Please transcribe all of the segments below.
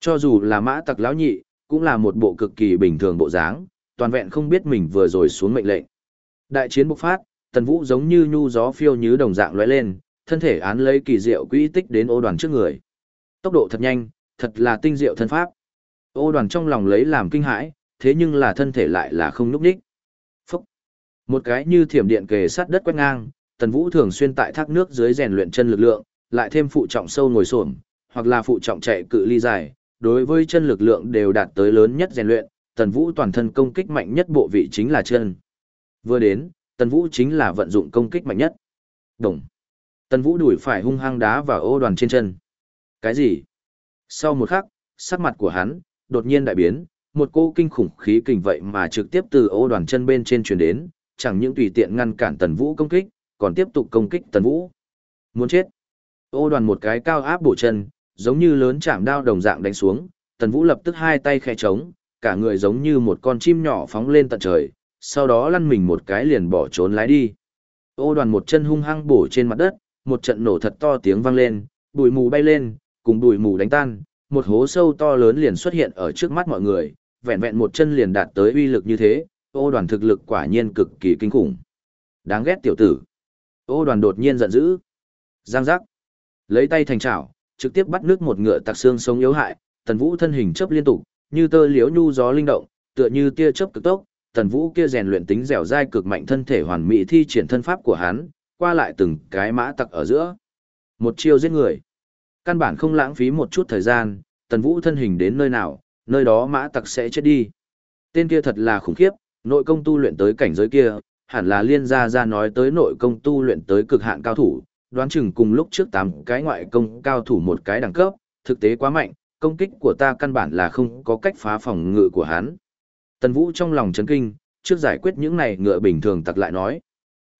Cho dù là mã tặc lão nhị, cũng là một bộ cực kỳ bình thường bộ dáng, toàn vẹn không biết mình vừa rồi xuống mệnh lệnh. Đại chiến bộc phát, tần vũ giống như nhu gió phiêu như đồng dạng lóe lên, thân thể án lấy kỳ diệu quỹ tích đến ô đoàn trước người. Tốc độ thật nhanh, thật là tinh diệu thân pháp. Ô đoàn trong lòng lấy làm kinh hãi, thế nhưng là thân thể lại là không núp đích. Phúc! Một cái như thiểm điện kề sát đất quét ngang, tần vũ thường xuyên tại thác nước dưới rèn luyện chân lực lượng, lại thêm phụ trọng sâu ngồi xổm hoặc là phụ trọng chạy cự ly dài, đối với chân lực lượng đều đạt tới lớn nhất rèn luyện, tần vũ toàn thân công kích mạnh nhất bộ vị chính là chân. Vừa đến, tần vũ chính là vận dụng công kích mạnh nhất. Đồng. Tần vũ đuổi phải hung hăng đá vào ô đoàn trên chân. Cái gì? Sau một khắc, sắc mặt của hắn, đột nhiên đại biến, một cô kinh khủng khí kình vậy mà trực tiếp từ ô đoàn chân bên trên truyền đến, chẳng những tùy tiện ngăn cản tần vũ công kích, còn tiếp tục công kích tần vũ. Muốn chết. Ô đoàn một cái cao áp bổ chân, giống như lớn chạm đao đồng dạng đánh xuống, tần vũ lập tức hai tay khẽ trống, cả người giống như một con chim nhỏ phóng lên tận trời, sau đó lăn mình một cái liền bỏ trốn lái đi. Ô đoàn một chân hung hăng bổ trên mặt đất, một trận nổ thật to tiếng vang lên, bụi mù bay lên, cùng bụi mù đánh tan, một hố sâu to lớn liền xuất hiện ở trước mắt mọi người, vẹn vẹn một chân liền đạt tới uy lực như thế, ô đoàn thực lực quả nhiên cực kỳ kinh khủng. Đáng ghét tiểu tử. Ô đoàn đột nhiên giận dữ. Giang giác. Lấy tay thành chảo, trực tiếp bắt nước một ngựa tạc xương sống yếu hại, tần vũ thân hình chớp liên tục, như tơ liếu nhu gió linh động, tựa như tia chớp cực tốc, tần vũ kia rèn luyện tính dẻo dai cực mạnh thân thể hoàn mỹ thi triển thân pháp của hắn, qua lại từng cái mã tặc ở giữa. Một chiêu giết người. Căn bản không lãng phí một chút thời gian, tần vũ thân hình đến nơi nào, nơi đó mã tặc sẽ chết đi. Tên kia thật là khủng khiếp, nội công tu luyện tới cảnh giới kia, hẳn là liên gia ra nói tới nội công tu luyện tới cực hạn cao thủ, đoán chừng cùng lúc trước tám cái ngoại công cao thủ một cái đẳng cấp, thực tế quá mạnh, công kích của ta căn bản là không có cách phá phòng ngự của hắn. Tần Vũ trong lòng chấn kinh, trước giải quyết những này ngựa bình thường tặc lại nói.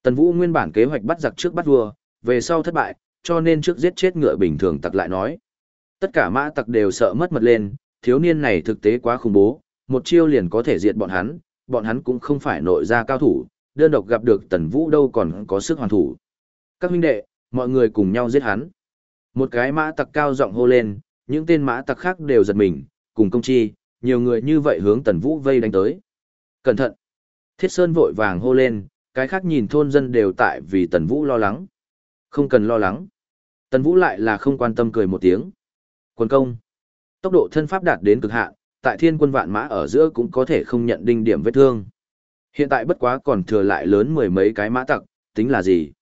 Tần Vũ nguyên bản kế hoạch bắt giặc trước bắt vua, về sau thất bại, cho nên trước giết chết ngựa bình thường tặc lại nói. Tất cả mã tặc đều sợ mất mật lên, thiếu niên này thực tế quá khủng bố, một chiêu liền có thể diệt bọn hắn, bọn hắn cũng không phải nội gia cao thủ, đơn độc gặp được Tần Vũ đâu còn có sức hoàn thủ. Các huynh đệ, mọi người cùng nhau giết hắn. Một cái mã tặc cao giọng hô lên, những tên mã tặc khác đều giật mình, cùng công chi, nhiều người như vậy hướng Tần Vũ vây đánh tới. Cẩn thận! Thiết Sơn vội vàng hô lên, cái khác nhìn thôn dân đều tại vì Tần Vũ lo lắng. Không cần lo lắng. Tần Vũ lại là không quan tâm cười một tiếng. Quân công. Tốc độ thân pháp đạt đến cực hạn, tại thiên quân vạn mã ở giữa cũng có thể không nhận đinh điểm vết thương. Hiện tại bất quá còn thừa lại lớn mười mấy cái mã tặc, tính là gì?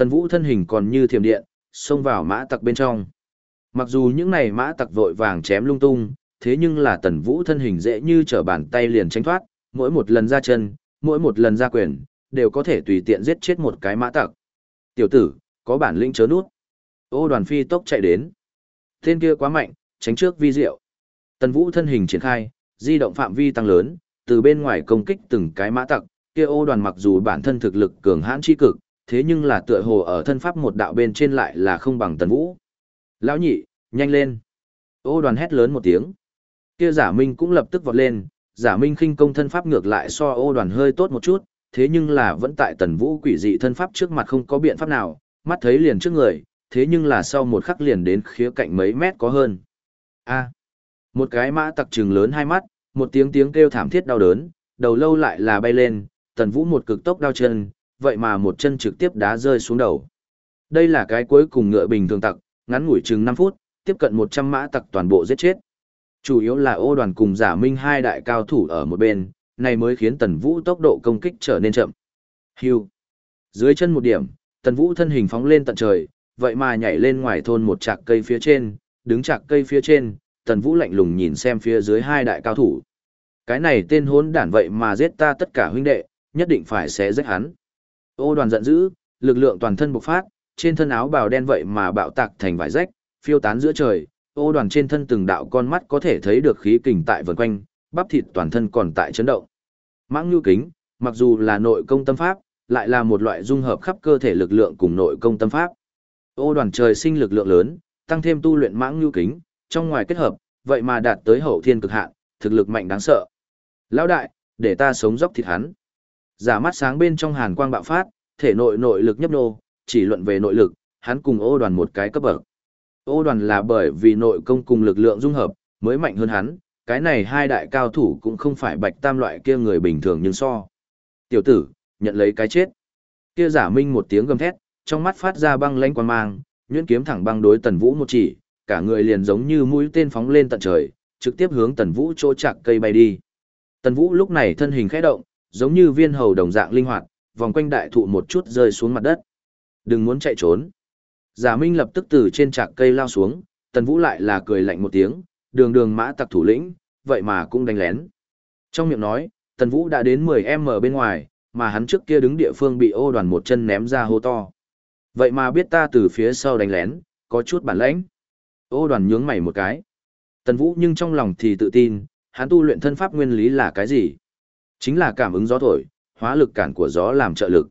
Tần Vũ thân hình còn như thiểm điện, xông vào mã tặc bên trong. Mặc dù những này mã tặc vội vàng chém lung tung, thế nhưng là Tần Vũ thân hình dễ như trở bàn tay liền tránh thoát, mỗi một lần ra chân, mỗi một lần ra quyền, đều có thể tùy tiện giết chết một cái mã tặc. Tiểu tử, có bản lĩnh chớ nút. Ô đoàn phi tốc chạy đến. Tên kia quá mạnh, tránh trước vi diệu. Tần Vũ thân hình triển khai, di động phạm vi tăng lớn, từ bên ngoài công kích từng cái mã tặc, kia ô đoàn mặc dù bản thân thực lực cường hãn chi cực, thế nhưng là tựa hồ ở thân pháp một đạo bên trên lại là không bằng Tần Vũ. Lão nhị, nhanh lên. Ô đoàn hét lớn một tiếng. Kia giả minh cũng lập tức vọt lên, giả minh khinh công thân pháp ngược lại so ô đoàn hơi tốt một chút, thế nhưng là vẫn tại Tần Vũ quỷ dị thân pháp trước mặt không có biện pháp nào, mắt thấy liền trước người, thế nhưng là sau một khắc liền đến khía cạnh mấy mét có hơn. A. một cái mã tặc trừng lớn hai mắt, một tiếng tiếng kêu thảm thiết đau đớn, đầu lâu lại là bay lên, Tần Vũ một cực tốc đau chân, vậy mà một chân trực tiếp đá rơi xuống đầu. Đây là cái cuối cùng ngựa bình thường tặc, ngắn ngủi chừng 5 phút, tiếp cận 100 mã tặc toàn bộ giết chết. Chủ yếu là ô đoàn cùng giả minh hai đại cao thủ ở một bên, này mới khiến Tần Vũ tốc độ công kích trở nên chậm. Hưu. Dưới chân một điểm, Tần Vũ thân hình phóng lên tận trời, vậy mà nhảy lên ngoài thôn một chạc cây phía trên, đứng chạc cây phía trên, Tần Vũ lạnh lùng nhìn xem phía dưới hai đại cao thủ. Cái này tên hốn đản vậy mà giết ta tất cả huynh đệ, nhất định phải xé rách hắn. Ô đoàn giận dữ, lực lượng toàn thân bộc phát, trên thân áo bào đen vậy mà bạo tạc thành vải rách, phiêu tán giữa trời. Ô đoàn trên thân từng đạo con mắt có thể thấy được khí kình tại vần quanh, bắp thịt toàn thân còn tại chấn động. Mãng Nhu Kính, mặc dù là nội công tâm pháp, lại là một loại dung hợp khắp cơ thể lực lượng cùng nội công tâm pháp. Ô đoàn trời sinh lực lượng lớn, tăng thêm tu luyện Mãng Nhu Kính, trong ngoài kết hợp, vậy mà đạt tới hậu thiên cực hạn, thực lực mạnh đáng sợ. Lão đại, để ta sống dốc thịt hắn. Giả mắt sáng bên trong hàn quang bạo phát, thể nội nội lực nhấp nô, chỉ luận về nội lực, hắn cùng ô đoàn một cái cấp bậc. Ô đoàn là bởi vì nội công cùng lực lượng dung hợp, Mới mạnh hơn hắn, cái này hai đại cao thủ cũng không phải bạch tam loại kia người bình thường nhưng so. Tiểu tử, nhận lấy cái chết. Kia giả minh một tiếng gầm thét, trong mắt phát ra băng lãnh quan mang, nhuyễn kiếm thẳng băng đối tần vũ một chỉ, cả người liền giống như mũi tên phóng lên tận trời, trực tiếp hướng tần vũ chỗ chạc cây bay đi. Tần vũ lúc này thân hình khẽ động, giống như viên hầu đồng dạng linh hoạt, vòng quanh đại thụ một chút rơi xuống mặt đất. Đừng muốn chạy trốn. Giả Minh lập tức từ trên trạc cây lao xuống, Tần Vũ lại là cười lạnh một tiếng, đường đường mã tặc thủ lĩnh, vậy mà cũng đánh lén. Trong miệng nói, Tần Vũ đã đến 10m bên ngoài, mà hắn trước kia đứng địa phương bị ô đoàn một chân ném ra hô to. Vậy mà biết ta từ phía sau đánh lén, có chút bản lãnh. Ô đoàn nhướng mày một cái. Tần Vũ nhưng trong lòng thì tự tin, hắn tu luyện thân pháp nguyên lý là cái gì? Chính là cảm ứng gió thổi, hóa lực cản của gió làm trợ lực.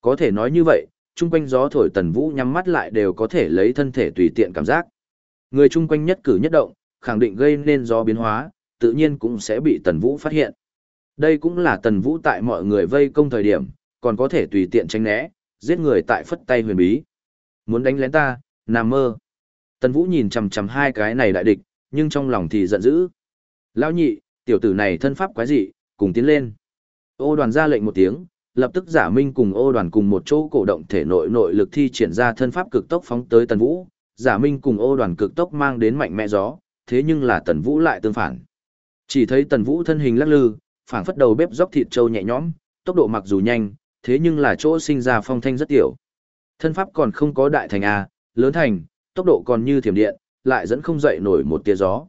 Có thể nói như vậy, chung quanh gió thổi Tần Vũ nhắm mắt lại đều có thể lấy thân thể tùy tiện cảm giác. Người chung quanh nhất cử nhất động, khẳng định gây nên gió biến hóa, tự nhiên cũng sẽ bị Tần Vũ phát hiện. Đây cũng là Tần Vũ tại mọi người vây công thời điểm, còn có thể tùy tiện tránh né, giết người tại phất tay huyền bí. Muốn đánh lén ta, nằm mơ. Tần Vũ nhìn chằm chằm hai cái này đại địch, nhưng trong lòng thì giận dữ. Lão nhị, tiểu tử này thân pháp quái dị, cùng tiến lên. Ô đoàn ra lệnh một tiếng, lập tức giả minh cùng ô đoàn cùng một chỗ cổ động thể nội nội lực thi triển ra thân pháp cực tốc phóng tới Tần Vũ. Giả minh cùng ô đoàn cực tốc mang đến mạnh mẽ gió, thế nhưng là Tần Vũ lại tương phản. Chỉ thấy Tần Vũ thân hình lắc lư, phảng phất đầu bếp dốc thịt trâu nhẹ nhõm, tốc độ mặc dù nhanh, thế nhưng là chỗ sinh ra phong thanh rất tiểu. Thân pháp còn không có đại thành A, lớn thành, tốc độ còn như thiểm điện, lại dẫn không dậy nổi một tia gió.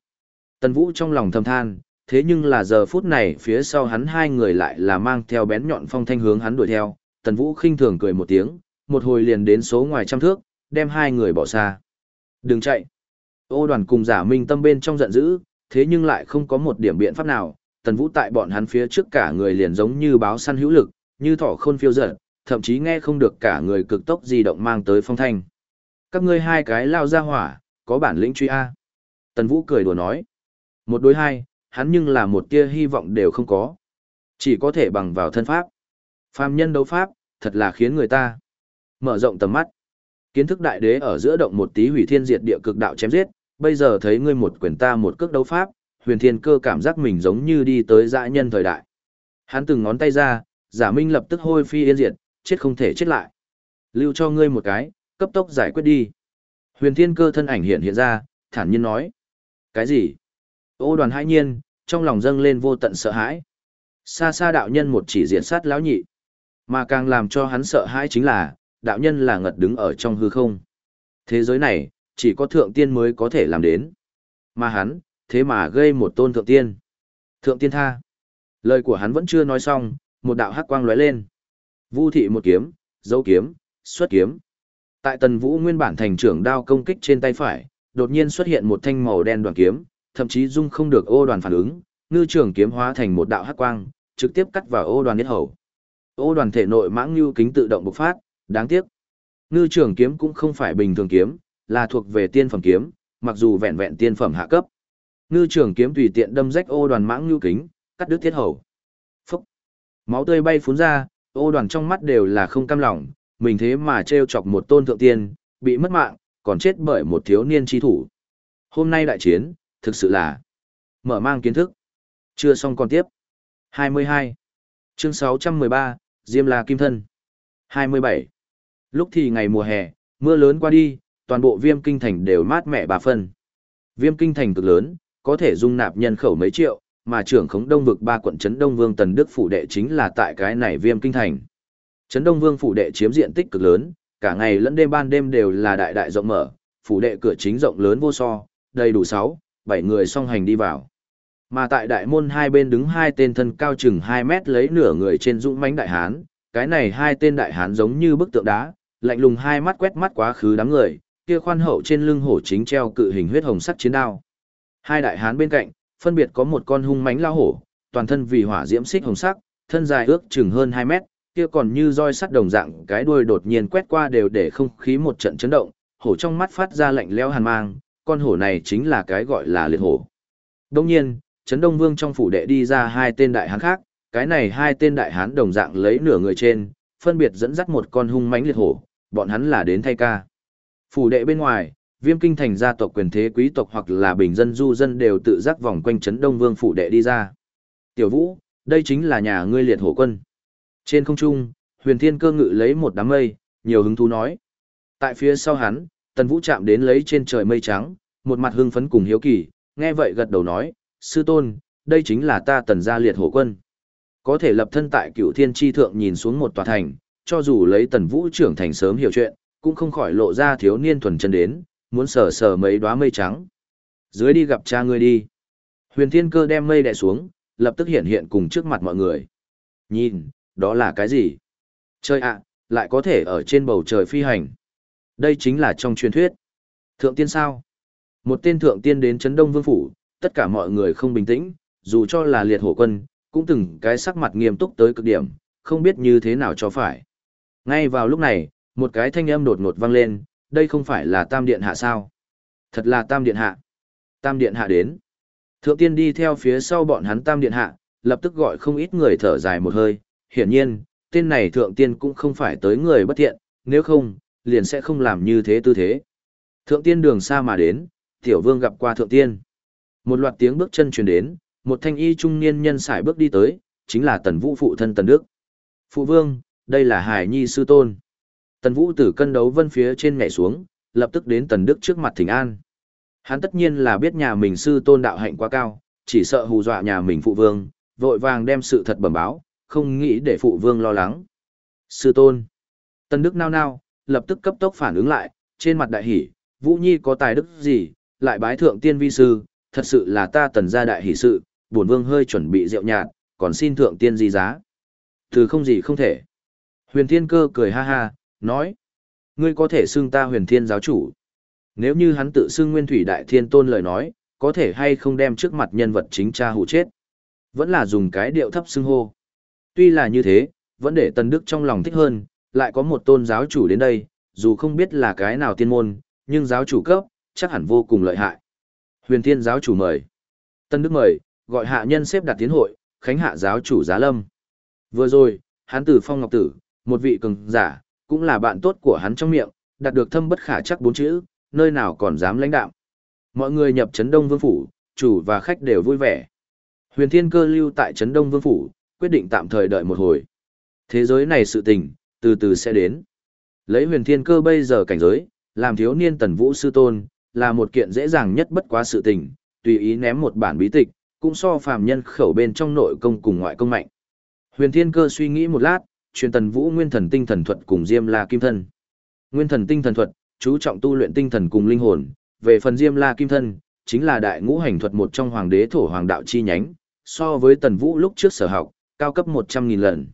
Tần Vũ trong lòng thầm than, thế nhưng là giờ phút này phía sau hắn hai người lại là mang theo bén nhọn phong thanh hướng hắn đuổi theo. Tần Vũ khinh thường cười một tiếng, một hồi liền đến số ngoài trăm thước, đem hai người bỏ xa. Đừng chạy. Ô đoàn cùng giả minh tâm bên trong giận dữ, thế nhưng lại không có một điểm biện pháp nào. Tần Vũ tại bọn hắn phía trước cả người liền giống như báo săn hữu lực, như thỏ khôn phiêu dở, thậm chí nghe không được cả người cực tốc di động mang tới phong thanh. Các ngươi hai cái lao ra hỏa, có bản lĩnh truy A. Tần Vũ cười đùa nói. Một đối hai, hắn nhưng là một tia hy vọng đều không có. Chỉ có thể bằng vào thân pháp. Phàm nhân đấu pháp, thật là khiến người ta mở rộng tầm mắt. Kiến thức đại đế ở giữa động một tí hủy thiên diệt địa cực đạo chém giết, bây giờ thấy ngươi một quyền ta một cước đấu pháp, huyền thiên cơ cảm giác mình giống như đi tới dã nhân thời đại. Hắn từng ngón tay ra, giả minh lập tức hôi phi yên diệt, chết không thể chết lại. Lưu cho ngươi một cái, cấp tốc giải quyết đi. Huyền thiên cơ thân ảnh hiện hiện ra, thản nhiên nói. Cái gì? Ô đoàn hãi nhiên, trong lòng dâng lên vô tận sợ hãi. Xa xa đạo nhân một chỉ diện sát lão nhị. Mà càng làm cho hắn sợ hãi chính là, đạo nhân là ngật đứng ở trong hư không. Thế giới này, chỉ có thượng tiên mới có thể làm đến. Mà hắn, thế mà gây một tôn thượng tiên. Thượng tiên tha. Lời của hắn vẫn chưa nói xong, một đạo hắc quang lóe lên. Vu thị một kiếm, dấu kiếm, xuất kiếm. Tại tần vũ nguyên bản thành trưởng đao công kích trên tay phải, đột nhiên xuất hiện một thanh màu đen đoàn kiếm, thậm chí dung không được ô đoàn phản ứng, ngư trường kiếm hóa thành một đạo hắc quang, trực tiếp cắt vào ô đoàn nhất hầu. Ô đoàn thể nội mãng lưu kính tự động bộc phát, đáng tiếc. Ngư trường kiếm cũng không phải bình thường kiếm, là thuộc về tiên phẩm kiếm, mặc dù vẹn vẹn tiên phẩm hạ cấp. Ngư trường kiếm tùy tiện đâm rách ô đoàn mãng lưu kính, cắt đứt thiết hầu. Phúc! Máu tươi bay phún ra, ô đoàn trong mắt đều là không cam lòng, mình thế mà treo chọc một tôn thượng tiên, bị mất mạng, còn chết bởi một thiếu niên chi thủ. Hôm nay đại chiến, thực sự là mở mang kiến thức. Chưa xong còn tiếp. 22. Chương 613, Diêm La Kim Thân. 27. Lúc thì ngày mùa hè, mưa lớn qua đi, toàn bộ viêm kinh thành đều mát mẻ bà phân. Viêm kinh thành cực lớn, có thể dung nạp nhân khẩu mấy triệu, mà trưởng khống đông vực ba quận trấn Đông Vương Tần Đức phủ đệ chính là tại cái này viêm kinh thành. Trấn Đông Vương phủ đệ chiếm diện tích cực lớn, cả ngày lẫn đêm ban đêm đều là đại đại rộng mở, phủ đệ cửa chính rộng lớn vô so, đầy đủ 6, Bảy người song hành đi vào. Mà tại đại môn hai bên đứng hai tên thân cao chừng 2 mét lấy nửa người trên dũng mãnh đại hán, cái này hai tên đại hán giống như bức tượng đá, lạnh lùng hai mắt quét mắt quá khứ đám người, kia khoan hậu trên lưng hổ chính treo cự hình huyết hồng sắt chiến đao. Hai đại hán bên cạnh, phân biệt có một con hung mãnh lao hổ, toàn thân vì hỏa diễm xích hồng sắc, thân dài ước chừng hơn 2 mét, kia còn như roi sắt đồng dạng, cái đuôi đột nhiên quét qua đều để không khí một trận chấn động, hổ trong mắt phát ra lạnh lẽo hàn mang, con hổ này chính là cái gọi là liệt hổ. Đồng nhiên, Trấn Đông Vương trong phủ đệ đi ra hai tên đại hán khác, cái này hai tên đại hán đồng dạng lấy nửa người trên, phân biệt dẫn dắt một con hung mãnh liệt hổ, bọn hắn là đến thay ca. Phủ đệ bên ngoài, viêm kinh thành gia tộc quyền thế quý tộc hoặc là bình dân du dân đều tự giác vòng quanh trấn Đông Vương phủ đệ đi ra. Tiểu Vũ, đây chính là nhà ngươi liệt hổ quân. Trên không trung, huyền thiên cơ ngự lấy một đám mây, nhiều hứng thú nói. Tại phía sau hắn, tần vũ chạm đến lấy trên trời mây trắng, một mặt hưng phấn cùng hiếu kỳ, nghe vậy gật đầu nói, sư tôn, đây chính là ta tần gia liệt hổ quân. Có thể lập thân tại cựu thiên tri thượng nhìn xuống một tòa thành, cho dù lấy tần vũ trưởng thành sớm hiểu chuyện, cũng không khỏi lộ ra thiếu niên thuần chân đến, muốn sờ sờ mấy đóa mây trắng. Dưới đi gặp cha ngươi đi. Huyền thiên cơ đem mây đè xuống, lập tức hiện hiện cùng trước mặt mọi người. Nhìn, đó là cái gì? Trời ạ, lại có thể ở trên bầu trời phi hành. Đây chính là trong truyền thuyết. Thượng tiên sao? Một tên thượng tiên đến chấn đông vương phủ, tất cả mọi người không bình tĩnh, dù cho là liệt hổ quân, cũng từng cái sắc mặt nghiêm túc tới cực điểm, không biết như thế nào cho phải. Ngay vào lúc này, một cái thanh âm đột ngột vang lên, đây không phải là tam điện hạ sao? Thật là tam điện hạ. Tam điện hạ đến. Thượng tiên đi theo phía sau bọn hắn tam điện hạ, lập tức gọi không ít người thở dài một hơi. Hiển nhiên, tên này thượng tiên cũng không phải tới người bất thiện, nếu không, liền sẽ không làm như thế tư thế. Thượng tiên đường xa mà đến, tiểu vương gặp qua thượng tiên. Một loạt tiếng bước chân truyền đến, một thanh y trung niên nhân sải bước đi tới, chính là tần vũ phụ thân tần đức. Phụ vương, đây là hải nhi sư tôn. Tần vũ tử cân đấu vân phía trên nhảy xuống, lập tức đến tần đức trước mặt thỉnh an. Hắn tất nhiên là biết nhà mình sư tôn đạo hạnh quá cao, chỉ sợ hù dọa nhà mình phụ vương, vội vàng đem sự thật bẩm báo, không nghĩ để phụ vương lo lắng. Sư tôn. Tần đức nao nao, lập tức cấp tốc phản ứng lại, trên mặt đại hỉ, Vũ Nhi có tài đức gì, lại bái thượng tiên vi sư, thật sự là ta tần gia đại hỉ sự, bổn vương hơi chuẩn bị rượu nhạt, còn xin thượng tiên gì giá. Từ không gì không thể. Huyền Thiên Cơ cười ha ha, nói, ngươi có thể xưng ta Huyền Thiên giáo chủ. Nếu như hắn tự xưng Nguyên Thủy Đại Thiên Tôn lời nói, có thể hay không đem trước mặt nhân vật chính cha hủ chết. Vẫn là dùng cái điệu thấp xưng hô. Tuy là như thế, vẫn để Tần Đức trong lòng thích hơn, lại có một tôn giáo chủ đến đây, dù không biết là cái nào tiên môn, nhưng giáo chủ cấp, chắc hẳn vô cùng lợi hại. Huyền Thiên giáo chủ mời. Tân Đức mời, gọi hạ nhân xếp đặt tiến hội, khánh hạ giáo chủ giá lâm. Vừa rồi, hắn tử phong ngọc tử, một vị cường giả, cũng là bạn tốt của hắn trong miệng, đạt được thâm bất khả chắc bốn chữ, nơi nào còn dám lãnh đạo. Mọi người nhập Trấn Đông Vương Phủ, chủ và khách đều vui vẻ. Huyền Thiên cơ lưu tại Trấn Đông Vương Phủ, quyết định tạm thời đợi một hồi. Thế giới này sự tình, từ từ sẽ đến. Lấy huyền thiên cơ bây giờ cảnh giới, làm thiếu niên tần vũ sư tôn, là một kiện dễ dàng nhất bất quá sự tình, tùy ý ném một bản bí tịch, cũng so phàm nhân khẩu bên trong nội công cùng ngoại công mạnh. Huyền thiên cơ suy nghĩ một lát, truyền tần vũ nguyên thần tinh thần thuật cùng diêm la kim thân. Nguyên thần tinh thần thuật, chú trọng tu luyện tinh thần cùng linh hồn, về phần diêm la kim thân, chính là đại ngũ hành thuật một trong hoàng đế thổ hoàng đạo chi nhánh, so với tần vũ lúc trước sở học, cao cấp 100.000 lần.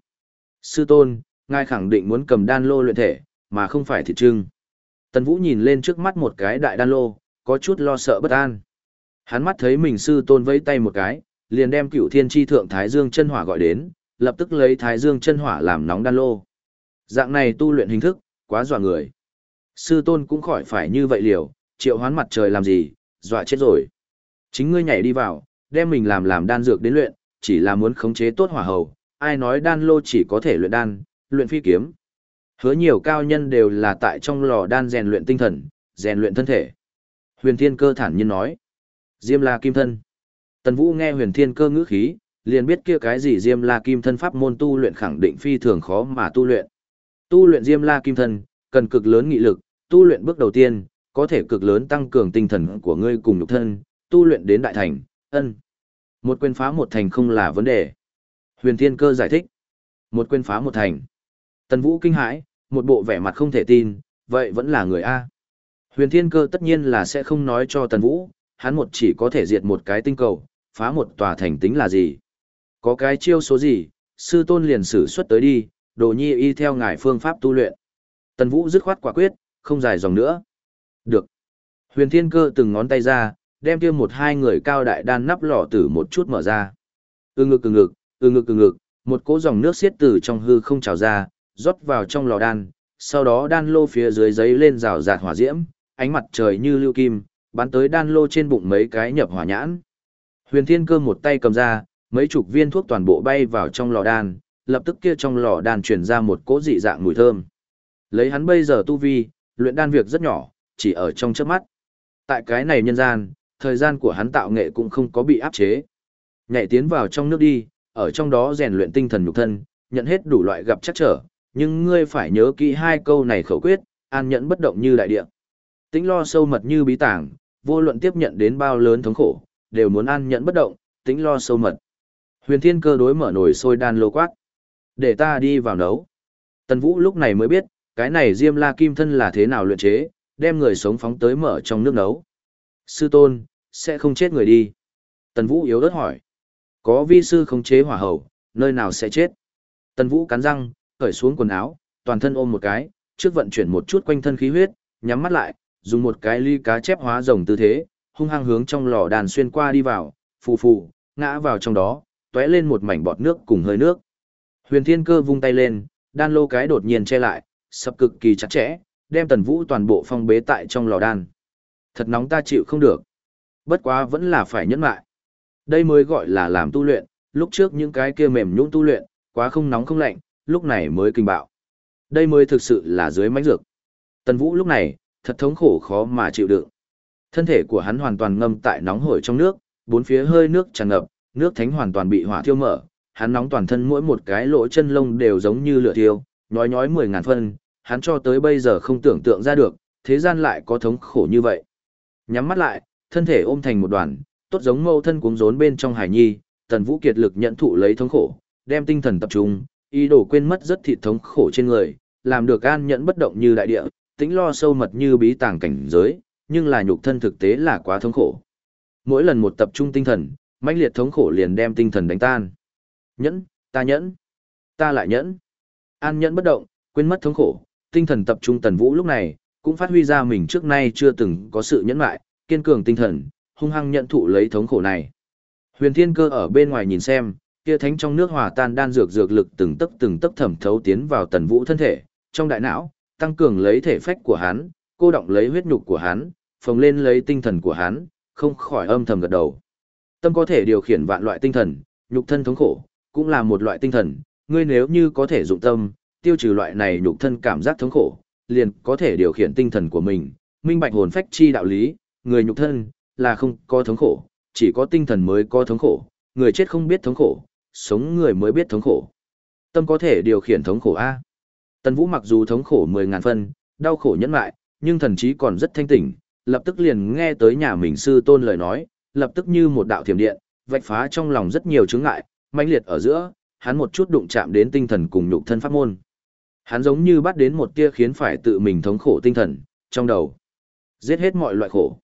Sư tôn, ngài khẳng định muốn cầm đan lô luyện thể, mà không phải thịt trưng. Tần Vũ nhìn lên trước mắt một cái đại đan lô, có chút lo sợ bất an. Hắn mắt thấy mình sư tôn vẫy tay một cái, liền đem cựu thiên tri thượng Thái Dương chân hỏa gọi đến, lập tức lấy Thái Dương chân hỏa làm nóng đan lô. Dạng này tu luyện hình thức, quá dọa người. Sư tôn cũng khỏi phải như vậy liều, triệu hoán mặt trời làm gì, dọa chết rồi. Chính ngươi nhảy đi vào, đem mình làm làm đan dược đến luyện, chỉ là muốn khống chế tốt hỏa hầu, ai nói đan lô chỉ có thể luyện đan, luyện phi kiếm. Hứa nhiều cao nhân đều là tại trong lò đan rèn luyện tinh thần, rèn luyện thân thể. Huyền Thiên Cơ thản nhiên nói. Diêm La Kim Thân. Tần Vũ nghe Huyền Thiên Cơ ngữ khí, liền biết kia cái gì Diêm La Kim Thân pháp môn tu luyện khẳng định phi thường khó mà tu luyện. Tu luyện Diêm La Kim Thân, cần cực lớn nghị lực, tu luyện bước đầu tiên, có thể cực lớn tăng cường tinh thần của ngươi cùng nhục thân, tu luyện đến đại thành, ân. Một quyền phá một thành không là vấn đề. Huyền Thiên Cơ giải thích. Một quyền phá một thành. Tần Vũ kinh hãi, một bộ vẻ mặt không thể tin, vậy vẫn là người A. Huyền Thiên Cơ tất nhiên là sẽ không nói cho Tần Vũ, hắn một chỉ có thể diệt một cái tinh cầu, phá một tòa thành tính là gì. Có cái chiêu số gì, sư tôn liền sử xuất tới đi, đồ nhi y theo ngài phương pháp tu luyện. Tần Vũ dứt khoát quả quyết, không dài dòng nữa. Được. Huyền Thiên Cơ từng ngón tay ra, đem kia một hai người cao đại đan nắp lọ tử một chút mở ra. Ừ ngực ừ ngực, ừ ngực ừ ngực, một cỗ dòng nước xiết từ trong hư không trào ra, rót vào trong lò đan, sau đó đan lô phía dưới giấy lên rào rạt hỏa diễm, ánh mặt trời như lưu kim, bắn tới đan lô trên bụng mấy cái nhập hỏa nhãn. Huyền Thiên Cơ một tay cầm ra, mấy chục viên thuốc toàn bộ bay vào trong lò đan, lập tức kia trong lò đan truyền ra một cỗ dị dạng mùi thơm. Lấy hắn bây giờ tu vi, luyện đan việc rất nhỏ, chỉ ở trong chớp mắt. Tại cái này nhân gian, thời gian của hắn tạo nghệ cũng không có bị áp chế. Nhảy tiến vào trong nước đi, ở trong đó rèn luyện tinh thần nhục thân, nhận hết đủ loại gặp chắc trở, nhưng ngươi phải nhớ kỹ hai câu này khẩu quyết, an nhẫn bất động như đại địa. tính lo sâu mật như bí tảng, vô luận tiếp nhận đến bao lớn thống khổ, đều muốn an nhẫn bất động, tính lo sâu mật. Huyền Thiên Cơ đối mở nồi sôi đan lô quát. Để ta đi vào nấu. Tần Vũ lúc này mới biết, cái này Diêm La Kim Thân là thế nào luyện chế, đem người sống phóng tới mở trong nước nấu. Sư tôn, sẽ không chết người đi. Tần Vũ yếu ớt hỏi. Có vi sư không chế hỏa hầu, nơi nào sẽ chết? Tần Vũ cắn răng, cởi xuống quần áo, toàn thân ôm một cái, trước vận chuyển một chút quanh thân khí huyết, nhắm mắt lại, dùng một cái ly cá chép hóa rồng tư thế, hung hăng hướng trong lò đàn xuyên qua đi vào, phù phù, ngã vào trong đó, tóe lên một mảnh bọt nước cùng hơi nước. Huyền Thiên Cơ vung tay lên, đan lô cái đột nhiên che lại, sập cực kỳ chặt chẽ, đem Tần Vũ toàn bộ phong bế tại trong lò đan. Thật nóng ta chịu không được. Bất quá vẫn là phải nhẫn lại. Đây mới gọi là làm tu luyện, lúc trước những cái kia mềm nhũn tu luyện, quá không nóng không lạnh, lúc này mới kinh bạo. Đây mới thực sự là dưới mánh dược. Tần Vũ lúc này, thật thống khổ khó mà chịu đựng. Thân thể của hắn hoàn toàn ngâm tại nóng hổi trong nước, bốn phía hơi nước tràn ngập, nước thánh hoàn toàn bị hỏa thiêu mở, hắn nóng toàn thân mỗi một cái lỗ chân lông đều giống như lửa thiêu, nhói nhói mười ngàn phân, hắn cho tới bây giờ không tưởng tượng ra được, thế gian lại có thống khổ như vậy. Nhắm mắt lại, thân thể ôm thành một đoàn, tốt giống mâu thân cuống rốn bên trong hải nhi, tần vũ kiệt lực nhận thụ lấy thống khổ, đem tinh thần tập trung, ý đồ quên mất rất thịt thống khổ trên người, làm được an nhẫn bất động như đại địa, tính lo sâu mật như bí tàng cảnh giới, nhưng là nhục thân thực tế là quá thống khổ. Mỗi lần một tập trung tinh thần, mãnh liệt thống khổ liền đem tinh thần đánh tan. Nhẫn, ta nhẫn, ta lại nhẫn. An nhẫn bất động, quên mất thống khổ, tinh thần tập trung tần vũ lúc này, cũng phát huy ra mình trước nay chưa từng có sự nhẫn lại, kiên cường tinh thần, hung hăng nhận thụ lấy thống khổ này. Huyền Thiên Cơ ở bên ngoài nhìn xem, kia thánh trong nước hòa tan đan dược dược lực từng tấc từng tấc thẩm thấu tiến vào tần vũ thân thể, trong đại não, tăng cường lấy thể phách của hắn, cô động lấy huyết nhục của hắn, phồng lên lấy tinh thần của hắn, không khỏi âm thầm gật đầu. Tâm có thể điều khiển vạn loại tinh thần, nhục thân thống khổ, cũng là một loại tinh thần, ngươi nếu như có thể dụng tâm, tiêu trừ loại này nhục thân cảm giác thống khổ, liền có thể điều khiển tinh thần của mình, minh bạch hồn phách chi đạo lý, người nhục thân là không có thống khổ, chỉ có tinh thần mới có thống khổ, người chết không biết thống khổ, sống người mới biết thống khổ. Tâm có thể điều khiển thống khổ a. Tần Vũ mặc dù thống khổ mười ngàn phân, đau khổ nhẫn lại, nhưng thần trí còn rất thanh tỉnh, lập tức liền nghe tới nhà mình sư tôn lời nói, lập tức như một đạo thiểm điện, vạch phá trong lòng rất nhiều chướng ngại, mãnh liệt ở giữa, hắn một chút đụng chạm đến tinh thần cùng nhục thân pháp môn. Hắn giống như bắt đến một tia khiến phải tự mình thống khổ tinh thần, trong đầu. Giết hết mọi loại khổ.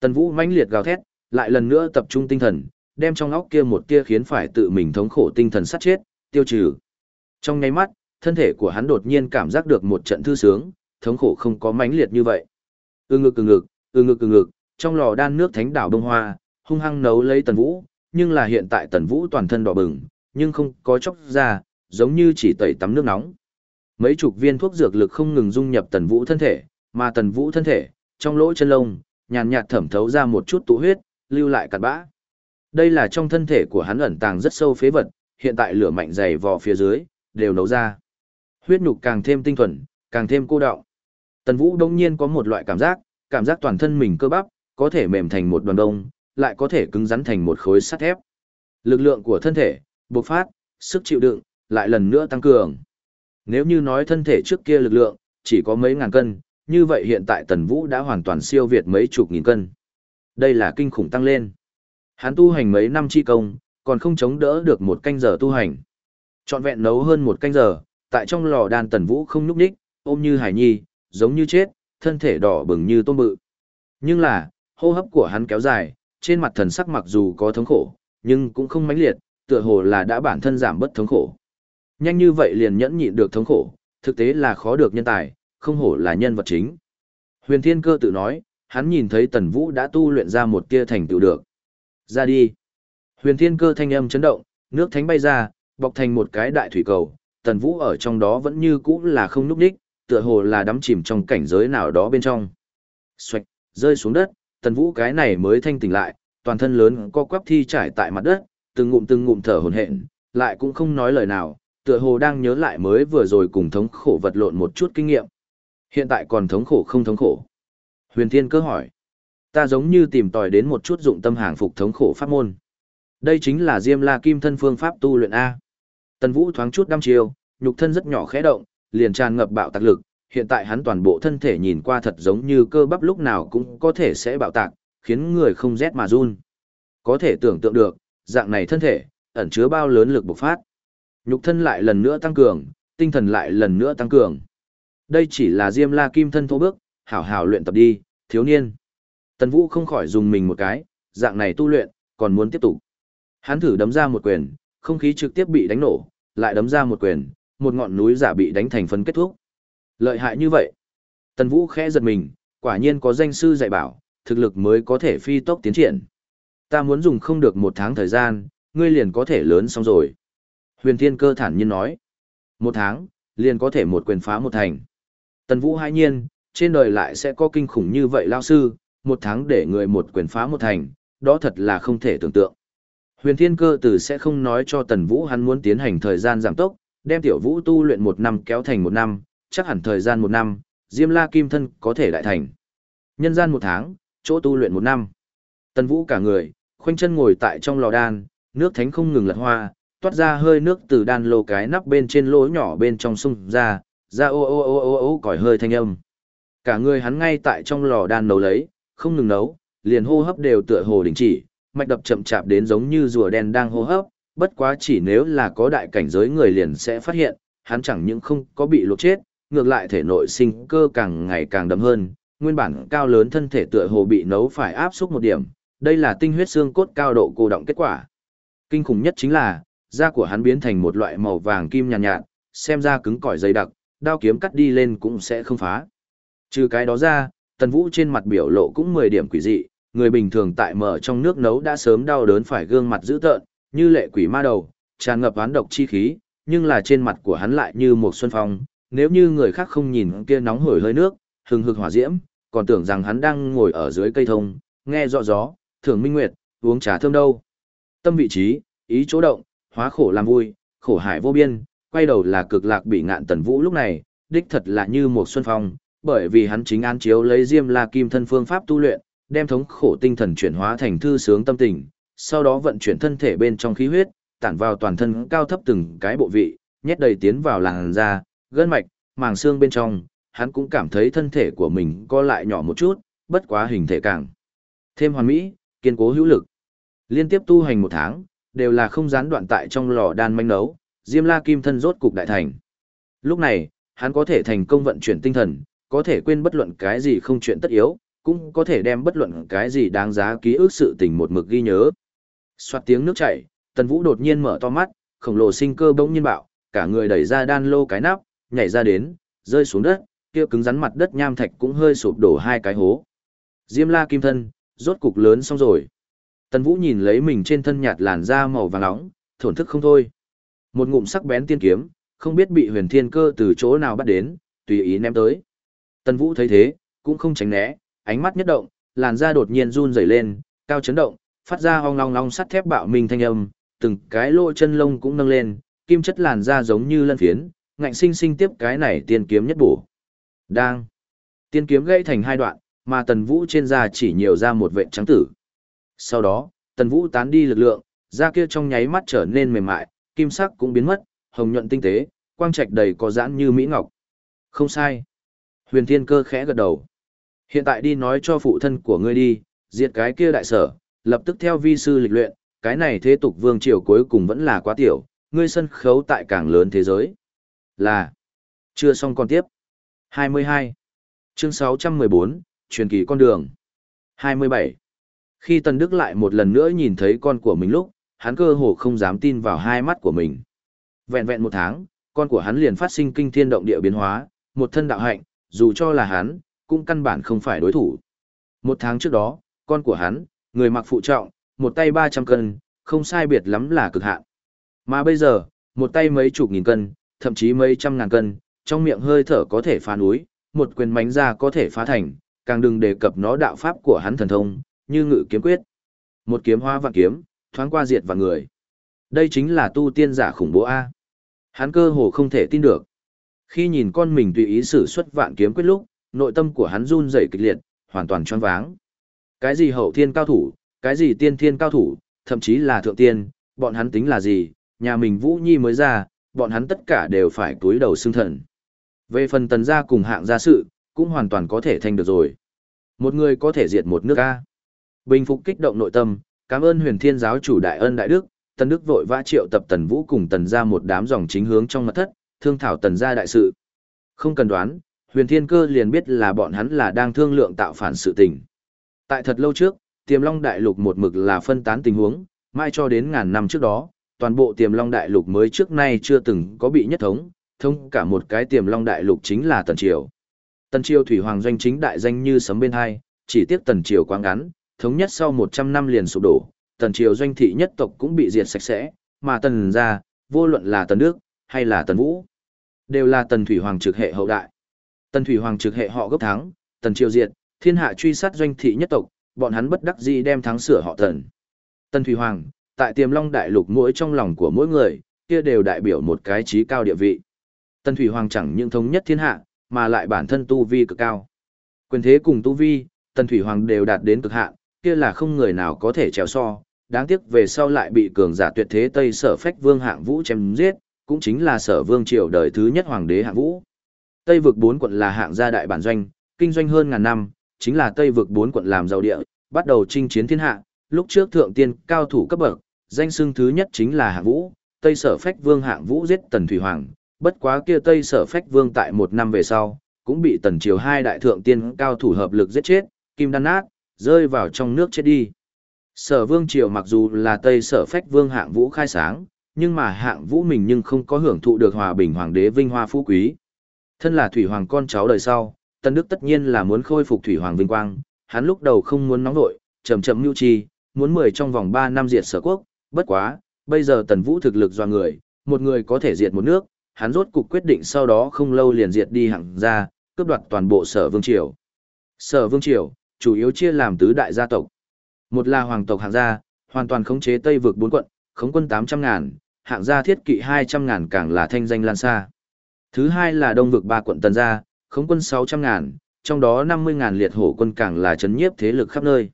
Tần Vũ mãnh liệt gào thét, lại lần nữa tập trung tinh thần, đem trong óc kia một tia khiến phải tự mình thống khổ tinh thần sát chết, tiêu trừ. Trong ngay mắt, thân thể của hắn đột nhiên cảm giác được một trận thư sướng, thống khổ không có mãnh liệt như vậy. Ừ ngực ừ ngực, ừ ngực ừ ngực, trong lò đan nước thánh đảo đông hoa, hung hăng nấu lấy Tần Vũ, nhưng là hiện tại Tần Vũ toàn thân đỏ bừng, nhưng không có chốc ra, giống như chỉ tẩy tắm nước nóng. Mấy chục viên thuốc dược lực không ngừng dung nhập Tần Vũ thân thể, mà Tần Vũ thân thể, trong lỗ chân lông, nhàn nhạt thẩm thấu ra một chút tụ huyết, lưu lại cặn bã. Đây là trong thân thể của hắn ẩn tàng rất sâu phế vật, hiện tại lửa mạnh dày vò phía dưới, đều nấu ra. Huyết nhục càng thêm tinh thuần, càng thêm cô đọng. Tần Vũ đông nhiên có một loại cảm giác, cảm giác toàn thân mình cơ bắp, có thể mềm thành một đoàn đông, lại có thể cứng rắn thành một khối sắt thép. Lực lượng của thân thể, bộc phát, sức chịu đựng, lại lần nữa tăng cường. Nếu như nói thân thể trước kia lực lượng, chỉ có mấy ngàn cân, như vậy hiện tại Tần Vũ đã hoàn toàn siêu việt mấy chục nghìn cân. Đây là kinh khủng tăng lên. Hắn tu hành mấy năm chi công, còn không chống đỡ được một canh giờ tu hành. Trọn vẹn nấu hơn một canh giờ, tại trong lò đan Tần Vũ không nhúc nhích, ôm như hải nhi, giống như chết, thân thể đỏ bừng như tôm bự. Nhưng là, hô hấp của hắn kéo dài, trên mặt thần sắc mặc dù có thống khổ, nhưng cũng không mãnh liệt, tựa hồ là đã bản thân giảm bất thống khổ. Nhanh như vậy liền nhẫn nhịn được thống khổ, thực tế là khó được nhân tài, không hổ là nhân vật chính. Huyền Thiên Cơ tự nói, hắn nhìn thấy Tần Vũ đã tu luyện ra một tia thành tựu được. Ra đi. Huyền Thiên Cơ thanh âm chấn động, nước thánh bay ra, bọc thành một cái đại thủy cầu, Tần Vũ ở trong đó vẫn như cũ là không núp đích, tựa hồ là đắm chìm trong cảnh giới nào đó bên trong. Xoạch, rơi xuống đất, Tần Vũ cái này mới thanh tỉnh lại, toàn thân lớn co quắp thi trải tại mặt đất, từng ngụm từng ngụm thở hổn hển, lại cũng không nói lời nào, tựa hồ đang nhớ lại mới vừa rồi cùng thống khổ vật lộn một chút kinh nghiệm. Hiện tại còn thống khổ không thống khổ. Huyền Thiên cơ hỏi. Ta giống như tìm tòi đến một chút dụng tâm hàng phục thống khổ pháp môn. Đây chính là Diêm La Kim thân phương pháp tu luyện A. Tần Vũ thoáng chút đăm chiêu, nhục thân rất nhỏ khẽ động, liền tràn ngập bạo tạc lực, hiện tại hắn toàn bộ thân thể nhìn qua thật giống như cơ bắp lúc nào cũng có thể sẽ bạo tạc, khiến người không rét mà run. Có thể tưởng tượng được, dạng này thân thể, ẩn chứa bao lớn lực bộc phát. Nhục thân lại lần nữa tăng cường, tinh thần lại lần nữa tăng cường. Đây chỉ là Diêm La Kim thân thô bước, hảo hảo luyện tập đi, thiếu niên. Tần Vũ không khỏi dùng mình một cái, dạng này tu luyện, còn muốn tiếp tục. Hắn thử đấm ra một quyền, không khí trực tiếp bị đánh nổ, lại đấm ra một quyền, một ngọn núi giả bị đánh thành phân kết thúc. Lợi hại như vậy. Tần Vũ khẽ giật mình, quả nhiên có danh sư dạy bảo, thực lực mới có thể phi tốc tiến triển. Ta muốn dùng không được một tháng thời gian, ngươi liền có thể lớn xong rồi. Huyền Thiên Cơ thản nhiên nói. Một tháng, liền có thể một quyền phá một thành. Tần Vũ hai nhiên, trên đời lại sẽ có kinh khủng như vậy lao sư, một tháng để người một quyền phá một thành, đó thật là không thể tưởng tượng. Huyền Thiên Cơ Tử sẽ không nói cho Tần Vũ hắn muốn tiến hành thời gian giảm tốc, đem Tiểu Vũ tu luyện một năm kéo thành một năm, chắc hẳn thời gian một năm, Diêm La Kim Thân có thể đại thành. Nhân gian một tháng, chỗ tu luyện một năm. Tần Vũ cả người, khoanh chân ngồi tại trong lò đan, nước thánh không ngừng lật hoa, toát ra hơi nước từ đan lô cái nắp bên trên lỗ nhỏ bên trong sung ra, ra ô ô ô ô ô còi hơi thanh âm. Cả người hắn ngay tại trong lò đan nấu lấy, không ngừng nấu, liền hô hấp đều tựa hồ đình chỉ, mạch đập chậm chạp đến giống như rùa đen đang hô hấp, bất quá chỉ nếu là có đại cảnh giới người liền sẽ phát hiện, hắn chẳng những không có bị luộc chết, ngược lại thể nội sinh cơ càng ngày càng đậm hơn, nguyên bản cao lớn thân thể tựa hồ bị nấu phải áp xúc một điểm, đây là tinh huyết xương cốt cao độ cô động kết quả. Kinh khủng nhất chính là, da của hắn biến thành một loại màu vàng kim nhàn nhạt, nhạt, xem ra cứng cỏi dày đặc, đao kiếm cắt đi lên cũng sẽ không phá. Trừ cái đó ra, Tần Vũ trên mặt biểu lộ cũng 10 điểm quỷ dị, người bình thường tại mở trong nước nấu đã sớm đau đớn phải gương mặt dữ tợn, như lệ quỷ ma đầu, tràn ngập oán độc chi khí, nhưng là trên mặt của hắn lại như một xuân phong, nếu như người khác không nhìn kia nóng hổi hơi nước, hừng hực hỏa diễm, còn tưởng rằng hắn đang ngồi ở dưới cây thông, nghe rõ gió, thưởng minh nguyệt, uống trà thơm đâu. Tâm vị trí, ý chỗ động, hóa khổ làm vui, khổ hải vô biên, quay đầu là cực lạc bị ngạn tần vũ lúc này, đích thật là như một xuân phong, bởi vì hắn chính án chiếu lấy diêm la kim thân phương pháp tu luyện, đem thống khổ tinh thần chuyển hóa thành thư sướng tâm tình, sau đó vận chuyển thân thể bên trong khí huyết, tản vào toàn thân cao thấp từng cái bộ vị, nhét đầy tiến vào làn da, gân mạch, màng xương bên trong, hắn cũng cảm thấy thân thể của mình co lại nhỏ một chút, bất quá hình thể càng thêm hoàn mỹ, kiên cố hữu lực. Liên tiếp tu hành một tháng, đều là không gián đoạn tại trong lò đan manh nấu, Diêm La Kim thân rốt cục đại thành. Lúc này, hắn có thể thành công vận chuyển tinh thần, có thể quên bất luận cái gì không chuyện tất yếu, cũng có thể đem bất luận cái gì đáng giá ký ức sự tình một mực ghi nhớ. Xoát tiếng nước chảy, Tần Vũ đột nhiên mở to mắt, khổng lồ sinh cơ bỗng nhiên bạo, cả người đẩy ra đan lô cái nắp, nhảy ra đến, rơi xuống đất, kia cứng rắn mặt đất nham thạch cũng hơi sụp đổ hai cái hố. Diêm La Kim thân, rốt cục lớn xong rồi. Tần Vũ nhìn lấy mình trên thân nhạt làn da màu vàng nóng, thổn thức không thôi. Một ngụm sắc bén tiên kiếm, không biết bị huyền thiên cơ từ chỗ nào bắt đến, tùy ý ném tới. Tần Vũ thấy thế, cũng không tránh né, ánh mắt nhất động, làn da đột nhiên run rẩy lên, cao chấn động, phát ra ong long long sắt thép bạo minh thanh âm, từng cái lỗ chân lông cũng nâng lên, kim chất làn da giống như lân phiến, ngạnh sinh sinh tiếp cái này tiên kiếm nhất bổ. Đang. Tiên kiếm gãy thành hai đoạn, mà Tần Vũ trên da chỉ nhiều ra một vệt trắng tử. Sau đó, Tần Vũ tán đi lực lượng, da kia trong nháy mắt trở nên mềm mại, kim sắc cũng biến mất, hồng nhuận tinh tế, quang trạch đầy có giãn như mỹ ngọc. Không sai. Huyền Thiên Cơ khẽ gật đầu. Hiện tại đi nói cho phụ thân của ngươi đi, diệt cái kia đại sở, lập tức theo vi sư lịch luyện, cái này thế tục vương triều cuối cùng vẫn là quá tiểu, ngươi sân khấu tại càng lớn thế giới. Là. Chưa xong còn tiếp. 22. Chương 614, truyền kỳ con đường. 27. Khi Tần Đức lại một lần nữa nhìn thấy con của mình lúc, hắn cơ hồ không dám tin vào hai mắt của mình. Vẹn vẹn một tháng, con của hắn liền phát sinh kinh thiên động địa biến hóa, một thân đạo hạnh, dù cho là hắn, cũng căn bản không phải đối thủ. Một tháng trước đó, con của hắn, người mặc phụ trọng, một tay 300 cân, không sai biệt lắm là cực hạn. Mà bây giờ, một tay mấy chục nghìn cân, thậm chí mấy trăm ngàn cân, trong miệng hơi thở có thể phá núi, một quyền mánh ra có thể phá thành, càng đừng đề cập nó đạo pháp của hắn thần thông, như ngự kiếm quyết. Một kiếm hoa vạn kiếm, thoáng qua diệt và người. Đây chính là tu tiên giả khủng bố A. Hắn cơ hồ không thể tin được. Khi nhìn con mình tùy ý sử xuất vạn kiếm quyết lúc, nội tâm của hắn run rẩy kịch liệt, hoàn toàn choáng váng. Cái gì hậu thiên cao thủ, cái gì tiên thiên cao thủ, thậm chí là thượng tiên, bọn hắn tính là gì, nhà mình Vũ Nhi mới ra, bọn hắn tất cả đều phải túi đầu xương thần. Về phần tần gia cùng hạng gia sự, cũng hoàn toàn có thể thành được rồi. Một người có thể diệt một nước ca. Bình phục kích động nội tâm, cảm ơn huyền thiên giáo chủ đại ân đại đức, tần đức vội vã triệu tập tần vũ cùng tần gia một đám dòng chính hướng trong mật thất, thương thảo tần gia đại sự. Không cần đoán, huyền thiên cơ liền biết là bọn hắn là đang thương lượng tạo phản sự tình. Tại thật lâu trước, tiềm long đại lục một mực là phân tán tình huống, mai cho đến ngàn năm trước đó, toàn bộ tiềm long đại lục mới trước nay chưa từng có bị nhất thống, thông cả một cái tiềm long đại lục chính là tần triều. Tần triều thủy hoàng doanh chính đại danh như sấm bên hai, chỉ tiếc tần triều quá ngắn, thống nhất sau 100 năm liền sụp đổ, tần triều doanh thị nhất tộc cũng bị diệt sạch sẽ, mà tần gia, vô luận là tần đức, hay là tần vũ, đều là tần thủy hoàng trực hệ hậu đại. Tần thủy hoàng trực hệ họ gốc thắng, tần triều diệt, thiên hạ truy sát doanh thị nhất tộc, bọn hắn bất đắc dĩ đem thắng sửa họ tần. Tần thủy hoàng, tại tiềm long đại lục mỗi trong lòng của mỗi người, kia đều đại biểu một cái trí cao địa vị. Tần thủy hoàng chẳng những thống nhất thiên hạ, mà lại bản thân tu vi cực cao. Quyền thế cùng tu vi, tần thủy hoàng đều đạt đến cực hạn, kia là không người nào có thể trèo so, đáng tiếc về sau lại bị cường giả tuyệt thế Tây Sở Phách Vương Hạng Vũ chém giết, cũng chính là Sở Vương triều đời thứ nhất hoàng đế Hạng Vũ. Tây vực bốn quận là hạng gia đại bản doanh, kinh doanh hơn ngàn năm, chính là Tây vực bốn quận làm giàu địa, bắt đầu chinh chiến thiên hạ, lúc trước thượng tiên cao thủ cấp bậc, danh xưng thứ nhất chính là Hạng Vũ, Tây Sở Phách Vương Hạng Vũ giết Tần Thủy Hoàng, bất quá kia Tây Sở Phách Vương tại một năm về sau, cũng bị Tần Triều hai đại thượng tiên cao thủ hợp lực giết chết, Kim Đan Nát, rơi vào trong nước chết đi. Sở Vương Triều mặc dù là Tây Sở Phách Vương Hạng Vũ khai sáng, nhưng mà Hạng Vũ mình nhưng không có hưởng thụ được hòa bình hoàng đế vinh hoa phú quý. Thân là Thủy Hoàng con cháu đời sau, Tân Đức tất nhiên là muốn khôi phục Thủy Hoàng vinh quang, hắn lúc đầu không muốn nóng vội chậm chậm mưu chi, muốn mười trong vòng 3 năm diệt sở quốc, bất quá, bây giờ Tần Vũ thực lực do người, một người có thể diệt một nước, hắn rốt cục quyết định sau đó không lâu liền diệt đi hạng ra, cướp đoạt toàn bộ sở vương triều. Sở vương triều, chủ yếu chia làm tứ đại gia tộc. Một là hoàng tộc hạng gia, hoàn toàn khống chế Tây vực bốn quận, khống quân 800 ngàn, hạng gia thiết kỵ 200 ngàn càng là thanh danh lan xa. Thứ hai là đông vực ba quận tần gia, khống quân 600 ngàn, trong đó 50 ngàn liệt hổ quân càng là chấn nhiếp thế lực khắp nơi.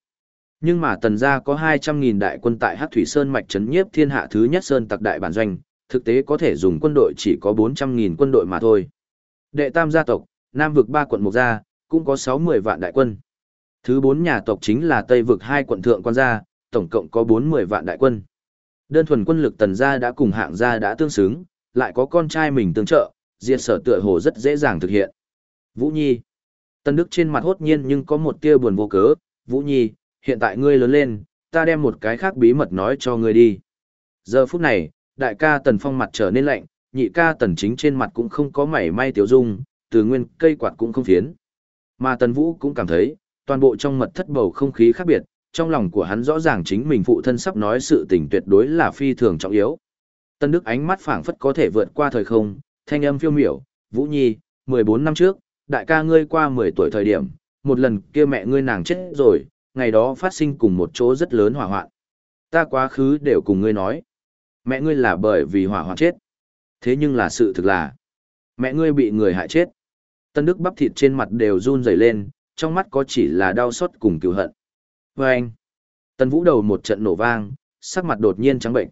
Nhưng mà tần gia có 200.000 đại quân tại Hắc Thủy Sơn mạch chấn nhiếp thiên hạ thứ nhất sơn tặc đại bản doanh, thực tế có thể dùng quân đội chỉ có 400.000 quân đội mà thôi. Đệ tam gia tộc, Nam vực ba quận mục gia, cũng có 60 vạn đại quân. Thứ bốn nhà tộc chính là Tây vực hai quận thượng quan gia, tổng cộng có 40 vạn đại quân. Đơn thuần quân lực tần gia đã cùng hạng gia đã tương xứng, lại có con trai mình tương trợ, diệt sở tựa hồ rất dễ dàng thực hiện. Vũ Nhi. Tân Đức trên mặt hốt nhiên nhưng có một tia buồn vô cớ, Vũ Nhi, hiện tại ngươi lớn lên, ta đem một cái khác bí mật nói cho ngươi đi. Giờ phút này, đại ca Tần Phong mặt trở nên lạnh, nhị ca Tần Chính trên mặt cũng không có mảy may tiểu dung, từ nguyên cây quạt cũng không phiến. Mà Tần Vũ cũng cảm thấy, toàn bộ trong mật thất bầu không khí khác biệt, trong lòng của hắn rõ ràng chính mình phụ thân sắp nói sự tình tuyệt đối là phi thường trọng yếu. Tân Đức ánh mắt phảng phất có thể vượt qua thời không, thanh âm phiêu miểu, Vũ Nhi, 14 năm trước, đại ca ngươi qua 10 tuổi thời điểm, một lần kia mẹ ngươi nàng chết rồi, ngày đó phát sinh cùng một chỗ rất lớn hỏa hoạn. Ta quá khứ đều cùng ngươi nói. Mẹ ngươi là bởi vì hỏa hoạn chết. Thế nhưng là sự thực là, mẹ ngươi bị người hại chết. Tân Đức bắp thịt trên mặt đều run rẩy lên, trong mắt có chỉ là đau xót cùng cứu hận. Và anh, tần Vũ đầu một trận nổ vang, sắc mặt đột nhiên trắng bệnh.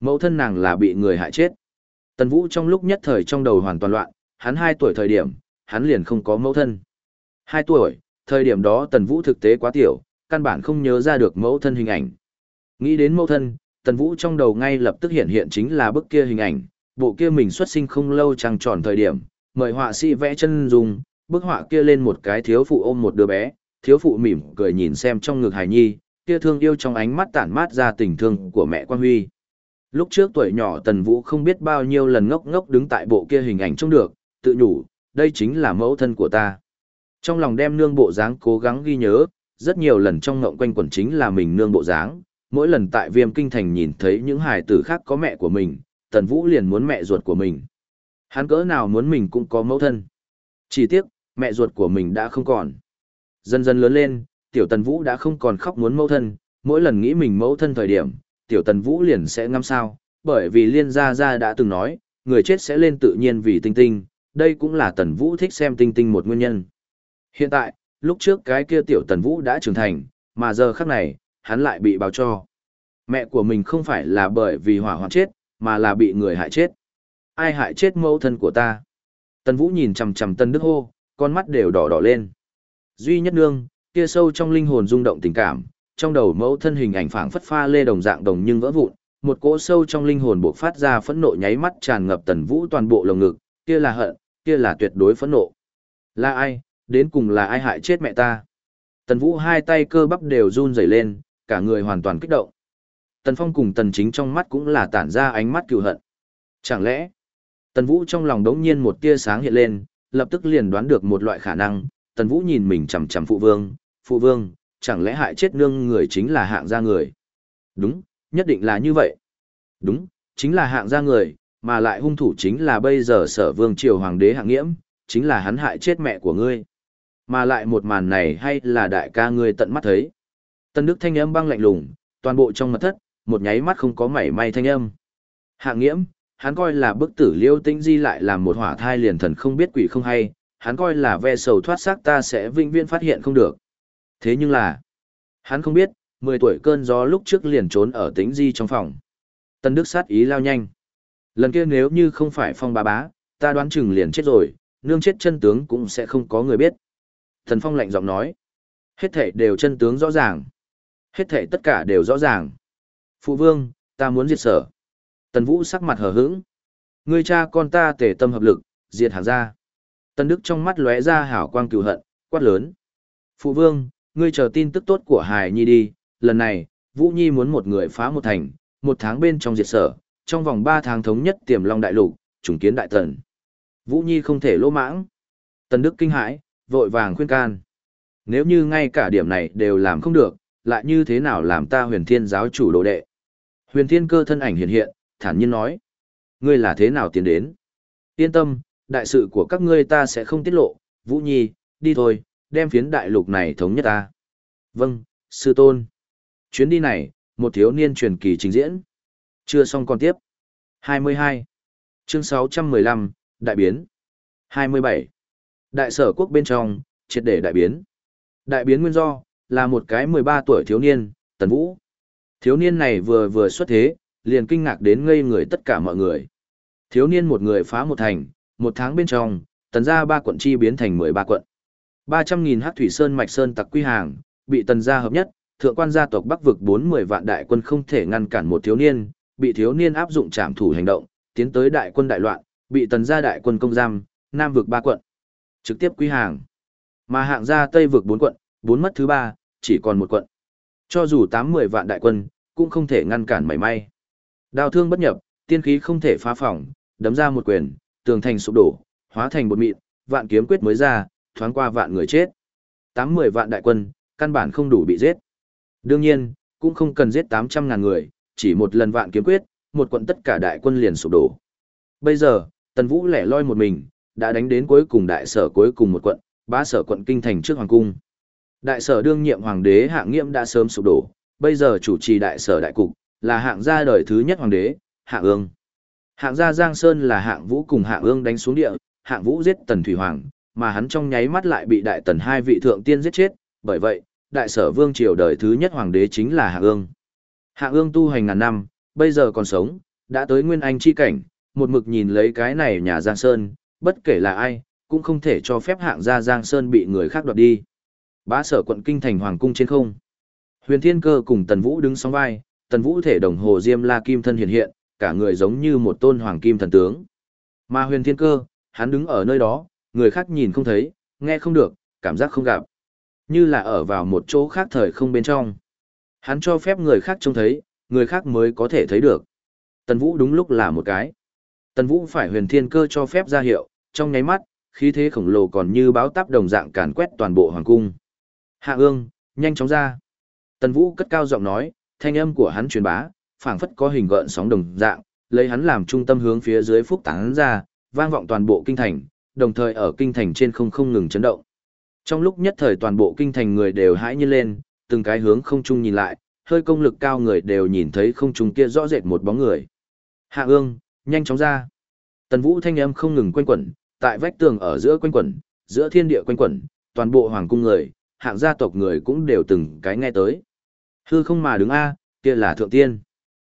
Mẫu thân nàng là bị người hại chết. tần Vũ trong lúc nhất thời trong đầu hoàn toàn loạn, hắn 2 tuổi thời điểm, hắn liền không có mẫu thân. 2 tuổi, thời điểm đó Tần Vũ thực tế quá tiểu, căn bản không nhớ ra được mẫu thân hình ảnh. Nghĩ đến mẫu thân, Tần Vũ trong đầu ngay lập tức hiện hiện chính là bức kia hình ảnh, bộ kia mình xuất sinh không lâu trăng tròn thời điểm, mời họa sĩ vẽ chân dùng, bức họa kia lên một cái thiếu phụ ôm một đứa bé, thiếu phụ mỉm cười nhìn xem trong ngực hài nhi, kia thương yêu trong ánh mắt tản mát ra tình thương của mẹ quan huy. Lúc trước tuổi nhỏ Tần Vũ không biết bao nhiêu lần ngốc ngốc đứng tại bộ kia hình ảnh trông được, tự nhủ, đây chính là mẫu thân của ta. Trong lòng đem nương bộ dáng cố gắng ghi nhớ, rất nhiều lần trong ngộng quanh quẩn chính là mình nương bộ dáng, mỗi lần tại viêm kinh thành nhìn thấy những hài tử khác có mẹ của mình, Tần Vũ liền muốn mẹ ruột của mình. Hắn cỡ nào muốn mình cũng có mẫu thân. Chỉ tiếc, mẹ ruột của mình đã không còn. Dần dần lớn lên, tiểu Tần Vũ đã không còn khóc muốn mẫu thân, mỗi lần nghĩ mình mẫu thân thời điểm, tiểu Tần Vũ liền sẽ ngắm sao, bởi vì Liên Gia Gia đã từng nói, người chết sẽ lên tự nhiên vì tinh tinh, đây cũng là Tần Vũ thích xem tinh tinh một nguyên nhân. Hiện tại, lúc trước cái kia tiểu Tần Vũ đã trưởng thành, Mà giờ khắc này, hắn lại bị báo cho. Mẹ của mình không phải là bởi vì hỏa hoạn chết, mà là bị người hại chết. Ai hại chết mẫu thân của ta? Tần Vũ nhìn chằm chằm Tân Đức hô, con mắt đều đỏ đỏ lên. Duy nhất nương, kia sâu trong linh hồn rung động tình cảm, trong đầu mẫu thân hình ảnh phảng phất pha lê đồng dạng đồng nhưng vỡ vụn, một cỗ sâu trong linh hồn bộc phát ra phẫn nộ nháy mắt tràn ngập Tần Vũ toàn bộ lồng ngực, kia là hận, kia là tuyệt đối phẫn nộ. Là ai, đến cùng là ai hại chết mẹ ta? Tần Vũ hai tay cơ bắp đều run rẩy lên, cả người hoàn toàn kích động. Tần Phong cùng Tần Chính trong mắt cũng là tản ra ánh mắt cựu hận. Chẳng lẽ, Tần Vũ trong lòng đống nhiên một tia sáng hiện lên, lập tức liền đoán được một loại khả năng, Tần Vũ nhìn mình chằm chằm phụ vương, phụ vương, chẳng lẽ hại chết nương người chính là hạng gia người? Đúng, nhất định là như vậy. Đúng, chính là hạng gia người, mà lại hung thủ chính là bây giờ sở vương triều hoàng đế hạng nghiễm, chính là hắn hại chết mẹ của ngươi. Mà lại một màn này hay là đại ca ngươi tận mắt thấy. Tân Đức thanh âm băng lạnh lùng, toàn bộ trong mật thất, một nháy mắt không có mảy may thanh âm. Hạng nghiễm, hắn coi là bức tử liêu tinh di lại làm một hỏa thai liền thần không biết quỷ không hay, hắn coi là ve sầu thoát xác ta sẽ vinh viên phát hiện không được. Thế nhưng là, hắn không biết, 10 tuổi cơn gió lúc trước liền trốn ở tính di trong phòng. Tân Đức sát ý lao nhanh. Lần kia nếu như không phải phong bá bá, ta đoán chừng liền chết rồi, nương chết chân tướng cũng sẽ không có người biết. Thần Phong lạnh giọng nói. Hết thể đều chân tướng rõ ràng. Hết thể tất cả đều rõ ràng. Phụ vương, ta muốn diệt sở. Tần Vũ sắc mặt hờ hững. Ngươi cha con ta tề tâm hợp lực, diệt hàng ra. Tân Đức trong mắt lóe ra hảo quang cừu hận, quát lớn. Phụ vương, ngươi chờ tin tức tốt của Hải Nhi đi, lần này, Vũ Nhi muốn một người phá một thành, một tháng bên trong diệt sở, trong vòng ba tháng thống nhất tiềm long đại lục, trùng kiến đại tần. Vũ Nhi không thể lỗ mãng. Tân Đức kinh hãi, vội vàng khuyên can. Nếu như ngay cả điểm này đều làm không được, lại như thế nào làm ta huyền thiên giáo chủ đồ đệ? Huyền thiên cơ thân ảnh hiện hiện, thản nhiên nói. Ngươi là thế nào tiến đến? Yên tâm, đại sự của các ngươi ta sẽ không tiết lộ, Vũ Nhi, đi thôi, đem phiến đại lục này thống nhất ta. Vâng, sư tôn. Chuyến đi này, một thiếu niên truyền kỳ trình diễn. Chưa xong còn tiếp. 22. Chương 615, Đại biến. 27. Đại sở quốc bên trong, triệt để đại biến. Đại biến nguyên do, là một cái 13 tuổi thiếu niên, Tần Vũ. Thiếu niên này vừa vừa xuất thế, liền kinh ngạc đến ngây người tất cả mọi người. Thiếu niên một người phá một thành, một tháng bên trong, tần gia ba quận chi biến thành 13 quận. 300.000 hắc thủy sơn mạch sơn tặc quy hàng, bị tần gia hợp nhất, thượng quan gia tộc Bắc vực 40 vạn đại quân không thể ngăn cản một thiếu niên, bị thiếu niên áp dụng trảm thủ hành động, tiến tới đại quân đại loạn, bị tần gia đại quân công giam, nam vực ba quận. Trực tiếp quy hàng. Mà hạng gia tây vực 4 quận, 4 mất thứ ba, chỉ còn một quận. Cho dù 8-10 vạn đại quân, cũng không thể ngăn cản mảy may. Đao thương bất nhập, tiên khí không thể phá phỏng, đấm ra một quyền, tường thành sụp đổ, hóa thành bột mịn, vạn kiếm quyết mới ra, thoáng qua vạn người chết. 8-10 vạn đại quân, căn bản không đủ bị giết. Đương nhiên, cũng không cần giết 800 ngàn người, chỉ một lần vạn kiếm quyết, một quận tất cả đại quân liền sụp đổ. Bây giờ, Tần Vũ lẻ loi một mình, đã đánh đến cuối cùng đại sở cuối cùng một quận, ba sở quận kinh thành trước hoàng cung. Đại sở đương nhiệm hoàng đế hạng nghiễm đã sớm sụp đổ, bây giờ chủ trì đại sở đại cục, là hạng gia đời thứ nhất hoàng đế, hạng ương. Hạng gia Giang Sơn là hạng vũ cùng hạng ương đánh xuống địa, hạng vũ giết tần thủy hoàng, mà hắn trong nháy mắt lại bị đại tần hai vị thượng tiên giết chết, bởi vậy, đại sở vương triều đời thứ nhất hoàng đế chính là hạng ương. Hạng ương tu hành ngàn năm, bây giờ còn sống, đã tới nguyên anh chi cảnh, một mực nhìn lấy cái này nhà Giang Sơn, bất kể là ai, cũng không thể cho phép hạng gia Giang Sơn bị người khác đoạt đi. Bá sở quận kinh thành hoàng cung trên không. Huyền Thiên Cơ cùng Tần Vũ đứng song vai, Tần Vũ thể đồng hồ Diêm La Kim thân hiện hiện, cả người giống như một tôn hoàng kim thần tướng. Mà Huyền Thiên Cơ, hắn đứng ở nơi đó, người khác nhìn không thấy, nghe không được, cảm giác không gặp. Như là ở vào một chỗ khác thời không bên trong. Hắn cho phép người khác trông thấy, người khác mới có thể thấy được. Tần Vũ đúng lúc là một cái. Tần Vũ phải huyền thiên cơ cho phép ra hiệu, trong nháy mắt, khí thế khổng lồ còn như báo táp đồng dạng càn quét toàn bộ hoàng cung. Hạ ương, nhanh chóng ra. Tần Vũ cất cao giọng nói, thanh âm của hắn truyền bá, phảng phất có hình gợn sóng đồng dạng, lấy hắn làm trung tâm hướng phía dưới phúc tán ra, vang vọng toàn bộ kinh thành, đồng thời ở kinh thành trên không không ngừng chấn động. Trong lúc nhất thời toàn bộ kinh thành người đều hãi nhiên lên, từng cái hướng không trung nhìn lại, hơi công lực cao người đều nhìn thấy không trung kia rõ rệt một bóng người. Hạ ương, nhanh chóng ra. Tần Vũ thanh âm không ngừng quanh quẩn, tại vách tường ở giữa quanh quẩn, giữa thiên địa quanh quẩn, toàn bộ hoàng cung người, hạng gia tộc người cũng đều từng cái nghe tới. Hư không mà đứng A, kia là thượng tiên.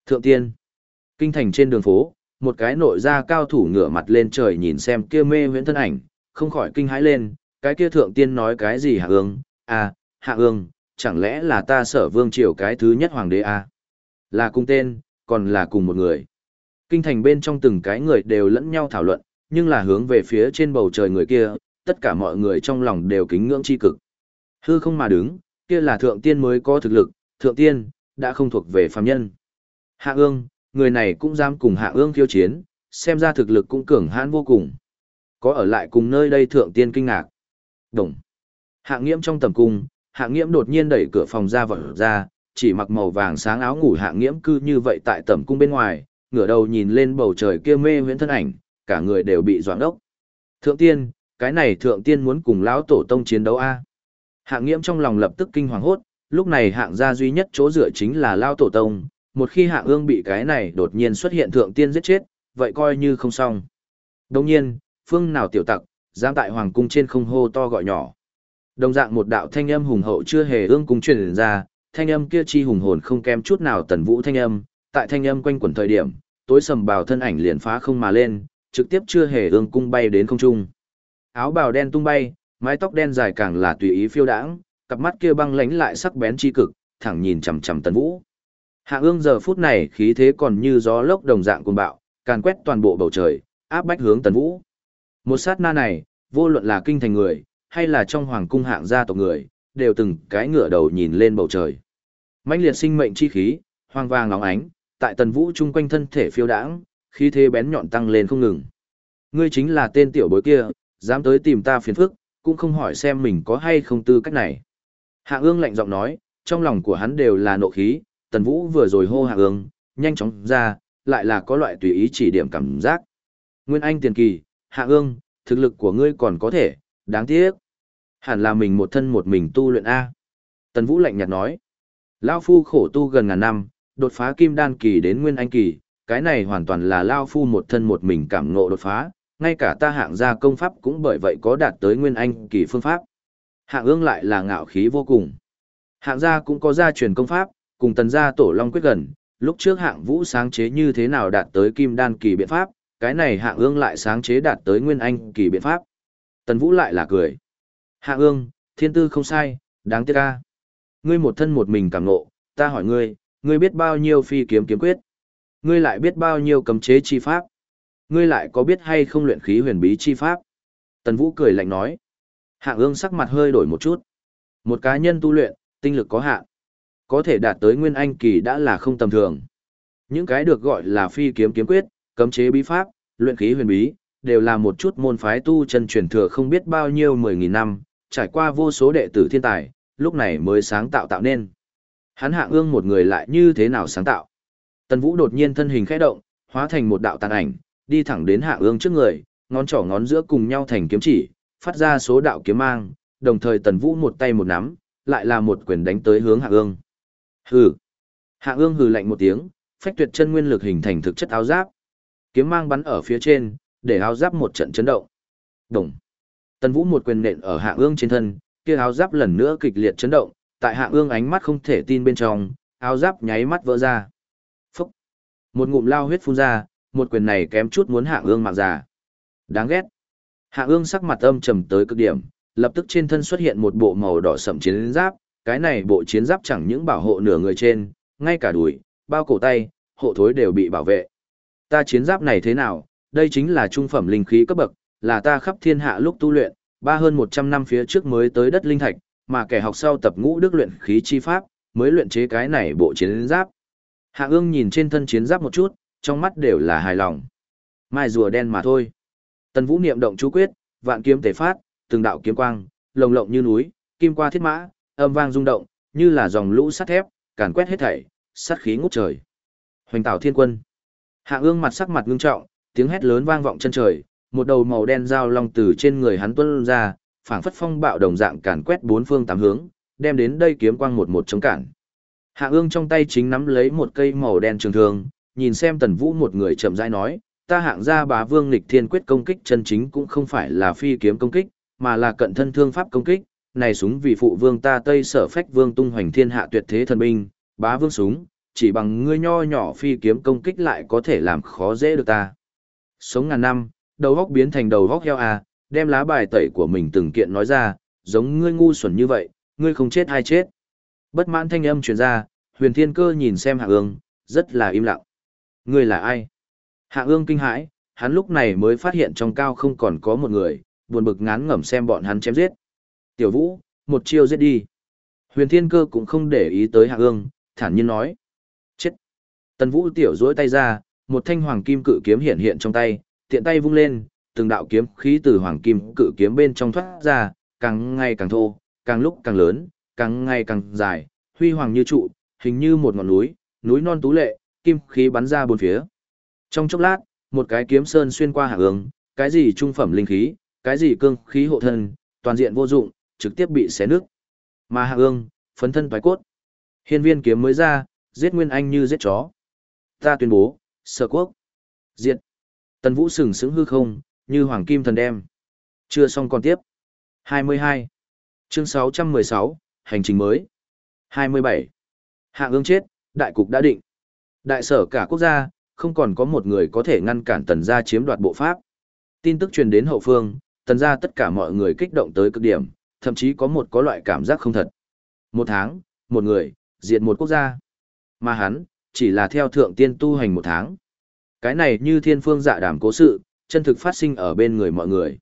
Thượng tiên. Kinh thành trên đường phố, một cái nội gia cao thủ ngửa mặt lên trời nhìn xem kia mê huyễn thân ảnh, không khỏi kinh hãi lên, cái kia thượng tiên nói cái gì hạ ương, à, hạ ương, chẳng lẽ là ta sở vương triều cái thứ nhất hoàng đế à? Là cùng tên, còn là cùng một người. Kinh thành bên trong từng cái người đều lẫn nhau thảo luận, nhưng là hướng về phía trên bầu trời người kia, tất cả mọi người trong lòng đều kính ngưỡng chi cực. Hư không mà đứng, kia là thượng tiên mới có thực lực, thượng tiên, đã không thuộc về phàm nhân. Hạ ương, người này cũng dám cùng hạ ương khiêu chiến, xem ra thực lực cũng cường hãn vô cùng. Có ở lại cùng nơi đây thượng tiên kinh ngạc. Đồng. Hạ nghiễm trong tầm cung, hạ nghiễm đột nhiên đẩy cửa phòng ra vọt ra, chỉ mặc màu vàng sáng áo ngủ hạ nghiễm cư như vậy tại tầm cung bên ngoài, ngửa đầu nhìn lên bầu trời kia mê huyễn thân ảnh, cả người đều bị doãn đốc. Thượng tiên, cái này thượng tiên muốn cùng lão tổ tông chiến đấu a Hạ nghiễm trong lòng lập tức kinh hoàng hốt, lúc này hạng gia duy nhất chỗ dựa chính là lao tổ tông, một khi hạ ương bị cái này đột nhiên xuất hiện thượng tiên giết chết, vậy coi như không xong. Đồng nhiên, phương nào tiểu tặc, dám tại hoàng cung trên không hô to gọi nhỏ. Đồng dạng một đạo thanh âm hùng hậu chưa hề ương cung truyền ra, thanh âm kia chi hùng hồn không kém chút nào tần vũ thanh âm, tại thanh âm quanh quẩn thời điểm, tối sầm bào thân ảnh liền phá không mà lên, trực tiếp chưa hề ương cung bay đến không trung. Áo bào đen tung bay, mái tóc đen dài càng là tùy ý phiêu đãng, cặp mắt kia băng lánh lại sắc bén chi cực, thẳng nhìn chằm chằm Tần Vũ. Hạ ương giờ phút này khí thế còn như gió lốc đồng dạng cuồng bạo, càn quét toàn bộ bầu trời, áp bách hướng Tần Vũ. Một sát na này, vô luận là kinh thành người, hay là trong hoàng cung hạng gia tộc người, đều từng cái ngửa đầu nhìn lên bầu trời. mãnh liệt sinh mệnh chi khí, hoang vàng nóng ánh, tại Tần Vũ chung quanh thân thể phiêu đãng, khí thế bén nhọn tăng lên không ngừng. Ngươi chính là tên tiểu bối kia, dám tới tìm ta phiền phức, cũng không hỏi xem mình có hay không tư cách này. Hạ ương lạnh giọng nói, trong lòng của hắn đều là nộ khí, tần vũ vừa rồi hô hạ ương, nhanh chóng ra, lại là có loại tùy ý chỉ điểm cảm giác. Nguyên Anh tiền kỳ, hạ ương, thực lực của ngươi còn có thể, đáng tiếc. Hẳn là mình một thân một mình tu luyện A. Tần vũ lạnh nhạt nói, Lao Phu khổ tu gần ngàn năm, đột phá kim đan kỳ đến Nguyên Anh kỳ, cái này hoàn toàn là Lao Phu một thân một mình cảm ngộ đột phá, ngay cả ta hạng gia công pháp cũng bởi vậy có đạt tới Nguyên Anh kỳ phương pháp. Hạng ương lại là ngạo khí vô cùng. Hạng gia cũng có gia truyền công pháp, cùng tần gia tổ long quyết gần, lúc trước hạng vũ sáng chế như thế nào đạt tới kim đan kỳ biện pháp, cái này hạng ương lại sáng chế đạt tới nguyên anh kỳ biện pháp. Tần vũ lại là cười. Hạng ương, thiên tư không sai, đáng tiếc ca. Ngươi một thân một mình cảm nộ, ta hỏi ngươi, ngươi biết bao nhiêu phi kiếm kiếm quyết? Ngươi lại biết bao nhiêu cấm chế chi pháp? Ngươi lại có biết hay không luyện khí huyền bí chi pháp? Tần Vũ cười lạnh nói. Hạng ương sắc mặt hơi đổi một chút. Một cá nhân tu luyện, tinh lực có hạn. Có thể đạt tới nguyên anh kỳ đã là không tầm thường. Những cái được gọi là phi kiếm kiếm quyết, cấm chế bí pháp, luyện khí huyền bí, đều là một chút môn phái tu chân truyền thừa không biết bao nhiêu mười nghìn năm, trải qua vô số đệ tử thiên tài, lúc này mới sáng tạo tạo nên. Hắn Hạ ương một người lại như thế nào sáng tạo. Tần Vũ đột nhiên thân hình khẽ động, hóa thành một đạo tàn ảnh, đi thẳng đến Hạ ương trước người, ngón trỏ ngón giữa cùng nhau thành kiếm chỉ, phát ra số đạo kiếm mang, đồng thời Tần Vũ một tay một nắm, lại là một quyền đánh tới hướng Hạ Ương. Hừ. Hạ Ương hừ lạnh một tiếng, phách tuyệt chân nguyên lực hình thành thực chất áo giáp. Kiếm mang bắn ở phía trên, để áo giáp một trận chấn động. Đồng. Tần Vũ một quyền nện ở Hạ Ương trên thân, kia áo giáp lần nữa kịch liệt chấn động, tại Hạ Ương ánh mắt không thể tin bên trong, áo giáp nháy mắt vỡ ra. Phúc. Một ngụm lao huyết phun ra, một quyền này kém chút muốn Hạ Ương mạng già. Đáng ghét. Hạ ương sắc mặt âm trầm tới cực điểm, lập tức trên thân xuất hiện một bộ màu đỏ sậm chiến giáp, cái này bộ chiến giáp chẳng những bảo hộ nửa người trên, ngay cả đùi, bao cổ tay, hộ thối đều bị bảo vệ. Ta chiến giáp này thế nào, đây chính là trung phẩm linh khí cấp bậc, là ta khắp thiên hạ lúc tu luyện, ba hơn 100 năm phía trước mới tới đất linh thạch, mà kẻ học sau tập ngũ đức luyện khí chi pháp, mới luyện chế cái này bộ chiến giáp. Hạ ương nhìn trên thân chiến giáp một chút, trong mắt đều là hài lòng. Mai rùa đen mà thôi. Tần Vũ niệm động chú quyết, vạn kiếm tề phát, từng đạo kiếm quang, lồng lộng như núi, kim qua thiết mã, âm vang rung động, như là dòng lũ sắt thép, càn quét hết thảy, sát khí ngút trời. Hoành Tảo Thiên Quân. Hạ Ương mặt sắc mặt ngưng trọng, tiếng hét lớn vang vọng chân trời, một đầu màu đen dao long từ trên người hắn tuôn ra, phảng phất phong bạo đồng dạng càn quét bốn phương tám hướng, đem đến đây kiếm quang một một chống cản. Hạ Ương trong tay chính nắm lấy một cây màu đen trường thương, nhìn xem Tần Vũ một người chậm rãi nói, ta hạng ra bá vương nghịch thiên quyết công kích chân chính cũng không phải là phi kiếm công kích, mà là cận thân thương pháp công kích, này súng vì phụ vương ta Tây Sở Phách Vương tung hoành thiên hạ tuyệt thế thần binh, bá vương súng, chỉ bằng ngươi nho nhỏ phi kiếm công kích lại có thể làm khó dễ được ta. Sống ngàn năm, đầu góc biến thành đầu góc heo à, đem lá bài tẩy của mình từng kiện nói ra, giống ngươi ngu xuẩn như vậy, ngươi không chết hay chết. Bất mãn thanh âm truyền ra, huyền thiên cơ nhìn xem hạ ương, rất là im lặng. Ngươi là ai? Hạ ương kinh hãi, hắn lúc này mới phát hiện trong cao không còn có một người, buồn bực ngán ngẩm xem bọn hắn chém giết. Tiểu vũ, một chiêu giết đi. Huyền thiên cơ cũng không để ý tới hạ ương, thản nhiên nói. Chết. Tần vũ tiểu duỗi tay ra, một thanh hoàng kim cự kiếm hiện hiện trong tay, tiện tay vung lên, từng đạo kiếm khí từ hoàng kim cự kiếm bên trong thoát ra, càng ngày càng thô, càng lúc càng lớn, càng ngày càng dài, huy hoàng như trụ, hình như một ngọn núi, núi non tú lệ, kim khí bắn ra bốn phía. Trong chốc lát, một cái kiếm sơn xuyên qua hạ ương, cái gì trung phẩm linh khí, cái gì cương khí hộ thân, toàn diện vô dụng, trực tiếp bị xé nước. Mà hạ ương, phấn thân toái cốt. Hiên viên kiếm mới ra, giết nguyên anh như giết chó. Ta tuyên bố, sở quốc. Diệt. Tần vũ sừng sững hư không, như hoàng kim thần đem. Chưa xong còn tiếp. 22. Chương 616, hành trình mới. 27. Hạ ương chết, đại cục đã định. Đại sở cả quốc gia, không còn có một người có thể ngăn cản tần gia chiếm đoạt bộ pháp. Tin tức truyền đến hậu phương, tần gia tất cả mọi người kích động tới cực điểm, thậm chí có một có loại cảm giác không thật. Một tháng, một người, diệt một quốc gia. Mà hắn, chỉ là theo thượng tiên tu hành một tháng. Cái này như thiên phương dạ đảm cố sự, chân thực phát sinh ở bên người mọi người.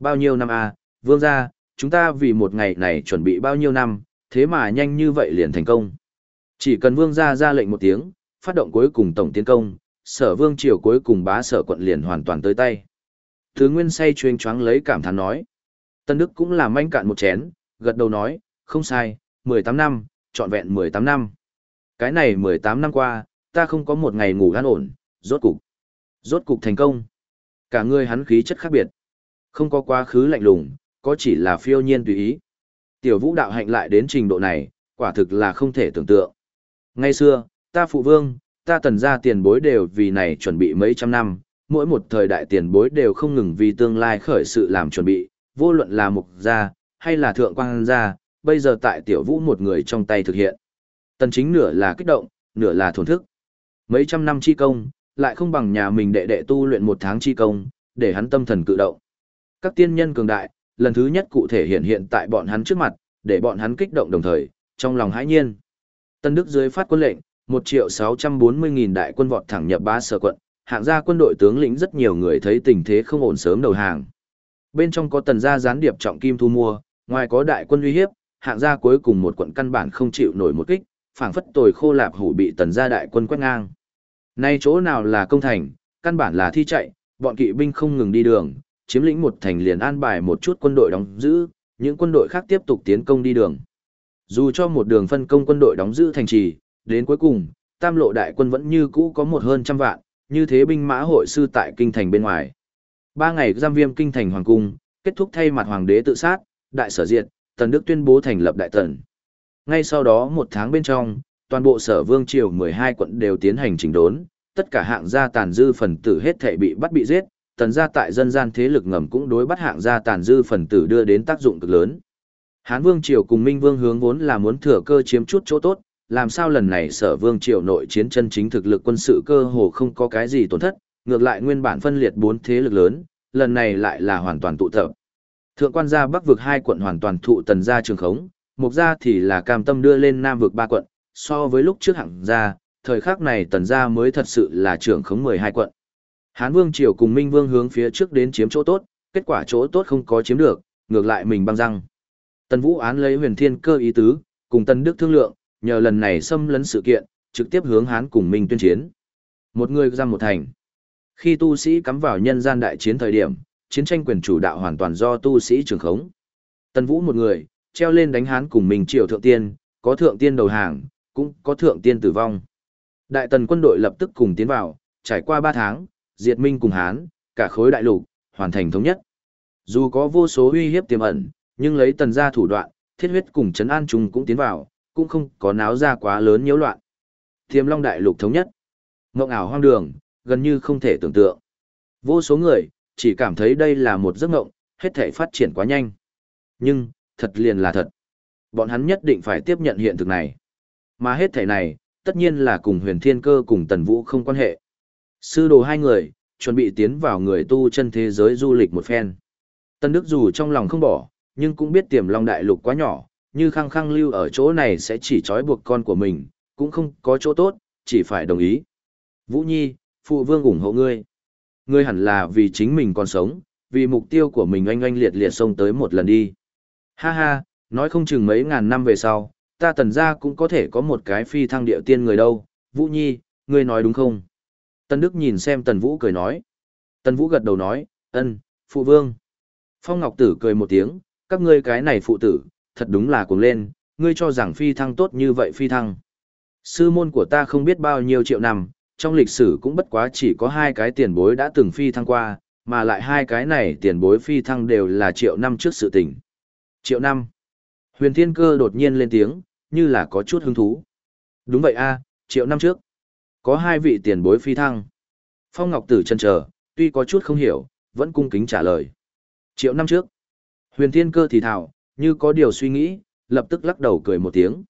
Bao nhiêu năm a à, vương gia, chúng ta vì một ngày này chuẩn bị bao nhiêu năm, thế mà nhanh như vậy liền thành công. Chỉ cần vương gia ra lệnh một tiếng, phát động cuối cùng tổng tiến công, sở vương triều cuối cùng bá sở quận liền hoàn toàn tới tay. Thứ nguyên say chuyên choáng lấy cảm thán nói. Tân Đức cũng làm manh cạn một chén, gật đầu nói, không sai, 18 năm, trọn vẹn 18 năm. Cái này 18 năm qua, ta không có một ngày ngủ an ổn, rốt cục. Rốt cục thành công. Cả người hắn khí chất khác biệt. Không có quá khứ lạnh lùng, có chỉ là phiêu nhiên tùy ý. Tiểu vũ đạo hạnh lại đến trình độ này, quả thực là không thể tưởng tượng. Ngay xưa, ta phụ vương, ta tần ra tiền bối đều vì này chuẩn bị mấy trăm năm, mỗi một thời đại tiền bối đều không ngừng vì tương lai khởi sự làm chuẩn bị, vô luận là mục gia, hay là thượng quan gia, bây giờ tại tiểu vũ một người trong tay thực hiện. Tần chính nửa là kích động, nửa là thổn thức. Mấy trăm năm chi công, lại không bằng nhà mình đệ đệ tu luyện một tháng chi công, để hắn tâm thần cự động. Các tiên nhân cường đại, lần thứ nhất cụ thể hiện hiện tại bọn hắn trước mặt, để bọn hắn kích động đồng thời, trong lòng hãi nhiên. Tân Đức dưới phát quân lệnh, 1 triệu 640 nghìn đại quân vọt thẳng nhập ba sở quận, hạng gia quân đội tướng lĩnh rất nhiều người thấy tình thế không ổn sớm đầu hàng. Bên trong có tần gia gián điệp trọng kim thu mua, ngoài có đại quân uy hiếp, hạng gia cuối cùng một quận căn bản không chịu nổi một kích, phảng phất tồi khô lạp hủ bị tần gia đại quân quét ngang. Nay chỗ nào là công thành, căn bản là thi chạy, bọn kỵ binh không ngừng đi đường, chiếm lĩnh một thành liền an bài một chút quân đội đóng giữ, những quân đội khác tiếp tục tiến công đi đường. Dù cho một đường phân công quân đội đóng giữ thành trì, đến cuối cùng, tam lộ đại quân vẫn như cũ có một hơn trăm vạn, như thế binh mã hội sư tại kinh thành bên ngoài. Ba ngày giam viêm kinh thành hoàng cung, kết thúc thay mặt hoàng đế tự sát, đại sở diệt, tần đức tuyên bố thành lập đại tần. Ngay sau đó một tháng bên trong, toàn bộ sở vương triều 12 quận đều tiến hành chỉnh đốn, tất cả hạng gia tàn dư phần tử hết thể bị bắt bị giết, tần gia tại dân gian thế lực ngầm cũng đối bắt hạng gia tàn dư phần tử đưa đến tác dụng cực lớn. Hán vương triều cùng Minh vương hướng vốn là muốn thừa cơ chiếm chút chỗ tốt, làm sao lần này sở vương triều nội chiến chân chính thực lực quân sự cơ hồ không có cái gì tổn thất, ngược lại nguyên bản phân liệt bốn thế lực lớn, lần này lại là hoàn toàn tụ tập. Thượng quan gia bắc vực hai quận hoàn toàn thụ tần gia trường khống, mục gia thì là cam tâm đưa lên nam vực ba quận, so với lúc trước hạng gia, thời khắc này tần gia mới thật sự là trưởng khống 12 quận. Hán Vương Triều cùng Minh Vương hướng phía trước đến chiếm chỗ tốt, kết quả chỗ tốt không có chiếm được, ngược lại mình băng răng. Tần Vũ án lấy huyền thiên cơ ý tứ, cùng Tần Đức thương lượng, nhờ lần này xâm lấn sự kiện, trực tiếp hướng Hán cùng Minh tuyên chiến. Một người ra một thành. Khi tu sĩ cắm vào nhân gian đại chiến thời điểm, chiến tranh quyền chủ đạo hoàn toàn do tu sĩ trường khống. Tần Vũ một người, treo lên đánh Hán cùng Minh Triều thượng tiên, có thượng tiên đầu hàng, cũng có thượng tiên tử vong. Đại tần quân đội lập tức cùng tiến vào, trải qua 3 tháng, diệt minh cùng Hán, cả khối đại lục, hoàn thành thống nhất. Dù có vô số uy hiếp tiềm ẩn, nhưng lấy tần gia thủ đoạn, thiết huyết cùng chấn an trung cũng tiến vào, cũng không có náo ra quá lớn nhiễu loạn. Tiềm long đại lục thống nhất. Ngộng ảo hoang đường, gần như không thể tưởng tượng. Vô số người, chỉ cảm thấy đây là một giấc mộng, hết thể phát triển quá nhanh. Nhưng, thật liền là thật. Bọn hắn nhất định phải tiếp nhận hiện thực này. Mà hết thể này, tất nhiên là cùng huyền thiên cơ cùng tần vũ không quan hệ. Sư đồ hai người, chuẩn bị tiến vào người tu chân thế giới du lịch một phen. Tân Đức dù trong lòng không bỏ, nhưng cũng biết tiềm long đại lục quá nhỏ, như khăng khăng lưu ở chỗ này sẽ chỉ trói buộc con của mình, cũng không có chỗ tốt, chỉ phải đồng ý. Vũ Nhi, phụ vương ủng hộ ngươi. Ngươi hẳn là vì chính mình còn sống, vì mục tiêu của mình oanh oanh liệt liệt xông tới một lần đi. Ha ha, nói không chừng mấy ngàn năm về sau, ta tần gia cũng có thể có một cái phi thăng địa tiên người đâu. Vũ Nhi, ngươi nói đúng không? Tân Đức nhìn xem Tần Vũ cười nói. Tần Vũ gật đầu nói, ân, phụ vương. Phong Ngọc Tử cười một tiếng, các ngươi cái này phụ tử, thật đúng là cuồng lên, ngươi cho rằng phi thăng tốt như vậy phi thăng. Sư môn của ta không biết bao nhiêu triệu năm, trong lịch sử cũng bất quá chỉ có hai cái tiền bối đã từng phi thăng qua, mà lại hai cái này tiền bối phi thăng đều là triệu năm trước sự tình. Triệu năm. Huyền Thiên Cơ đột nhiên lên tiếng, như là có chút hứng thú. Đúng vậy a, triệu năm trước. Có hai vị tiền bối phi thăng. Phong Ngọc Tử chân chờ, tuy có chút không hiểu, vẫn cung kính trả lời. Triệu năm trước. Huyền Thiên Cơ thì thào, như có điều suy nghĩ, lập tức lắc đầu cười một tiếng.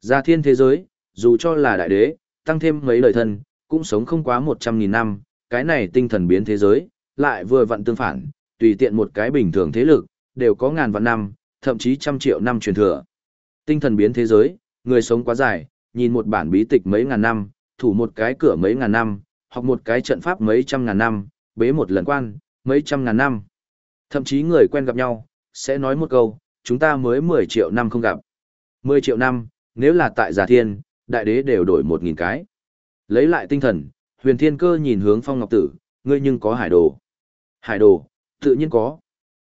Gia thiên thế giới, dù cho là đại đế, tăng thêm mấy lời thân, cũng sống không quá một trăm nghìn năm, cái này tinh thần biến thế giới, lại vừa vặn tương phản, tùy tiện một cái bình thường thế lực, đều có ngàn vạn năm, thậm chí trăm triệu năm truyền thừa. Tinh thần biến thế giới, người sống quá dài, nhìn một bản bí tịch mấy ngàn năm, thủ một cái cửa mấy ngàn năm, học một cái trận pháp mấy trăm ngàn năm, bế một lần quan, mấy trăm ngàn năm. Thậm chí người quen gặp nhau, sẽ nói một câu, chúng ta mới 10 triệu năm không gặp. 10 triệu năm, nếu là tại giả thiên, đại đế đều đổi 1.000 cái. Lấy lại tinh thần, huyền thiên cơ nhìn hướng phong ngọc tử, ngươi nhưng có hải đồ. Hải đồ, tự nhiên có.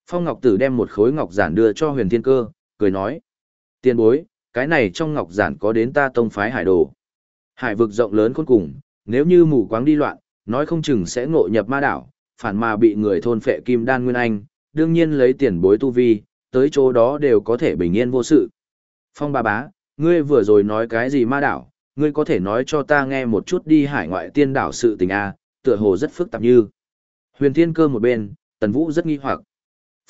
Phong ngọc tử đem một khối ngọc giản đưa cho huyền thiên cơ, cười nói. Tiên bối, cái này trong ngọc giản có đến ta tông phái hải đồ. Hải vực rộng lớn khôn cùng, nếu như mù quáng đi loạn, nói không chừng sẽ ngộ nhập ma đảo, phản mà bị người thôn phệ kim đan nguyên anh, đương nhiên lấy tiền bối tu vi, tới chỗ đó đều có thể bình yên vô sự. Phong ba bá, ngươi vừa rồi nói cái gì ma đảo, ngươi có thể nói cho ta nghe một chút đi hải ngoại tiên đảo sự tình a, tựa hồ rất phức tạp như. Huyền Thiên Cơ một bên, Tần Vũ rất nghi hoặc.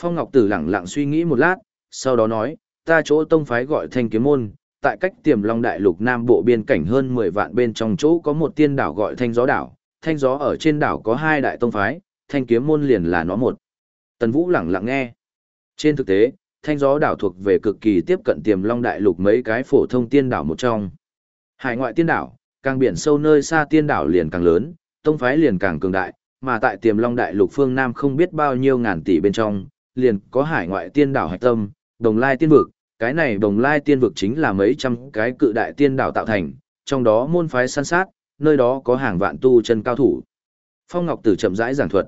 Phong Ngọc Tử lẳng lặng suy nghĩ một lát, sau đó nói, ta chỗ tông phái gọi Thanh Kiếm môn, tại cách Tiềm Long Đại Lục Nam Bộ biên cảnh hơn 10 vạn bên trong chỗ có một tiên đảo gọi Thanh Gió đảo, Thanh Gió ở trên đảo có hai đại tông phái, Thanh Kiếm môn liền là nó một. Tần Vũ lẳng lặng nghe. Trên thực tế, Thanh Gió đảo thuộc về cực kỳ tiếp cận Tiềm Long Đại Lục mấy cái phổ thông tiên đảo một trong. Hải ngoại tiên đảo, càng biển sâu nơi xa tiên đảo liền càng lớn, tông phái liền càng cường đại, mà tại Tiềm Long Đại Lục phương Nam không biết bao nhiêu ngàn tỷ bên trong, liền có hải ngoại tiên đảo hạch tâm, Đồng Lai tiên vực, cái này Đồng Lai tiên vực chính là mấy trăm cái cự đại tiên đảo tạo thành, trong đó môn phái săn sát, nơi đó có hàng vạn tu chân cao thủ. Phong Ngọc Tử chậm rãi giảng thuật.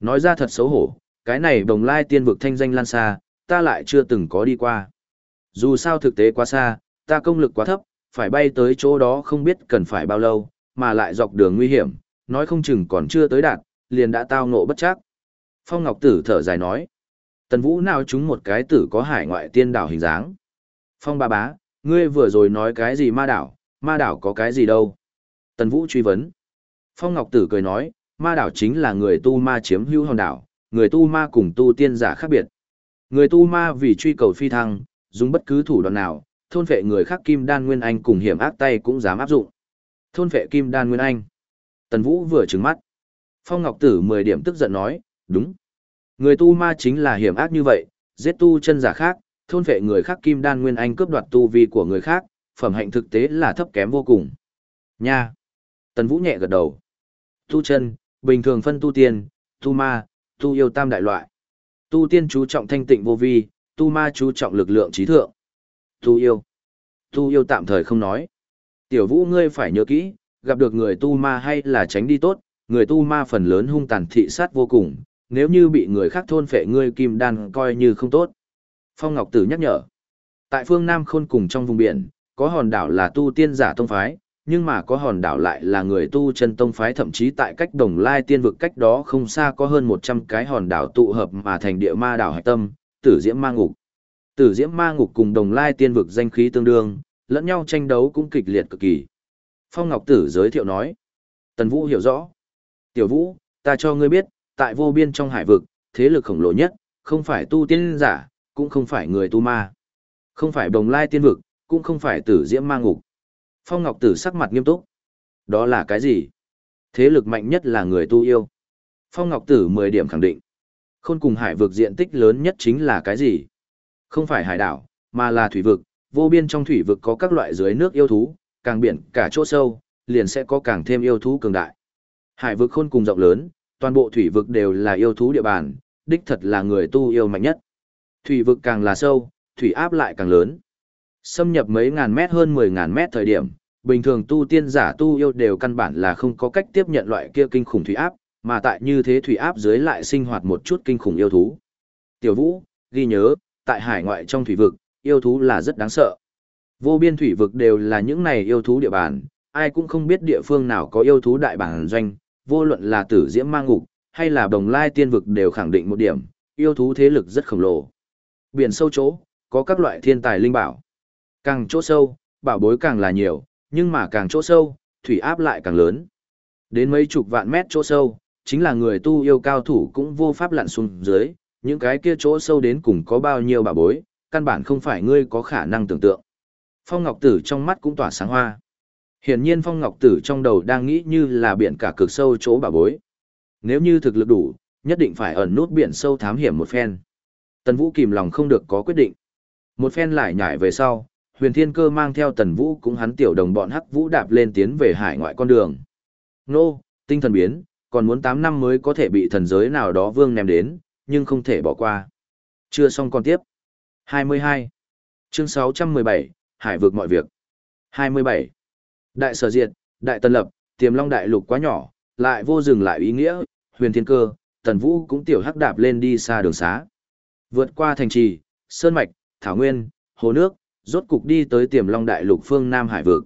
Nói ra thật xấu hổ, cái này Đồng Lai tiên vực thanh danh lan xa, ta lại chưa từng có đi qua. Dù sao thực tế quá xa, ta công lực quá thấp, phải bay tới chỗ đó không biết cần phải bao lâu, mà lại dọc đường nguy hiểm, nói không chừng còn chưa tới đạt, liền đã tao ngộ bất chắc. Phong Ngọc Tử thở dài nói, Tần Vũ nào chúng một cái tử có hải ngoại tiên đảo hình dáng. Phong ba bá, ngươi vừa rồi nói cái gì ma đảo, ma đảo có cái gì đâu. Tần Vũ truy vấn. Phong Ngọc Tử cười nói, ma đảo chính là người tu ma chiếm hữu hòn đảo, người tu ma cùng tu tiên giả khác biệt. Người tu ma vì truy cầu phi thăng, dùng bất cứ thủ đoạn nào, thôn phệ người khác kim đan nguyên anh cùng hiểm ác tay cũng dám áp dụng. Thôn phệ kim đan nguyên anh. Tần Vũ vừa trừng mắt. Phong Ngọc Tử 10 điểm tức giận nói, đúng. Người tu ma chính là hiểm ác như vậy, giết tu chân giả khác, thôn phệ người khác kim đan nguyên anh cướp đoạt tu vi của người khác, phẩm hạnh thực tế là thấp kém vô cùng. Nha. Tần Vũ nhẹ gật đầu. Tu chân, bình thường phân tu tiên, tu ma, tu yêu tam đại loại. Tu tiên chú trọng thanh tịnh vô vi, tu ma chú trọng lực lượng trí thượng. Tu yêu. Tu yêu tạm thời không nói. Tiểu vũ ngươi phải nhớ kỹ, gặp được người tu ma hay là tránh đi tốt, người tu ma phần lớn hung tàn thị sát vô cùng, nếu như bị người khác thôn phệ ngươi kim đan coi như không tốt. Phong Ngọc Tử nhắc nhở. Tại phương Nam Khôn cùng trong vùng biển, có hòn đảo là tu tiên giả tông phái, nhưng mà có hòn đảo lại là người tu chân tông phái thậm chí tại cách đồng lai tiên vực cách đó không xa có hơn 100 cái hòn đảo tụ hợp mà thành địa ma đảo hạch tâm, tử diễm ma ngục. Tử diễm ma ngục cùng đồng lai tiên vực danh khí tương đương, lẫn nhau tranh đấu cũng kịch liệt cực kỳ. Phong Ngọc Tử giới thiệu nói. Tần Vũ hiểu rõ. Tiểu Vũ, ta cho ngươi biết, tại vô biên trong hải vực, thế lực khổng lồ nhất, không phải tu tiên giả, cũng không phải người tu ma. Không phải đồng lai tiên vực, cũng không phải tử diễm ma ngục. Phong Ngọc Tử sắc mặt nghiêm túc. Đó là cái gì? Thế lực mạnh nhất là người tu yêu. Phong Ngọc Tử 10 điểm khẳng định. Khôn cùng hải vực diện tích lớn nhất chính là cái gì? Không phải hải đảo, mà là thủy vực. Vô biên trong thủy vực có các loại dưới nước yêu thú, càng biển cả chỗ sâu, liền sẽ có càng thêm yêu thú cường đại. Hải vực khôn cùng rộng lớn, toàn bộ thủy vực đều là yêu thú địa bàn, đích thật là người tu yêu mạnh nhất. Thủy vực càng là sâu, thủy áp lại càng lớn. Xâm nhập mấy ngàn mét hơn 10 ngàn mét thời điểm, bình thường tu tiên giả tu yêu đều căn bản là không có cách tiếp nhận loại kia kinh khủng thủy áp, mà tại như thế thủy áp dưới lại sinh hoạt một chút kinh khủng yêu thú. Tiểu Vũ, ghi nhớ, tại hải ngoại trong thủy vực, yêu thú là rất đáng sợ. Vô biên thủy vực đều là những này yêu thú địa bàn, ai cũng không biết địa phương nào có yêu thú đại bản doanh, vô luận là tử diễm mang ngục, hay là đồng lai tiên vực đều khẳng định một điểm, yêu thú thế lực rất khổng lồ. Biển sâu chỗ, có các loại thiên tài linh bảo. Càng chỗ sâu, bảo bối càng là nhiều, nhưng mà càng chỗ sâu, thủy áp lại càng lớn. Đến mấy chục vạn mét chỗ sâu, chính là người tu yêu cao thủ cũng vô pháp lặn xuống dưới, những cái kia chỗ sâu đến cùng có bao nhiêu bà bối, căn bản không phải ngươi có khả năng tưởng tượng. Phong Ngọc Tử trong mắt cũng tỏa sáng hoa. Hiển nhiên Phong Ngọc Tử trong đầu đang nghĩ như là biển cả cực sâu chỗ bà bối. Nếu như thực lực đủ, nhất định phải ẩn nút biển sâu thám hiểm một phen. Tần Vũ kìm lòng không được có quyết định. Một phen lại nhảy về sau, huyền thiên cơ mang theo tần vũ cũng hắn tiểu đồng bọn hắc vũ đạp lên tiến về hải ngoại con đường. Nô, tinh thần biến, còn muốn tám năm mới có thể bị thần giới nào đó vương ném đến, nhưng không thể bỏ qua. Chưa xong còn tiếp. 22. Chương 617, Hải vực mọi việc. 27. Đại sở diệt, đại tân lập, tiềm long đại lục quá nhỏ, lại vô dừng lại ý nghĩa, huyền thiên cơ, tần vũ cũng tiểu hắc đạp lên đi xa đường xá. Vượt qua thành trì, sơn mạch, thảo nguyên, hồ nước, rốt cục đi tới tiềm long đại lục phương Nam Hải vực.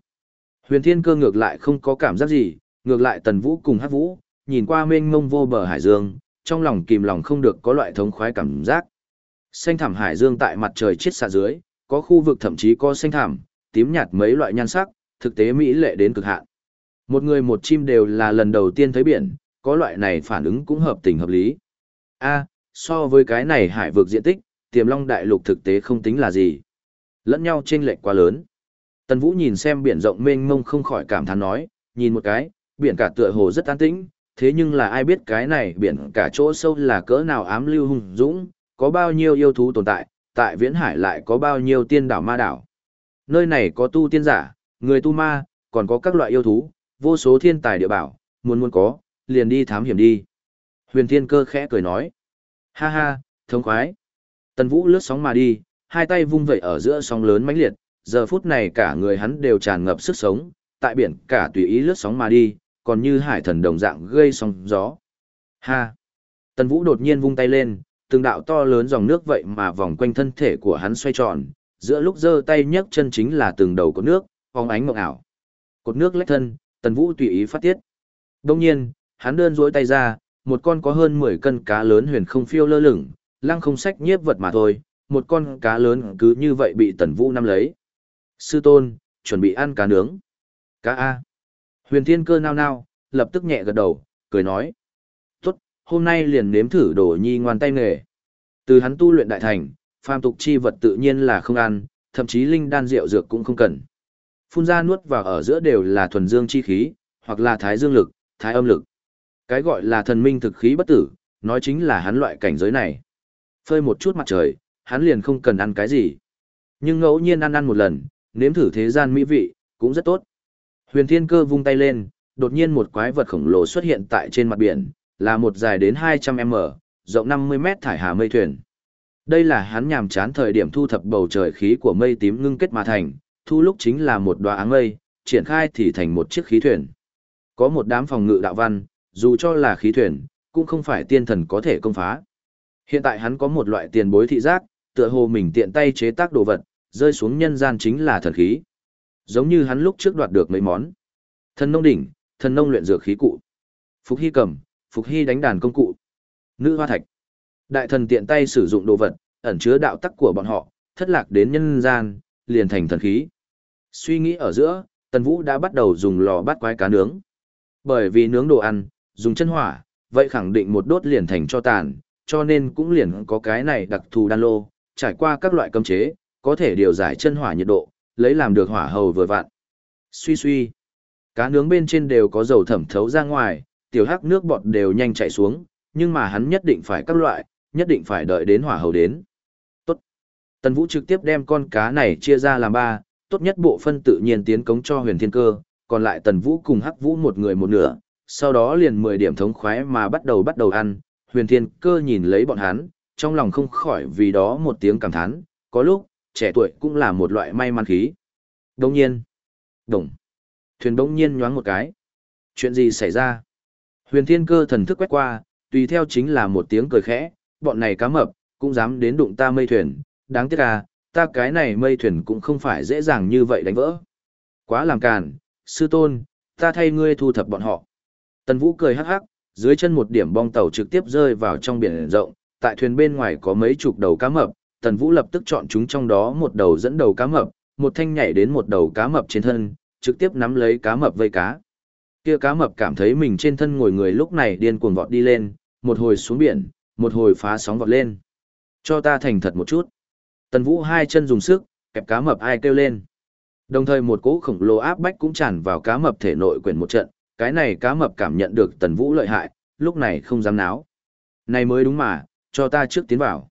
Huyền Thiên Cơ ngược lại không có cảm giác gì, ngược lại Tần Vũ cùng Hắc Vũ, nhìn qua mênh mông vô bờ hải dương, trong lòng kìm lòng không được có loại thống khoái cảm giác. Xanh thảm hải dương tại mặt trời chiết xạ dưới, có khu vực thậm chí có xanh thảm, tím nhạt mấy loại nhan sắc, thực tế mỹ lệ đến cực hạn. Một người một chim đều là lần đầu tiên thấy biển, có loại này phản ứng cũng hợp tình hợp lý. A, so với cái này hải vực diện tích, tiềm long đại lục thực tế không tính là gì. Lẫn nhau chênh lệch quá lớn. Tần Vũ nhìn xem biển rộng mênh mông không khỏi cảm thán nói, nhìn một cái, biển cả tựa hồ rất an tĩnh, thế nhưng là ai biết cái này biển cả chỗ sâu là cỡ nào ám lưu hùng dũng, có bao nhiêu yêu thú tồn tại, tại viễn hải lại có bao nhiêu tiên đảo ma đảo. Nơi này có tu tiên giả, người tu ma, còn có các loại yêu thú, vô số thiên tài địa bảo, muốn muốn có, liền đi thám hiểm đi. Huyền Thiên Cơ khẽ cười nói, ha ha, thống khoái. Tần Vũ lướt sóng mà đi, hai tay vung vẩy ở giữa sóng lớn mãnh liệt, giờ phút này cả người hắn đều tràn ngập sức sống, tại biển cả tùy ý lướt sóng mà đi, còn như hải thần đồng dạng gây sóng gió. Ha! Tần Vũ đột nhiên vung tay lên, từng đạo to lớn dòng nước vậy mà vòng quanh thân thể của hắn xoay tròn, giữa lúc giơ tay nhấc chân chính là từng đầu cột nước, phóng ánh mộng ảo. Cột nước lách thân, Tần Vũ tùy ý phát tiết. Đông nhiên, hắn đơn duỗi tay ra, một con có hơn 10 cân cá lớn huyền không phiêu lơ lửng, lăng không sách nhiếp vật mà thôi, một con cá lớn cứ như vậy bị tần vũ nắm lấy. Sư tôn, chuẩn bị ăn cá nướng. Cá A. Huyền thiên cơ nao nao, lập tức nhẹ gật đầu, cười nói. Tốt, hôm nay liền nếm thử đồ nhi ngoan tay nghề. Từ hắn tu luyện đại thành, phàm tục chi vật tự nhiên là không ăn, thậm chí linh đan rượu dược cũng không cần. Phun ra nuốt vào ở giữa đều là thuần dương chi khí, hoặc là thái dương lực, thái âm lực. Cái gọi là thần minh thực khí bất tử, nói chính là hắn loại cảnh giới này. Phơi một chút mặt trời, hắn liền không cần ăn cái gì. Nhưng ngẫu nhiên ăn ăn một lần, nếm thử thế gian mỹ vị, cũng rất tốt. Huyền Thiên Cơ vung tay lên, đột nhiên một quái vật khổng lồ xuất hiện tại trên mặt biển, là một dài đến 200m, rộng 50m thải hà mây thuyền. Đây là hắn nhàm chán thời điểm thu thập bầu trời khí của mây tím ngưng kết mà thành, thu lúc chính là một đóa áng mây, triển khai thì thành một chiếc khí thuyền. Có một đám phòng ngự đạo văn, dù cho là khí thuyền, cũng không phải tiên thần có thể công phá. Hiện tại hắn có một loại tiền bối thị giác, tựa hồ mình tiện tay chế tác đồ vật, rơi xuống nhân gian chính là thần khí. Giống như hắn lúc trước đoạt được mấy món. Thần nông đỉnh, thần nông luyện dược khí cụ. Phục hy cầm, phục hy đánh đàn công cụ. Nữ hoa thạch. Đại thần tiện tay sử dụng đồ vật, ẩn chứa đạo tắc của bọn họ, thất lạc đến nhân gian, liền thành thần khí. Suy nghĩ ở giữa, Tần Vũ đã bắt đầu dùng lò bắt quái cá nướng. Bởi vì nướng đồ ăn, dùng chân hỏa, vậy khẳng định một đốt liền thành cho tàn, cho nên cũng liền có cái này đặc thù đan lô, trải qua các loại cấm chế, có thể điều giải chân hỏa nhiệt độ, lấy làm được hỏa hầu vừa vặn. Suy suy, cá nướng bên trên đều có dầu thẩm thấu ra ngoài, tiểu hắc nước bọt đều nhanh chảy xuống, nhưng mà hắn nhất định phải các loại, nhất định phải đợi đến hỏa hầu đến. Tốt. Tần Vũ trực tiếp đem con cá này chia ra làm ba, tốt nhất bộ phân tự nhiên tiến cống cho huyền thiên cơ, còn lại Tần Vũ cùng Hắc Vũ một người một nửa, sau đó liền 10 điểm thống khoái mà bắt đầu bắt đầu ăn, huyền thiên cơ nhìn lấy bọn hắn, trong lòng không khỏi vì đó một tiếng cảm thán, có lúc, trẻ tuổi cũng là một loại may mắn khí. Đồng nhiên, đồng, thuyền đồng nhiên nhoáng một cái. Chuyện gì xảy ra? Huyền thiên cơ thần thức quét qua, tùy theo chính là một tiếng cười khẽ, bọn này cá mập, cũng dám đến đụng ta mây thuyền, đáng tiếc à, ta cái này mây thuyền cũng không phải dễ dàng như vậy đánh vỡ. Quá làm càn, sư tôn, ta thay ngươi thu thập bọn họ. Tần Vũ cười hắc hắc, dưới chân một điểm bong tàu trực tiếp rơi vào trong biển rộng, tại thuyền bên ngoài có mấy chục đầu cá mập, Tần Vũ lập tức chọn chúng trong đó một đầu dẫn đầu cá mập, một thanh nhảy đến một đầu cá mập trên thân, trực tiếp nắm lấy cá mập vây cá. Kia cá mập cảm thấy mình trên thân ngồi người lúc này điên cuồng vọt đi lên, một hồi xuống biển, một hồi phá sóng vọt lên. Cho ta thành thật một chút. Tần Vũ hai chân dùng sức, kẹp cá mập ai kêu lên. Đồng thời một cỗ khổng lồ áp bách cũng tràn vào cá mập thể nội quyển một trận, cái này cá mập cảm nhận được Tần Vũ lợi hại, lúc này không dám náo. Này mới đúng mà, cho ta trước tiến vào.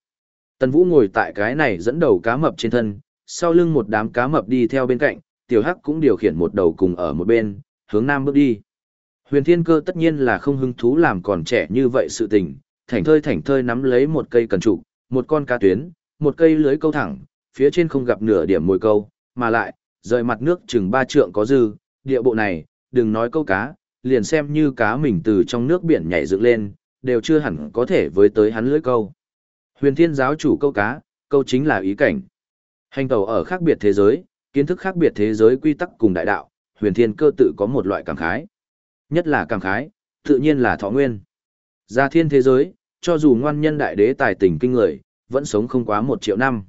Tần Vũ ngồi tại cái này dẫn đầu cá mập trên thân, sau lưng một đám cá mập đi theo bên cạnh, Tiểu Hắc cũng điều khiển một đầu cùng ở một bên, hướng nam bước đi. Huyền Thiên Cơ tất nhiên là không hứng thú làm còn trẻ như vậy sự tình, thảnh thơi thảnh thơi nắm lấy một cây cần trụ, một con cá tuyến, một cây lưới câu thẳng, phía trên không gặp nửa điểm mồi câu, mà lại, rời mặt nước chừng ba trượng có dư, địa bộ này, đừng nói câu cá, liền xem như cá mình từ trong nước biển nhảy dựng lên, đều chưa hẳn có thể với tới hắn lưới câu. Huyền thiên giáo chủ câu cá, câu chính là ý cảnh. Hành tàu ở khác biệt thế giới, kiến thức khác biệt thế giới quy tắc cùng đại đạo, huyền thiên cơ tự có một loại cảm khái. Nhất là cảm khái, tự nhiên là thọ nguyên. Gia thiên thế giới, cho dù ngoan nhân đại đế tài tình kinh người, vẫn sống không quá một triệu năm.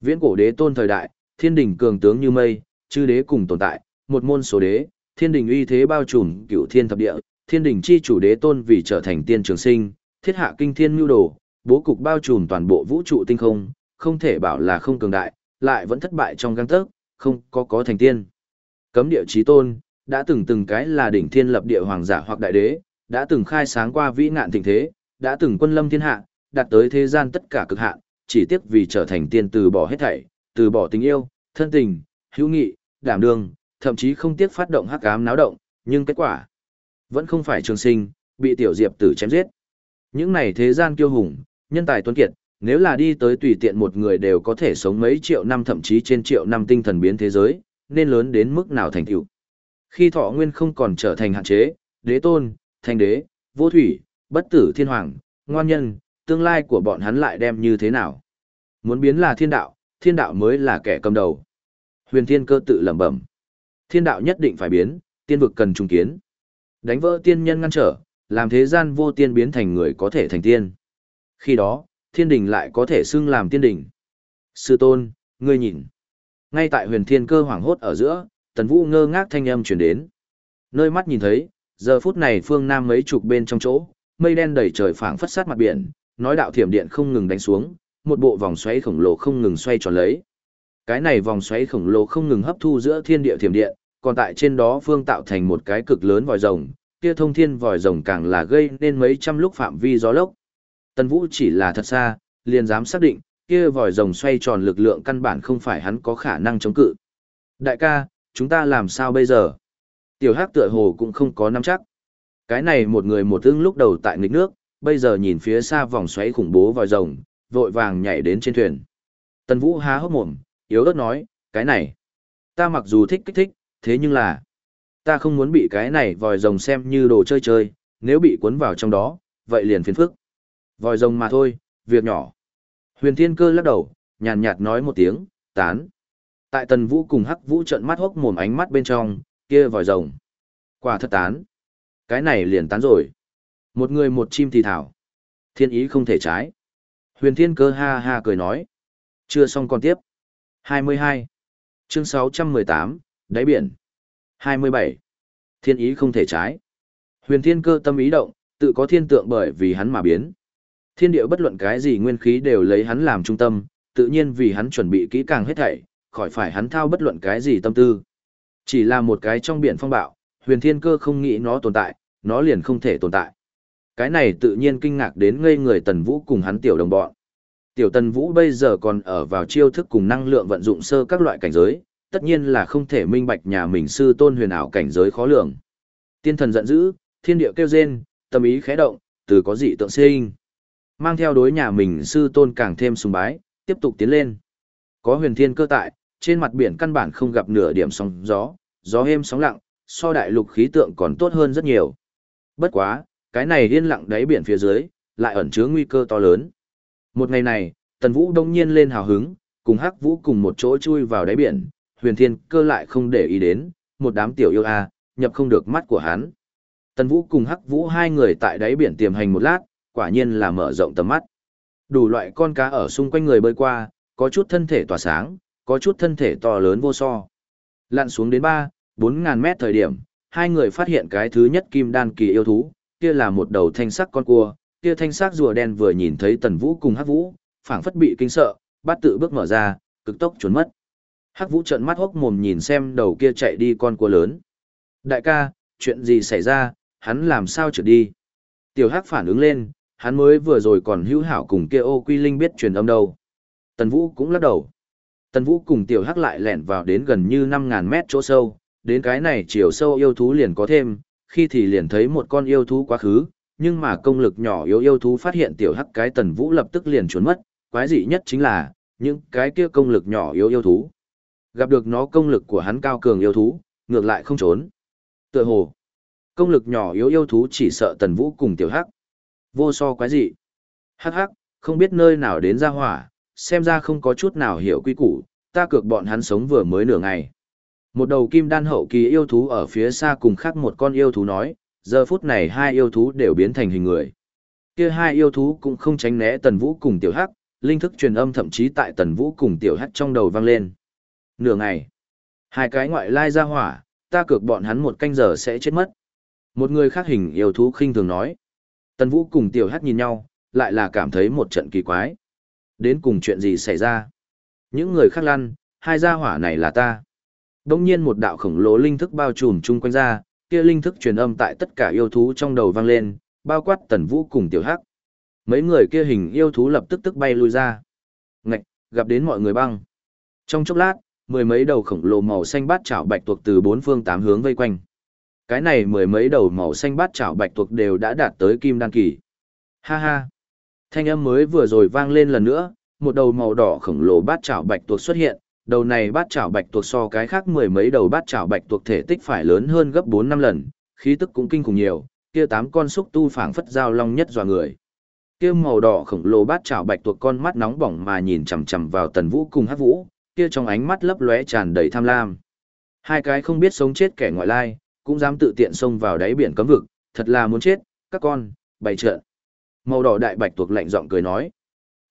Viễn cổ đế tôn thời đại, thiên đình cường tướng như mây, chư đế cùng tồn tại, một môn số đế, thiên đình uy thế bao trùm cửu thiên thập địa, thiên đình chi chủ đế tôn vì trở thành tiên trường sinh, thiết hạ kinh thiên mưu đồ, bố cục bao trùm toàn bộ vũ trụ tinh không, không thể bảo là không cường đại, lại vẫn thất bại trong găng tớc, không có có thành tiên. Cấm địa chí tôn, đã từng từng cái là đỉnh thiên lập địa hoàng giả hoặc đại đế, đã từng khai sáng qua vĩ ngạn thịnh thế, đã từng quân lâm thiên hạ, đạt tới thế gian tất cả cực hạn, chỉ tiếc vì trở thành tiên từ bỏ hết thảy, từ bỏ tình yêu, thân tình, hữu nghị, đảm đương, thậm chí không tiếc phát động hắc ám náo động, nhưng kết quả vẫn không phải trường sinh, bị tiểu diệp tử chém giết. Những này thế gian kiêu hùng, nhân tài tuấn kiệt, nếu là đi tới tùy tiện một người đều có thể sống mấy triệu năm thậm chí trên triệu năm tinh thần biến thế giới, nên lớn đến mức nào thành tựu. Khi thọ nguyên không còn trở thành hạn chế, đế tôn, thanh đế, vô thủy, bất tử thiên hoàng, ngoan nhân, tương lai của bọn hắn lại đem như thế nào? Muốn biến là thiên đạo, thiên đạo mới là kẻ cầm đầu. Huyền thiên cơ tự lẩm bẩm. Thiên đạo nhất định phải biến, tiên vực cần trùng kiến. Đánh vỡ tiên nhân ngăn trở, làm thế gian vô tiên biến thành người có thể thành tiên. Khi đó, thiên đình lại có thể xưng làm tiên đình. Sư tôn, ngươi nhìn. Ngay tại huyền thiên cơ hoảng hốt ở giữa, tần vũ ngơ ngác thanh âm chuyển đến. Nơi mắt nhìn thấy, giờ phút này phương nam mấy chục bên trong chỗ, mây đen đầy trời phảng phất sát mặt biển, nói đạo thiểm điện không ngừng đánh xuống, một bộ vòng xoáy khổng lồ không ngừng xoay tròn lấy. Cái này vòng xoáy khổng lồ không ngừng hấp thu giữa thiên địa thiểm điện, còn tại trên đó phương tạo thành một cái cực lớn vòi rồng, kia thông thiên vòi rồng càng là gây nên mấy trăm lúc phạm vi gió lốc. Tần Vũ chỉ là thật xa, liền dám xác định, kia vòi rồng xoay tròn lực lượng căn bản không phải hắn có khả năng chống cự. Đại ca, chúng ta làm sao bây giờ? Tiểu Hắc tựa hồ cũng không có nắm chắc. Cái này một người một ưng lúc đầu tại nghịch nước, bây giờ nhìn phía xa vòng xoáy khủng bố vòi rồng, vội vàng nhảy đến trên thuyền. Tần Vũ há hốc mồm, yếu ớt nói, cái này, ta mặc dù thích kích thích, thế nhưng là, ta không muốn bị cái này vòi rồng xem như đồ chơi chơi, nếu bị cuốn vào trong đó, vậy liền phiền phức. Vòi rồng mà thôi, việc nhỏ. Huyền Thiên Cơ lắc đầu, nhàn nhạt nói một tiếng, tán. Tại Tần Vũ cùng Hắc Vũ trợn mắt hốc mồm ánh mắt bên trong, kia vòi rồng. Quả thật tán. Cái này liền tán rồi. Một người một chim thì thảo. Thiên ý không thể trái. Huyền Thiên Cơ ha ha cười nói. Chưa xong còn tiếp. 22. Chương 618, Đáy biển. 27. Thiên ý không thể trái. Huyền Thiên Cơ tâm ý động, tự có thiên tượng bởi vì hắn mà biến. Thiên địa bất luận cái gì nguyên khí đều lấy hắn làm trung tâm, tự nhiên vì hắn chuẩn bị kỹ càng hết thảy, khỏi phải hắn thao bất luận cái gì tâm tư. Chỉ là một cái trong biển phong bạo, huyền thiên cơ không nghĩ nó tồn tại, nó liền không thể tồn tại. Cái này tự nhiên kinh ngạc đến ngây người tần vũ cùng hắn tiểu đồng bọn. Tiểu tần vũ bây giờ còn ở vào chiêu thức cùng năng lượng vận dụng sơ các loại cảnh giới, tất nhiên là không thể minh bạch nhà mình sư tôn huyền ảo cảnh giới khó lường. Tiên thần giận dữ, thiên địa kêu rên, tâm ý khẽ động, từ có dị tượng sinh. Mang theo đối nhà mình sư tôn càng thêm sùng bái, tiếp tục tiến lên. Có huyền thiên cơ tại, trên mặt biển căn bản không gặp nửa điểm sóng gió, gió êm sóng lặng, so đại lục khí tượng còn tốt hơn rất nhiều. Bất quá, cái này yên lặng đáy biển phía dưới, lại ẩn chứa nguy cơ to lớn. Một ngày này, Tần Vũ đông nhiên lên hào hứng, cùng Hắc Vũ cùng một chỗ chui vào đáy biển, huyền thiên cơ lại không để ý đến, một đám tiểu yêu a, nhập không được mắt của hắn. Tần Vũ cùng Hắc Vũ hai người tại đáy biển tiềm hành một lát, quả nhiên là mở rộng tầm mắt. Đủ loại con cá ở xung quanh người bơi qua, có chút thân thể tỏa sáng, có chút thân thể to lớn vô so. Lặn xuống đến 3, 4 ngàn mét thời điểm, hai người phát hiện cái thứ nhất kim đan kỳ yêu thú, kia là một đầu thanh sắc con cua, kia thanh sắc rùa đen vừa nhìn thấy Tần Vũ cùng Hắc Vũ, phảng phất bị kinh sợ, bắt tự bước mở ra, cực tốc trốn mất. Hắc Vũ trợn mắt hốc mồm nhìn xem đầu kia chạy đi con cua lớn. Đại ca, chuyện gì xảy ra, hắn làm sao trượt đi? Tiểu Hắc phản ứng lên, hắn mới vừa rồi còn hữu hảo cùng kia ô quy linh biết truyền âm đâu. Tần Vũ cũng lắc đầu. Tần Vũ cùng Tiểu Hắc lại lẻn vào đến gần như 5.000 mét chỗ sâu, đến cái này chiều sâu yêu thú liền có thêm, khi thì liền thấy một con yêu thú quá khứ, nhưng mà công lực nhỏ yếu yêu thú phát hiện Tiểu Hắc cái Tần Vũ lập tức liền trốn mất, quái dị nhất chính là, những cái kia công lực nhỏ yếu yêu thú. Gặp được nó công lực của hắn cao cường yêu thú, ngược lại không trốn. Tựa hồ, công lực nhỏ yếu yêu thú chỉ sợ Tần Vũ cùng Tiểu Hắc. Vô so quái dị. Hắc hắc, không biết nơi nào đến ra hỏa, xem ra không có chút nào hiểu quy củ, ta cược bọn hắn sống vừa mới nửa ngày. Một đầu kim đan hậu kỳ yêu thú ở phía xa cùng khác một con yêu thú nói, giờ phút này hai yêu thú đều biến thành hình người. Kia hai yêu thú cũng không tránh né Tần Vũ cùng Tiểu Hắc, linh thức truyền âm thậm chí tại Tần Vũ cùng Tiểu Hắc trong đầu vang lên. Nửa ngày, hai cái ngoại lai ra hỏa, ta cược bọn hắn một canh giờ sẽ chết mất. Một người khác hình yêu thú khinh thường nói. Tần Vũ cùng Tiểu Hắc nhìn nhau, lại là cảm thấy một trận kỳ quái. Đến cùng chuyện gì xảy ra? Những người khác lăn, hai gia hỏa này là ta. Đông nhiên một đạo khổng lồ linh thức bao trùm chung quanh ra, kia linh thức truyền âm tại tất cả yêu thú trong đầu vang lên, bao quát Tần Vũ cùng Tiểu Hắc. Mấy người kia hình yêu thú lập tức tức bay lui ra. Ngạch, gặp đến mọi người băng. Trong chốc lát, mười mấy đầu khổng lồ màu xanh bát chảo bạch tuộc từ bốn phương tám hướng vây quanh. Cái này mười mấy đầu màu xanh bát chảo bạch tuộc đều đã đạt tới kim đan kỳ. Ha ha. Thanh âm mới vừa rồi vang lên lần nữa, một đầu màu đỏ khổng lồ bát chảo bạch tuộc xuất hiện, đầu này bát chảo bạch tuộc so cái khác mười mấy đầu bát chảo bạch tuộc thể tích phải lớn hơn gấp 4 năm lần, khí tức cũng kinh khủng nhiều, kia tám con xúc tu phảng phất giao long nhất dọa người. Kia màu đỏ khổng lồ bát chảo bạch tuộc con mắt nóng bỏng mà nhìn chằm chằm vào Tần Vũ cùng Hắc Vũ, kia trong ánh mắt lấp lóe tràn đầy tham lam. Hai cái không biết sống chết kẻ ngoại lai, cũng dám tự tiện xông vào đáy biển cấm vực, thật là muốn chết, các con, bày trợ. Màu đỏ đại bạch tuộc lạnh giọng cười nói.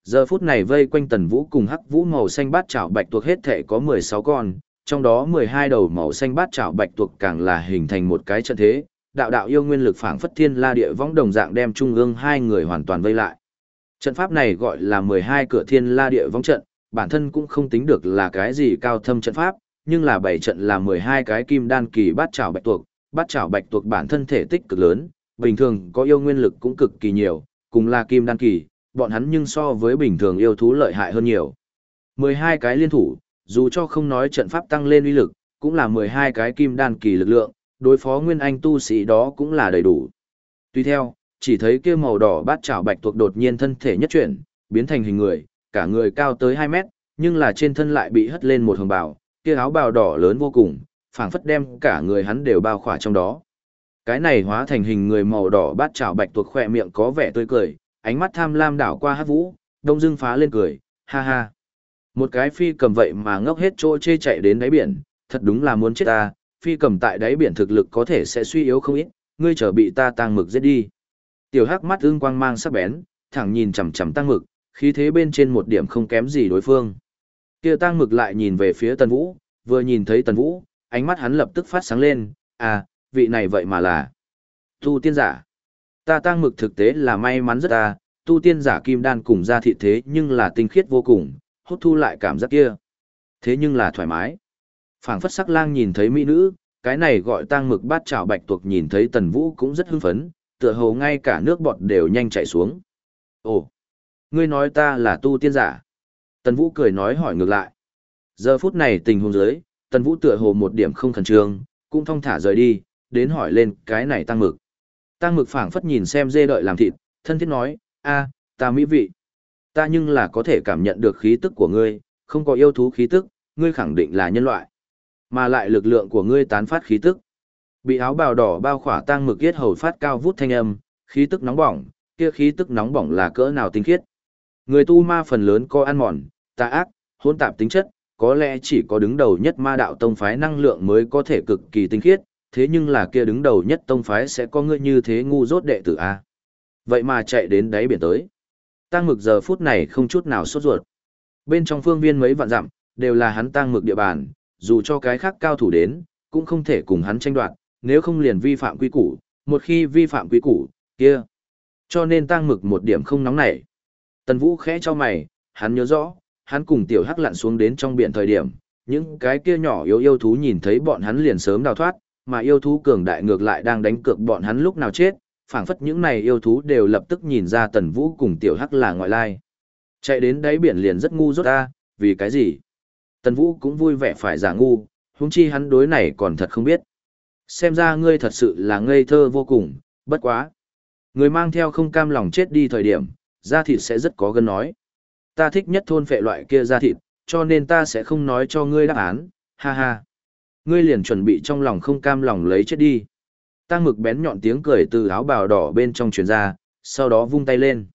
Giờ phút này vây quanh tần vũ cùng hắc vũ màu xanh bát chảo bạch tuộc hết thể có 16 con, trong đó 12 đầu màu xanh bát chảo bạch tuộc càng là hình thành một cái trận thế, đạo đạo yêu nguyên lực phảng phất thiên la địa võng đồng dạng đem trung ương hai người hoàn toàn vây lại. Trận pháp này gọi là 12 cửa thiên la địa võng trận, bản thân cũng không tính được là cái gì cao thâm trận pháp, nhưng là bảy trận là 12 cái kim đan kỳ bát trảo bạch tuộc, bát trảo bạch tuộc bản thân thể tích cực lớn, bình thường có yêu nguyên lực cũng cực kỳ nhiều, cùng là kim đan kỳ, bọn hắn nhưng so với bình thường yêu thú lợi hại hơn nhiều. 12 cái liên thủ, dù cho không nói trận pháp tăng lên uy lực, cũng là 12 cái kim đan kỳ lực lượng, đối phó nguyên anh tu sĩ đó cũng là đầy đủ. Tuy theo, chỉ thấy kia màu đỏ bát chảo bạch tuộc đột nhiên thân thể nhất chuyển, biến thành hình người, cả người cao tới 2 mét, nhưng là trên thân lại bị hất lên một hồng bào, kia áo bào đỏ lớn vô cùng, phảng phất đem cả người hắn đều bao khỏa trong đó. Cái này hóa thành hình người màu đỏ bát chảo bạch tuộc khỏe miệng có vẻ tươi cười, ánh mắt tham lam đảo qua hát vũ, đông dưng phá lên cười, ha ha. Một cái phi cầm vậy mà ngốc hết chỗ chê chạy đến đáy biển, thật đúng là muốn chết ta, phi cầm tại đáy biển thực lực có thể sẽ suy yếu không ít, ngươi trở bị ta tăng mực giết đi. Tiểu hắc mắt ương quang mang sắc bén, thẳng nhìn chằm chằm tăng mực, khí thế bên trên một điểm không kém gì đối phương. Kia tang mực lại nhìn về phía tần vũ, vừa nhìn thấy tần vũ, ánh mắt hắn lập tức phát sáng lên, à, vị này vậy mà là tu tiên giả. Ta tang mực thực tế là may mắn rất ta, tu tiên giả kim đan cùng ra thị thế nhưng là tinh khiết vô cùng, hút thu lại cảm giác kia. Thế nhưng là thoải mái. phảng phất sắc lang nhìn thấy mỹ nữ, cái này gọi tang mực bát chảo bạch tuộc nhìn thấy tần vũ cũng rất hưng phấn, tựa hồ ngay cả nước bọt đều nhanh chảy xuống. Ồ, ngươi nói ta là tu tiên giả. Tần vũ cười nói hỏi ngược lại. Giờ phút này tình huống dưới, tần vũ tựa hồ một điểm không khẩn trương, cũng thong thả rời đi, đến hỏi lên cái này tăng mực. Tăng mực phảng phất nhìn xem dê đợi làm thịt, thân thiết nói, a, ta mỹ vị. Ta nhưng là có thể cảm nhận được khí tức của ngươi, không có yêu thú khí tức, ngươi khẳng định là nhân loại. Mà lại lực lượng của ngươi tán phát khí tức. Bị áo bào đỏ bao khỏa tăng mực yết hầu phát cao vút thanh âm, khí tức nóng bỏng, kia khí tức nóng bỏng là cỡ nào tinh khiết. Người tu ma phần lớn có ăn mòn, tà ác, hỗn tạp tính chất, có lẽ chỉ có đứng đầu nhất ma đạo tông phái năng lượng mới có thể cực kỳ tinh khiết, thế nhưng là kia đứng đầu nhất tông phái sẽ có ngươi như thế ngu dốt đệ tử A. Vậy mà chạy đến đáy biển tới. Tăng mực giờ phút này không chút nào sốt ruột. Bên trong phương viên mấy vạn dặm, đều là hắn tăng mực địa bàn, dù cho cái khác cao thủ đến, cũng không thể cùng hắn tranh đoạt, nếu không liền vi phạm quy củ, một khi vi phạm quy củ, kia. Cho nên tăng mực một điểm không nóng nảy. Tần Vũ khẽ cho mày, hắn nhớ rõ, hắn cùng tiểu hắc lặn xuống đến trong biển thời điểm, những cái kia nhỏ yếu yêu thú nhìn thấy bọn hắn liền sớm đào thoát, mà yêu thú cường đại ngược lại đang đánh cược bọn hắn lúc nào chết, phảng phất những này yêu thú đều lập tức nhìn ra Tần Vũ cùng tiểu hắc là ngoại lai. Chạy đến đáy biển liền rất ngu rốt ta, vì cái gì? Tần Vũ cũng vui vẻ phải giả ngu, huống chi hắn đối này còn thật không biết. Xem ra ngươi thật sự là ngây thơ vô cùng, bất quá. Người mang theo không cam lòng chết đi thời điểm, da thịt sẽ rất có gân nói. Ta thích nhất thôn phệ loại kia da thịt, cho nên ta sẽ không nói cho ngươi đáp án, ha ha. Ngươi liền chuẩn bị trong lòng không cam lòng lấy chết đi. Tăng mực bén nhọn tiếng cười từ áo bào đỏ bên trong truyền ra, sau đó vung tay lên.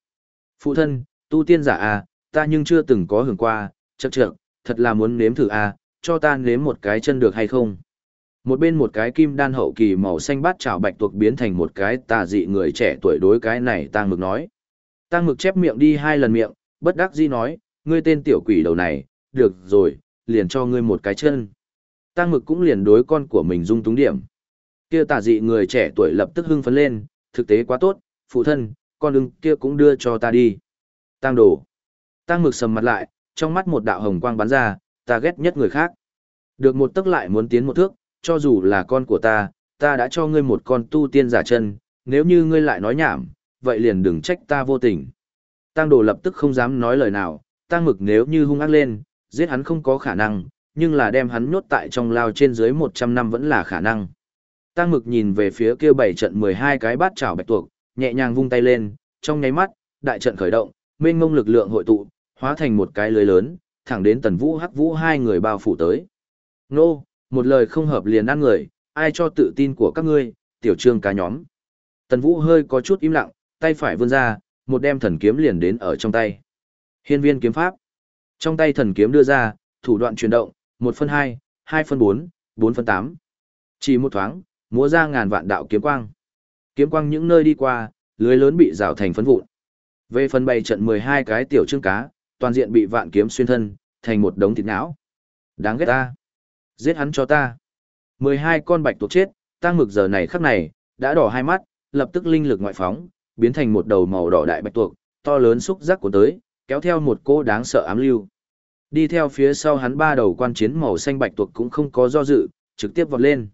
Phụ thân, tu tiên giả à, ta nhưng chưa từng có hưởng qua, chậc chậc, thật là muốn nếm thử à, cho ta nếm một cái chân được hay không? Một bên một cái kim đan hậu kỳ màu xanh bát trảo bạch tuộc biến thành một cái tà dị người trẻ tuổi đối cái này tăng mực nói. Tăng mực chép miệng đi hai lần miệng, bất đắc dĩ nói, ngươi tên tiểu quỷ đầu này, được rồi, liền cho ngươi một cái chân. Tăng mực cũng liền đối con của mình dung túng điểm. Kia tà dị người trẻ tuổi lập tức hưng phấn lên, thực tế quá tốt, phụ thân, con ưng kia cũng đưa cho ta đi. Tăng đổ. Tăng mực sầm mặt lại, trong mắt một đạo hồng quang bắn ra, ta ghét nhất người khác. Được một tức lại muốn tiến một thước, cho dù là con của ta, ta đã cho ngươi một con tu tiên giả chân, nếu như ngươi lại nói nhảm, vậy liền đừng trách ta vô tình. Tăng đồ lập tức không dám nói lời nào, tăng mực nếu như hung ác lên, giết hắn không có khả năng, nhưng là đem hắn nhốt tại trong lao trên dưới 100 năm vẫn là khả năng. Tăng mực nhìn về phía kia bảy trận 12 cái bát chảo bạch tuộc, nhẹ nhàng vung tay lên, trong nháy mắt, đại trận khởi động, mênh mông lực lượng hội tụ, hóa thành một cái lưới lớn, thẳng đến tần vũ hắc vũ hai người bao phủ tới. Nô, một lời không hợp liền ăn người, ai cho tự tin của các ngươi, tiểu trương cá nhóm. Tần vũ hơi có chút im lặng, tay phải vươn ra, một đem thần kiếm liền đến ở trong tay. Hiên viên kiếm pháp. Trong tay thần kiếm đưa ra, thủ đoạn chuyển động, một phân hai, hai phân bốn, bốn phân tám. Chỉ một thoáng, múa ra ngàn vạn đạo kiếm quang. Kiếm quang những nơi đi qua, lưới lớn bị rào thành phấn vụn. Về phần bày trận 12 cái tiểu trương cá, toàn diện bị vạn kiếm xuyên thân, thành một đống thịt não. Đáng ghét ta. Giết hắn cho ta. 12 con bạch tuộc chết, tăng mực giờ này khắc này, đã đỏ hai mắt, lập tức linh lực ngoại phóng, biến thành một đầu màu đỏ đại bạch tuộc, to lớn xúc giác của tới, kéo theo một cô đáng sợ ám lưu. Đi theo phía sau hắn ba đầu quan chiến màu xanh bạch tuộc cũng không có do dự, trực tiếp vọt lên.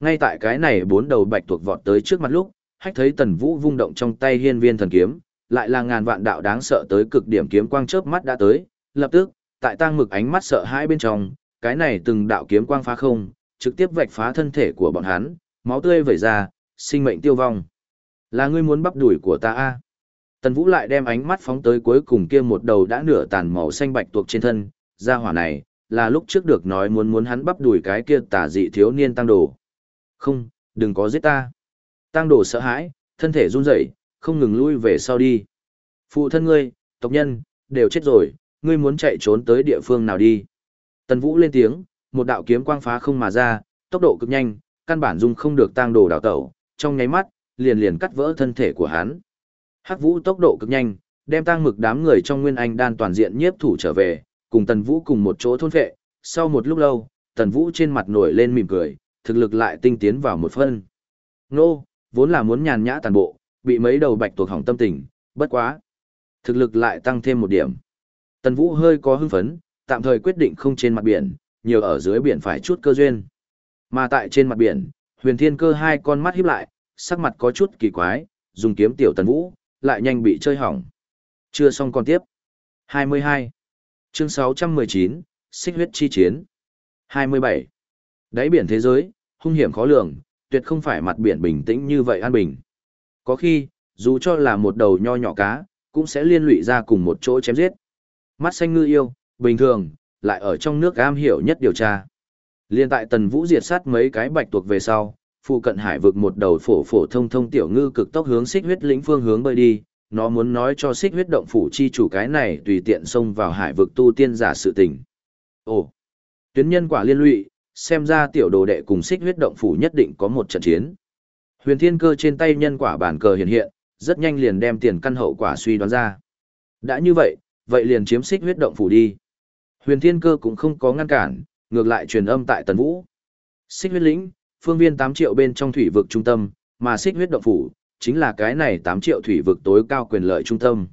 Ngay tại cái này bốn đầu bạch tuộc vọt tới trước mặt lúc, hách thấy tần vũ vung động trong tay hiên viên thần kiếm, lại là ngàn vạn đạo đáng sợ tới cực điểm kiếm quang chớp mắt đã tới, lập tức, tại tang mực ánh mắt sợ hãi bên trong, cái này từng đạo kiếm quang phá không, trực tiếp vạch phá thân thể của bọn hắn, máu tươi vẩy ra, sinh mệnh tiêu vong. Là ngươi muốn bắp đuổi của ta a? Tần Vũ lại đem ánh mắt phóng tới cuối cùng kia một đầu đã nửa tàn màu xanh bạch tuộc trên thân, ra hỏa này, là lúc trước được nói muốn muốn hắn bắp đuổi cái kia tà dị thiếu niên tăng đồ. Không, đừng có giết ta. Tăng đồ sợ hãi, thân thể run rẩy, không ngừng lui về sau đi. Phụ thân ngươi, tộc nhân, đều chết rồi, ngươi muốn chạy trốn tới địa phương nào đi. Tần Vũ lên tiếng, một đạo kiếm quang phá không mà ra, tốc độ cực nhanh, căn bản dung không được tăng đồ đào tẩu, trong nháy mắt, liền liền cắt vỡ thân thể của hắn. Hắc Vũ tốc độ cực nhanh, đem tang mực đám người trong Nguyên Anh đan toàn diện nhiếp thủ trở về, cùng Tần Vũ cùng một chỗ thôn phệ. Sau một lúc lâu, Tần Vũ trên mặt nổi lên mỉm cười, thực lực lại tinh tiến vào một phân. Nô, vốn là muốn nhàn nhã toàn bộ, bị mấy đầu bạch tuộc hỏng tâm tình, bất quá. Thực lực lại tăng thêm một điểm. Tần Vũ hơi có hưng phấn, tạm thời quyết định không trên mặt biển, nhiều ở dưới biển phải chút cơ duyên. Mà tại trên mặt biển, huyền thiên cơ hai con mắt híp lại, sắc mặt có chút kỳ quái, dùng kiếm tiểu Tần Vũ, lại nhanh bị chơi hỏng. Chưa xong còn tiếp. 22. Chương 619, Xích huyết chi chiến. 27. Đáy biển thế giới, hung hiểm khó lường, tuyệt không phải mặt biển bình tĩnh như vậy an bình. Có khi, dù cho là một đầu nho nhỏ cá, cũng sẽ liên lụy ra cùng một chỗ chém giết. Mắt xanh ngư yêu, bình thường, lại ở trong nước am hiểu nhất điều tra. Liên tại Tần Vũ diệt sát mấy cái bạch tuộc về sau, phụ cận hải vực một đầu phổ phổ thông thông tiểu ngư cực tốc hướng xích huyết lĩnh phương hướng bơi đi, nó muốn nói cho xích huyết động phủ chi chủ cái này tùy tiện xông vào hải vực tu tiên giả sự tình. Ồ, tuyến nhân quả liên lụy, xem ra tiểu đồ đệ cùng xích huyết động phủ nhất định có một trận chiến. Huyền thiên cơ trên tay nhân quả bản cờ hiện hiện, rất nhanh liền đem tiền căn hậu quả suy đoán ra. Đã như vậy, vậy liền chiếm xích huyết động phủ đi. Huyền thiên cơ cũng không có ngăn cản, ngược lại truyền âm tại tần vũ. Xích huyết lĩnh, phương viên 8 triệu bên trong thủy vực trung tâm, mà xích huyết động phủ, chính là cái này 8 triệu thủy vực tối cao quyền lợi trung tâm.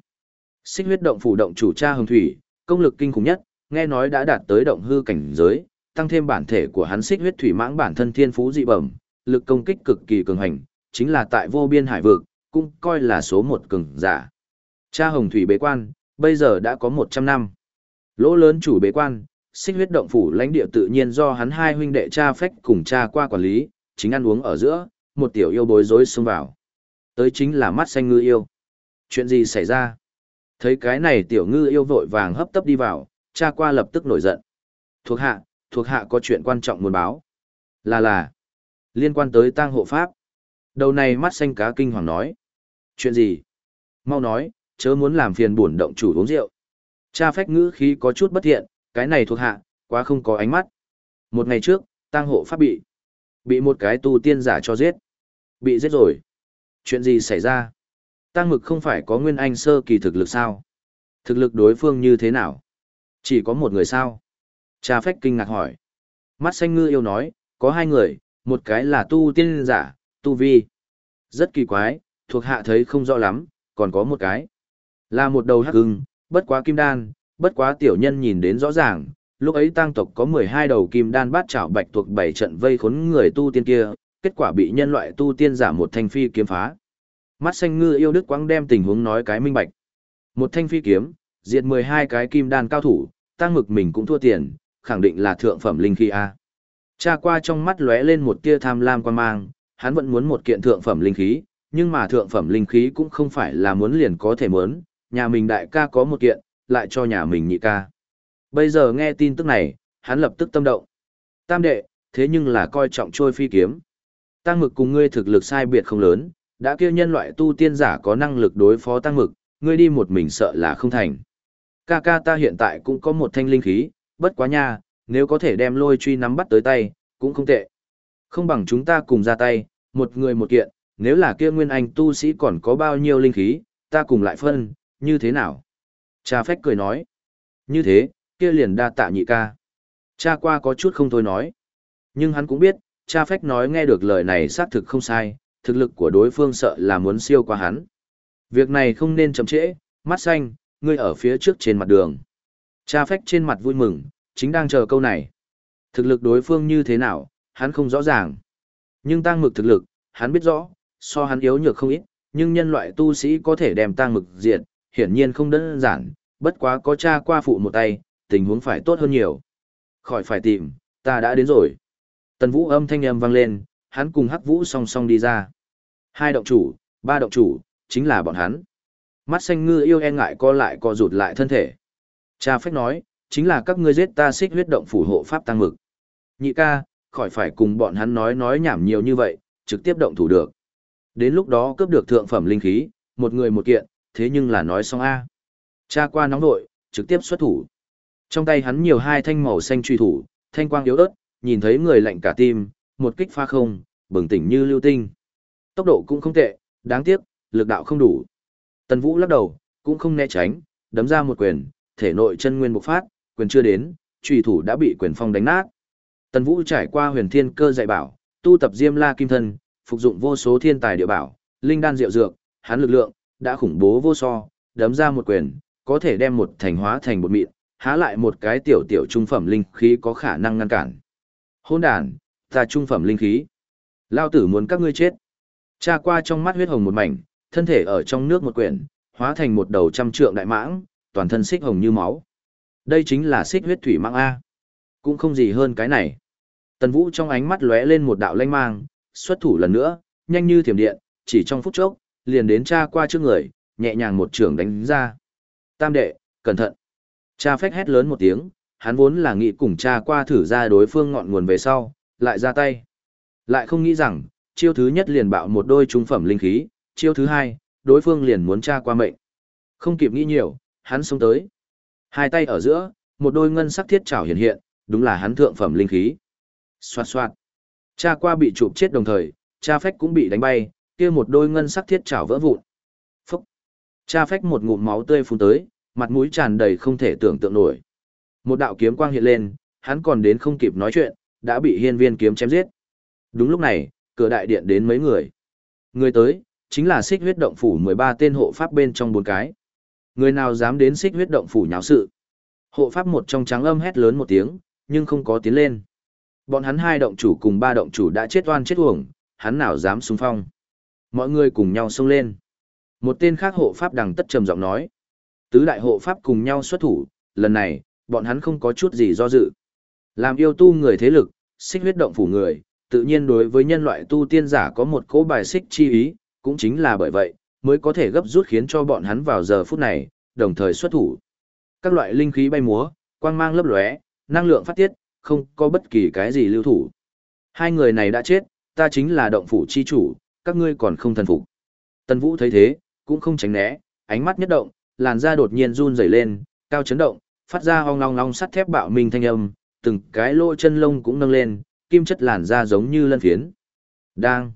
Xích huyết động phủ động chủ cha hồng thủy, công lực kinh khủng nhất, nghe nói đã đạt tới động hư cảnh giới, tăng thêm bản thể của hắn xích huyết thủy mãng bản thân thiên phú dị bẩm, lực công kích cực kỳ cường hành, chính là tại vô biên hải vực, cũng coi là số một cường giả. Cha hồng thủy bế quan, bây giờ đã có 100 năm. Lỗ lớn chủ bế quan, xích huyết động phủ lãnh địa tự nhiên do hắn hai huynh đệ cha phách cùng cha qua quản lý, chính ăn uống ở giữa, một tiểu yêu bối rối xông vào. Tới chính là mắt xanh ngư yêu. Chuyện gì xảy ra? Thấy cái này tiểu ngư yêu vội vàng hấp tấp đi vào, cha qua lập tức nổi giận. Thuộc hạ, thuộc hạ có chuyện quan trọng muốn báo. Là là, liên quan tới tang hộ pháp. Đầu này mắt xanh cá kinh hoàng nói. Chuyện gì? Mau nói, chớ muốn làm phiền buồn động chủ uống rượu. Cha phách ngữ khí có chút bất thiện, cái này thuộc hạ, quá không có ánh mắt. Một ngày trước, tang hộ pháp bị. Bị một cái tu tiên giả cho giết. Bị giết rồi. Chuyện gì xảy ra? tang mực không phải có nguyên anh sơ kỳ thực lực sao? Thực lực đối phương như thế nào? Chỉ có một người sao? Cha phách kinh ngạc hỏi. Mắt xanh ngư yêu nói, có hai người, một cái là tu tiên giả, tu vi. Rất kỳ quái, thuộc hạ thấy không rõ lắm, còn có một cái. Là một đầu hắc hưng, bất quá kim đan, bất quá tiểu nhân nhìn đến rõ ràng, lúc ấy tăng tộc có 12 đầu kim đan bát chảo bạch thuộc bảy trận vây khốn người tu tiên kia, kết quả bị nhân loại tu tiên giả một thanh phi kiếm phá. Mắt xanh ngư yêu đức quang đem tình huống nói cái minh bạch. Một thanh phi kiếm, diệt 12 cái kim đan cao thủ, tăng mực mình cũng thua tiền, khẳng định là thượng phẩm linh khí A. Cha qua trong mắt lóe lên một tia tham lam quan mang, hắn vẫn muốn một kiện thượng phẩm linh khí, nhưng mà thượng phẩm linh khí cũng không phải là muốn liền có thể muốn, nhà mình đại ca có một kiện, lại cho nhà mình nhị ca. Bây giờ nghe tin tức này, hắn lập tức tâm động. Tam đệ, thế nhưng là coi trọng trôi phi kiếm. Tăng mực cùng ngươi thực lực sai biệt không lớn, đã kêu nhân loại tu tiên giả có năng lực đối phó tăng mực, ngươi đi một mình sợ là không thành. Ca ca ta hiện tại cũng có một thanh linh khí, bất quá nha, nếu có thể đem lôi truy nắm bắt tới tay, cũng không tệ. Không bằng chúng ta cùng ra tay, một người một kiện, nếu là kia nguyên anh tu sĩ còn có bao nhiêu linh khí, ta cùng lại phân, như thế nào? Cha phách cười nói. Như thế, kia liền đa tạ nhị ca. Cha qua có chút không thôi nói. Nhưng hắn cũng biết, cha phách nói nghe được lời này xác thực không sai, thực lực của đối phương sợ là muốn siêu qua hắn. Việc này không nên chậm trễ, mắt xanh, ngươi ở phía trước trên mặt đường. Cha phách trên mặt vui mừng, chính đang chờ câu này. Thực lực đối phương như thế nào, hắn không rõ ràng. Nhưng tăng mực thực lực, hắn biết rõ, so hắn yếu nhược không ít, nhưng nhân loại tu sĩ có thể đem tăng mực diệt, hiển nhiên không đơn giản, bất quá có cha qua phụ một tay, tình huống phải tốt hơn nhiều. Khỏi phải tìm, ta đã đến rồi. Tần Vũ âm thanh âm vang lên, hắn cùng Hắc Vũ song song đi ra. Hai động chủ, ba động chủ, chính là bọn hắn. Mắt xanh ngư yêu e ngại co lại co rụt lại thân thể. Cha phách nói, chính là các ngươi giết ta xích huyết động phủ hộ pháp tăng mực. Nhị ca, khỏi phải cùng bọn hắn nói nói nhảm nhiều như vậy, trực tiếp động thủ được. Đến lúc đó cướp được thượng phẩm linh khí, một người một kiện, thế nhưng là nói xong A. Cha qua nóng nội, trực tiếp xuất thủ. Trong tay hắn nhiều hai thanh màu xanh truy thủ, thanh quang yếu ớt, nhìn thấy người lạnh cả tim, một kích pha không, bừng tỉnh như lưu tinh. Tốc độ cũng không tệ, đáng tiếc, lực đạo không đủ. Tần Vũ lắc đầu, cũng không né tránh, đấm ra một quyền, thể nội chân nguyên bộc phát, quyền chưa đến, truy thủ đã bị quyền phong đánh nát. Tần Vũ trải qua huyền thiên cơ dạy bảo, tu tập Diêm La Kim Thân, phục dụng vô số thiên tài địa bảo, linh đan diệu dược, hắn lực lượng đã khủng bố vô so, đấm ra một quyền, có thể đem một thành hóa thành một mịn, há lại một cái tiểu tiểu trung phẩm linh khí có khả năng ngăn cản. Hôn đàn, ta trung phẩm linh khí. Lao tử muốn các ngươi chết. Cha qua trong mắt huyết hồng một mảnh, thân thể ở trong nước một quyển, hóa thành một đầu trăm trượng đại mãng, toàn thân xích hồng như máu. Đây chính là xích huyết thủy mãng A. Cũng không gì hơn cái này. Tần Vũ trong ánh mắt lóe lên một đạo lanh mang, xuất thủ lần nữa, nhanh như thiểm điện, chỉ trong phút chốc, liền đến cha qua trước người, nhẹ nhàng một trường đánh ra. Tam đệ, cẩn thận. Cha phách hét lớn một tiếng, hắn vốn là nghĩ cùng cha qua thử ra đối phương ngọn nguồn về sau, lại ra tay. Lại không nghĩ rằng, chiêu thứ nhất liền bạo một đôi trung phẩm linh khí, chiêu thứ hai, đối phương liền muốn tra qua mệnh. Không kịp nghĩ nhiều, hắn xuống tới. Hai tay ở giữa, một đôi ngân sắc thiết trảo hiện hiện, đúng là hắn thượng phẩm linh khí. Xoạt xoạt. Cha qua bị chụp chết đồng thời, cha phách cũng bị đánh bay, kia một đôi ngân sắc thiết trảo vỡ vụn. Phúc. Cha phách một ngụm máu tươi phun tới, mặt mũi tràn đầy không thể tưởng tượng nổi. Một đạo kiếm quang hiện lên, hắn còn đến không kịp nói chuyện, đã bị hiên viên kiếm chém giết. Đúng lúc này, cửa đại điện đến mấy người. Người tới, chính là xích huyết động phủ 13 tên hộ pháp bên trong bốn cái. Người nào dám đến xích huyết động phủ nháo sự. Hộ pháp một trong trắng âm hét lớn một tiếng, nhưng không có tiến lên. Bọn hắn hai động chủ cùng ba động chủ đã chết oan chết uổng, hắn nào dám xung phong. Mọi người cùng nhau xông lên. Một tên khác hộ pháp đằng tất trầm giọng nói. Tứ đại hộ pháp cùng nhau xuất thủ, lần này, bọn hắn không có chút gì do dự. Làm yêu tu người thế lực, xích huyết động phủ người, tự nhiên đối với nhân loại tu tiên giả có một cỗ bài xích chi ý, cũng chính là bởi vậy, mới có thể gấp rút khiến cho bọn hắn vào giờ phút này, đồng thời xuất thủ. Các loại linh khí bay múa, quang mang lấp lóe, năng lượng phát tiết, không có bất kỳ cái gì lưu thủ. Hai người này đã chết, ta chính là động phủ chi chủ, các ngươi còn không thần phục. Tần Vũ thấy thế, cũng không tránh né, ánh mắt nhất động, làn da đột nhiên run rẩy lên, cao chấn động, phát ra ong long long sắt thép bạo minh thanh âm, từng cái lỗ chân lông cũng nâng lên, kim chất làn da giống như lân phiến. Đang.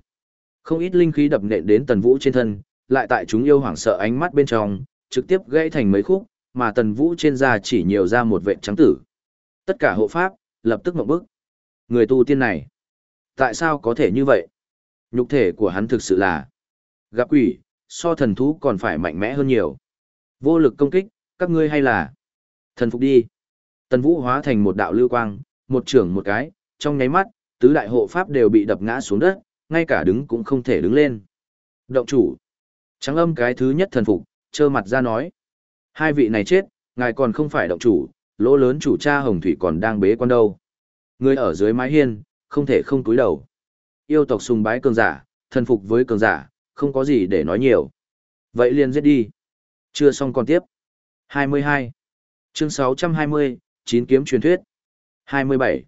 Không ít linh khí đập nện đến Tần Vũ trên thân, lại tại chúng yêu hoảng sợ ánh mắt bên trong, trực tiếp gãy thành mấy khúc, mà Tần Vũ trên da chỉ nhiều ra một vệt trắng tử. Tất cả hộ pháp, lập tức ngậm bức. Người tu tiên này, tại sao có thể như vậy? Nhục thể của hắn thực sự là gặp quỷ, so thần thú còn phải mạnh mẽ hơn nhiều. Vô lực công kích, các ngươi hay là thần phục đi. Tần Vũ hóa thành một đạo lưu quang, một trưởng một cái, trong nháy mắt, tứ đại hộ pháp đều bị đập ngã xuống đất, ngay cả đứng cũng không thể đứng lên. Động chủ. Trắng âm cái thứ nhất thần phục, trơ mặt ra nói. Hai vị này chết, ngài còn không phải động chủ, lỗ lớn chủ cha Hồng Thủy còn đang bế quan đâu. Người ở dưới mái hiên, không thể không túi đầu. Yêu tộc sùng bái cường giả, thần phục với cường giả, không có gì để nói nhiều. Vậy liền giết đi. Chưa xong còn tiếp. 22. Chương 620, chín kiếm truyền thuyết. 27.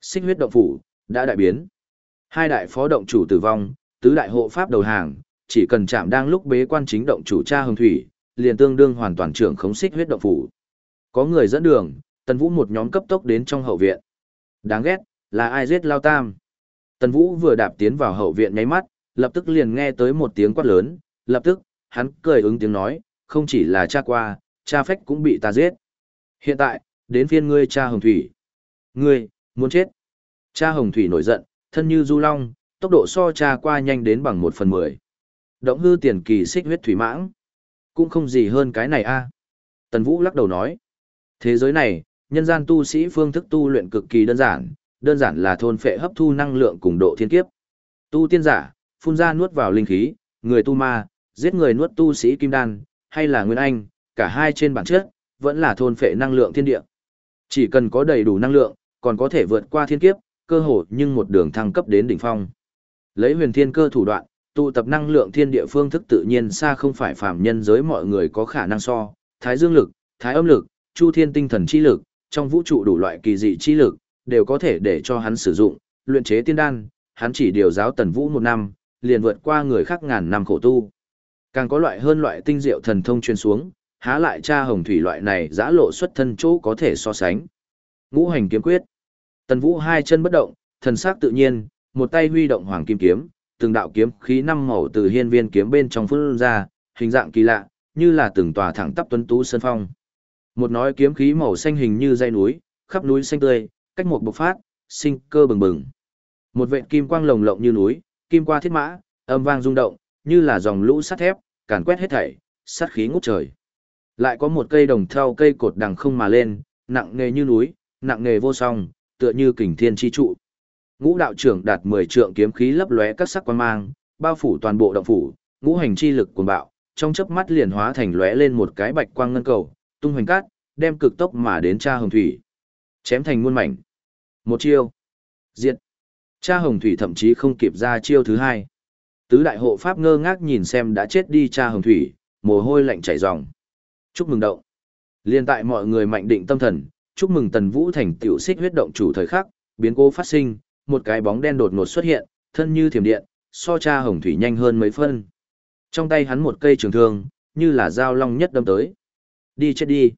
Xích huyết động phủ, đã đại biến. Hai đại phó động chủ tử vong, tứ đại hộ pháp đầu hàng, chỉ cần chạm đang lúc bế quan chính động chủ cha hồng thủy, liền tương đương hoàn toàn trưởng khống xích huyết động phủ. Có người dẫn đường, Tần Vũ một nhóm cấp tốc đến trong hậu viện. Đáng ghét, là ai giết Lao Tam? Tần Vũ vừa đạp tiến vào hậu viện nháy mắt, lập tức liền nghe tới một tiếng quát lớn, lập tức, hắn cười ứng tiếng nói, không chỉ là cha qua, cha phách cũng bị ta giết. Hiện tại, đến phiên ngươi cha hồng thủy. Ngươi, muốn chết. Cha hồng thủy nổi giận, thân như du long, tốc độ so cha qua nhanh đến bằng một phần mười. Động hư tiền kỳ xích huyết thủy mãng. Cũng không gì hơn cái này a. Tần Vũ lắc đầu nói. Thế giới này, nhân gian tu sĩ phương thức tu luyện cực kỳ đơn giản, đơn giản là thôn phệ hấp thu năng lượng cùng độ thiên kiếp. Tu tiên giả, phun ra nuốt vào linh khí, người tu ma, giết người nuốt tu sĩ kim đan, hay là nguyên anh, cả hai trên bản chất, vẫn là thôn phệ năng lượng thiên địa. Chỉ cần có đầy đủ năng lượng, còn có thể vượt qua thiên kiếp, cơ hội nhưng một đường thăng cấp đến đỉnh phong. Lấy huyền thiên cơ thủ đoạn, tụ tập năng lượng thiên địa phương thức tự nhiên xa không phải phàm nhân giới mọi người có khả năng so, thái dương lực, thái âm lực, chu thiên tinh thần chi lực, trong vũ trụ đủ loại kỳ dị chi lực, đều có thể để cho hắn sử dụng, luyện chế tiên đan, hắn chỉ điều giáo tần vũ một năm, liền vượt qua người khác ngàn năm khổ tu. Càng có loại hơn loại tinh diệu thần thông truyền xuống, há lại cha hồng thủy loại này giã lộ xuất thân chỗ có thể so sánh. Ngũ hành kiếm quyết. Tần Vũ hai chân bất động, thần sắc tự nhiên, một tay huy động hoàng kim kiếm, từng đạo kiếm khí năm màu từ hiên viên kiếm bên trong phun ra, hình dạng kỳ lạ, như là từng tòa thẳng tắp tuấn tú sơn phong. Một nói kiếm khí màu xanh hình như dây núi, khắp núi xanh tươi, cách một bộc phát, sinh cơ bừng bừng. Một vệt kim quang lồng lộng như núi, kim qua thiết mã, âm vang rung động, như là dòng lũ sắt thép, càn quét hết thảy, sát khí ngút trời. Lại có một cây đồng theo cây cột đằng không mà lên, nặng nghề như núi, nặng nghề vô song, tựa như kình thiên chi trụ. Ngũ đạo trưởng đạt 10 trượng kiếm khí lấp lóe các sắc quan mang, bao phủ toàn bộ động phủ, ngũ hành chi lực cuồng bạo, trong chớp mắt liền hóa thành lóe lên một cái bạch quang ngân cầu, tung hoành cát, đem cực tốc mà đến cha hồng thủy. Chém thành muôn mảnh. Một chiêu. Diệt. Cha hồng thủy thậm chí không kịp ra chiêu thứ hai. Tứ đại hộ pháp ngơ ngác nhìn xem đã chết đi cha hồng thủy, mồ hôi lạnh chảy ròng. Chúc mừng động. Liên tại mọi người mạnh định tâm thần, chúc mừng Tần Vũ thành tiểu xích huyết động chủ thời khắc, biến cố phát sinh, một cái bóng đen đột ngột xuất hiện, thân như thiểm điện, so cha hồng thủy nhanh hơn mấy phân. Trong tay hắn một cây trường thương, như là dao long nhất đâm tới. Đi chết đi.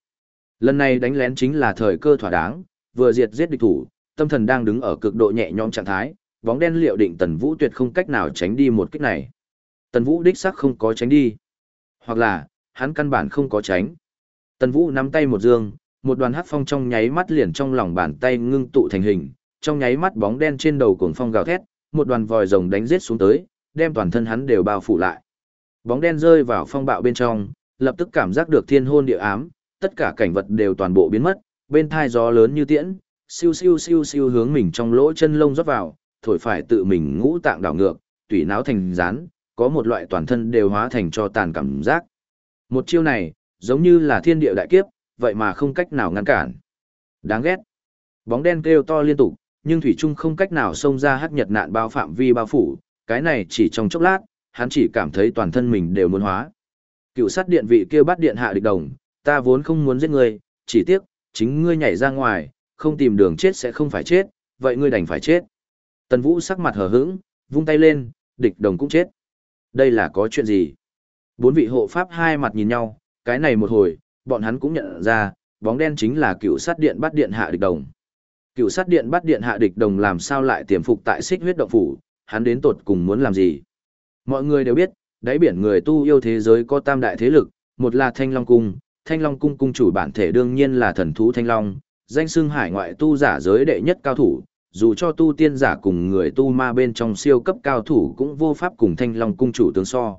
Lần này đánh lén chính là thời cơ thỏa đáng, vừa diệt giết địch thủ, tâm thần đang đứng ở cực độ nhẹ nhõm trạng thái, bóng đen liệu định Tần Vũ tuyệt không cách nào tránh đi một kích này. Tần Vũ đích xác không có tránh đi. Hoặc là, hắn căn bản không có tránh. Tần Vũ nắm tay một dương, một đoàn hắc phong trong nháy mắt liền trong lòng bàn tay ngưng tụ thành hình, trong nháy mắt bóng đen trên đầu cuồng phong gào thét, một đoàn vòi rồng đánh giết xuống tới, đem toàn thân hắn đều bao phủ lại. Bóng đen rơi vào phong bạo bên trong, lập tức cảm giác được thiên hôn địa ám, tất cả cảnh vật đều toàn bộ biến mất, bên thai gió lớn như tiễn, siêu siêu siêu siêu hướng mình trong lỗ chân lông rót vào, thổi phải tự mình ngũ tạng đảo ngược, tủy não thành rán, có một loại toàn thân đều hóa thành cho tàn cảm giác. Một chiêu này, giống như là thiên địa đại kiếp, vậy mà không cách nào ngăn cản. Đáng ghét. Bóng đen kêu to liên tục, nhưng thủy trung không cách nào xông ra hắc nhật nạn bao phạm vi bao phủ, cái này chỉ trong chốc lát, hắn chỉ cảm thấy toàn thân mình đều muốn hóa. Cựu sát điện vị kêu bắt điện hạ địch đồng, ta vốn không muốn giết ngươi, chỉ tiếc, chính ngươi nhảy ra ngoài, không tìm đường chết sẽ không phải chết, vậy ngươi đành phải chết. Tần Vũ sắc mặt hờ hững, vung tay lên, địch đồng cũng chết. Đây là có chuyện gì? Bốn vị hộ pháp hai mặt nhìn nhau, cái này một hồi, bọn hắn cũng nhận ra, bóng đen chính là cựu sát điện bắt điện hạ địch đồng. Cựu sát điện bắt điện hạ địch đồng làm sao lại tiềm phục tại xích huyết động phủ, hắn đến tột cùng muốn làm gì? Mọi người đều biết, đáy biển người tu yêu thế giới có tam đại thế lực, một là Thanh Long Cung, Thanh Long Cung cung chủ bản thể đương nhiên là thần thú Thanh Long, danh xưng hải ngoại tu giả giới đệ nhất cao thủ, dù cho tu tiên giả cùng người tu ma bên trong siêu cấp cao thủ cũng vô pháp cùng Thanh Long Cung chủ tương so.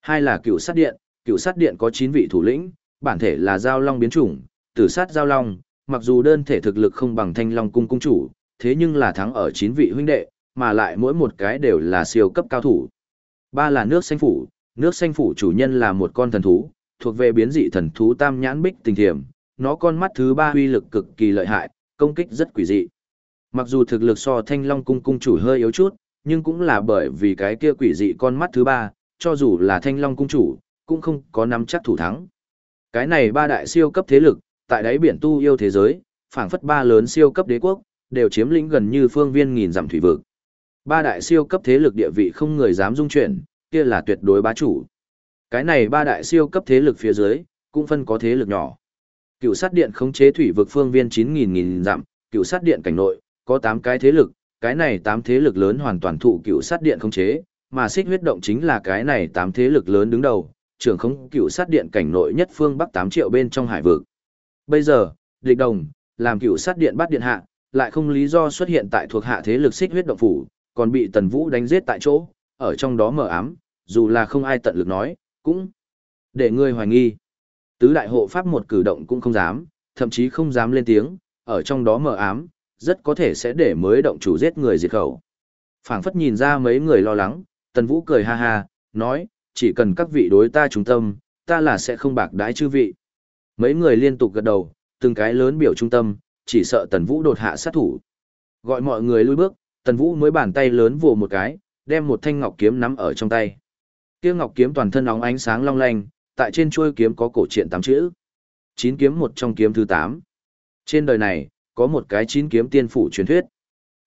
Hai là cựu sát điện, cựu sát điện có 9 vị thủ lĩnh, bản thể là giao long biến chủng, tử sát giao long, mặc dù đơn thể thực lực không bằng Thanh Long Cung cung chủ, thế nhưng là thắng ở 9 vị huynh đệ, mà lại mỗi một cái đều là siêu cấp cao thủ. Ba là nước xanh phủ, nước xanh phủ chủ nhân là một con thần thú, thuộc về biến dị thần thú tam nhãn bích tình thiểm, nó con mắt thứ ba huy lực cực kỳ lợi hại, công kích rất quỷ dị. Mặc dù thực lực so thanh long cung cung chủ hơi yếu chút, nhưng cũng là bởi vì cái kia quỷ dị con mắt thứ ba, cho dù là thanh long cung chủ, cũng không có nắm chắc thủ thắng. Cái này ba đại siêu cấp thế lực, tại đáy biển tu yêu thế giới, phảng phất ba lớn siêu cấp đế quốc, đều chiếm lĩnh gần như phương viên nghìn dặm thủy vực. Ba đại siêu cấp thế lực địa vị không người dám dung chuyển, kia là tuyệt đối bá chủ. Cái này ba đại siêu cấp thế lực phía dưới, cũng phân có thế lực nhỏ. Cựu sát điện khống chế thủy vực phương viên 9000 nghìn dặm, cựu sát điện cảnh nội có 8 cái thế lực, cái này 8 thế lực lớn hoàn toàn thụ cựu sát điện khống chế, mà xích huyết động chính là cái này 8 thế lực lớn đứng đầu, trưởng khống cựu sát điện cảnh nội nhất phương bắc 8 triệu bên trong hải vực. Bây giờ, địch đồng, làm cựu sát điện bắt điện hạ, lại không lý do xuất hiện tại thuộc hạ thế lực xích huyết động phủ, còn bị Tần Vũ đánh giết tại chỗ, ở trong đó mở ám, dù là không ai tận lực nói, cũng để ngươi hoài nghi. Tứ đại hộ pháp một cử động cũng không dám, thậm chí không dám lên tiếng, ở trong đó mờ ám, rất có thể sẽ để mới động chủ giết người diệt khẩu. Phảng phất nhìn ra mấy người lo lắng, Tần Vũ cười ha ha, nói, chỉ cần các vị đối ta trung tâm, ta là sẽ không bạc đãi chư vị. Mấy người liên tục gật đầu, từng cái lớn biểu trung tâm, chỉ sợ Tần Vũ đột hạ sát thủ. Gọi mọi người lui bước, Tần Vũ mới bàn tay lớn vồ một cái, đem một thanh ngọc kiếm nắm ở trong tay. Kia ngọc kiếm toàn thân óng ánh sáng long lanh, tại trên chuôi kiếm có cổ truyện tám chữ. Chín kiếm một trong kiếm thứ tám. Trên đời này, có một cái chín kiếm tiên phủ truyền thuyết.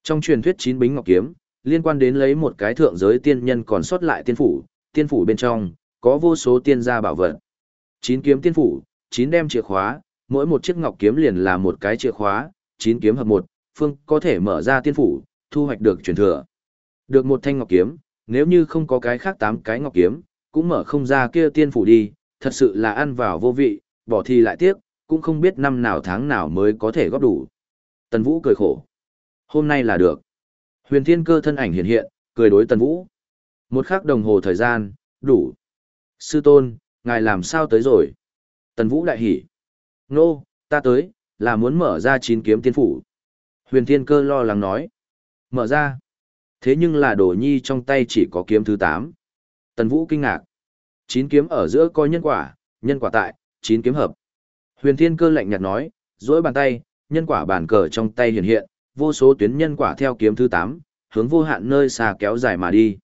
Trong truyền thuyết chín bính ngọc kiếm, liên quan đến lấy một cái thượng giới tiên nhân còn sót lại tiên phủ, tiên phủ bên trong, có vô số tiên gia bảo vật. Chín kiếm tiên phủ, chín đem chìa khóa, mỗi một chiếc ngọc kiếm liền là một cái chìa khóa, chín kiếm hợp một, phương có thể mở ra tiên phủ, thu hoạch được truyền thừa. Được một thanh ngọc kiếm, nếu như không có cái khác tám cái ngọc kiếm, cũng mở không ra kia tiên phủ đi, thật sự là ăn vào vô vị, bỏ thì lại tiếc, cũng không biết năm nào tháng nào mới có thể góp đủ. Tần Vũ cười khổ. Hôm nay là được. Huyền Thiên Cơ thân ảnh hiện hiện, cười đối Tần Vũ. Một khắc đồng hồ thời gian, đủ. Sư tôn, ngài làm sao tới rồi? Tần Vũ đại hỉ. Nô, ta tới, là muốn mở ra chín kiếm tiên phủ. Huyền Thiên Cơ lo lắng nói. Mở ra. Thế nhưng là đồ nhi trong tay chỉ có kiếm thứ 8. Tần Vũ kinh ngạc. Chín kiếm ở giữa coi nhân quả, nhân quả tại, chín kiếm hợp. Huyền Thiên Cơ lạnh nhạt nói, duỗi bàn tay, nhân quả bàn cờ trong tay hiện hiện, vô số tuyến nhân quả theo kiếm thứ 8, hướng vô hạn nơi xa kéo dài mà đi.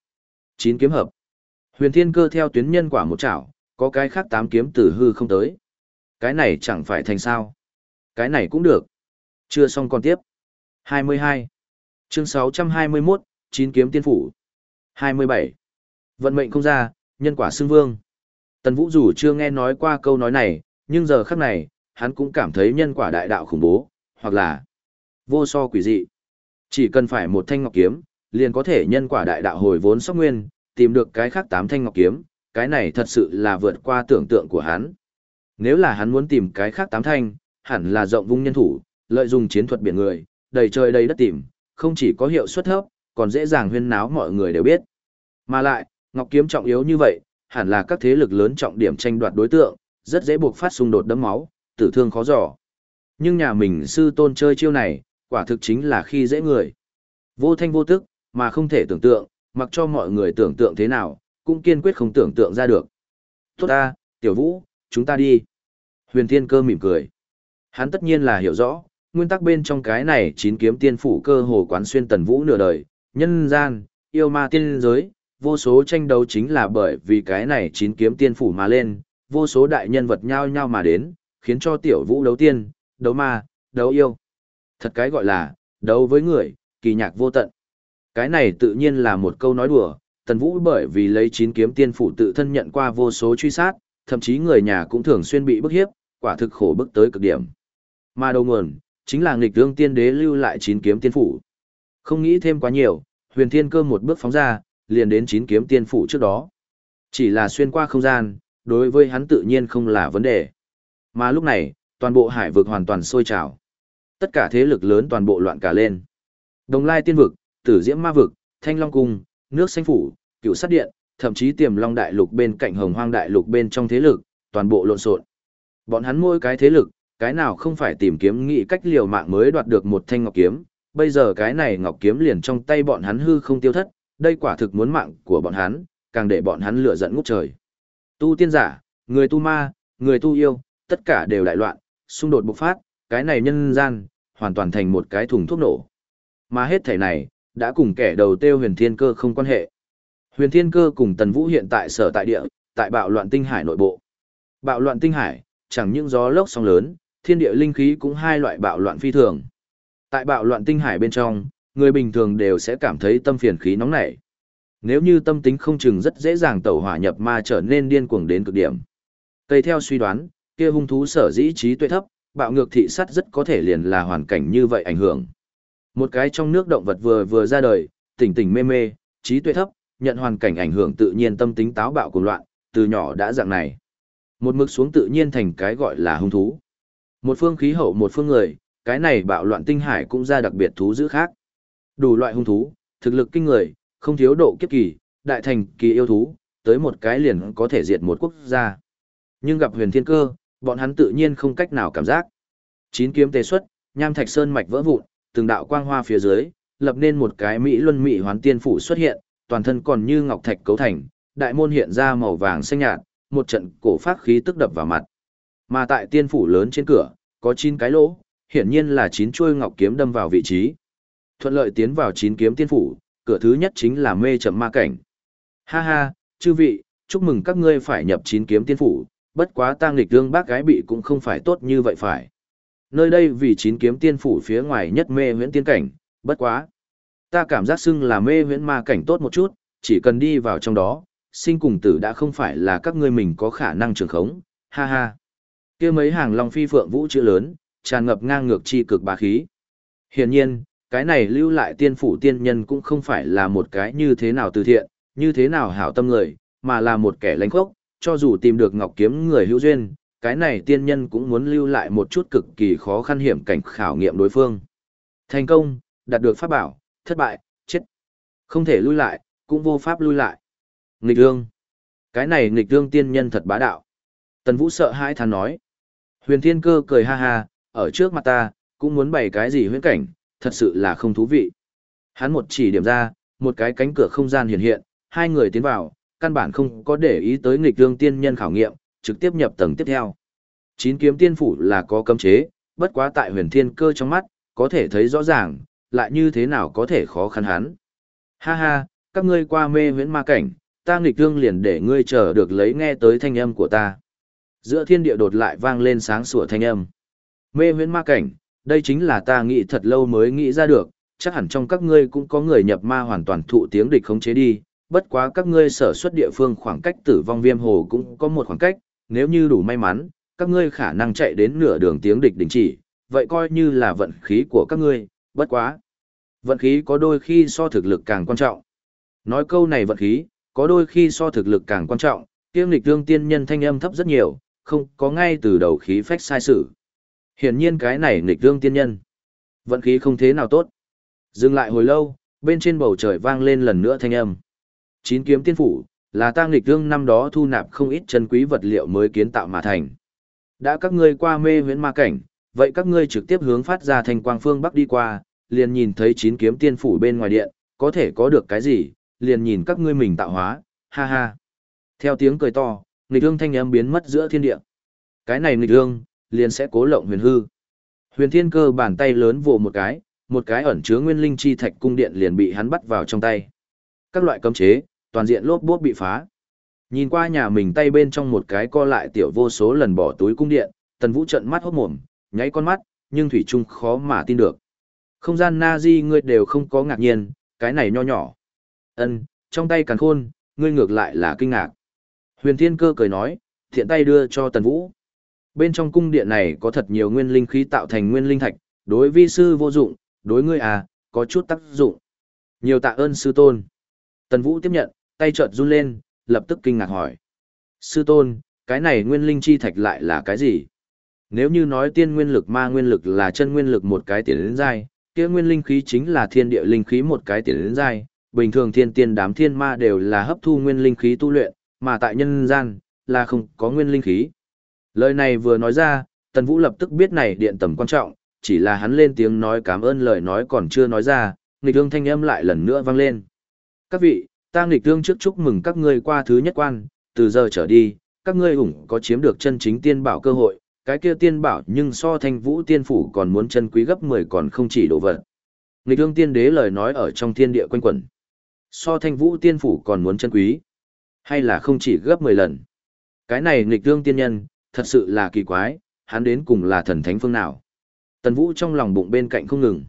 Chín kiếm hợp. Huyền Thiên Cơ theo tuyến nhân quả một chảo, có cái khác tám kiếm tử hư không tới. Cái này chẳng phải thành sao. Cái này cũng được. Chưa xong còn tiếp. 22. Chương 621, chín kiếm tiên phủ. 27. Vận mệnh không ra, nhân quả xưng vương. Tần Vũ dù chưa nghe nói qua câu nói này, nhưng giờ khắc này, hắn cũng cảm thấy nhân quả đại đạo khủng bố, hoặc là vô so quỷ dị. Chỉ cần phải một thanh ngọc kiếm, liền có thể nhân quả đại đạo hồi vốn sóc nguyên, tìm được cái khác tám thanh ngọc kiếm, cái này thật sự là vượt qua tưởng tượng của hắn. Nếu là hắn muốn tìm cái khác tám thanh, hẳn là rộng vung nhân thủ, lợi dụng chiến thuật biển người, đầy trời đầy đất tìm, không chỉ có hiệu suất thấp, còn dễ dàng huyên náo mọi người đều biết. Mà lại, ngọc kiếm trọng yếu như vậy, hẳn là các thế lực lớn trọng điểm tranh đoạt đối tượng, rất dễ buộc phát xung đột đẫm máu, tử thương khó dò. Nhưng nhà mình sư tôn chơi chiêu này, quả thực chính là khi dễ người. Vô thanh vô tức, mà không thể tưởng tượng, mặc cho mọi người tưởng tượng thế nào, cũng kiên quyết không tưởng tượng ra được. Tốt ta, tiểu vũ, chúng ta đi. Huyền Thiên Cơ mỉm cười. Hắn tất nhiên là hiểu rõ, nguyên tắc bên trong cái này chín kiếm tiên phủ cơ hồ quán xuyên tần vũ nửa đời, nhân gian, yêu ma tiên giới, vô số tranh đấu chính là bởi vì cái này chín kiếm tiên phủ mà lên, vô số đại nhân vật nhao nhau mà đến, khiến cho tiểu vũ đấu tiên, đấu ma, đấu yêu. Thật cái gọi là, đấu với người, kỳ nhạc vô tận. Cái này tự nhiên là một câu nói đùa, tần vũ bởi vì lấy chín kiếm tiên phủ tự thân nhận qua vô số truy sát, thậm chí người nhà cũng thường xuyên bị bức hiếp, quả thực khổ bức tới cực điểm. Mà đầu nguồn, chính là nghịch đương tiên đế lưu lại chín kiếm tiên phủ. Không nghĩ thêm quá nhiều, huyền thiên cơ một bước phóng ra, liền đến chín kiếm tiên phủ trước đó. Chỉ là xuyên qua không gian, đối với hắn tự nhiên không là vấn đề. Mà lúc này, toàn bộ hải vực hoàn toàn sôi trào. Tất cả thế lực lớn toàn bộ loạn cả lên. Đồng lai tiên vực, tử diễm ma vực, thanh long cung, nước xanh phủ, cựu sát điện, thậm chí tiềm long đại lục bên cạnh hồng hoang đại lục bên trong thế lực, toàn bộ lộn xộn. Bọn hắn mỗi cái thế lực, cái nào không phải tìm kiếm nghị cách liều mạng mới đoạt được một thanh ngọc kiếm, bây giờ cái này ngọc kiếm liền trong tay bọn hắn hư không tiêu thất, đây quả thực muốn mạng của bọn hắn, càng để bọn hắn lửa giận ngút trời. Tu tiên giả, người tu ma, người tu yêu, tất cả đều đại loạn, xung đột bộc phát, cái này nhân gian, hoàn toàn thành một cái thùng thuốc nổ. Mà hết thể này, đã cùng kẻ đầu tiêu huyền thiên cơ không quan hệ. Huyền thiên cơ cùng tần vũ hiện tại sở tại địa, tại bạo loạn tinh hải nội bộ. Bạo loạn tinh hải, chẳng những gió lốc sóng lớn, thiên địa linh khí cũng hai loại bạo loạn phi thường. Tại bạo loạn tinh hải bên trong, người bình thường đều sẽ cảm thấy tâm phiền khí nóng nảy. Nếu như tâm tính không chừng rất dễ dàng tẩu hỏa nhập ma trở nên điên cuồng đến cực điểm. Tây theo suy đoán, kia hung thú sở dĩ trí tuệ thấp, bạo ngược thị sát rất có thể liền là hoàn cảnh như vậy ảnh hưởng. Một cái trong nước động vật vừa vừa ra đời, tỉnh tỉnh mê mê, trí tuệ thấp, nhận hoàn cảnh ảnh hưởng tự nhiên tâm tính táo bạo cuồng loạn, từ nhỏ đã dạng này. Một mực xuống tự nhiên thành cái gọi là hung thú. Một phương khí hậu một phương người, cái này bạo loạn tinh hải cũng ra đặc biệt thú dữ khác. Đủ loại hung thú, thực lực kinh người, không thiếu độ kiếp kỳ, đại thành kỳ yêu thú, tới một cái liền có thể diệt một quốc gia. Nhưng gặp huyền thiên cơ, bọn hắn tự nhiên không cách nào cảm giác. Chín kiếm tề xuất, nham thạch sơn mạch vỡ vụn, từng đạo quang hoa phía dưới, lập nên một cái mỹ luân mỹ hoán tiên phủ xuất hiện, toàn thân còn như ngọc thạch cấu thành, đại môn hiện ra màu vàng xanh nhạt, một trận cổ phát khí tức đập vào mặt. Mà tại tiên phủ lớn trên cửa, có chín cái lỗ, hiển nhiên là chín chuôi ngọc kiếm đâm vào vị trí. Thuận lợi tiến vào chín kiếm tiên phủ, cửa thứ nhất chính là mê chậm ma cảnh. Ha ha, chư vị, chúc mừng các ngươi phải nhập chín kiếm tiên phủ, bất quá tang lịch đương bác gái bị cũng không phải tốt như vậy phải. Nơi đây vì chín kiếm tiên phủ phía ngoài nhất mê huyễn tiên cảnh, bất quá. Ta cảm giác xưng là mê huyễn ma cảnh tốt một chút, chỉ cần đi vào trong đó, sinh cùng tử đã không phải là các ngươi mình có khả năng trường khống, ha ha. kia mấy hàng long phi phượng vũ chữ lớn, tràn ngập ngang ngược chi cực bá khí. Hiển nhiên, cái này lưu lại tiên phủ tiên nhân cũng không phải là một cái như thế nào từ thiện, như thế nào hảo tâm người, mà là một kẻ lãnh khốc, cho dù tìm được ngọc kiếm người hữu duyên, cái này tiên nhân cũng muốn lưu lại một chút cực kỳ khó khăn hiểm cảnh khảo nghiệm đối phương. Thành công, đạt được pháp bảo, thất bại, chết. Không thể lui lại, cũng vô pháp lui lại. Nghịch ương. Cái này nghịch ương tiên nhân thật bá đạo. Tần Vũ sợ hãi thán nói. Huyền Thiên Cơ cười ha ha, ở trước mặt ta, cũng muốn bày cái gì huyễn cảnh, thật sự là không thú vị. Hắn một chỉ điểm ra, một cái cánh cửa không gian hiện hiện, hai người tiến vào, căn bản không có để ý tới nghịch lương tiên nhân khảo nghiệm, trực tiếp nhập tầng tiếp theo. Chín kiếm tiên phủ là có cấm chế, bất quá tại huyền thiên cơ trong mắt, có thể thấy rõ ràng, lại như thế nào có thể khó khăn hắn. Ha ha, các ngươi qua mê huyễn ma cảnh, ta nghịch lương liền để ngươi chờ được lấy nghe tới thanh âm của ta. Giữa thiên địa đột lại vang lên sáng sủa thanh âm. Mê huyễn ma cảnh, đây chính là ta nghĩ thật lâu mới nghĩ ra được, chắc hẳn trong các ngươi cũng có người nhập ma hoàn toàn thụ tiếng địch khống chế đi, bất quá các ngươi sở xuất địa phương khoảng cách tử vong viêm hồ cũng có một khoảng cách, nếu như đủ may mắn, các ngươi khả năng chạy đến nửa đường tiếng địch đình chỉ, vậy coi như là vận khí của các ngươi, bất quá. Vận khí có đôi khi so thực lực càng quan trọng. Nói câu này vận khí, có đôi khi so thực lực càng quan trọng, tiếng địch tương tiên nhân thanh âm thấp rất nhiều, không có ngay từ đầu khí phách sai sự. Hiển nhiên cái này nghịch dương tiên nhân. Vận khí không thế nào tốt. Dừng lại hồi lâu, bên trên bầu trời vang lên lần nữa thanh âm. Chín kiếm tiên phủ, là ta nghịch dương năm đó thu nạp không ít chân quý vật liệu mới kiến tạo mà thành. Đã các ngươi qua mê huyễn ma cảnh, vậy các ngươi trực tiếp hướng phát ra thành quang phương bắc đi qua, liền nhìn thấy chín kiếm tiên phủ bên ngoài điện, có thể có được cái gì, liền nhìn các ngươi mình tạo hóa, ha ha. Theo tiếng cười to, nghịch dương thanh âm biến mất giữa thiên địa. Cái này nghịch dương liền sẽ cố lộng huyền hư. Huyền thiên cơ bàn tay lớn vồ một cái, một cái ẩn chứa nguyên linh chi thạch cung điện liền bị hắn bắt vào trong tay. Các loại cấm chế, toàn diện lốp bốp bị phá. Nhìn qua nhà mình tay bên trong một cái co lại tiểu vô số lần bỏ túi cung điện, tần vũ trợn mắt hốt mồm, nháy con mắt, nhưng thủy trung khó mà tin được. Không gian na di ngươi đều không có ngạc nhiên, cái này nho nhỏ. ân trong tay càn khôn, ngươi ngược lại là kinh ngạc. Huyền thiên cơ cười nói, thiện tay đưa cho tần vũ. Bên trong cung điện này có thật nhiều nguyên linh khí tạo thành nguyên linh thạch, đối vi sư vô dụng, đối ngươi à, có chút tác dụng. Nhiều tạ ơn sư tôn. Tần Vũ tiếp nhận, tay chợt run lên, lập tức kinh ngạc hỏi. Sư tôn, cái này nguyên linh chi thạch lại là cái gì? Nếu như nói tiên nguyên lực ma nguyên lực là chân nguyên lực một cái tiền đến dai, kia nguyên linh khí chính là thiên địa linh khí một cái tiền đến dai, bình thường thiên tiên đám thiên ma đều là hấp thu nguyên linh khí tu luyện, mà tại nhân gian, là không có nguyên linh khí. Lời này vừa nói ra, Tần Vũ lập tức biết này điện tầm quan trọng, chỉ là hắn lên tiếng nói cảm ơn lời nói còn chưa nói ra, nghịch thương thanh âm lại lần nữa vang lên. Các vị, ta nghịch thương trước chúc mừng các ngươi qua thứ nhất quan, từ giờ trở đi, các ngươi ủng có chiếm được chân chính tiên bảo cơ hội, cái kia tiên bảo nhưng so thanh vũ tiên phủ còn muốn chân quý gấp 10 còn không chỉ đồ vật. Nghịch thương tiên đế lời nói ở trong thiên địa quanh quẩn. So thanh vũ tiên phủ còn muốn chân quý, hay là không chỉ gấp 10 lần. Cái này nghịch thương tiên nhân, thật sự là kỳ quái, hắn đến cùng là thần thánh phương nào. Tần Vũ trong lòng bụng bên cạnh không ngừng.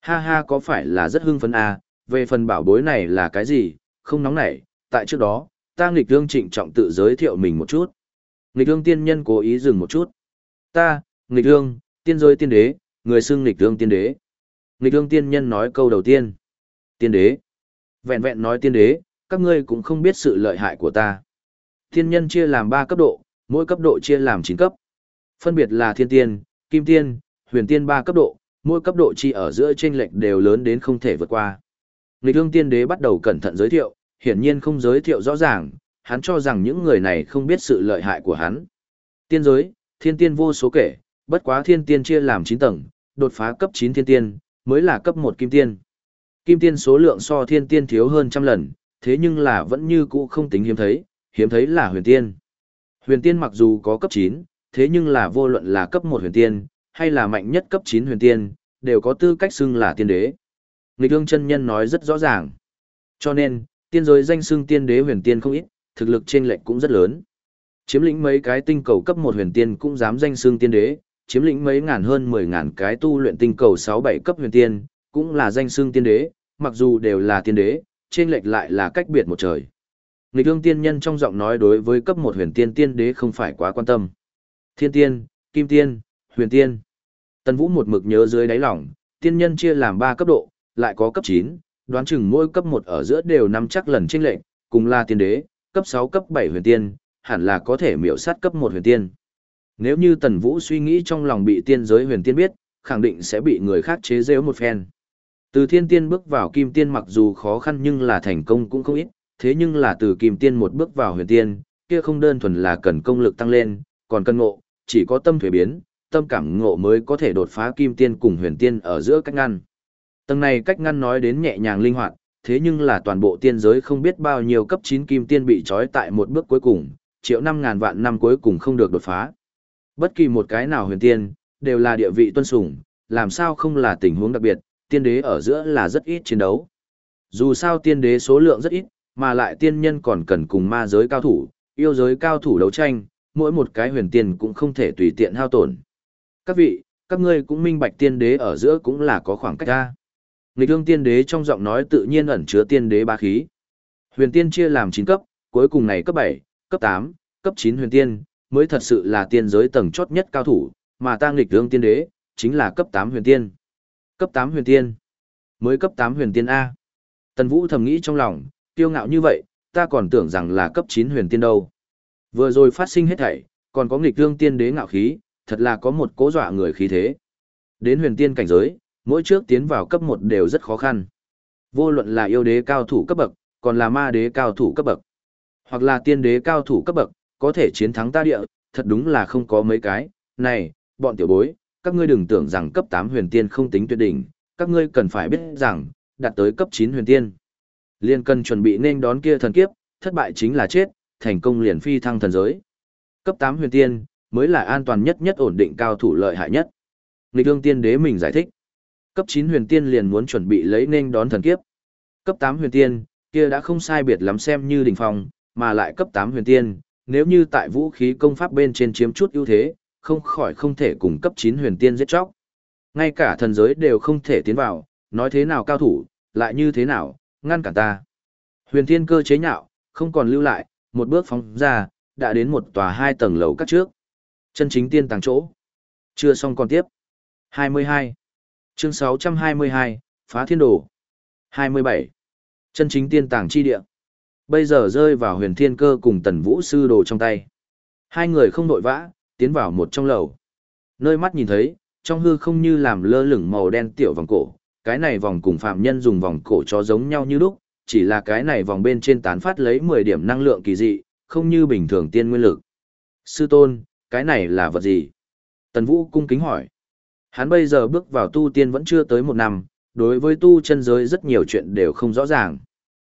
Ha ha có phải là rất hưng phấn à, về phần bảo bối này là cái gì, không nóng nảy, tại trước đó, ta nghịch thương trịnh trọng tự giới thiệu mình một chút. Nghịch thương tiên nhân cố ý dừng một chút. Ta, nghịch thương, tiên giới tiên đế, người xưng nghịch thương tiên đế. Nghịch thương tiên nhân nói câu đầu tiên. Tiên đế. Vẹn vẹn nói tiên đế, các ngươi cũng không biết sự lợi hại của ta. Tiên nhân chia làm ba cấp độ, mỗi cấp độ chia làm chín cấp. Phân biệt là thiên tiên, kim tiên, huyền tiên ba cấp độ, mỗi cấp độ chi ở giữa chênh lệch đều lớn đến không thể vượt qua. Nghịch thương tiên đế bắt đầu cẩn thận giới thiệu, hiển nhiên không giới thiệu rõ ràng, hắn cho rằng những người này không biết sự lợi hại của hắn. Tiên giới, thiên tiên vô số kể, bất quá thiên tiên chia làm 9 tầng, đột phá cấp 9 thiên tiên, mới là cấp 1 kim tiên. Kim tiên số lượng so thiên tiên thiếu hơn trăm lần, thế nhưng là vẫn như cũ không tính hiếm thấy, hiếm thấy là huyền tiên. Huyền tiên mặc dù có cấp 9, thế nhưng là vô luận là cấp 1 huyền tiên, hay là mạnh nhất cấp 9 huyền tiên, đều có tư cách xưng là tiên đế. Nghịch ương chân nhân nói rất rõ ràng. Cho nên, tiên giới danh xưng tiên đế huyền tiên không ít, thực lực trên lệnh cũng rất lớn. Chiếm lĩnh mấy cái tinh cầu cấp 1 huyền tiên cũng dám danh xưng tiên đế, chiếm lĩnh mấy ngàn hơn 10 ngàn cái tu luyện tinh cầu 6-7 cấp huyền tiên, cũng là danh xưng tiên đế, mặc dù đều là tiên đế, trên lệch lại là cách biệt một trời. Nghịch ương tiên nhân trong giọng nói đối với cấp một huyền tiên tiên đế không phải quá quan tâm. Thiên tiên, kim tiên, huyền tiên. Tần Vũ một mực nhớ dưới đáy lòng, tiên nhân chia làm ba cấp độ, lại có cấp chín đoán chừng mỗi cấp một ở giữa đều nắm chắc lần chênh lệnh, cùng là tiên đế, cấp sáu cấp bảy huyền tiên, hẳn là có thể miểu sát cấp một huyền tiên. Nếu như Tần Vũ suy nghĩ trong lòng bị tiên giới huyền tiên biết, khẳng định sẽ bị người khác chế giễu một phen. Từ thiên tiên bước vào kim tiên mặc dù khó khăn nhưng là thành công cũng không ít, thế nhưng là từ kim tiên một bước vào huyền tiên, kia không đơn thuần là cần công lực tăng lên, còn cần ngộ, chỉ có tâm thuế biến, tâm cảm ngộ mới có thể đột phá kim tiên cùng huyền tiên ở giữa cách ngăn. Tầng này cách ngăn nói đến nhẹ nhàng linh hoạt, thế nhưng là toàn bộ tiên giới không biết bao nhiêu cấp 9 kim tiên bị trói tại một bước cuối cùng, triệu năm ngàn vạn năm cuối cùng không được đột phá. Bất kỳ một cái nào huyền tiên, đều là địa vị tuân sủng, làm sao không là tình huống đặc biệt, tiên đế ở giữa là rất ít chiến đấu. Dù sao tiên đế số lượng rất ít, mà lại tiên nhân còn cần cùng ma giới cao thủ, yêu giới cao thủ đấu tranh, mỗi một cái huyền tiên cũng không thể tùy tiện hao tổn. Các vị, các ngươi cũng minh bạch tiên đế ở giữa cũng là có khoảng cách ra. Nghịch hương tiên đế trong giọng nói tự nhiên ẩn chứa tiên đế ba khí. Huyền tiên chia làm 9 cấp, cuối cùng này cấp 7, cấp 8, cấp 9 huyền tiên, mới thật sự là tiên giới tầng chót nhất cao thủ, mà ta nghịch hương tiên đế, chính là cấp 8 huyền tiên. Cấp 8 huyền tiên. Mới cấp 8 huyền tiên A. Tần Vũ thầm nghĩ trong lòng, kiêu ngạo như vậy, ta còn tưởng rằng là cấp 9 huyền tiên đâu. Vừa rồi phát sinh hết thảy, còn có nghịch thương tiên đế ngạo khí, thật là có một cố dọa người khí thế. Đến huyền tiên cảnh giới, mỗi trước tiến vào cấp 1 đều rất khó khăn. Vô luận là yêu đế cao thủ cấp bậc, còn là ma đế cao thủ cấp bậc, hoặc là tiên đế cao thủ cấp bậc, có thể chiến thắng ta địa, thật đúng là không có mấy cái. Này, bọn tiểu bối, các ngươi đừng tưởng rằng cấp 8 huyền tiên không tính tuyệt đỉnh, các ngươi cần phải biết rằng, đạt tới cấp 9 huyền tiên. Liên cần chuẩn bị nên đón kia thần kiếp, thất bại chính là chết, thành công liền phi thăng thần giới. Cấp 8 huyền tiên, mới là an toàn nhất nhất ổn định cao thủ lợi hại nhất. Nghịch ương tiên đế mình giải thích. Cấp 9 huyền tiên liền muốn chuẩn bị lấy nên đón thần kiếp. Cấp 8 huyền tiên, kia đã không sai biệt lắm xem như đỉnh phong, mà lại cấp 8 huyền tiên, nếu như tại vũ khí công pháp bên trên chiếm chút ưu thế, không khỏi không thể cùng cấp 9 huyền tiên giết chóc. Ngay cả thần giới đều không thể tiến vào, nói thế nào cao thủ, lại như thế nào, ngăn cản ta. Huyền thiên cơ chế nhạo, không còn lưu lại, một bước phóng ra, đã đến một tòa hai tầng lầu cắt trước. Chân chính tiên tàng chỗ. Chưa xong còn tiếp. 22. Chương 622, Phá Thiên Đồ. 27. Chân chính tiên tàng chi địa. Bây giờ rơi vào huyền thiên cơ cùng tần vũ sư đồ trong tay. Hai người không đội vã, tiến vào một trong lầu. Nơi mắt nhìn thấy, trong hư không như làm lơ lửng màu đen tiểu vòng cổ, cái này vòng cùng phạm nhân dùng vòng cổ cho giống nhau như lúc, chỉ là cái này vòng bên trên tán phát lấy 10 điểm năng lượng kỳ dị, không như bình thường tiên nguyên lực. Sư tôn, cái này là vật gì? Tần Vũ cung kính hỏi. Hắn bây giờ bước vào tu tiên vẫn chưa tới một năm, đối với tu chân giới rất nhiều chuyện đều không rõ ràng.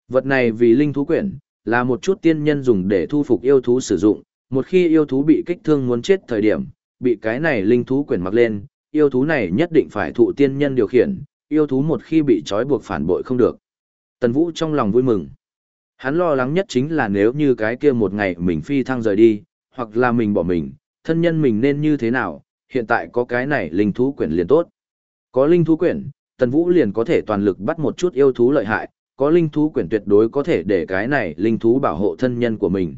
Vật này vì linh thú quyển, là một chút tiên nhân dùng để thu phục yêu thú sử dụng, một khi yêu thú bị kích thương muốn chết thời điểm, bị cái này linh thú quyển mặc lên, yêu thú này nhất định phải thụ tiên nhân điều khiển, yêu thú một khi bị trói buộc phản bội không được. Tần Vũ trong lòng vui mừng. Hắn lo lắng nhất chính là nếu như cái kia một ngày mình phi thăng rời đi, hoặc là mình bỏ mình, thân nhân mình nên như thế nào, hiện tại có cái này linh thú quyển liền tốt. Có linh thú quyển, Tần Vũ liền có thể toàn lực bắt một chút yêu thú lợi hại, có linh thú quyển tuyệt đối có thể để cái này linh thú bảo hộ thân nhân của mình.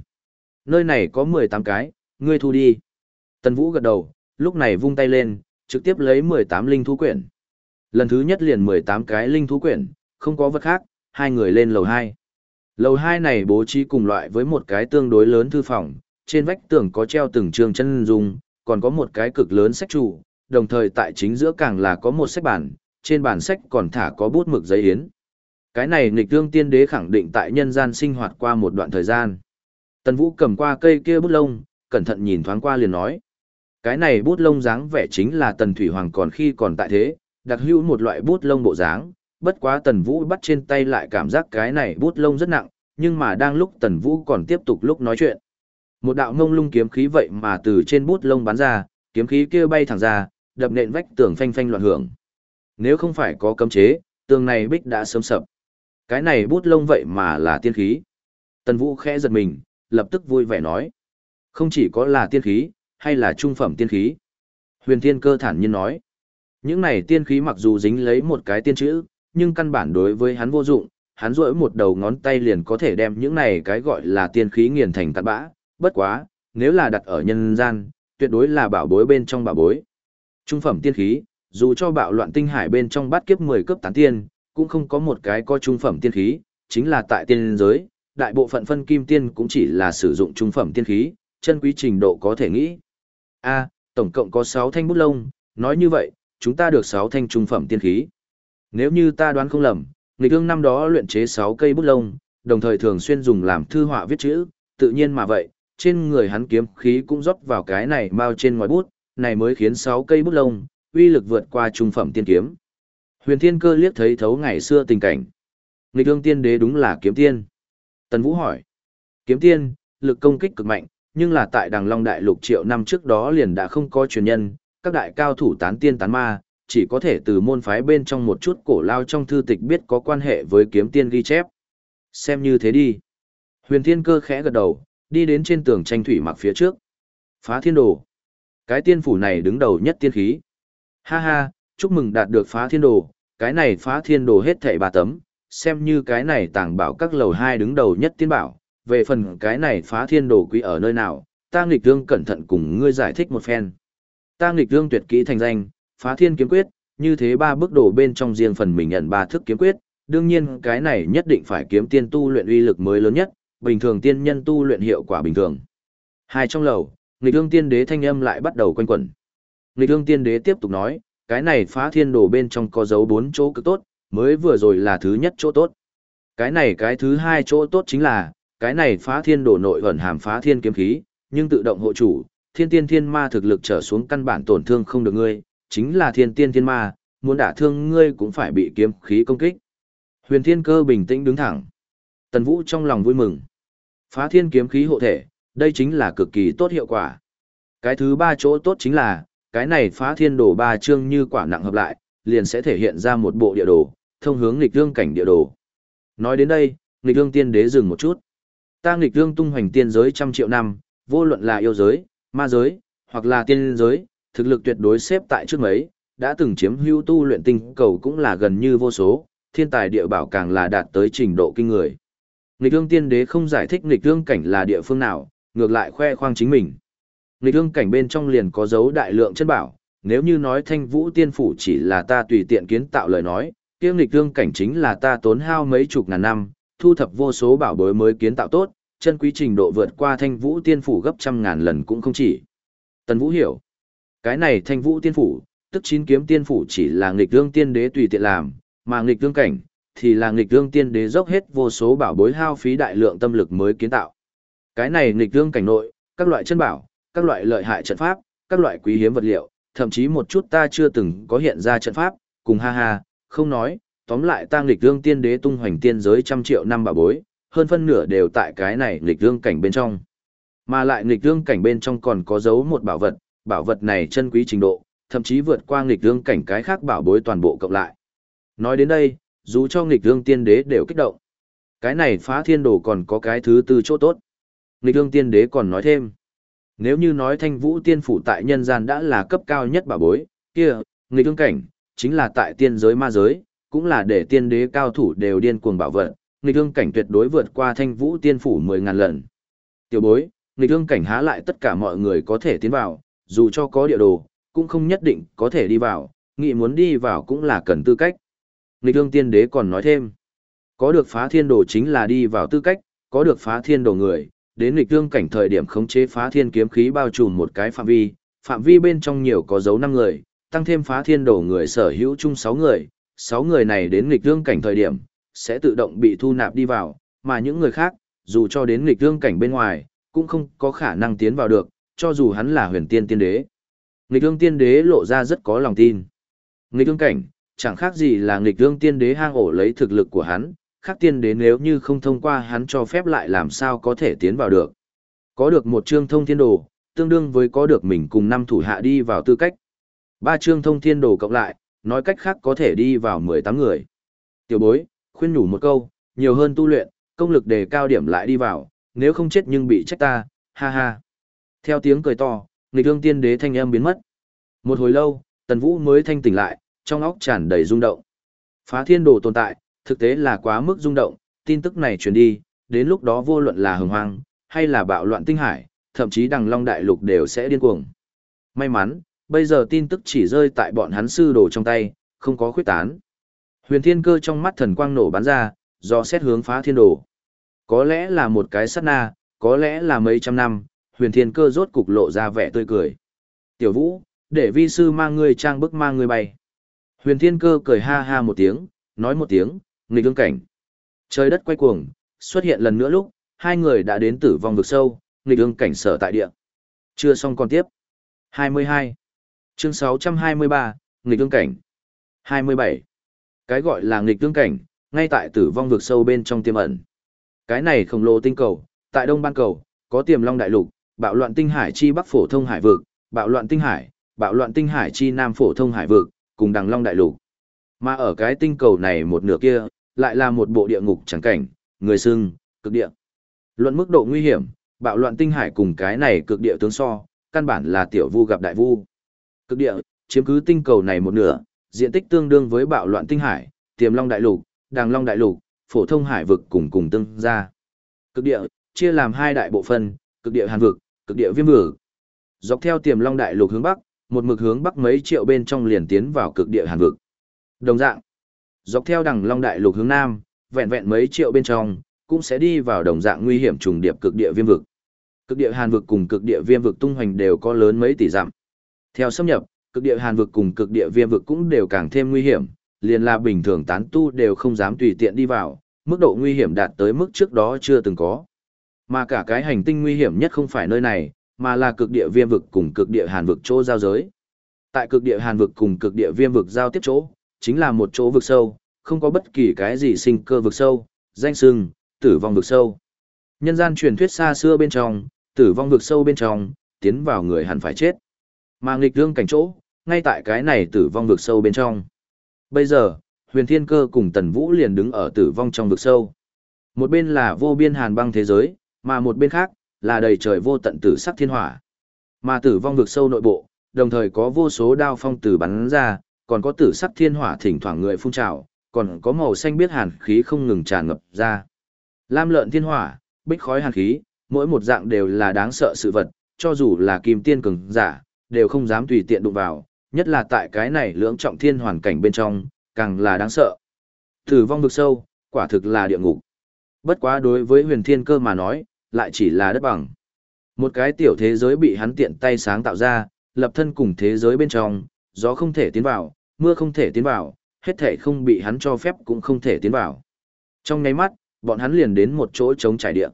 Nơi này có 18 cái, ngươi thu đi. Tần Vũ gật đầu, lúc này vung tay lên, trực tiếp lấy 18 linh thú quyển. Lần thứ nhất liền 18 cái linh thú quyển, không có vật khác, hai người lên lầu 2. Lầu 2 này bố trí cùng loại với một cái tương đối lớn thư phòng, trên vách tường có treo từng trường chân dung, còn có một cái cực lớn sách trụ, đồng thời tại chính giữa càng là có một sách bản, trên bản sách còn thả có bút mực giấy yến. Cái này nghịch tương tiên đế khẳng định tại nhân gian sinh hoạt qua một đoạn thời gian. Tần Vũ cầm qua cây kia bút lông, cẩn thận nhìn thoáng qua liền nói. Cái này bút lông dáng vẻ chính là Tần Thủy Hoàng còn khi còn tại thế, đặc hữu một loại bút lông bộ dáng, bất quá Tần Vũ bắt trên tay lại cảm giác cái này bút lông rất nặng, nhưng mà đang lúc Tần Vũ còn tiếp tục lúc nói chuyện. Một đạo ngông lung kiếm khí vậy mà từ trên bút lông bắn ra, kiếm khí kia bay thẳng ra, đập nện vách tường phanh phanh loạn hưởng. Nếu không phải có cấm chế, tường này bích đã sớm sập. Cái này bút lông vậy mà là tiên khí. Tần Vũ khẽ giật mình, lập tức vui vẻ nói. Không chỉ có là tiên khí, hay là trung phẩm tiên khí. Huyền Thiên Cơ thản nhiên nói. Những này tiên khí mặc dù dính lấy một cái tiên chữ, nhưng căn bản đối với hắn vô dụng, hắn rỗi một đầu ngón tay liền có thể đem những này cái gọi là tiên khí nghiền thành cát bã, bất quá, nếu là đặt ở nhân gian, tuyệt đối là bảo bối bên trong bảo bối. Trung phẩm tiên khí, dù cho bạo loạn tinh hải bên trong bát kiếp 10 cấp tán tiên, cũng không có một cái có trung phẩm tiên khí, chính là tại tiên giới, đại bộ phận phân kim tiên cũng chỉ là sử dụng trung phẩm tiên khí, chân quý trình độ có thể nghĩ. A, tổng cộng có 6 thanh bút lông, nói như vậy, chúng ta được 6 thanh trung phẩm tiên khí. Nếu như ta đoán không lầm, người thương năm đó luyện chế 6 cây bút lông, đồng thời thường xuyên dùng làm thư họa viết chữ, tự nhiên mà vậy, trên người hắn kiếm khí cũng rót vào cái này mao trên ngoài bút, này mới khiến sáu cây bút lông, uy lực vượt qua trung phẩm tiên kiếm. Huyền Thiên Cơ liếc thấy thấu ngày xưa tình cảnh. Nghịch ương tiên đế đúng là kiếm tiên. Tần Vũ hỏi. Kiếm tiên, lực công kích cực mạnh, nhưng là tại Đằng Long Đại Lục triệu năm trước đó liền đã không có truyền nhân, các đại cao thủ tán tiên tán ma, chỉ có thể từ môn phái bên trong một chút cổ lao trong thư tịch biết có quan hệ với kiếm tiên ghi chép. Xem như thế đi. Huyền Thiên Cơ khẽ gật đầu, đi đến trên tường tranh thủy mặc phía trước. Phá thiên đồ. Cái tiên phủ này đứng đầu nhất tiên khí. Ha ha, chúc mừng đạt được phá thiên đồ, cái này phá thiên đồ hết thảy ba tấm, xem như cái này tàng bảo các lầu hai đứng đầu nhất tiên bảo, về phần cái này phá thiên đồ quý ở nơi nào, ta nghịch thương cẩn thận cùng ngươi giải thích một phen. Ta nghịch Dương tuyệt kỹ thành danh, phá thiên kiếm quyết, như thế ba bước đổ bên trong riêng phần mình nhận ba thức kiếm quyết, đương nhiên cái này nhất định phải kiếm tiên tu luyện uy lực mới lớn nhất, bình thường tiên nhân tu luyện hiệu quả bình thường. Hai trong lầu, nghịch Dương tiên đế thanh âm lại bắt đầu quanh quẩn. Nghịch Dương tiên đế tiếp tục nói, cái này phá thiên đổ bên trong có dấu bốn chỗ cực tốt, mới vừa rồi là thứ nhất chỗ tốt. Cái này cái thứ hai chỗ tốt chính là, cái này phá thiên đổ nội ẩn hàm phá thiên kiếm khí, nhưng tự động hộ chủ, thiên tiên thiên ma thực lực trở xuống căn bản tổn thương không được ngươi, chính là thiên tiên thiên ma, muốn đả thương ngươi cũng phải bị kiếm khí công kích. Huyền thiên cơ bình tĩnh đứng thẳng. Tần Vũ trong lòng vui mừng. Phá thiên kiếm khí hộ thể, đây chính là cực kỳ tốt hiệu quả. Cái thứ ba chỗ tốt chính là, cái này phá thiên đồ ba chương như quả nặng hợp lại, liền sẽ thể hiện ra một bộ địa đồ, thông hướng nghịch thương cảnh địa đồ. Nói đến đây, nghịch thương tiên đế dừng một chút. Ta nghịch thương tung hoành tiên giới trăm triệu năm, vô luận là yêu giới, ma giới, hoặc là tiên giới, thực lực tuyệt đối xếp tại trước mấy, đã từng chiếm hưu tu luyện tinh cầu cũng là gần như vô số, thiên tài địa bảo càng là đạt tới trình độ kinh người. Nghịch thương tiên đế không giải thích nghịch thương cảnh là địa phương nào, ngược lại khoe khoang chính mình. Nghịch thương cảnh bên trong liền có dấu đại lượng chân bảo, nếu như nói thanh vũ tiên phủ chỉ là ta tùy tiện kiến tạo lời nói, kia nghịch thương cảnh chính là ta tốn hao mấy chục ngàn năm, thu thập vô số bảo bối mới kiến tạo tốt, chân quý trình độ vượt qua thanh vũ tiên phủ gấp trăm ngàn lần cũng không chỉ. Tần Vũ hiểu, cái này thanh vũ tiên phủ, tức chín kiếm tiên phủ chỉ là nghịch dương tiên đế tùy tiện làm, mà nghịch dương cảnh, thì là nghịch dương tiên đế dốc hết vô số bảo bối hao phí đại lượng tâm lực mới kiến tạo. Cái này nghịch dương cảnh nội, các loại chân bảo, các loại lợi hại trận pháp, các loại quý hiếm vật liệu, thậm chí một chút ta chưa từng có hiện ra trận pháp, cùng ha ha, không nói, tóm lại ta nghịch dương tiên đế tung hoành tiên giới trăm triệu năm bảo bối, hơn phân nửa đều tại cái này nghịch dương cảnh bên trong. Mà lại nghịch dương cảnh bên trong còn có dấu một bảo vật, bảo vật này chân quý trình độ, thậm chí vượt qua nghịch dương cảnh cái khác bảo bối toàn bộ cộng lại. Nói đến đây, dù cho nghịch dương tiên đế đều kích động. Cái này phá thiên đồ còn có cái thứ tư chỗ tốt. Nghịch dương tiên đế còn nói thêm. Nếu như nói thanh vũ tiên phủ tại nhân gian đã là cấp cao nhất bảo bối, kia, nghịch dương cảnh, chính là tại tiên giới ma giới, cũng là để tiên đế cao thủ đều điên cuồng bảo vật, nghịch thương cảnh tuyệt đối vượt qua thanh vũ tiên phủ mười ngàn lần. Tiểu bối, nghịch thương cảnh há lại tất cả mọi người có thể tiến vào, dù cho có địa đồ, cũng không nhất định có thể đi vào, nghị muốn đi vào cũng là cần tư cách. Nghịch thương tiên đế còn nói thêm, có được phá thiên đồ chính là đi vào tư cách, có được phá thiên đồ người, đến nghịch thương cảnh thời điểm khống chế phá thiên kiếm khí bao trùm một cái phạm vi, phạm vi bên trong nhiều có dấu năm người, tăng thêm phá thiên đồ người sở hữu chung sáu người, sáu người này đến nghịch thương cảnh thời điểm, sẽ tự động bị thu nạp đi vào, mà những người khác, dù cho đến nghịch thương cảnh bên ngoài, cũng không có khả năng tiến vào được, cho dù hắn là huyền tiên tiên đế. Nghịch thương tiên đế lộ ra rất có lòng tin. Nghịch thương cảnh, chẳng khác gì là nghịch thương tiên đế hang ổ lấy thực lực của hắn, khác tiên đế nếu như không thông qua hắn cho phép lại làm sao có thể tiến vào được. Có được một chương thông thiên đồ, tương đương với có được mình cùng năm thủ hạ đi vào tư cách. Ba chương thông thiên đồ cộng lại, nói cách khác có thể đi vào 18 người. Tiểu bối, khuyên nhủ một câu, nhiều hơn tu luyện, công lực đề cao điểm lại đi vào, nếu không chết nhưng bị trách ta, ha ha. Theo tiếng cười to, nghịch thương tiên đế thanh âm biến mất. Một hồi lâu, tần vũ mới thanh tỉnh lại, trong óc tràn đầy rung động. Phá thiên đồ tồn tại, thực tế là quá mức rung động, tin tức này truyền đi, đến lúc đó vô luận là hừng hoang, hay là bạo loạn tinh hải, thậm chí đằng long đại lục đều sẽ điên cuồng. May mắn, bây giờ tin tức chỉ rơi tại bọn hắn sư đồ trong tay, không có khuyết tán. Huyền thiên cơ trong mắt thần quang nổ bắn ra, do xét hướng phá thiên đồ. Có lẽ là một cái sát na, có lẽ là mấy trăm năm, huyền thiên cơ rốt cục lộ ra vẻ tươi cười. Tiểu vũ, để vi sư mang ngươi trang bức mang ngươi bay. Huyền thiên cơ cười ha ha một tiếng, nói một tiếng, nghịch ương cảnh. Trời đất quay cuồng, xuất hiện lần nữa lúc, hai người đã đến tử vong vực sâu, nghịch ương cảnh sở tại địa. Chưa xong còn tiếp. 22. Chương 623, nghịch ương cảnh. 27. Cái gọi là nghịch tương cảnh, ngay tại tử vong vực sâu bên trong tiềm ẩn. Cái này khổng lồ tinh cầu, tại đông ban cầu, có tiềm long đại lục, bạo loạn tinh hải chi bắc phổ thông hải vực, bạo loạn tinh hải, bạo loạn tinh hải chi nam phổ thông hải vực, cùng đằng long đại lục. Mà ở cái tinh cầu này một nửa kia, lại là một bộ địa ngục chẳng cảnh, người xưng, cực địa. Luận mức độ nguy hiểm, bạo loạn tinh hải cùng cái này cực địa tướng so, căn bản là tiểu vu gặp đại vu. Cực địa, chiếm cứ tinh cầu này một nửa, diện tích tương đương với bạo loạn tinh hải, tiềm long đại lục, đàng long đại lục, phổ thông hải vực cùng cùng tương ra. Cực địa, chia làm hai đại bộ phận, cực địa hàn vực, cực địa viêm vực. Dọc theo tiềm long đại lục hướng bắc, một mực hướng bắc mấy triệu bên trong liền tiến vào cực địa hàn vực. Đồng dạng, dọc theo đằng long đại lục hướng nam, vẹn vẹn mấy triệu bên trong, cũng sẽ đi vào đồng dạng nguy hiểm trùng điệp cực địa viêm vực. Cực địa hàn vực cùng cực địa viêm vực tung hoành đều có lớn mấy tỷ dặm. Theo xâm nhập, cực địa hàn vực cùng cực địa viêm vực cũng đều càng thêm nguy hiểm, liền là bình thường tán tu đều không dám tùy tiện đi vào, mức độ nguy hiểm đạt tới mức trước đó chưa từng có. Mà cả cái hành tinh nguy hiểm nhất không phải nơi này, mà là cực địa viêm vực cùng cực địa hàn vực chỗ giao giới. Tại cực địa hàn vực cùng cực địa viêm vực giao tiếp chỗ, chính là một chỗ vực sâu, không có bất kỳ cái gì sinh cơ vực sâu, danh sừng, tử vong vực sâu. Nhân gian truyền thuyết xa xưa bên trong, tử vong vực sâu bên trong, tiến vào người hẳn phải chết. Mà nghịch gương cảnh chỗ, ngay tại cái này tử vong vực sâu bên trong. Bây giờ, huyền thiên cơ cùng tần vũ liền đứng ở tử vong trong vực sâu. Một bên là vô biên hàn băng thế giới, mà một bên khác, là đầy trời vô tận tử sắc thiên hỏa. Mà tử vong vực sâu nội bộ, đồng thời có vô số đao phong tử bắn ra, còn có tử sắc thiên hỏa thỉnh thoảng người phun trào, còn có màu xanh biết hàn khí không ngừng tràn ngập ra. Lam lợn thiên hỏa, bích khói hàn khí, mỗi một dạng đều là đáng sợ sự vật, cho dù là kim tiên cường giả, đều không dám tùy tiện đụng vào, nhất là tại cái này lưỡng trọng thiên hoàn cảnh bên trong, càng là đáng sợ. Tử vong vực sâu, quả thực là địa ngục. Bất quá đối với huyền thiên cơ mà nói, lại chỉ là đất bằng. Một cái tiểu thế giới bị hắn tiện tay sáng tạo ra, lập thân cùng thế giới bên trong, gió không thể tiến vào, mưa không thể tiến vào, hết thể không bị hắn cho phép cũng không thể tiến vào. Trong nháy mắt, bọn hắn liền đến một chỗ trống trải địa.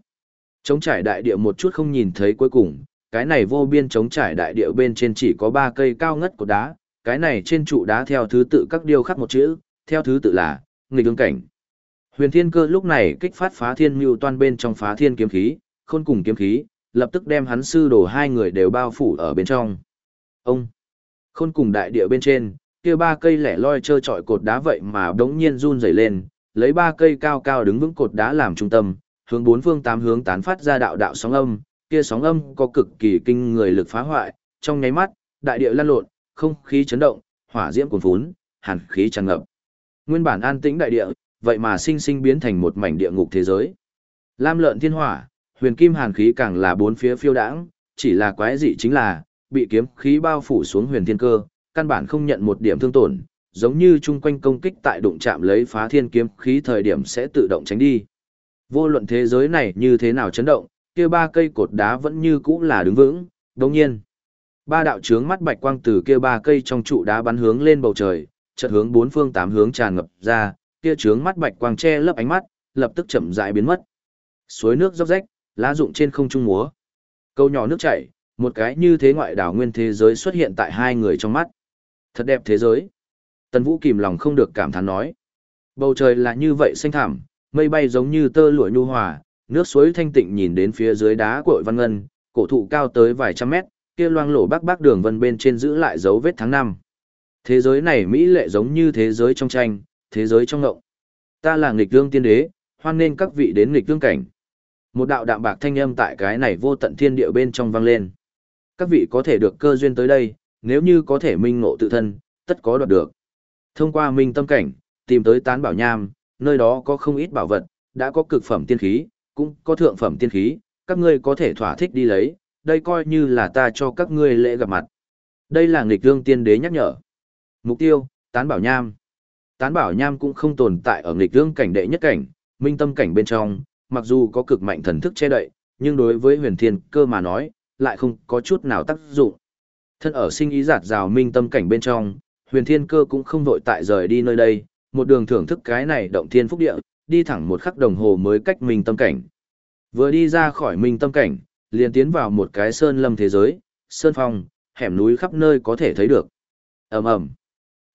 Trống trải đại địa một chút không nhìn thấy cuối cùng, cái này vô biên trống trải đại địa bên trên chỉ có ba cây cao ngất của đá, cái này trên trụ đá theo thứ tự các điêu khắc một chữ, theo thứ tự là, nghịch ứng cảnh. Huyền Thiên Cơ lúc này kích phát phá thiên mưu toan bên trong phá thiên kiếm khí, khôn cùng kiếm khí, lập tức đem hắn sư đồ hai người đều bao phủ ở bên trong. Ông, khôn cùng đại địa bên trên, kia ba cây lẻ loi trơ trọi cột đá vậy mà đống nhiên run rẩy lên, lấy ba cây cao cao đứng vững cột đá làm trung tâm, hướng bốn phương tám hướng tán phát ra đạo đạo sóng âm, kia sóng âm có cực kỳ kinh người lực phá hoại, trong nháy mắt, đại địa lăn lộn, không khí chấn động, hỏa diễm cuồn phún, hàn khí tràn ngập. Nguyên bản an tĩnh đại địa, vậy mà sinh sinh biến thành một mảnh địa ngục thế giới. Lam lợn thiên hỏa, huyền kim hàn khí càng là bốn phía phiêu đãng, chỉ là quái dị chính là, bị kiếm khí bao phủ xuống huyền thiên cơ, căn bản không nhận một điểm thương tổn, giống như chung quanh công kích tại đụng chạm lấy phá thiên kiếm khí thời điểm sẽ tự động tránh đi. Vô luận thế giới này như thế nào chấn động, kia ba cây cột đá vẫn như cũ là đứng vững, đồng nhiên. Ba đạo trướng mắt bạch quang từ kia ba cây trong trụ đá bắn hướng lên bầu trời, chợt hướng bốn phương tám hướng tràn ngập ra, kia trướng mắt bạch quang che lấp ánh mắt, lập tức chậm rãi biến mất. Suối nước róc rách, lá rụng trên không trung múa. Câu nhỏ nước chảy, một cái như thế ngoại đảo nguyên thế giới xuất hiện tại hai người trong mắt. Thật đẹp thế giới. Tần Vũ kìm lòng không được cảm thán nói. Bầu trời là như vậy xanh thẳm, mây bay giống như tơ lụa nhu hòa, nước suối thanh tịnh nhìn đến phía dưới đá cội văn ngân, cổ thụ cao tới vài trăm mét, kia loang lổ bắc bắc đường vân bên trên giữ lại dấu vết tháng năm. Thế giới này mỹ lệ giống như thế giới trong tranh, thế giới trong ngộng. Ta là nghịch lương tiên đế, hoan nên các vị đến nghịch lương cảnh. Một đạo đạm bạc thanh âm tại cái này vô tận thiên địa bên trong vang lên. Các vị có thể được cơ duyên tới đây, nếu như có thể minh ngộ tự thân, tất có đoạt được. Thông qua minh tâm cảnh, tìm tới tán bảo nham, nơi đó có không ít bảo vật, đã có cực phẩm tiên khí, cũng có thượng phẩm tiên khí, các ngươi có thể thỏa thích đi lấy, đây coi như là ta cho các ngươi lễ gặp mặt. Đây là nghịch vương tiên đế nhắc nhở. Mục tiêu, tán bảo nham. Tán bảo nham cũng không tồn tại ở nghịch vương cảnh đệ nhất cảnh, minh tâm cảnh bên trong, mặc dù có cực mạnh thần thức che đậy, nhưng đối với huyền thiên cơ mà nói, lại không có chút nào tác dụng. Thân ở sinh ý giạt rào minh tâm cảnh bên trong, huyền thiên cơ cũng không vội tại rời đi nơi đây, một đường thưởng thức cái này động thiên phúc địa, đi thẳng một khắc đồng hồ mới cách minh tâm cảnh. Vừa đi ra khỏi minh tâm cảnh, liền tiến vào một cái sơn lâm thế giới, sơn phong, hẻm núi khắp nơi có thể thấy được. ầm ầm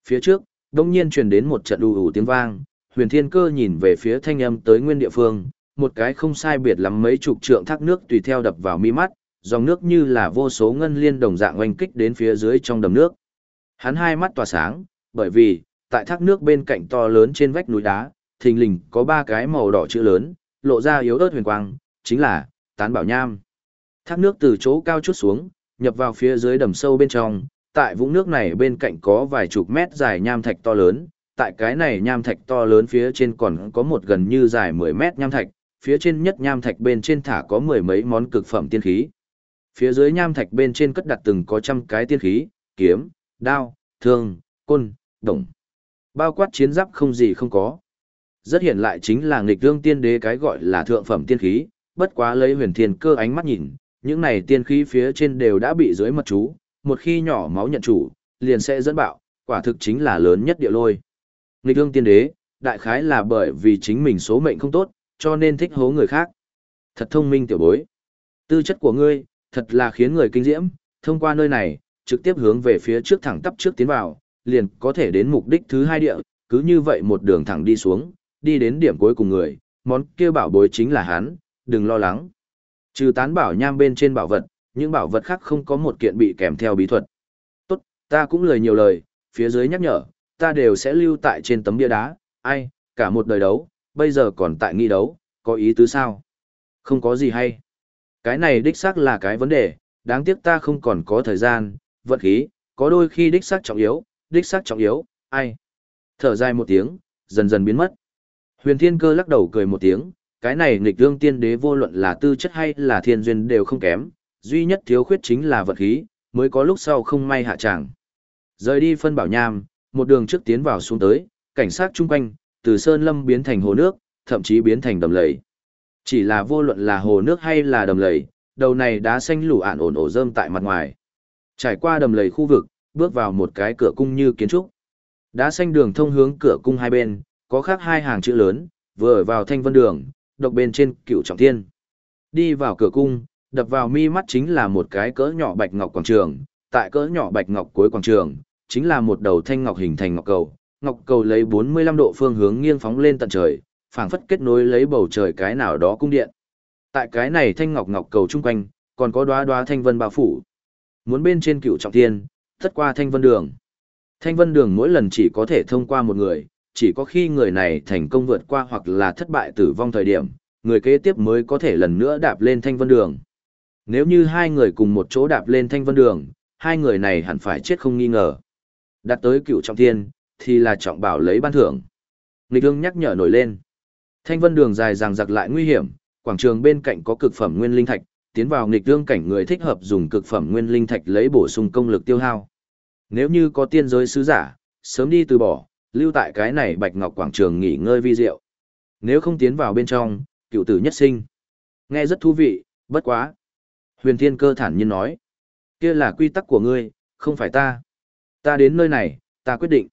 Phía trước, đông nhiên truyền đến một trận ù ù tiếng vang, huyền thiên cơ nhìn về phía thanh âm tới nguyên địa phương, một cái không sai biệt lắm mấy chục trượng thác nước tùy theo đập vào mi mắt, dòng nước như là vô số ngân liên đồng dạng oanh kích đến phía dưới trong đầm nước. Hắn hai mắt tỏa sáng, bởi vì, tại thác nước bên cạnh to lớn trên vách núi đá, thình lình có ba cái màu đỏ chữ lớn, lộ ra yếu ớt huyền quang, chính là tán bảo nham. Thác nước từ chỗ cao chút xuống, nhập vào phía dưới đầm sâu bên trong, tại vũng nước này bên cạnh có vài chục mét dài nham thạch to lớn, tại cái này nham thạch to lớn phía trên còn có một gần như dài 10 mét nham thạch, phía trên nhất nham thạch bên trên thả có mười mấy món cực phẩm tiên khí. Phía dưới nham thạch bên trên cất đặt từng có trăm cái tiên khí, kiếm, đao, thương, côn, đồng. Bao quát chiến giáp không gì không có. Rất hiện lại chính là nghịch thương tiên đế cái gọi là thượng phẩm tiên khí, bất quá lấy huyền thiên cơ ánh mắt nhìn, những này tiên khí phía trên đều đã bị dưới mật chú, một khi nhỏ máu nhận chủ, liền sẽ dẫn bạo, quả thực chính là lớn nhất địa lôi. Nghịch thương tiên đế, đại khái là bởi vì chính mình số mệnh không tốt, cho nên thích hố người khác. Thật thông minh tiểu bối. Tư chất của ngươi, thật là khiến người kinh diễm, thông qua nơi này, trực tiếp hướng về phía trước thẳng tắp trước tiến vào, liền có thể đến mục đích thứ hai địa, cứ như vậy một đường thẳng đi xuống, đi đến điểm cuối cùng người, món kia bảo bối chính là hắn, đừng lo lắng. Trừ tán bảo nham bên trên bảo vật, những bảo vật khác không có một kiện bị kèm theo bí thuật. Tốt, ta cũng lời nhiều lời, phía dưới nhắc nhở, ta đều sẽ lưu tại trên tấm bia đá, ai, cả một đời đấu, bây giờ còn tại nghi đấu, có ý tứ sao? Không có gì hay. Cái này đích xác là cái vấn đề, đáng tiếc ta không còn có thời gian, vận khí, có đôi khi đích xác trọng yếu, đích xác trọng yếu, ai? Thở dài một tiếng, dần dần biến mất. Huyền Thiên Cơ lắc đầu cười một tiếng, cái này nghịch đương tiên đế vô luận là tư chất hay là thiên duyên đều không kém, duy nhất thiếu khuyết chính là vật khí, mới có lúc sau không may hạ trạng. Rời đi phân bảo nham, một đường trước tiến vào xuống tới, cảnh sát chung quanh, từ sơn lâm biến thành hồ nước, thậm chí biến thành đầm lầy. Chỉ là vô luận là hồ nước hay là đầm lầy, đầu này đá xanh lủ ạn ổn ổ rơm tại mặt ngoài. Trải qua đầm lầy khu vực, bước vào một cái cửa cung như kiến trúc. Đá xanh đường thông hướng cửa cung hai bên, có khác hai hàng chữ lớn, vừa vào thanh vân đường, độc bên trên cựu trọng thiên. Đi vào cửa cung, đập vào mi mắt chính là một cái cỡ nhỏ bạch ngọc quảng trường, tại cỡ nhỏ bạch ngọc cuối quảng trường, chính là một đầu thanh ngọc hình thành ngọc cầu, ngọc cầu lấy 45 độ phương hướng nghiêng phóng lên tận trời, phảng phất kết nối lấy bầu trời cái nào đó cung điện. Tại cái này thanh ngọc ngọc cầu chung quanh, còn có đóa đóa thanh vân bao phủ. Muốn bên trên cựu trọng thiên, thất qua thanh vân đường. Thanh vân đường mỗi lần chỉ có thể thông qua một người, chỉ có khi người này thành công vượt qua hoặc là thất bại tử vong thời điểm, người kế tiếp mới có thể lần nữa đạp lên thanh vân đường. Nếu như hai người cùng một chỗ đạp lên thanh vân đường, hai người này hẳn phải chết không nghi ngờ. Đạt tới cựu trọng thiên, thì là trọng bảo lấy ban thưởng. Nghịch hương nhắc nhở nổi lên. Thanh vân đường dài ràng giặc lại nguy hiểm, quảng trường bên cạnh có cực phẩm nguyên linh thạch, tiến vào nghịch ương cảnh người thích hợp dùng cực phẩm nguyên linh thạch lấy bổ sung công lực tiêu hao. Nếu như có tiên giới sứ giả, sớm đi từ bỏ, lưu tại cái này bạch ngọc quảng trường nghỉ ngơi vi diệu. Nếu không tiến vào bên trong, cựu tử nhất sinh. Nghe rất thú vị, bất quá. Huyền Thiên Cơ thản nhiên nói. Kia là quy tắc của ngươi, không phải ta. Ta đến nơi này, ta quyết định.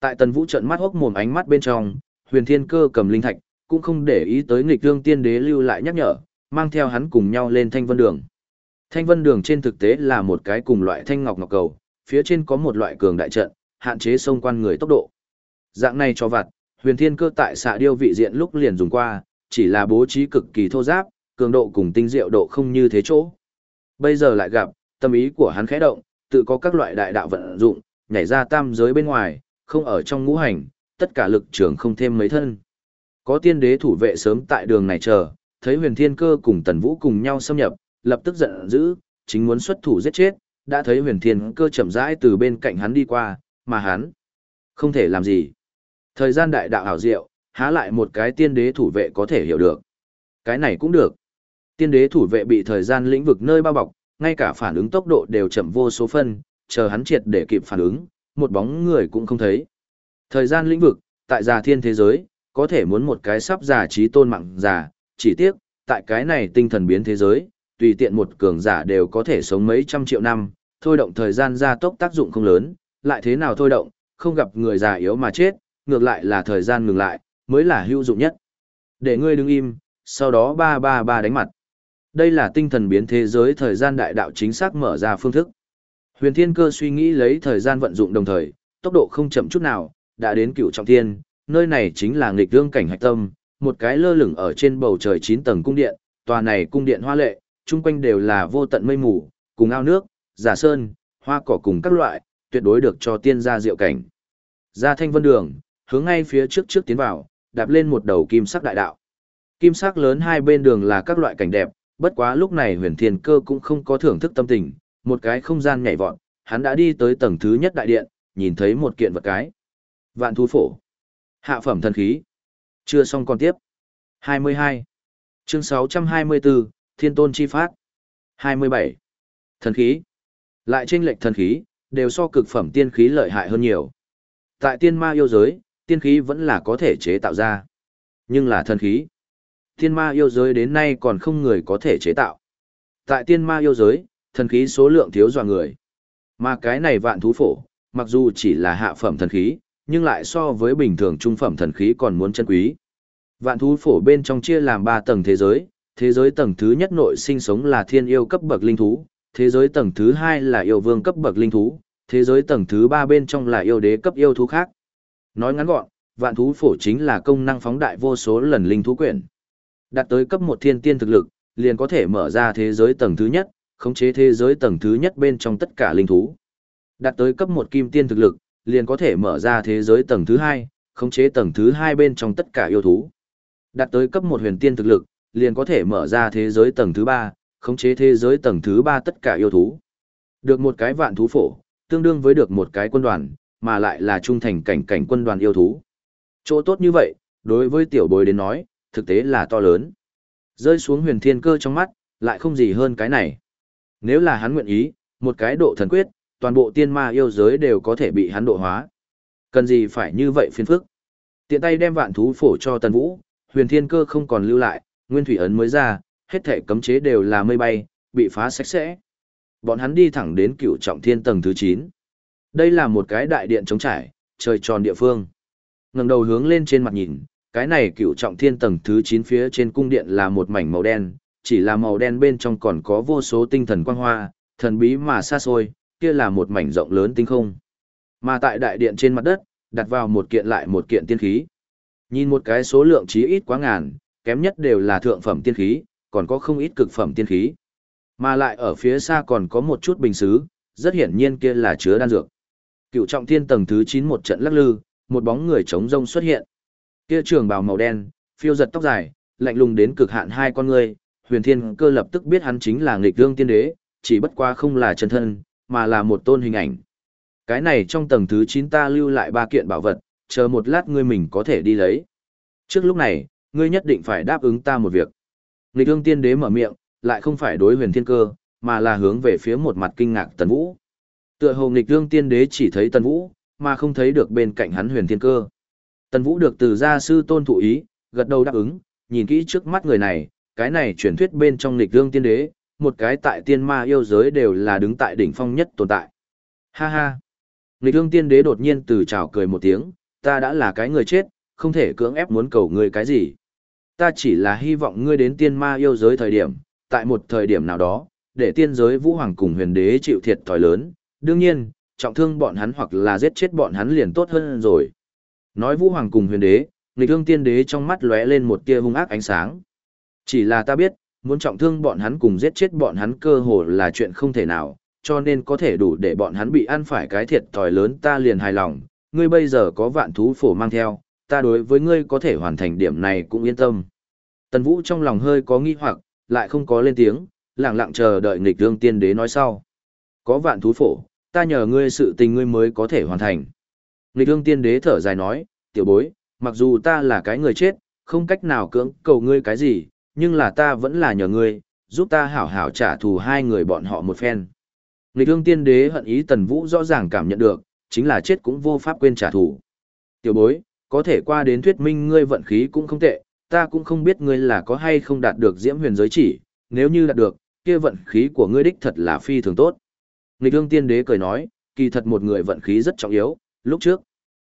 Tại tần vũ trận mắt hốc mồm ánh mắt bên trong, huyền thiên cơ cầm linh thạch, cũng không để ý tới nghịch thương tiên đế lưu lại nhắc nhở, mang theo hắn cùng nhau lên thanh vân đường. Thanh vân đường trên thực tế là một cái cùng loại thanh ngọc ngọc cầu, phía trên có một loại cường đại trận, hạn chế xông quan người tốc độ. Dạng này cho vặt, huyền thiên cơ tại xạ điêu vị diện lúc liền dùng qua, chỉ là bố trí cực kỳ thô giáp, cường độ cùng tinh diệu độ không như thế chỗ. Bây giờ lại gặp, tâm ý của hắn khẽ động, tự có các loại đại đạo vận dụng, nhảy ra tam giới bên ngoài, không ở trong ngũ hành, tất cả lực trường không thêm mấy thân. Có tiên đế thủ vệ sớm tại đường này chờ, thấy huyền thiên cơ cùng tần vũ cùng nhau xâm nhập, lập tức giận dữ, chính muốn xuất thủ giết chết, đã thấy huyền thiên cơ chậm rãi từ bên cạnh hắn đi qua, mà hắn không thể làm gì. Thời gian đại đạo hảo diệu, há lại một cái tiên đế thủ vệ có thể hiểu được. Cái này cũng được. Tiên đế thủ vệ bị thời gian lĩnh vực nơi bao bọc, ngay cả phản ứng tốc độ đều chậm vô số phân, chờ hắn triệt để kịp phản ứng, một bóng người cũng không thấy. Thời gian lĩnh vực, tại già thiên thế giới, có thể muốn một cái sắp già trí tôn mạng già, chỉ tiếc, tại cái này tinh thần biến thế giới, tùy tiện một cường giả đều có thể sống mấy trăm triệu năm, thôi động thời gian gia tốc tác dụng không lớn, lại thế nào thôi động, không gặp người già yếu mà chết, ngược lại là thời gian ngừng lại, mới là hữu dụng nhất. Để ngươi đứng im, sau đó ba ba ba đánh mặt. Đây là tinh thần biến thế giới thời gian đại đạo chính xác mở ra phương thức. Huyền Thiên Cơ suy nghĩ lấy thời gian vận dụng đồng thời, tốc độ không chậm chút nào, đã đến cựu trọng thiên, nơi này chính là nghịch dương cảnh hạch tâm, một cái lơ lửng ở trên bầu trời 9 tầng cung điện, tòa này cung điện hoa lệ, chung quanh đều là vô tận mây mù, cùng ao nước, giả sơn, hoa cỏ cùng các loại, tuyệt đối được cho tiên gia diệu cảnh. Ra thanh vân đường, hướng ngay phía trước trước tiến vào, đạp lên một đầu kim sắc đại đạo. Kim sắc lớn hai bên đường là các loại cảnh đẹp, bất quá lúc này huyền thiên cơ cũng không có thưởng thức tâm tình, một cái không gian nhảy vọt, hắn đã đi tới tầng thứ nhất đại điện, nhìn thấy một kiện vật cái. Vạn thú phổ. Hạ phẩm thần khí. Chưa xong còn tiếp. 22. Chương 624, Thiên Tôn Chi Phát. 27. Thần khí. Lại trên lệch thần khí, đều so cực phẩm tiên khí lợi hại hơn nhiều. Tại tiên ma yêu giới, tiên khí vẫn là có thể chế tạo ra. Nhưng là thần khí. Tiên ma yêu giới đến nay còn không người có thể chế tạo. Tại tiên ma yêu giới, thần khí số lượng thiếu dọa người. Mà cái này vạn thú phổ, mặc dù chỉ là hạ phẩm thần khí, nhưng lại so với bình thường trung phẩm thần khí còn muốn chân quý. Vạn thú phổ bên trong chia làm 3 tầng thế giới, thế giới tầng thứ nhất nội sinh sống là thiên yêu cấp bậc linh thú, thế giới tầng thứ hai là yêu vương cấp bậc linh thú, thế giới tầng thứ ba bên trong là yêu đế cấp yêu thú khác. Nói ngắn gọn, vạn thú phổ chính là công năng phóng đại vô số lần linh thú quyển. Đạt tới cấp một thiên tiên thực lực, liền có thể mở ra thế giới tầng thứ nhất, khống chế thế giới tầng thứ nhất bên trong tất cả linh thú. Đạt tới cấp một kim tiên thực lực, liền có thể mở ra thế giới tầng thứ hai, khống chế tầng thứ hai bên trong tất cả yêu thú. Đạt tới cấp một huyền tiên thực lực, liền có thể mở ra thế giới tầng thứ ba, khống chế thế giới tầng thứ ba tất cả yêu thú. Được một cái vạn thú phổ, tương đương với được một cái quân đoàn, mà lại là trung thành cảnh cảnh quân đoàn yêu thú. Chỗ tốt như vậy, đối với tiểu bối đến nói, thực tế là to lớn. Rơi xuống huyền thiên cơ trong mắt, lại không gì hơn cái này. Nếu là hắn nguyện ý, một cái độ thần quyết, toàn bộ tiên ma yêu giới đều có thể bị hắn độ hóa. Cần gì phải như vậy phiền phức. Tiện tay đem vạn thú phổ cho tần vũ, huyền thiên cơ không còn lưu lại, nguyên thủy ấn mới ra, hết thể cấm chế đều là mây bay, bị phá sạch sẽ. Bọn hắn đi thẳng đến cựu trọng thiên tầng thứ 9. Đây là một cái đại điện trống trải, trời tròn địa phương. ngẩng đầu hướng lên trên mặt nhìn, cái này cựu trọng thiên tầng thứ 9 phía trên cung điện là một mảnh màu đen, chỉ là màu đen bên trong còn có vô số tinh thần quang hoa, thần bí mà xa xôi, kia là một mảnh rộng lớn tinh không. Mà tại đại điện trên mặt đất, đặt vào một kiện lại một kiện tiên khí. Nhìn một cái số lượng chí ít quá ngàn, kém nhất đều là thượng phẩm tiên khí, còn có không ít cực phẩm tiên khí. Mà lại ở phía xa còn có một chút bình xứ, rất hiển nhiên kia là chứa đan dược. Cựu trọng thiên tầng thứ chín một trận lắc lư, một bóng người trống rông xuất hiện. Kia trường bào màu đen, phiêu giật tóc dài, lạnh lùng đến cực hạn hai con người, huyền thiên cơ lập tức biết hắn chính là nghịch dương tiên đế, chỉ bất qua không là chân thân, mà là một tôn hình ảnh. Cái này trong tầng thứ chín ta lưu lại ba kiện bảo vật, chờ một lát ngươi mình có thể đi lấy. Trước lúc này, ngươi nhất định phải đáp ứng ta một việc. Nghịch Dương tiên đế mở miệng, lại không phải đối huyền thiên cơ, mà là hướng về phía một mặt kinh ngạc tần vũ. Tựa hồ nghịch ương tiên đế chỉ thấy tần vũ, mà không thấy được bên cạnh hắn huyền thiên cơ. Tần vũ được từ gia sư tôn thụ ý, gật đầu đáp ứng, nhìn kỹ trước mắt người này, cái này truyền thuyết bên trong nghịch ương tiên đế, một cái tại tiên ma yêu giới đều là đứng tại đỉnh phong nhất tồn tại. Ha ha! Nghịch ương tiên đế đột nhiên từ chào cười một tiếng, ta đã là cái người chết, không thể cưỡng ép muốn cầu người cái gì ta chỉ là hy vọng ngươi đến tiên ma yêu giới thời điểm, tại một thời điểm nào đó, để tiên giới vũ hoàng cùng huyền đế chịu thiệt thòi lớn, đương nhiên, trọng thương bọn hắn hoặc là giết chết bọn hắn liền tốt hơn rồi. Nói vũ hoàng cùng huyền đế, nghịch thương tiên đế trong mắt lóe lên một tia hung ác ánh sáng. Chỉ là ta biết, muốn trọng thương bọn hắn cùng giết chết bọn hắn cơ hồ là chuyện không thể nào, cho nên có thể đủ để bọn hắn bị ăn phải cái thiệt thòi lớn ta liền hài lòng, ngươi bây giờ có vạn thú phổ mang theo, ta đối với ngươi có thể hoàn thành điểm này cũng yên tâm. Tần Vũ trong lòng hơi có nghi hoặc, lại không có lên tiếng, lặng lặng chờ đợi nghịch thương tiên đế nói sau. Có vạn thú phổ, ta nhờ ngươi sự tình ngươi mới có thể hoàn thành. Nghịch hương tiên đế thở dài nói, tiểu bối, mặc dù ta là cái người chết, không cách nào cưỡng cầu ngươi cái gì, nhưng là ta vẫn là nhờ ngươi, giúp ta hảo hảo trả thù hai người bọn họ một phen. Nghịch hương tiên đế hận ý Tần Vũ rõ ràng cảm nhận được, chính là chết cũng vô pháp quên trả thù. Tiểu bối, có thể qua đến thuyết minh ngươi vận khí cũng không tệ, ta cũng không biết ngươi là có hay không đạt được diễm huyền giới chỉ, nếu như đạt được, kia vận khí của ngươi đích thật là phi thường tốt. Nghịch ương tiên đế cười nói, kỳ thật một người vận khí rất trọng yếu, lúc trước,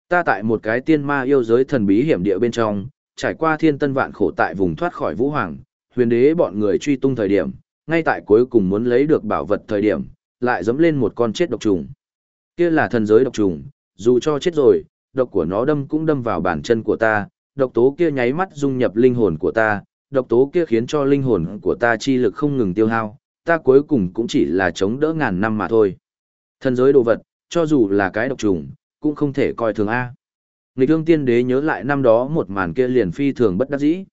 ta tại một cái tiên ma yêu giới thần bí hiểm địa bên trong, trải qua thiên tân vạn khổ tại vùng thoát khỏi vũ hoàng, huyền đế bọn người truy tung thời điểm, ngay tại cuối cùng muốn lấy được bảo vật thời điểm, lại dẫm lên một con chết độc trùng. Kia là thần giới độc trùng, dù cho chết rồi, độc của nó đâm cũng đâm vào bàn chân của ta, độc tố kia nháy mắt dung nhập linh hồn của ta, độc tố kia khiến cho linh hồn của ta chi lực không ngừng tiêu hao, ta cuối cùng cũng chỉ là chống đỡ ngàn năm mà thôi. Thần giới đồ vật, cho dù là cái độc trùng, cũng không thể coi thường A. Nghịch thương tiên đế nhớ lại năm đó một màn kia liền phi thường bất đắc dĩ.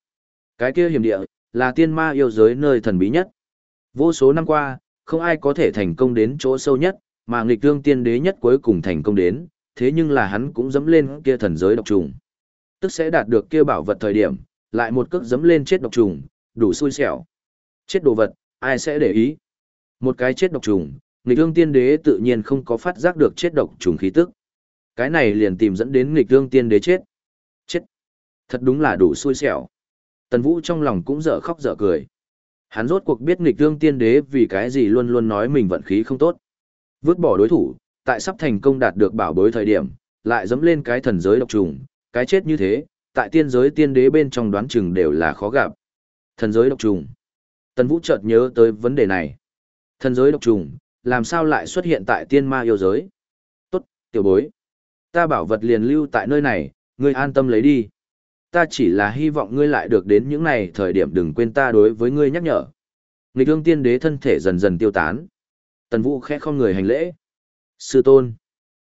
Cái kia hiểm địa, là tiên ma yêu giới nơi thần bí nhất. Vô số năm qua, không ai có thể thành công đến chỗ sâu nhất, mà nghịch thương tiên đế nhất cuối cùng thành công đến, thế nhưng là hắn cũng dẫm lên kia thần giới độc trùng. Tức sẽ đạt được kia bảo vật thời điểm, lại một cước dẫm lên chết độc trùng, đủ xui xẻo. Chết đồ vật, ai sẽ để ý? Một cái chết độc trùng, nghịch thương tiên đế tự nhiên không có phát giác được chết độc trùng khí tức. Cái này liền tìm dẫn đến nghịch thương tiên đế chết. Chết. Thật đúng là đủ xui xẻo. Tần Vũ trong lòng cũng dở khóc dở cười. Hắn rốt cuộc biết nghịch thương tiên đế vì cái gì luôn luôn nói mình vận khí không tốt. Vứt bỏ đối thủ, tại sắp thành công đạt được bảo bối thời điểm, lại dẫm lên cái thần giới độc trùng, cái chết như thế, tại tiên giới tiên đế bên trong đoán chừng đều là khó gặp. Thần giới độc trùng. Tần Vũ chợt nhớ tới vấn đề này. Thần giới độc trùng, làm sao lại xuất hiện tại tiên ma yêu giới? Tốt, tiểu bối. Ta bảo vật liền lưu tại nơi này, ngươi an tâm lấy đi. Ta chỉ là hy vọng ngươi lại được đến những này thời điểm đừng quên ta đối với ngươi nhắc nhở. Nghịch ương tiên đế thân thể dần dần tiêu tán. Tần Vũ khẽ không người hành lễ. Sư tôn.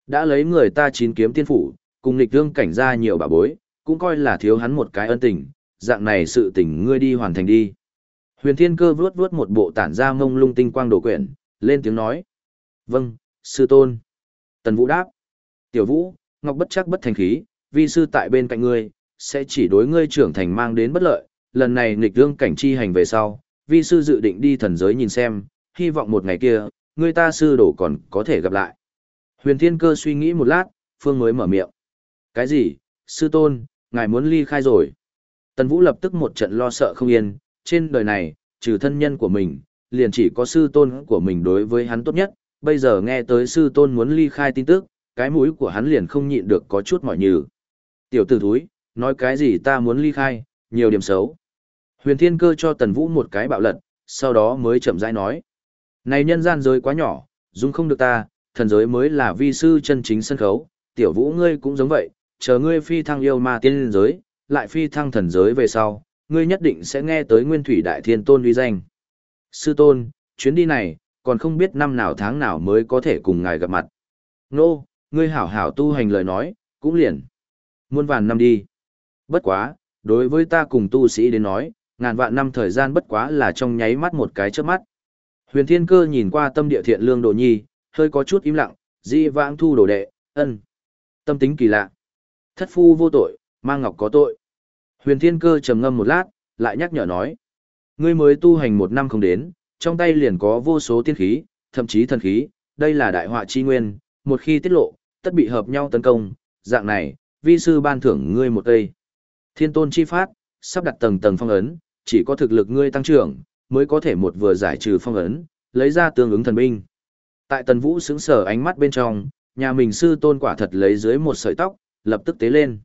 Đã lấy người ta chín kiếm tiên phủ, cùng nghịch ương cảnh ra nhiều bà bối, cũng coi là thiếu hắn một cái ân tình, dạng này sự tình ngươi đi hoàn thành đi. Huyền Thiên Cơ vuốt vuốt một bộ tản ra mông lung tinh quang đồ quyển, lên tiếng nói. Vâng, sư tôn. Tần Vũ đáp. Tiểu Vũ, Ngọc bất chắc bất thành khí, vi sư tại bên cạnh ngươi, sẽ chỉ đối ngươi trưởng thành mang đến bất lợi. Lần này nghịch đương cảnh chi hành về sau, vi sư dự định đi thần giới nhìn xem, hy vọng một ngày kia, ngươi ta sư đổ còn có thể gặp lại. Huyền Thiên Cơ suy nghĩ một lát, Phương mới mở miệng. Cái gì, sư tôn, ngài muốn ly khai rồi. Tần Vũ lập tức một trận lo sợ không yên, trên đời này, trừ thân nhân của mình, liền chỉ có sư tôn của mình đối với hắn tốt nhất, bây giờ nghe tới sư tôn muốn ly khai tin tức, cái mũi của hắn liền không nhịn được có chút mỏi nhừ. Tiểu tử thúi, nói cái gì ta muốn ly khai, nhiều điểm xấu. Huyền Thiên Cơ cho Tần Vũ một cái bạo lật, sau đó mới chậm rãi nói. Này nhân gian giới quá nhỏ, dung không được ta, thần giới mới là vi sư chân chính sân khấu, tiểu vũ ngươi cũng giống vậy, chờ ngươi phi thăng yêu ma tiên giới, lại phi thăng thần giới về sau, ngươi nhất định sẽ nghe tới nguyên thủy đại thiên tôn uy danh. Sư tôn, chuyến đi này, còn không biết năm nào tháng nào mới có thể cùng ngài gặp mặt. Nô, ngươi hảo hảo tu hành lời nói, cũng liền. Muôn vàn năm đi. Bất quá, đối với ta cùng tu sĩ đến nói, ngàn vạn năm thời gian bất quá là trong nháy mắt một cái trước mắt. Huyền Thiên Cơ nhìn qua tâm địa thiện lương đồ nhi, hơi có chút im lặng, di vãng thu đồ đệ, ân. Tâm tính kỳ lạ. Thất phu vô tội, mang ngọc có tội. Huyền Thiên Cơ trầm ngâm một lát, lại nhắc nhở nói. Ngươi mới tu hành một năm không đến, trong tay liền có vô số tiên khí, thậm chí thần khí, đây là đại họa chi nguyên, một khi tiết lộ, tất bị hợp nhau tấn công, dạng này, vi sư ban thưởng ngươi một cây. Thiên tôn chi phát, sắp đặt tầng tầng phong ấn, chỉ có thực lực ngươi tăng trưởng, mới có thể một vừa giải trừ phong ấn, lấy ra tương ứng thần binh. Tại tần vũ sững sờ ánh mắt bên trong, nhà mình sư tôn quả thật lấy dưới một sợi tóc, lập tức tế lên.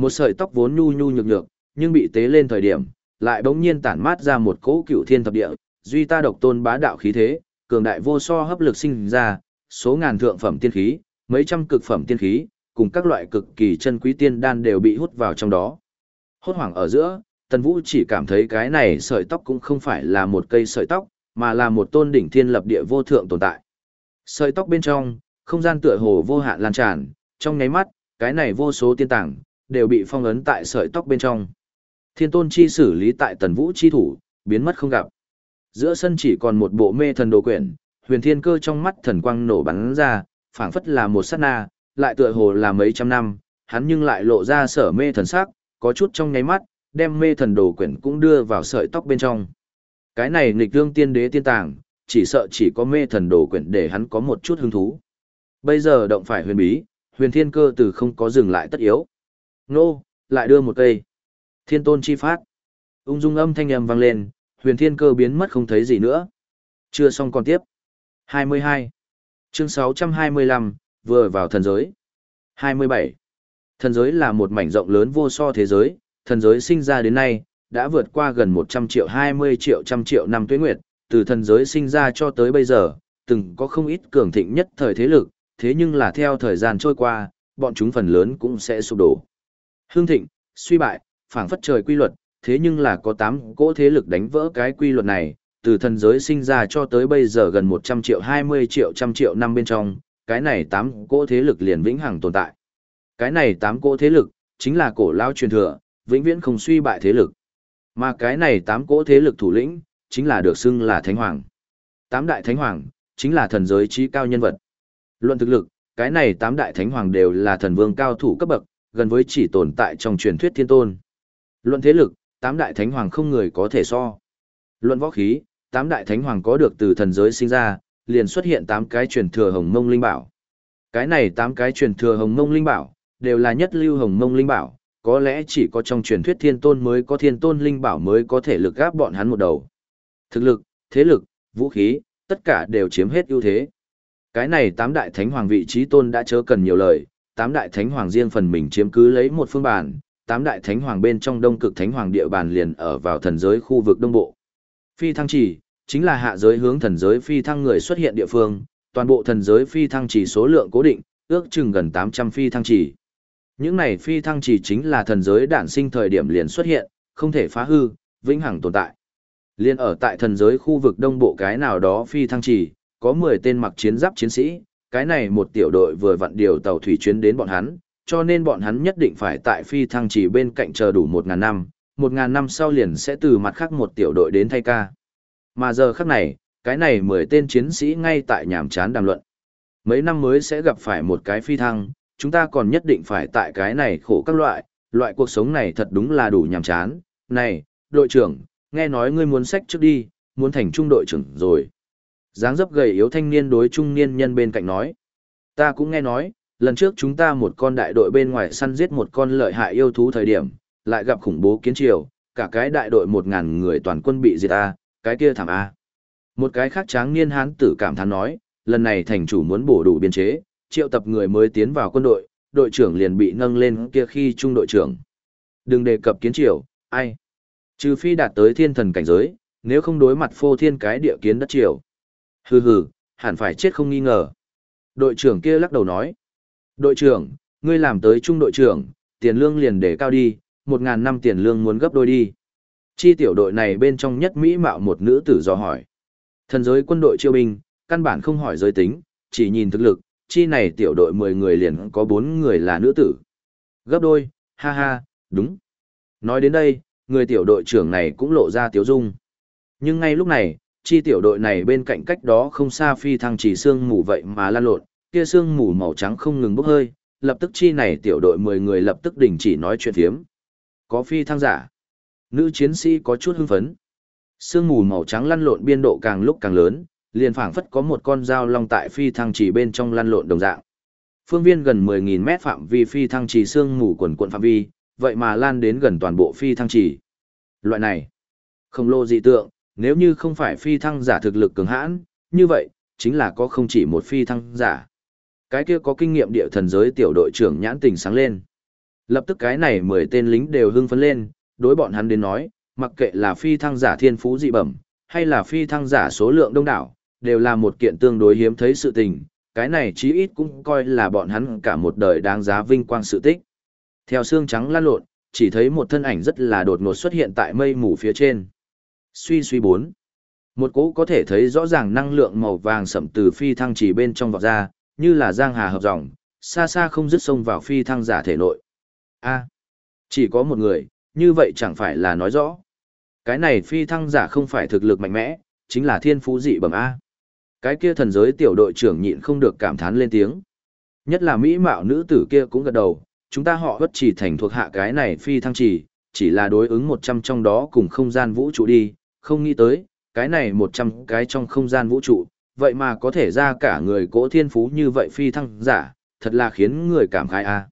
Một sợi tóc vốn nhu nhu nhược nhược, nhưng bị tế lên thời điểm, lại bỗng nhiên tản mát ra một cỗ cựu thiên thập địa, duy ta độc tôn bá đạo khí thế, cường đại vô so hấp lực sinh ra, số ngàn thượng phẩm tiên khí, mấy trăm cực phẩm tiên khí, cùng các loại cực kỳ chân quý tiên đan đều bị hút vào trong đó. Hốt hoảng ở giữa, Tần Vũ chỉ cảm thấy cái này sợi tóc cũng không phải là một cây sợi tóc, mà là một tôn đỉnh thiên lập địa vô thượng tồn tại. Sợi tóc bên trong, không gian tựa hồ vô hạn lan tràn, trong nháy mắt, cái này vô số tiên tảng, đều bị phong ấn tại sợi tóc bên trong. Thiên tôn chi xử lý tại tần vũ chi thủ, biến mất không gặp. Giữa sân chỉ còn một bộ mê thần đồ quyển, huyền thiên cơ trong mắt thần quang nổ bắn ra, phảng phất là một sát na, lại tựa hồ là mấy trăm năm, hắn nhưng lại lộ ra sở mê thần sắc, có chút trong nháy mắt, đem mê thần đồ quyển cũng đưa vào sợi tóc bên trong. Cái này nghịch đương tiên đế tiên tàng, chỉ sợ chỉ có mê thần đồ quyển để hắn có một chút hứng thú. Bây giờ động phải huyền bí, huyền thiên cơ từ không có dừng lại tất yếu. Nô, lại đưa một cây. Thiên tôn chi phát. Ung dung âm thanh âm vang lên, huyền thiên cơ biến mất không thấy gì nữa. Chưa xong còn tiếp. 22. Chương 625, vừa vào thần giới. 27. Thần giới là một mảnh rộng lớn vô so thế giới, thần giới sinh ra đến nay, đã vượt qua gần 100 triệu 20 triệu trăm triệu năm tuế nguyệt, từ thần giới sinh ra cho tới bây giờ, từng có không ít cường thịnh nhất thời thế lực, thế nhưng là theo thời gian trôi qua, bọn chúng phần lớn cũng sẽ sụp đổ. Hương thịnh, suy bại, phảng phất trời quy luật, thế nhưng là có 8 cỗ thế lực đánh vỡ cái quy luật này, từ thần giới sinh ra cho tới bây giờ gần 100 triệu 20 triệu trăm triệu năm bên trong, cái này 8 cỗ thế lực liền vĩnh hằng tồn tại. Cái này 8 cỗ thế lực, chính là cổ lao truyền thừa, vĩnh viễn không suy bại thế lực. Mà cái này 8 cỗ thế lực thủ lĩnh, chính là được xưng là Thánh Hoàng. Tám đại Thánh Hoàng, chính là thần giới trí cao nhân vật. Luận thực lực, cái này tám đại Thánh Hoàng đều là thần vương cao thủ cấp bậc, gần với chỉ tồn tại trong truyền thuyết thiên tôn. Luận thế lực, tám đại Thánh Hoàng không người có thể so. Luận võ khí, tám đại thánh hoàng có được từ thần giới sinh ra, liền xuất hiện tám cái truyền thừa hồng mông linh bảo. Cái này tám cái truyền thừa hồng mông linh bảo, đều là nhất lưu hồng mông linh bảo, có lẽ chỉ có trong truyền thuyết thiên tôn mới có thiên tôn linh bảo mới có thể lực gáp bọn hắn một đầu. Thực lực, thế lực, vũ khí, tất cả đều chiếm hết ưu thế. Cái này tám đại thánh hoàng vị trí tôn đã chớ cần nhiều lời, tám đại thánh hoàng riêng phần mình chiếm cứ lấy một phương bản, tám đại thánh hoàng bên trong đông cực thánh hoàng địa bàn liền ở vào thần giới khu vực đông bộ. Phi thăng chỉ, chính là hạ giới hướng thần giới phi thăng người xuất hiện địa phương, toàn bộ thần giới phi thăng chỉ số lượng cố định, ước chừng gần 800 phi thăng chỉ. Những này phi thăng chỉ chính là thần giới đản sinh thời điểm liền xuất hiện, không thể phá hư, vĩnh hằng tồn tại. Liên ở tại thần giới khu vực đông bộ cái nào đó phi thăng chỉ, có 10 tên mặc chiến giáp chiến sĩ, cái này một tiểu đội vừa vặn điều tàu thủy chuyến đến bọn hắn, cho nên bọn hắn nhất định phải tại phi thăng chỉ bên cạnh chờ đủ 1.000 năm, một ngàn năm sau liền sẽ từ mặt khác một tiểu đội đến thay ca. Mà giờ khắc này, cái này mười tên chiến sĩ ngay tại nhàm chán đàm luận. Mấy năm mới sẽ gặp phải một cái phi thăng, chúng ta còn nhất định phải tại cái này khổ các loại, loại cuộc sống này thật đúng là đủ nhàm chán. Này, đội trưởng, nghe nói ngươi muốn sách trước đi, muốn thành trung đội trưởng rồi dáng dấp gầy yếu thanh niên đối trung niên nhân bên cạnh nói. Ta cũng nghe nói, lần trước chúng ta một con đại đội bên ngoài săn giết một con lợi hại yêu thú thời điểm, lại gặp khủng bố kiến triều, cả cái đại đội một ngàn người toàn quân bị diệt a, cái kia thảm a. Một cái khác tráng niên hán tử cảm thán nói, lần này thành chủ muốn bổ đủ biên chế, triệu tập người mới tiến vào quân đội, đội trưởng liền bị nâng lên kia khi trung đội trưởng. Đừng đề cập kiến triều, ai? Trừ phi đạt tới thiên thần cảnh giới, nếu không đối mặt phô thiên cái địa kiến đất triều. Hừ hừ, hẳn phải chết không nghi ngờ. Đội trưởng kia lắc đầu nói. Đội trưởng, ngươi làm tới trung đội trưởng, tiền lương liền để cao đi, một ngàn năm tiền lương muốn gấp đôi đi. Chi tiểu đội này bên trong nhất Mỹ mạo một nữ tử dò hỏi. Thần giới quân đội chiêu binh, căn bản không hỏi giới tính, chỉ nhìn thực lực, chi này tiểu đội 10 người liền có 4 người là nữ tử. Gấp đôi, ha ha, đúng. Nói đến đây, người tiểu đội trưởng này cũng lộ ra tiếu dung. Nhưng ngay lúc này, chi tiểu đội này bên cạnh cách đó không xa phi thăng chỉ xương mù vậy mà lan lộn, kia xương mù màu trắng không ngừng bốc hơi, lập tức chi này tiểu đội 10 người lập tức đình chỉ nói chuyện thiếm. Có phi thăng giả. Nữ chiến sĩ có chút hưng phấn. Sương mù màu trắng lăn lộn biên độ càng lúc càng lớn, liền phảng phất có một con dao long tại phi thăng chỉ bên trong lăn lộn đồng dạng. Phương viên gần 10.000 mét phạm vi phi thăng chỉ sương mù quần quận phạm vi, vậy mà lan đến gần toàn bộ phi thăng chỉ. Loại này, khổng lồ dị tượng, nếu như không phải phi thăng giả thực lực cường hãn, như vậy, chính là có không chỉ một phi thăng giả. Cái kia có kinh nghiệm địa thần giới tiểu đội trưởng nhãn tình sáng lên. Lập tức cái này mười tên lính đều hưng phấn lên, đối bọn hắn đến nói, mặc kệ là phi thăng giả thiên phú dị bẩm, hay là phi thăng giả số lượng đông đảo, đều là một kiện tương đối hiếm thấy sự tình, cái này chí ít cũng coi là bọn hắn cả một đời đáng giá vinh quang sự tích. Theo xương trắng lan lộn, chỉ thấy một thân ảnh rất là đột ngột xuất hiện tại mây mù phía trên. Suy suy bốn. Một cỗ có thể thấy rõ ràng năng lượng màu vàng sậm từ phi thăng chỉ bên trong vọt ra, như là giang hà hợp dòng, xa xa không dứt sông vào phi thăng giả thể nội a chỉ có một người, như vậy chẳng phải là nói rõ. Cái này phi thăng giả không phải thực lực mạnh mẽ, chính là thiên phú dị bẩm A. Cái kia thần giới tiểu đội trưởng nhịn không được cảm thán lên tiếng. Nhất là mỹ mạo nữ tử kia cũng gật đầu, chúng ta họ bất chỉ thành thuộc hạ cái này phi thăng chỉ, chỉ là đối ứng 100 trong đó cùng không gian vũ trụ đi, không nghĩ tới, cái này 100 cái trong không gian vũ trụ, vậy mà có thể ra cả người cỗ thiên phú như vậy phi thăng giả, thật là khiến người cảm khai a.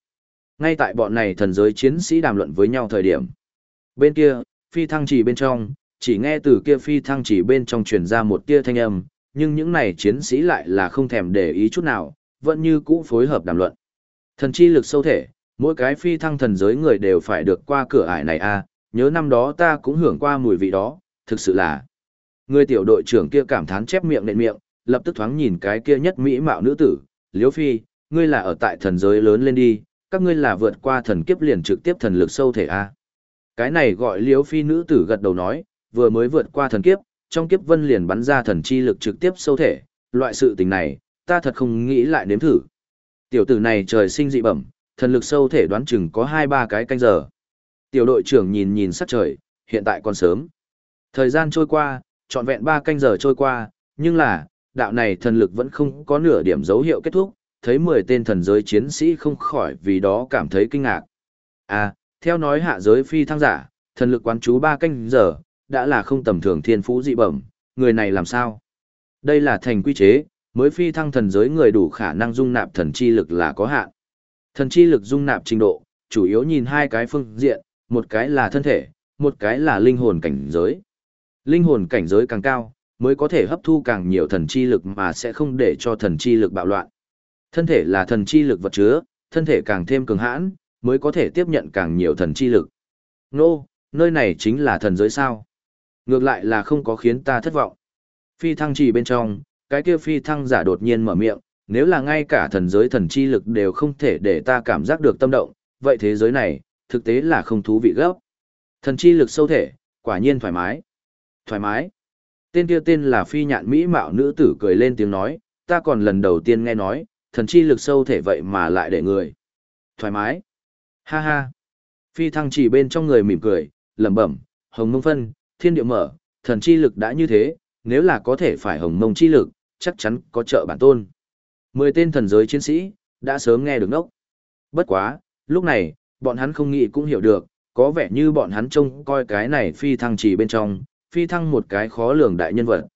Ngay tại bọn này thần giới chiến sĩ đàm luận với nhau thời điểm. Bên kia, phi thăng chỉ bên trong, chỉ nghe từ kia phi thăng chỉ bên trong truyền ra một tia thanh âm, nhưng những này chiến sĩ lại là không thèm để ý chút nào, vẫn như cũ phối hợp đàm luận. Thần chi lực sâu thể, mỗi cái phi thăng thần giới người đều phải được qua cửa ải này a, nhớ năm đó ta cũng hưởng qua mùi vị đó, thực sự là. Người tiểu đội trưởng kia cảm thán chép miệng nện miệng, lập tức thoáng nhìn cái kia nhất mỹ mạo nữ tử, Liễu Phi, ngươi là ở tại thần giới lớn lên đi, các ngươi là vượt qua thần kiếp liền trực tiếp thần lực sâu thể a. Cái này gọi Liễu Phi nữ tử gật đầu nói, vừa mới vượt qua thần kiếp, trong kiếp vân liền bắn ra thần chi lực trực tiếp sâu thể, loại sự tình này, ta thật không nghĩ lại nếm thử. Tiểu tử này trời sinh dị bẩm, thần lực sâu thể đoán chừng có 2-3 cái canh giờ. Tiểu đội trưởng nhìn nhìn sắc trời, hiện tại còn sớm. Thời gian trôi qua, trọn vẹn 3 canh giờ trôi qua, nhưng là, đạo này thần lực vẫn không có nửa điểm dấu hiệu kết thúc, thấy 10 tên thần giới chiến sĩ không khỏi vì đó cảm thấy kinh ngạc. À, theo nói hạ giới phi thăng giả, thần lực quán chú 3 canh giờ, đã là không tầm thường thiên phú dị bẩm, người này làm sao? Đây là thành quy chế, mới phi thăng thần giới người đủ khả năng dung nạp thần chi lực là có hạn. Thần chi lực dung nạp trình độ, chủ yếu nhìn hai cái phương diện, một cái là thân thể, một cái là linh hồn cảnh giới. Linh hồn cảnh giới càng cao, mới có thể hấp thu càng nhiều thần chi lực mà sẽ không để cho thần chi lực bạo loạn. Thân thể là thần chi lực vật chứa, thân thể càng thêm cường hãn, mới có thể tiếp nhận càng nhiều thần chi lực. Nô, nơi này chính là thần giới sao. Ngược lại là không có khiến ta thất vọng. Phi thăng chỉ bên trong, cái kia phi thăng giả đột nhiên mở miệng, nếu là ngay cả thần giới thần chi lực đều không thể để ta cảm giác được tâm động, vậy thế giới này, thực tế là không thú vị gấp. Thần chi lực sâu thể, quả nhiên thoải mái. Thoải mái. Tên kia tên là phi nhạn mỹ mạo nữ tử cười lên tiếng nói, ta còn lần đầu tiên nghe nói, thần chi lực sâu thể vậy mà lại để người. Thoải mái. Ha ha. Phi thăng chỉ bên trong người mỉm cười, lẩm bẩm, hồng mông phân, thiên địa mở, thần chi lực đã như thế, nếu là có thể phải hồng mông chi lực, chắc chắn có trợ bản tôn. Mười tên thần giới chiến sĩ, đã sớm nghe được nốc. Bất quá, lúc này, bọn hắn không nghĩ cũng hiểu được, có vẻ như bọn hắn trông coi cái này phi thăng chỉ bên trong, phi thăng một cái khó lường đại nhân vật.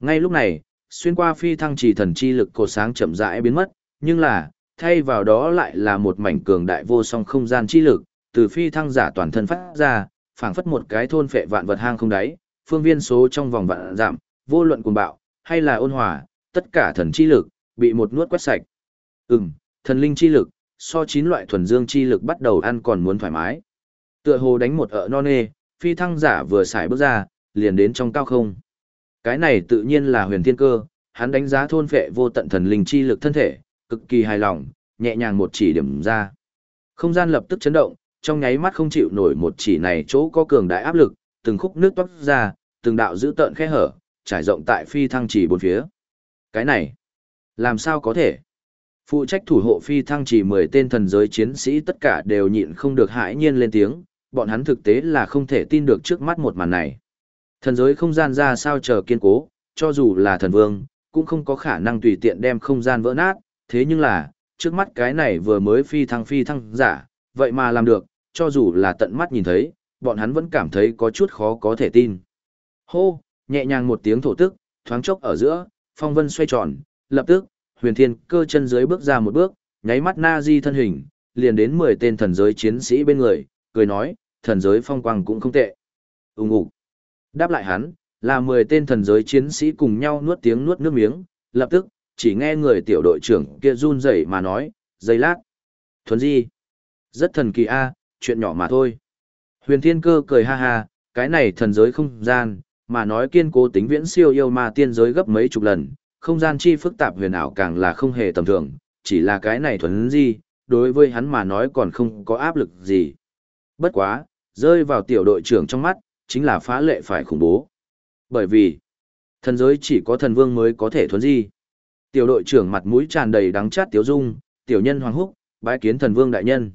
Ngay lúc này, xuyên qua phi thăng chỉ thần chi lực cột sáng chậm rãi biến mất, nhưng là, thay vào đó lại là một mảnh cường đại vô song không gian chi lực, từ phi thăng giả toàn thân phát ra, phảng phất một cái thôn phệ vạn vật hang không đáy, phương viên số trong vòng vạn giảm, vô luận cuồng bạo, hay là ôn hòa, tất cả thần chi lực, bị một nuốt quét sạch. Ừm, thần linh chi lực, so chín loại thuần dương chi lực bắt đầu ăn còn muốn thoải mái. Tựa hồ đánh một ợ non nê, phi thăng giả vừa xài bước ra, liền đến trong cao không. Cái này tự nhiên là huyền thiên cơ, hắn đánh giá thôn phệ vô tận thần linh chi lực thân thể, cực kỳ hài lòng, nhẹ nhàng một chỉ điểm ra. Không gian lập tức chấn động, trong nháy mắt không chịu nổi một chỉ này chỗ có cường đại áp lực, từng khúc nước toát ra, từng đạo giữ tợn khe hở, trải rộng tại phi thăng chỉ bốn phía. Cái này, làm sao có thể? Phụ trách thủ hộ phi thăng chỉ 10 tên thần giới chiến sĩ tất cả đều nhịn không được hãi nhiên lên tiếng, bọn hắn thực tế là không thể tin được trước mắt một màn này. Thần giới không gian ra sao chờ kiên cố, cho dù là thần vương, cũng không có khả năng tùy tiện đem không gian vỡ nát, thế nhưng là, trước mắt cái này vừa mới phi thăng phi thăng giả, vậy mà làm được, cho dù là tận mắt nhìn thấy, bọn hắn vẫn cảm thấy có chút khó có thể tin. Hô, nhẹ nhàng một tiếng thổ tức, thoáng chốc ở giữa, phong vân xoay tròn, lập tức, huyền thiên cơ chân dưới bước ra một bước, nháy mắt na di thân hình, liền đến 10 tên thần giới chiến sĩ bên người, cười nói, thần giới phong quang cũng không tệ. Úng ủ. Đáp lại hắn, là 10 tên thần giới chiến sĩ cùng nhau nuốt tiếng nuốt nước miếng, lập tức, chỉ nghe người tiểu đội trưởng kia run rẩy mà nói, giây lát. Thuấn di. Rất thần kỳ a, chuyện nhỏ mà thôi. Huyền thiên cơ cười ha ha, cái này thần giới không gian, mà nói kiên cố tính viễn siêu yêu ma tiên giới gấp mấy chục lần, không gian chi phức tạp huyền ảo càng là không hề tầm thường, chỉ là cái này thuấn di, đối với hắn mà nói còn không có áp lực gì. Bất quá, rơi vào tiểu đội trưởng trong mắt, chính là phá lệ phải khủng bố. Bởi vì, thần giới chỉ có thần vương mới có thể thuấn di. Tiểu đội trưởng mặt mũi tràn đầy đắng chát tiếu dung, tiểu nhân hoàng húc, bái kiến thần vương đại nhân.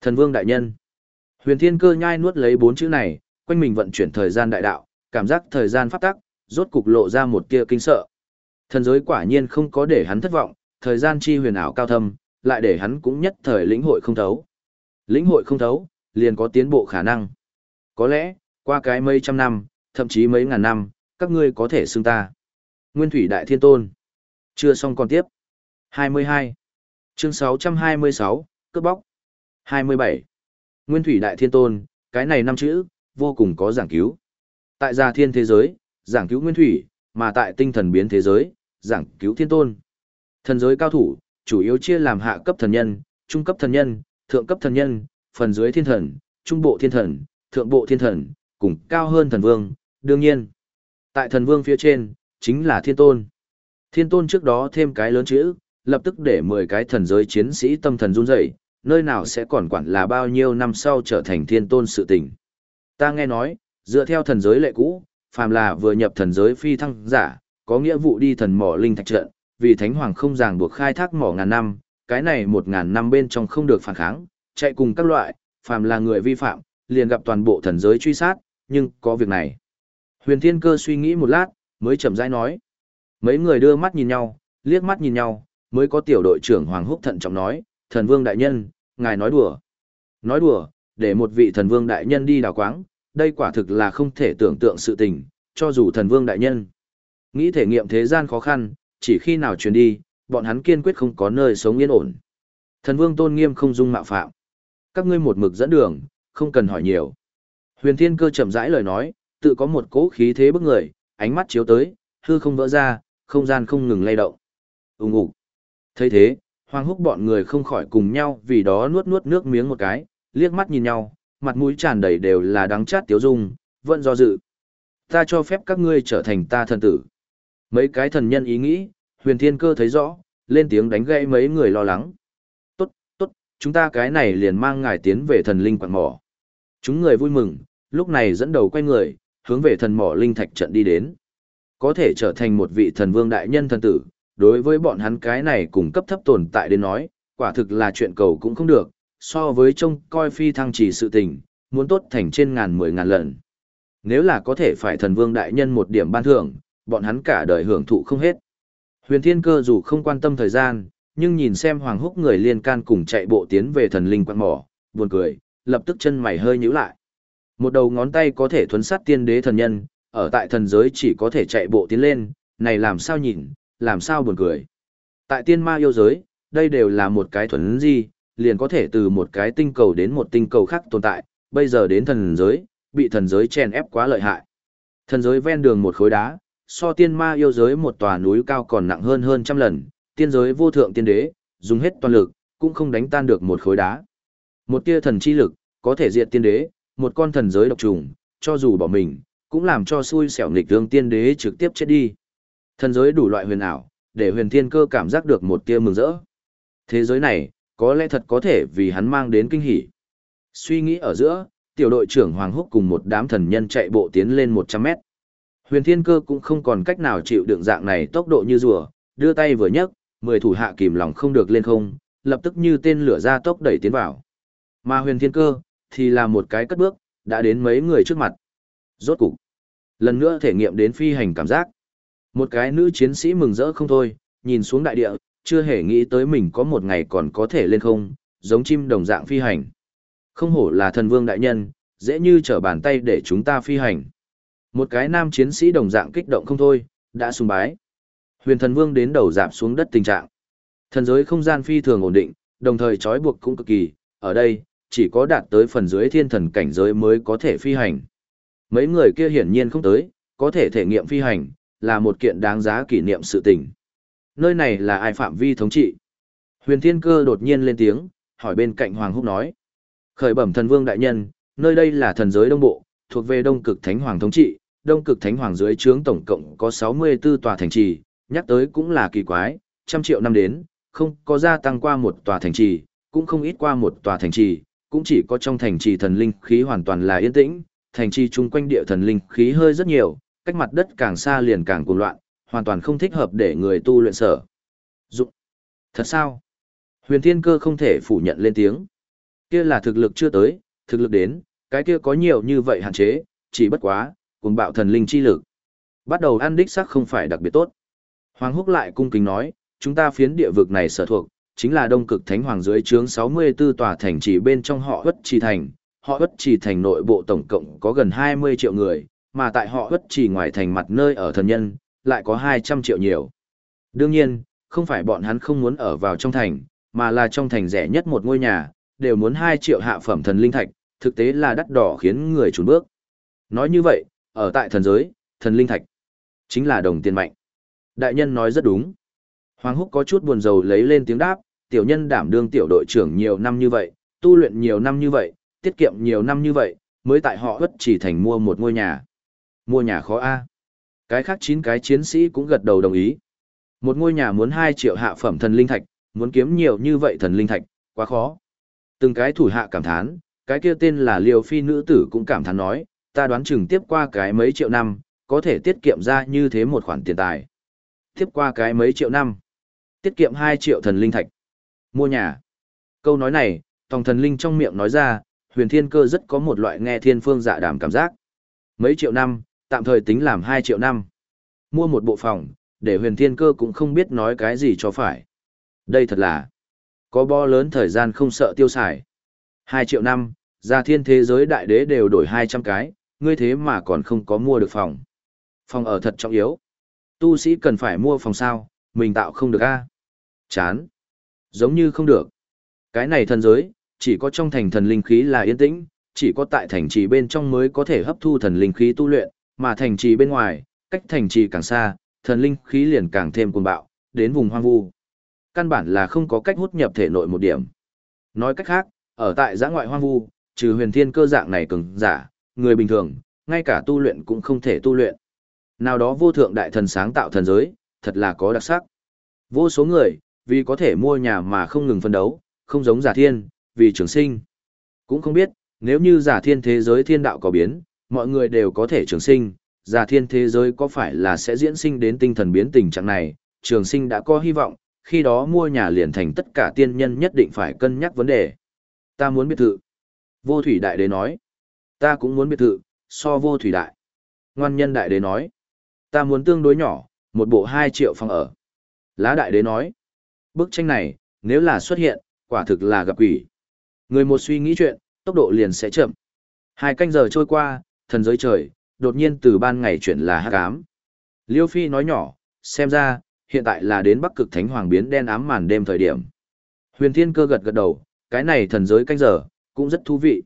Thần vương đại nhân. Huyền thiên cơ nhai nuốt lấy bốn chữ này, quanh mình vận chuyển thời gian đại đạo, cảm giác thời gian phát tắc, rốt cục lộ ra một kia kinh sợ. Thần giới quả nhiên không có để hắn thất vọng, thời gian chi huyền ảo cao thâm, lại để hắn cũng nhất thời lĩnh hội không thấu. Lĩnh hội không thấu, liền có tiến bộ khả năng. Có lẽ, qua cái mấy trăm năm, thậm chí mấy ngàn năm, các ngươi có thể xưng ta. Nguyên Thủy Đại Thiên Tôn. Chưa xong còn tiếp. 22. Chương 626, cướp bóc. 27. Nguyên Thủy Đại Thiên Tôn, cái này năm chữ, vô cùng có giảng cứu. Tại gia thiên thế giới, giảng cứu Nguyên Thủy, mà tại tinh thần biến thế giới, giảng cứu Thiên Tôn. Thần giới cao thủ, chủ yếu chia làm hạ cấp thần nhân, trung cấp thần nhân, thượng cấp thần nhân, phần dưới thiên thần, trung bộ thiên thần, thượng bộ thiên thần, cùng cao hơn thần vương, đương nhiên. Tại thần vương phía trên, chính là thiên tôn. Thiên tôn trước đó thêm cái lớn chữ, lập tức để 10 cái thần giới chiến sĩ tâm thần run rẩy, nơi nào sẽ còn quản là bao nhiêu năm sau trở thành thiên tôn sự tình. Ta nghe nói, dựa theo thần giới lệ cũ, phàm là vừa nhập thần giới phi thăng giả, có nghĩa vụ đi thần mỏ linh thạch trận, vì thánh hoàng không ràng buộc khai thác mỏ ngàn năm, cái này một ngàn năm bên trong không được phản kháng, chạy cùng các loại, phàm là người vi phạm, liền gặp toàn bộ thần giới truy sát, nhưng có việc này. Huyền Thiên Cơ suy nghĩ một lát, mới chậm rãi nói. Mấy người đưa mắt nhìn nhau, liếc mắt nhìn nhau, mới có tiểu đội trưởng Hoàng Húc thận trọng nói, thần vương đại nhân, ngài nói đùa. Nói đùa, để một vị thần vương đại nhân đi đào quáng, đây quả thực là không thể tưởng tượng sự tình, cho dù thần vương đại nhân. Nghĩ thể nghiệm thế gian khó khăn, chỉ khi nào truyền đi, bọn hắn kiên quyết không có nơi sống yên ổn. Thần vương tôn nghiêm không dung mạo phạm. Các ngươi một mực dẫn đường, không cần hỏi nhiều. Huyền Thiên Cơ chậm rãi lời nói, tự có một cỗ khí thế bức người, ánh mắt chiếu tới, hư không vỡ ra, không gian không ngừng lay động. Ùng ục. Thấy thế, Hoàng Húc bọn người không khỏi cùng nhau vì đó nuốt nuốt nước miếng một cái, liếc mắt nhìn nhau, mặt mũi tràn đầy đều là đắng chát tiếu dung, vẫn do dự. Ta cho phép các ngươi trở thành ta thần tử. Mấy cái thần nhân ý nghĩ, huyền thiên cơ thấy rõ, lên tiếng đánh gãy mấy người lo lắng. Tốt, tốt, chúng ta cái này liền mang ngài tiến về thần linh quạng mỏ. Chúng người vui mừng, lúc này dẫn đầu quay người, hướng về thần mỏ linh thạch trận đi đến. Có thể trở thành một vị thần vương đại nhân thần tử, đối với bọn hắn cái này cùng cấp thấp tồn tại đến nói, quả thực là chuyện cầu cũng không được, so với trông coi phi thăng chỉ sự tình, muốn tốt thành trên ngàn mười ngàn lần. Nếu là có thể phải thần vương đại nhân một điểm ban thưởng, bọn hắn cả đời hưởng thụ không hết. Huyền Thiên Cơ dù không quan tâm thời gian, nhưng nhìn xem Hoàng Húc người liên can cùng chạy bộ tiến về thần linh quan mỏ, buồn cười, lập tức chân mày hơi nhíu lại. Một đầu ngón tay có thể thuấn sát tiên đế thần nhân, ở tại thần giới chỉ có thể chạy bộ tiến lên, này làm sao nhìn, làm sao buồn cười. Tại tiên ma yêu giới, đây đều là một cái thuấn gì, liền có thể từ một cái tinh cầu đến một tinh cầu khác tồn tại, bây giờ đến thần giới, bị thần giới chèn ép quá lợi hại. Thần giới ven đường một khối đá, so tiên ma yêu giới một tòa núi cao còn nặng hơn hơn trăm lần, tiên giới vô thượng tiên đế, dùng hết toàn lực, cũng không đánh tan được một khối đá. Một tia thần chi lực, có thể diệt tiên đế, một con thần giới độc trùng, cho dù bỏ mình, cũng làm cho xui xẻo nghịch thương tiên đế trực tiếp chết đi. Thần giới đủ loại huyền ảo, để huyền thiên cơ cảm giác được một tia mừng rỡ. Thế giới này, có lẽ thật có thể vì hắn mang đến kinh hỉ. Suy nghĩ ở giữa, tiểu đội trưởng Hoàng Húc cùng một đám thần nhân chạy bộ tiến lên 100 mét. Huyền Thiên Cơ cũng không còn cách nào chịu đựng dạng này tốc độ như rùa, đưa tay vừa nhấc, mười thủ hạ kìm lòng không được lên không, lập tức như tên lửa ra tốc đẩy tiến vào. Mà Huyền Thiên Cơ thì là một cái cất bước, đã đến mấy người trước mặt. Rốt cục, lần nữa thể nghiệm đến phi hành cảm giác. Một cái nữ chiến sĩ mừng rỡ không thôi, nhìn xuống đại địa, chưa hề nghĩ tới mình có một ngày còn có thể lên không, giống chim đồng dạng phi hành. Không hổ là thần vương đại nhân, dễ như trở bàn tay để chúng ta phi hành. Một cái nam chiến sĩ đồng dạng kích động không thôi, đã sùng bái. Huyền thần vương đến đầu dạp xuống đất tình trạng. Thần giới không gian phi thường ổn định, đồng thời trói buộc cũng cực kỳ, ở đây, chỉ có đạt tới phần dưới thiên thần cảnh giới mới có thể phi hành. Mấy người kia hiển nhiên không tới, có thể thể nghiệm phi hành, là một kiện đáng giá kỷ niệm sự tình. Nơi này là ai phạm vi thống trị? Huyền Thiên Cơ đột nhiên lên tiếng, hỏi bên cạnh Hoàng Húc nói. Khởi bẩm thần vương đại nhân, nơi đây là thần giới đông bộ, thuộc về đông cực thánh hoàng thống trị, đông cực thánh hoàng dưới trướng tổng cộng có 64 tòa thành trì, nhắc tới cũng là kỳ quái, trăm triệu năm đến, không có gia tăng qua một tòa thành trì, cũng không ít qua một tòa thành trì, cũng chỉ có trong thành trì thần linh khí hoàn toàn là yên tĩnh, thành trì chung quanh địa thần linh khí hơi rất nhiều, cách mặt đất càng xa liền càng cuồng loạn, hoàn toàn không thích hợp để người tu luyện sở. Dụng. Thật sao? Huyền Thiên Cơ không thể phủ nhận lên tiếng. Kia là thực lực chưa tới, thực lực đến, cái kia có nhiều như vậy hạn chế, chỉ bất quá, cùng bạo thần linh chi lực. Bắt đầu ăn đích sắc không phải đặc biệt tốt. Hoàng Húc lại cung kính nói, chúng ta phiến địa vực này sở thuộc, chính là đông cực thánh hoàng dưới chướng 64 tòa thành trì bên trong họ Hất Trì Thành. Họ Hất Trì Thành nội bộ tổng cộng có gần 20 triệu người, mà tại họ Hất Trì ngoài thành mặt nơi ở thần nhân, lại có 200 triệu nhiều. Đương nhiên, không phải bọn hắn không muốn ở vào trong thành, mà là trong thành rẻ nhất một ngôi nhà, đều muốn 2 triệu hạ phẩm thần linh thạch, thực tế là đắt đỏ khiến người trốn bước. Nói như vậy, ở tại thần giới, thần linh thạch, chính là đồng tiền mạnh. Đại nhân nói rất đúng. Hoàng Húc có chút buồn rầu lấy lên tiếng đáp, tiểu nhân đảm đương tiểu đội trưởng nhiều năm như vậy, tu luyện nhiều năm như vậy, tiết kiệm nhiều năm như vậy, mới tại họ hất chỉ thành mua một ngôi nhà. Mua nhà khó A. Cái khác chín cái chiến sĩ cũng gật đầu đồng ý. Một ngôi nhà muốn 2 triệu hạ phẩm thần linh thạch, muốn kiếm nhiều như vậy thần linh thạch, quá khó. Từng cái thủ hạ cảm thán, cái kia tên là Liêu Phi nữ tử cũng cảm thán nói, ta đoán chừng tiếp qua cái mấy triệu năm, có thể tiết kiệm ra như thế một khoản tiền tài. Tiếp qua cái mấy triệu năm, tiết kiệm 2 triệu thần linh thạch. Mua nhà. Câu nói này, tòng thần linh trong miệng nói ra, huyền thiên cơ rất có một loại nghe thiên phương dạ đàm cảm giác. Mấy triệu năm, tạm thời tính làm 2 triệu năm. Mua một bộ phòng, để huyền thiên cơ cũng không biết nói cái gì cho phải. Đây thật là, có bo lớn thời gian không sợ tiêu xài. 2 triệu năm, ra thiên thế giới đại đế đều đổi 200 cái, ngươi thế mà còn không có mua được phòng. Phòng ở thật trọng yếu. Tu sĩ cần phải mua phòng sao, mình tạo không được a Chán. Giống như không được. Cái này thần giới, chỉ có trong thành thần linh khí là yên tĩnh, chỉ có tại thành trì bên trong mới có thể hấp thu thần linh khí tu luyện, mà thành trì bên ngoài, cách thành trì càng xa, thần linh khí liền càng thêm cuồng bạo, đến vùng hoang vu. Căn bản là không có cách hút nhập thể nội một điểm. Nói cách khác, ở tại giã ngoại hoang vu, trừ huyền thiên cơ dạng này cường giả, người bình thường, ngay cả tu luyện cũng không thể tu luyện. Nào đó vô thượng đại thần sáng tạo thần giới, thật là có đặc sắc. Vô số người, vì có thể mua nhà mà không ngừng phân đấu, không giống giả thiên, vì trường sinh. Cũng không biết, nếu như giả thiên thế giới thiên đạo có biến, mọi người đều có thể trường sinh, giả thiên thế giới có phải là sẽ diễn sinh đến tinh thần biến tình trạng này, trường sinh đã có hy vọng, khi đó mua nhà liền thành tất cả tiên nhân nhất định phải cân nhắc vấn đề. Ta muốn biệt thự. Vô thủy đại đế nói. Ta cũng muốn biệt thự, so vô thủy đại. Ngoan nhân đại đế nói. Ta muốn tương đối nhỏ, một bộ 2 triệu phòng ở. Lá đại đế nói. Bức tranh này, nếu là xuất hiện, quả thực là gặp quỷ. Người một suy nghĩ chuyện, tốc độ liền sẽ chậm. Hai canh giờ trôi qua, thần giới trời, đột nhiên từ ban ngày chuyển là hắc ám. Liêu Phi nói nhỏ, xem ra, hiện tại là đến bắc cực thánh hoàng biến đen ám màn đêm thời điểm. Huyền Thiên Cơ gật gật đầu, cái này thần giới canh giờ, cũng rất thú vị.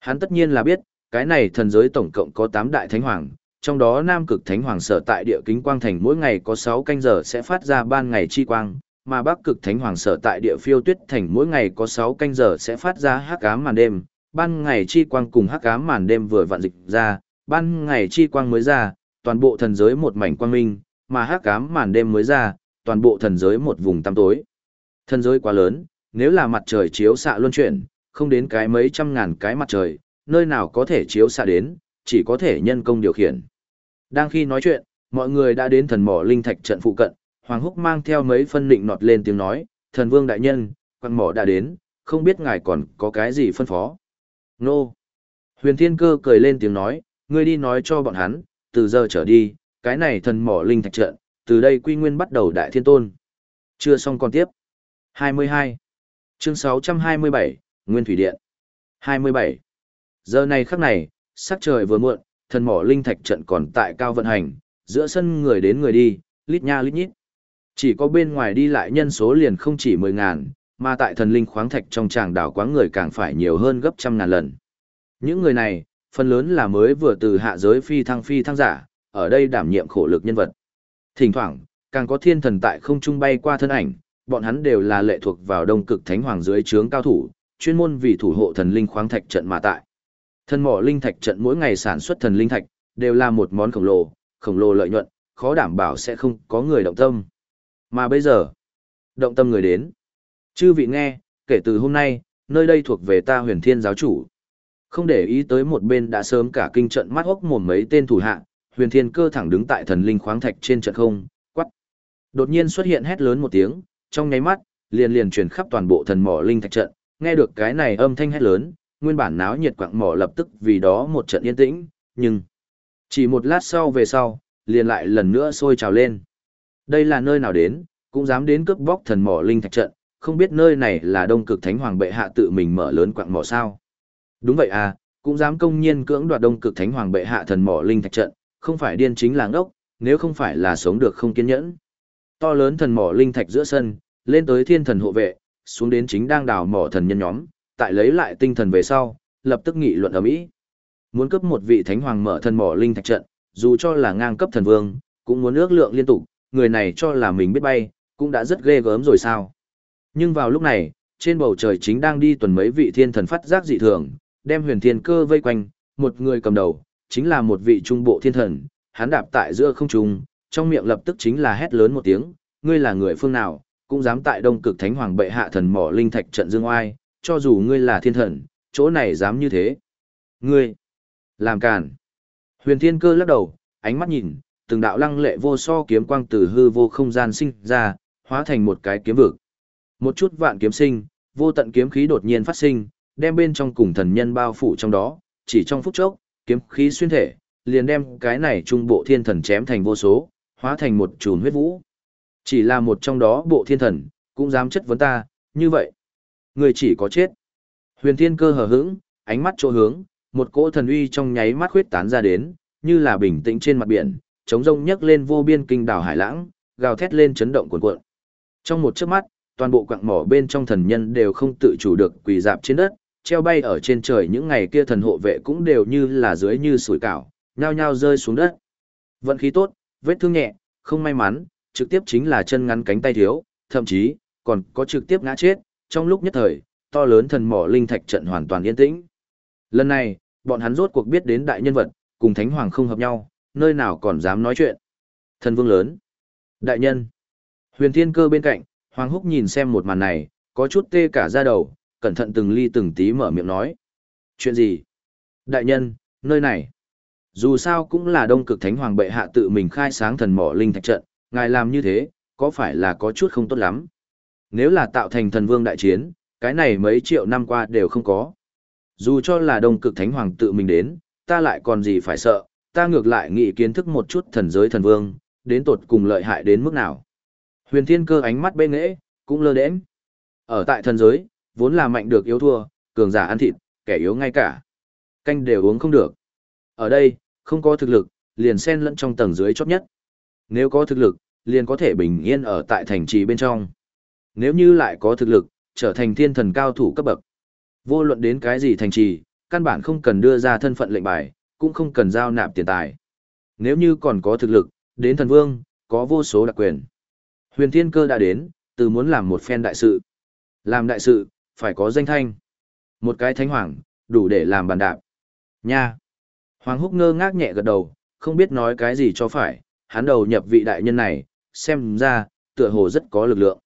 Hắn tất nhiên là biết, cái này thần giới tổng cộng có 8 đại thánh hoàng, trong đó Nam Cực Thánh Hoàng sở tại địa kính quang thành mỗi ngày có 6 canh giờ sẽ phát ra ban ngày chi quang, mà Bắc Cực Thánh Hoàng sở tại địa phiêu tuyết thành mỗi ngày có 6 canh giờ sẽ phát ra hắc ám màn đêm, ban ngày chi quang cùng hắc ám màn đêm vừa vặn dịch ra, ban ngày chi quang mới ra, toàn bộ thần giới một mảnh quang minh, mà hắc ám màn đêm mới ra, toàn bộ thần giới một vùng tăm tối. Thần giới quá lớn, nếu là mặt trời chiếu xạ luân chuyển, không đến cái mấy trăm ngàn cái mặt trời, nơi nào có thể chiếu xạ đến, chỉ có thể nhân công điều khiển. Đang khi nói chuyện, mọi người đã đến thần mỏ linh thạch trận phụ cận, Hoàng Húc mang theo mấy phân định nọt lên tiếng nói, thần vương đại nhân, quăng mỏ đã đến, không biết ngài còn có cái gì phân phó. Nô! Huyền Thiên Cơ cười lên tiếng nói, ngươi đi nói cho bọn hắn, từ giờ trở đi, cái này thần mỏ linh thạch trận, từ đây quy nguyên bắt đầu đại thiên tôn. Chưa xong còn tiếp. 22. Chương 627, Nguyên Thủy Điện. 27. Giờ này khắc này, sắc trời vừa muộn, thần mỏ linh thạch trận còn tại cao vận hành, giữa sân người đến người đi, lít nha lít nhít. Chỉ có bên ngoài đi lại nhân số liền không chỉ 10 ngàn, mà tại thần linh khoáng thạch trong tràng đảo quáng người càng phải nhiều hơn gấp trăm ngàn lần. Những người này, phần lớn là mới vừa từ hạ giới phi thăng phi thăng giả, ở đây đảm nhiệm khổ lực nhân vật. Thỉnh thoảng, càng có thiên thần tại không trung bay qua thân ảnh, bọn hắn đều là lệ thuộc vào đông cực thánh hoàng dưới trướng cao thủ, chuyên môn vì thủ hộ thần linh khoáng thạch trận mà tại. Thần mỏ linh thạch trận mỗi ngày sản xuất thần linh thạch, đều là một món khổng lồ, khổng lồ lợi nhuận, khó đảm bảo sẽ không có người động tâm. Mà bây giờ, động tâm người đến. Chư vị nghe, kể từ hôm nay, nơi đây thuộc về ta huyền thiên giáo chủ. Không để ý tới một bên đã sớm cả kinh trận mắt hốc mồm mấy tên thủ hạ, huyền thiên cơ thẳng đứng tại thần linh khoáng thạch trên trận không, quắc. Đột nhiên xuất hiện hét lớn một tiếng, trong nháy mắt, liền liền truyền khắp toàn bộ thần mỏ linh thạch trận, nghe được cái này âm thanh hét lớn, nguyên bản náo nhiệt quặng mỏ lập tức vì đó một trận yên tĩnh, nhưng chỉ một lát sau về sau, liền lại lần nữa sôi trào lên. Đây là nơi nào đến, cũng dám đến cướp bóc thần mỏ linh thạch trận, không biết nơi này là đông cực thánh hoàng bệ hạ tự mình mở lớn quạng mỏ sao. Đúng vậy à, cũng dám công nhiên cưỡng đoạt đông cực thánh hoàng bệ hạ thần mỏ linh thạch trận, không phải điên chính làng ốc, nếu không phải là sống được không kiên nhẫn. To lớn thần mỏ linh thạch giữa sân, lên tới thiên thần hộ vệ, xuống đến chính đang đào mỏ thần nhân nhóm, tại lấy lại tinh thần về sau, lập tức nghị luận ở mỹ. Muốn cấp một vị thánh hoàng mở thần mỏ linh thạch trận, dù cho là ngang cấp thần vương, cũng muốn ước lượng liên tục, người này cho là mình biết bay, cũng đã rất ghê gớm rồi sao. Nhưng vào lúc này, trên bầu trời chính đang đi tuần mấy vị thiên thần phát giác dị thường, đem huyền thiên cơ vây quanh, một người cầm đầu, chính là một vị trung bộ thiên thần, hắn đạp tại giữa không trung, trong miệng lập tức chính là hét lớn một tiếng, ngươi là người phương nào, cũng dám tại đông cực thánh hoàng bệ hạ thần mỏ linh thạch trận dương oai, cho dù ngươi là thiên thần, chỗ này dám như thế. Ngươi, làm càn. Huyền thiên cơ lắc đầu, ánh mắt nhìn, từng đạo lăng lệ vô so kiếm quang từ hư vô không gian sinh ra, hóa thành một cái kiếm vực. Một chút vạn kiếm sinh, vô tận kiếm khí đột nhiên phát sinh, đem bên trong cùng thần nhân bao phủ trong đó, chỉ trong phút chốc, kiếm khí xuyên thể, liền đem cái này trung bộ thiên thần chém thành vô số, hóa thành một chùm huyết vũ. Chỉ là một trong đó bộ thiên thần, cũng dám chất vấn ta, như vậy. Người chỉ có chết. Huyền thiên cơ hờ hững, ánh mắt chỗ hướng, một cỗ thần uy trong nháy mắt khuyết tán ra đến, như là bình tĩnh trên mặt biển, chống rông nhấc lên vô biên kinh đảo hải lãng, gào thét lên chấn động cuồn cuộn. Trong một chớp mắt, toàn bộ quặng mỏ bên trong thần nhân đều không tự chủ được quỳ dạp trên đất, treo bay ở trên trời những ngày kia thần hộ vệ cũng đều như là dưới như sủi cảo, nhao nhao rơi xuống đất. Vận khí tốt, vết thương nhẹ, không may mắn, trực tiếp chính là chân ngắn cánh tay thiếu, thậm chí còn có trực tiếp ngã chết, trong lúc nhất thời, to lớn thần mỏ linh thạch trận hoàn toàn yên tĩnh. Lần này, bọn hắn rốt cuộc biết đến đại nhân vật, cùng thánh hoàng không hợp nhau, nơi nào còn dám nói chuyện. Thần vương lớn. Đại nhân. Huyền thiên cơ bên cạnh, Hoàng Húc nhìn xem một màn này, có chút tê cả da đầu, cẩn thận từng ly từng tí mở miệng nói. Chuyện gì? Đại nhân, nơi này. Dù sao cũng là đông cực thánh hoàng bệ hạ tự mình khai sáng thần mỏ linh thạch trận, ngài làm như thế, có phải là có chút không tốt lắm? Nếu là tạo thành thần vương đại chiến, cái này mấy triệu năm qua đều không có. Dù cho là đông cực thánh hoàng tự mình đến, ta lại còn gì phải sợ, ta ngược lại nghĩ kiến thức một chút thần giới thần vương, đến tột cùng lợi hại đến mức nào. Huyền thiên cơ ánh mắt bê nghễ, cũng lơ đễnh. Ở tại thần giới, vốn là mạnh được yếu thua, cường giả ăn thịt, kẻ yếu ngay cả. Canh đều uống không được. Ở đây, không có thực lực, liền xen lẫn trong tầng dưới chót nhất. Nếu có thực lực, liền có thể bình yên ở tại thành trì bên trong. Nếu như lại có thực lực, trở thành thiên thần cao thủ cấp bậc. Vô luận đến cái gì thành trì, căn bản không cần đưa ra thân phận lệnh bài, cũng không cần giao nạp tiền tài. Nếu như còn có thực lực, đến thần vương, có vô số đặc quyền. Huyền Thiên Cơ đã đến, từ muốn làm một phen đại sự. Làm đại sự, phải có danh thanh. Một cái thánh hoàng, đủ để làm bàn đạp. Nha! Hoàng húc ngơ ngác nhẹ gật đầu, không biết nói cái gì cho phải, hắn đầu nhập vị đại nhân này, xem ra, tựa hồ rất có lực lượng.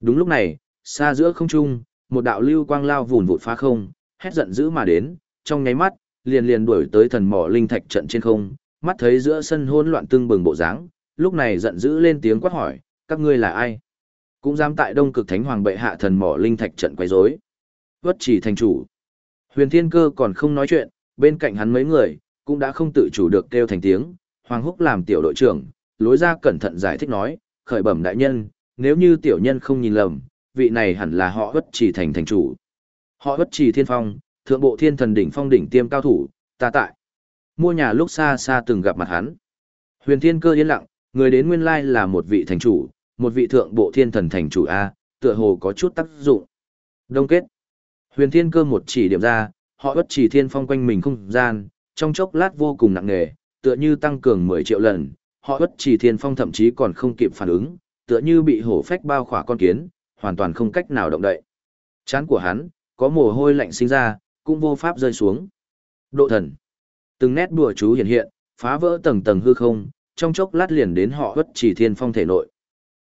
Đúng lúc này, xa giữa không trung, một đạo lưu quang lao vùn vụt phá không, hét giận dữ mà đến, trong nháy mắt, liền liền đuổi tới thần mỏ linh thạch trận trên không, mắt thấy giữa sân hỗn loạn tương bừng bộ dáng, lúc này giận dữ lên tiếng quát hỏi, các ngươi là ai? Cũng dám tại Đông Cực Thánh Hoàng bệ hạ thần mỏ linh thạch trận quấy rối. Vất chỉ thành chủ. Huyền Thiên Cơ còn không nói chuyện, bên cạnh hắn mấy người cũng đã không tự chủ được kêu thành tiếng, Hoàng Húc làm tiểu đội trưởng, lối ra cẩn thận giải thích nói, khởi bẩm đại nhân, nếu như tiểu nhân không nhìn lầm, vị này hẳn là họ Vất chỉ thành thành chủ. Họ Vất chỉ thiên phong, thượng bộ thiên thần đỉnh phong đỉnh tiêm cao thủ, ta tại. Mua nhà lúc xa xa từng gặp mặt hắn. Huyền Thiên Cơ yên lặng, người đến nguyên lai là một vị thành chủ, một vị thượng bộ thiên thần thành chủ A, tựa hồ có chút tác dụng. Đông kết. Huyền thiên cơ một chỉ điểm ra, họ bất chỉ thiên phong quanh mình không gian, trong chốc lát vô cùng nặng nề, tựa như tăng cường 10 triệu lần, họ bất chỉ thiên phong thậm chí còn không kịp phản ứng, tựa như bị hổ phách bao khỏa con kiến, hoàn toàn không cách nào động đậy. Chán của hắn, có mồ hôi lạnh sinh ra, cũng vô pháp rơi xuống. Độ thần. Từng nét đùa chú hiện hiện, phá vỡ tầng tầng hư không, trong chốc lát liền đến họ bất chỉ thiên phong thể nội.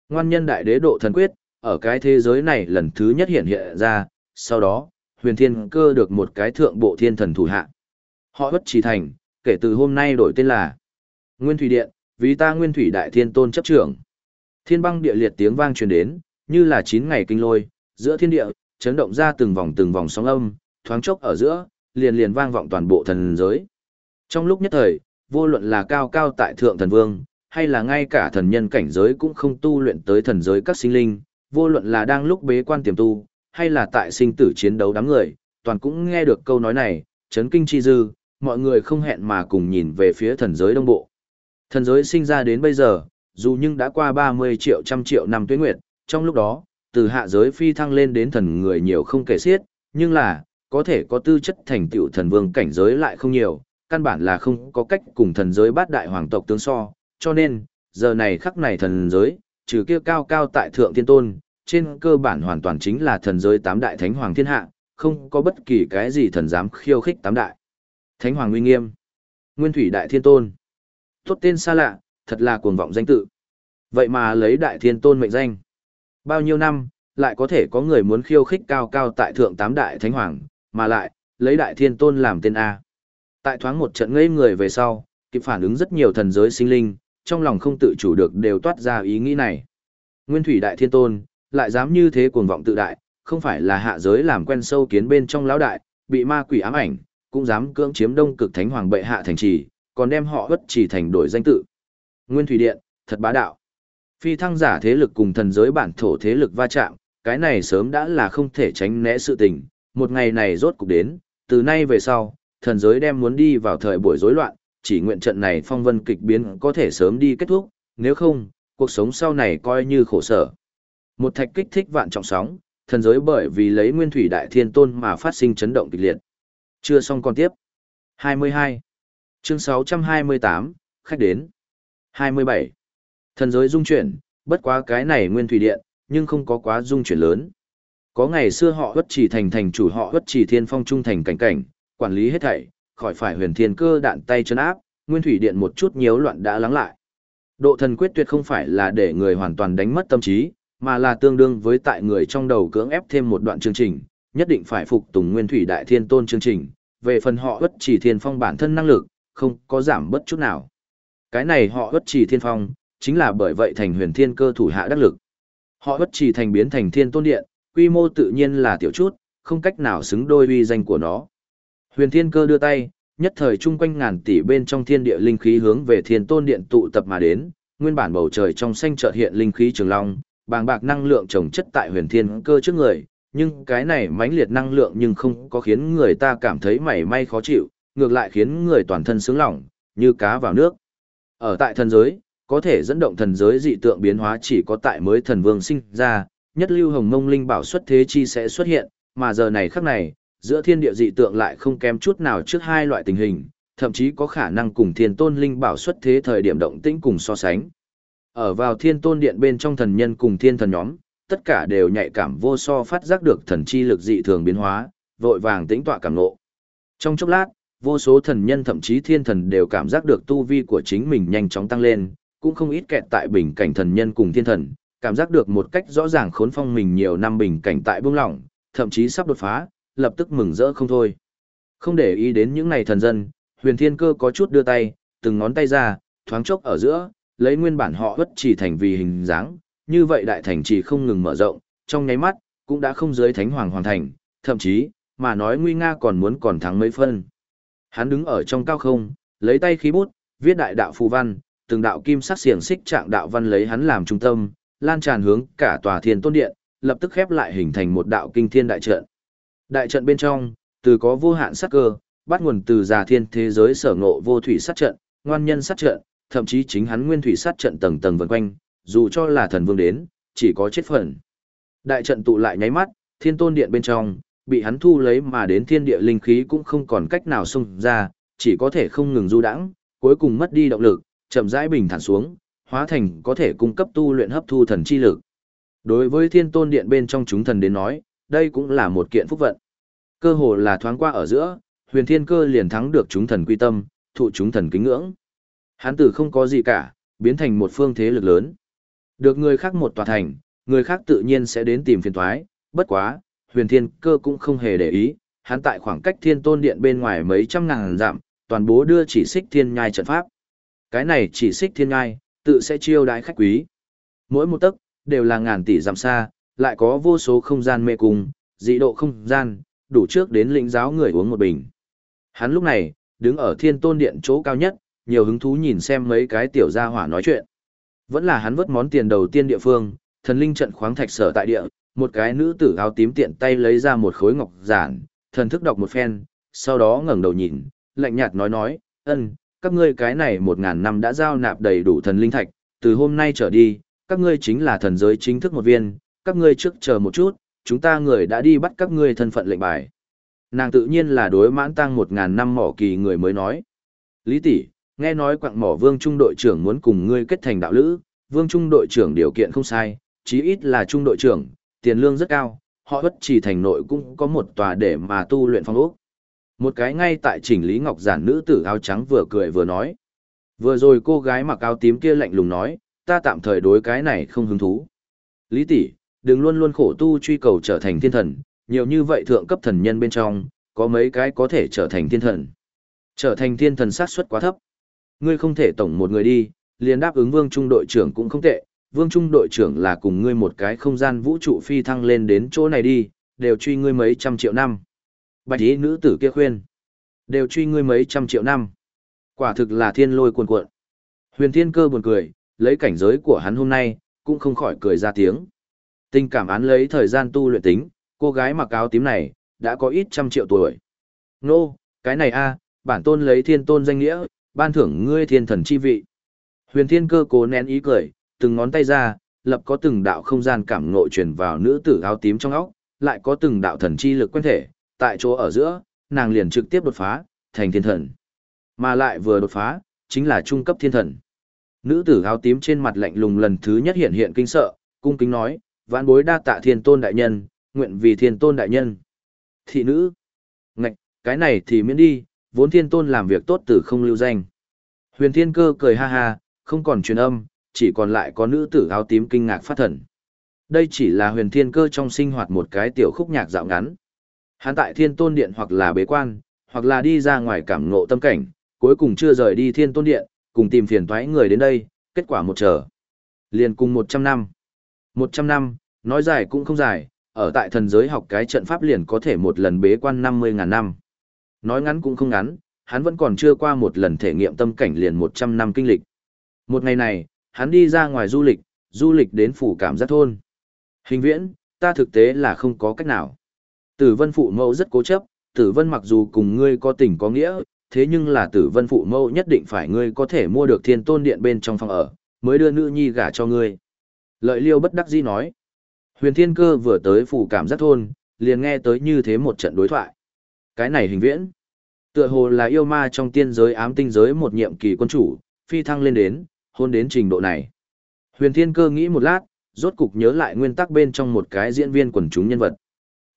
Ngoan nhân đại đế độ thần quyết, ở cái thế giới này lần thứ nhất hiện hiện ra, sau đó, huyền thiên cơ được một cái thượng bộ thiên thần thủ hạ. Họ bất chỉ thành, kể từ hôm nay đổi tên là Nguyên Thủy Điện, vì ta Nguyên Thủy Đại Thiên Tôn chấp trưởng. Thiên băng địa liệt tiếng vang truyền đến, như là chín ngày kinh lôi, giữa thiên địa, chấn động ra từng vòng từng vòng sóng âm, thoáng chốc ở giữa, liền liền vang vọng toàn bộ thần giới. Trong lúc nhất thời, vô luận là cao cao tại thượng thần vương, hay là ngay cả thần nhân cảnh giới cũng không tu luyện tới thần giới các sinh linh, vô luận là đang lúc bế quan tiềm tu, hay là tại sinh tử chiến đấu đám người, toàn cũng nghe được câu nói này, chấn kinh chi dư, mọi người không hẹn mà cùng nhìn về phía thần giới đông bộ. Thần giới sinh ra đến bây giờ, dù nhưng đã qua 30 triệu trăm triệu năm tuyết nguyệt, trong lúc đó, từ hạ giới phi thăng lên đến thần người nhiều không kể xiết, nhưng là, có thể có tư chất thành tựu thần vương cảnh giới lại không nhiều, căn bản là không có cách cùng thần giới bát đại hoàng tộc tương so, cho nên, giờ này khắc này thần giới, trừ kia cao cao tại thượng thiên tôn, trên cơ bản hoàn toàn chính là thần giới tám đại thánh hoàng thiên hạ, không có bất kỳ cái gì thần dám khiêu khích tám đại. Thánh Hoàng uy nghiêm. Nguyên Thủy Đại Thiên Tôn. Tốt tên xa lạ, thật là cuồng vọng danh tự. Vậy mà lấy Đại Thiên Tôn mệnh danh. Bao nhiêu năm, lại có thể có người muốn khiêu khích cao cao tại thượng tám đại thánh hoàng, mà lại, lấy Đại Thiên Tôn làm tên A. Tại thoáng một trận ngây người về sau, kịp phản ứng rất nhiều thần giới sinh linh, trong lòng không tự chủ được đều toát ra ý nghĩ này. Nguyên Thủy Đại Thiên Tôn, lại dám như thế cuồng vọng tự đại, không phải là hạ giới làm quen sâu kiến bên trong lão đại, bị ma quỷ ám ảnh, cũng dám cưỡng chiếm đông cực thánh hoàng bệ hạ thành trì, còn đem họ bất chỉ thành đổi danh tự. Nguyên Thủy Điện, thật bá đạo. Phi thăng giả thế lực cùng thần giới bản thổ thế lực va chạm, cái này sớm đã là không thể tránh né sự tình, một ngày này rốt cục đến, từ nay về sau, thần giới đem muốn đi vào thời buổi rối loạn, chỉ nguyện trận này phong vân kịch biến có thể sớm đi kết thúc, nếu không, cuộc sống sau này coi như khổ sở. Một thạch kích thích vạn trọng sóng, thần giới bởi vì lấy nguyên thủy đại thiên tôn mà phát sinh chấn động kịch liệt. Chưa xong còn tiếp. 22. Chương 628, khách đến. 27. Thần giới dung chuyển, bất quá cái này nguyên thủy điện, nhưng không có quá dung chuyển lớn. Có ngày xưa họ bất chỉ thành thành chủ họ bất chỉ thiên phong trung thành cảnh cảnh, quản lý hết thảy, khỏi phải huyền thiên cơ đạn tay chân áp, nguyên thủy điện một chút nhiễu loạn đã lắng lại. Độ thần quyết tuyệt không phải là để người hoàn toàn đánh mất tâm trí, mà là tương đương với tại người trong đầu cưỡng ép thêm một đoạn chương trình, nhất định phải phục tùng nguyên thủy đại thiên tôn chương trình. Về phần họ bất chỉ thiên phong bản thân năng lực, không có giảm bất chút nào. Cái này họ bất chỉ thiên phong, chính là bởi vậy thành huyền thiên cơ thủ hạ đắc lực. Họ bất chỉ thành biến thành thiên tôn điện, quy mô tự nhiên là tiểu chút, không cách nào xứng đôi uy danh của nó. Huyền thiên cơ đưa tay, nhất thời chung quanh ngàn tỷ bên trong thiên địa linh khí hướng về thiên tôn điện tụ tập mà đến, nguyên bản bầu trời trong xanh chợt hiện linh khí trường long, bàng bạc năng lượng trồng chất tại huyền thiên cơ trước người, nhưng cái này mãnh liệt năng lượng nhưng không có khiến người ta cảm thấy mảy may khó chịu, ngược lại khiến người toàn thân sướng lỏng, như cá vào nước. Ở tại thần giới, có thể dẫn động thần giới dị tượng biến hóa chỉ có tại mới thần vương sinh ra, nhất lưu hồng mông linh bảo xuất thế chi sẽ xuất hiện, mà giờ này khắc này, giữa thiên địa dị tượng lại không kém chút nào trước hai loại tình hình, thậm chí có khả năng cùng thiên tôn linh bảo xuất thế thời điểm động tĩnh cùng so sánh. Ở vào thiên tôn điện bên trong thần nhân cùng thiên thần nhóm, tất cả đều nhạy cảm vô so phát giác được thần chi lực dị thường biến hóa, vội vàng tĩnh tọa cảm ngộ. Trong chốc lát, vô số thần nhân thậm chí thiên thần đều cảm giác được tu vi của chính mình nhanh chóng tăng lên, cũng không ít kẹt tại bình cảnh thần nhân cùng thiên thần, cảm giác được một cách rõ ràng khốn phong mình nhiều năm bình cảnh tại buông lỏng, thậm chí sắp đột phá, lập tức mừng rỡ không thôi. Không để ý đến những này thần dân, huyền thiên cơ có chút đưa tay, từng ngón tay ra, thoáng chốc ở giữa, lấy nguyên bản họ bất chỉ thành vì hình dáng, như vậy đại thành chỉ không ngừng mở rộng, trong nháy mắt, cũng đã không dưới thánh hoàng hoàn thành, thậm chí, mà nói nguy nga còn muốn còn thắng mấy phân. Hắn đứng ở trong cao không, lấy tay khí bút, viết đại đạo phù văn, từng đạo kim sắc xiềng xích trạng đạo văn lấy hắn làm trung tâm, lan tràn hướng cả tòa thiên tôn điện, lập tức khép lại hình thành một đạo kinh thiên đại trận. Đại trận bên trong, từ có vô hạn sát cơ, bắt nguồn từ già thiên thế giới sở ngộ vô thủy sát trận, ngoan nhân sát trận, thậm chí chính hắn nguyên thủy sát trận tầng tầng vần quanh, dù cho là thần vương đến, chỉ có chết phần. Đại trận tụ lại nháy mắt, thiên tôn điện bên trong, bị hắn thu lấy mà đến thiên địa linh khí cũng không còn cách nào xông ra, chỉ có thể không ngừng du đãng, cuối cùng mất đi động lực, chậm rãi bình thản xuống, hóa thành có thể cung cấp tu luyện hấp thu thần chi lực. Đối với thiên tôn điện bên trong chúng thần đến nói, đây cũng là một kiện phúc vận. Cơ hồ là thoáng qua ở giữa, huyền thiên cơ liền thắng được chúng thần quy tâm, thụ chúng thần kính ngưỡng. Hán tử không có gì cả, biến thành một phương thế lực lớn. Được người khác một tòa thành, người khác tự nhiên sẽ đến tìm phiền toái, bất quá, huyền thiên cơ cũng không hề để ý, hắn tại khoảng cách thiên tôn điện bên ngoài mấy trăm ngàn dặm, toàn bố đưa chỉ xích thiên nhai trận pháp. Cái này chỉ xích thiên nhai, tự sẽ chiêu đãi khách quý. Mỗi một tấc, đều là ngàn tỷ dặm xa, lại có vô số không gian mê cung, dị độ không gian, đủ trước đến lĩnh giáo người uống một bình. Hắn lúc này, đứng ở thiên tôn điện chỗ cao nhất, nhiều hứng thú nhìn xem mấy cái tiểu gia hỏa nói chuyện. Vẫn là hắn vớt món tiền đầu tiên địa phương, thần linh trận khoáng thạch sở tại địa, một cái nữ tử áo tím tiện tay lấy ra một khối ngọc giản, thần thức đọc một phen, sau đó ngẩng đầu nhìn, lạnh nhạt nói nói, ân, các ngươi cái này một ngàn năm đã giao nạp đầy đủ thần linh thạch, từ hôm nay trở đi, các ngươi chính là thần giới chính thức một viên, các ngươi trước chờ một chút, chúng ta người đã đi bắt các ngươi thân phận lệnh bài. Nàng tự nhiên là đối mãn tăng một ngàn năm mỏ kỳ người mới nói. Lý tỷ, nghe nói quặng mỏ vương trung đội trưởng muốn cùng ngươi kết thành đạo lữ, vương trung đội trưởng điều kiện không sai, chí ít là trung đội trưởng, tiền lương rất cao, họ bất chỉ thành nội cũng có một tòa để mà tu luyện phong ốc. Một cái ngay tại chỉnh Lý Ngọc Giản nữ tử áo trắng vừa cười vừa nói. Vừa rồi cô gái mặc áo tím kia lạnh lùng nói, ta tạm thời đối cái này không hứng thú. Lý tỷ, đừng luôn luôn khổ tu truy cầu trở thành thiên thần, nhiều như vậy thượng cấp thần nhân bên trong, có mấy cái có thể trở thành thiên thần. Trở thành thiên thần sát suất quá thấp. Ngươi không thể tổng một người đi, liền đáp ứng vương trung đội trưởng cũng không tệ, vương trung đội trưởng là cùng ngươi một cái không gian vũ trụ phi thăng lên đến chỗ này đi, đều truy ngươi mấy trăm triệu năm. Bạch ý nữ tử kia khuyên, đều truy ngươi mấy trăm triệu năm. Quả thực là thiên lôi cuồn cuộn. Huyền thiên cơ buồn cười, lấy cảnh giới của hắn hôm nay, cũng không khỏi cười ra tiếng. Tình cảm án lấy thời gian tu luyện tính, cô gái mặc áo tím này, đã có ít trăm triệu tuổi. Nô, cái này a, bản tôn lấy thiên tôn danh nghĩa, ban thưởng ngươi thiên thần chi vị. Huyền thiên cơ cố nén ý cười, từng ngón tay ra, lập có từng đạo không gian cảm ngộ truyền vào nữ tử áo tím trong óc, lại có từng đạo thần chi lực quen thể, tại chỗ ở giữa, nàng liền trực tiếp đột phá, thành thiên thần. Mà lại vừa đột phá, chính là trung cấp thiên thần. Nữ tử áo tím trên mặt lạnh lùng lần thứ nhất hiện hiện kinh sợ, cung kính nói, vãn bối đa tạ thiên tôn đại nhân, nguyện vì thiên tôn đại nhân. Thị nữ, ngạch, cái này thì miễn đi, vốn thiên tôn làm việc tốt tử không lưu danh. Huyền thiên cơ cười ha ha, không còn truyền âm, chỉ còn lại có nữ tử áo tím kinh ngạc phát thần. Đây chỉ là huyền thiên cơ trong sinh hoạt một cái tiểu khúc nhạc dạo ngắn. Hắn tại thiên tôn điện hoặc là bế quan, hoặc là đi ra ngoài cảm ngộ tâm cảnh, cuối cùng chưa rời đi thiên tôn điện, cùng tìm phiền toái người đến đây, kết quả một trở. Liền cùng 100 năm. 100 năm, nói dài cũng không dài, ở tại thần giới học cái trận pháp liền có thể một lần bế quan 50.000 năm. Nói ngắn cũng không ngắn, hắn vẫn còn chưa qua một lần thể nghiệm tâm cảnh liền 100 năm kinh lịch. Một ngày này, hắn đi ra ngoài du lịch, du lịch đến phủ cảm giác thôn. Hình viễn, ta thực tế là không có cách nào. Tử vân phụ mẫu rất cố chấp, tử vân mặc dù cùng ngươi có tình có nghĩa, thế nhưng là tử vân phụ mẫu nhất định phải ngươi có thể mua được thiên tôn điện bên trong phòng ở, mới đưa nữ nhi gả cho ngươi. Lợi liêu bất đắc dĩ nói. Huyền thiên cơ vừa tới phủ cảm giác thôn, liền nghe tới như thế một trận đối thoại. Cái này hình viễn. Tựa hồ là yêu ma trong tiên giới ám tinh giới một nhiệm kỳ quân chủ, phi thăng lên đến, hôn đến trình độ này. Huyền thiên cơ nghĩ một lát, rốt cục nhớ lại nguyên tắc bên trong một cái diễn viên quần chúng nhân vật.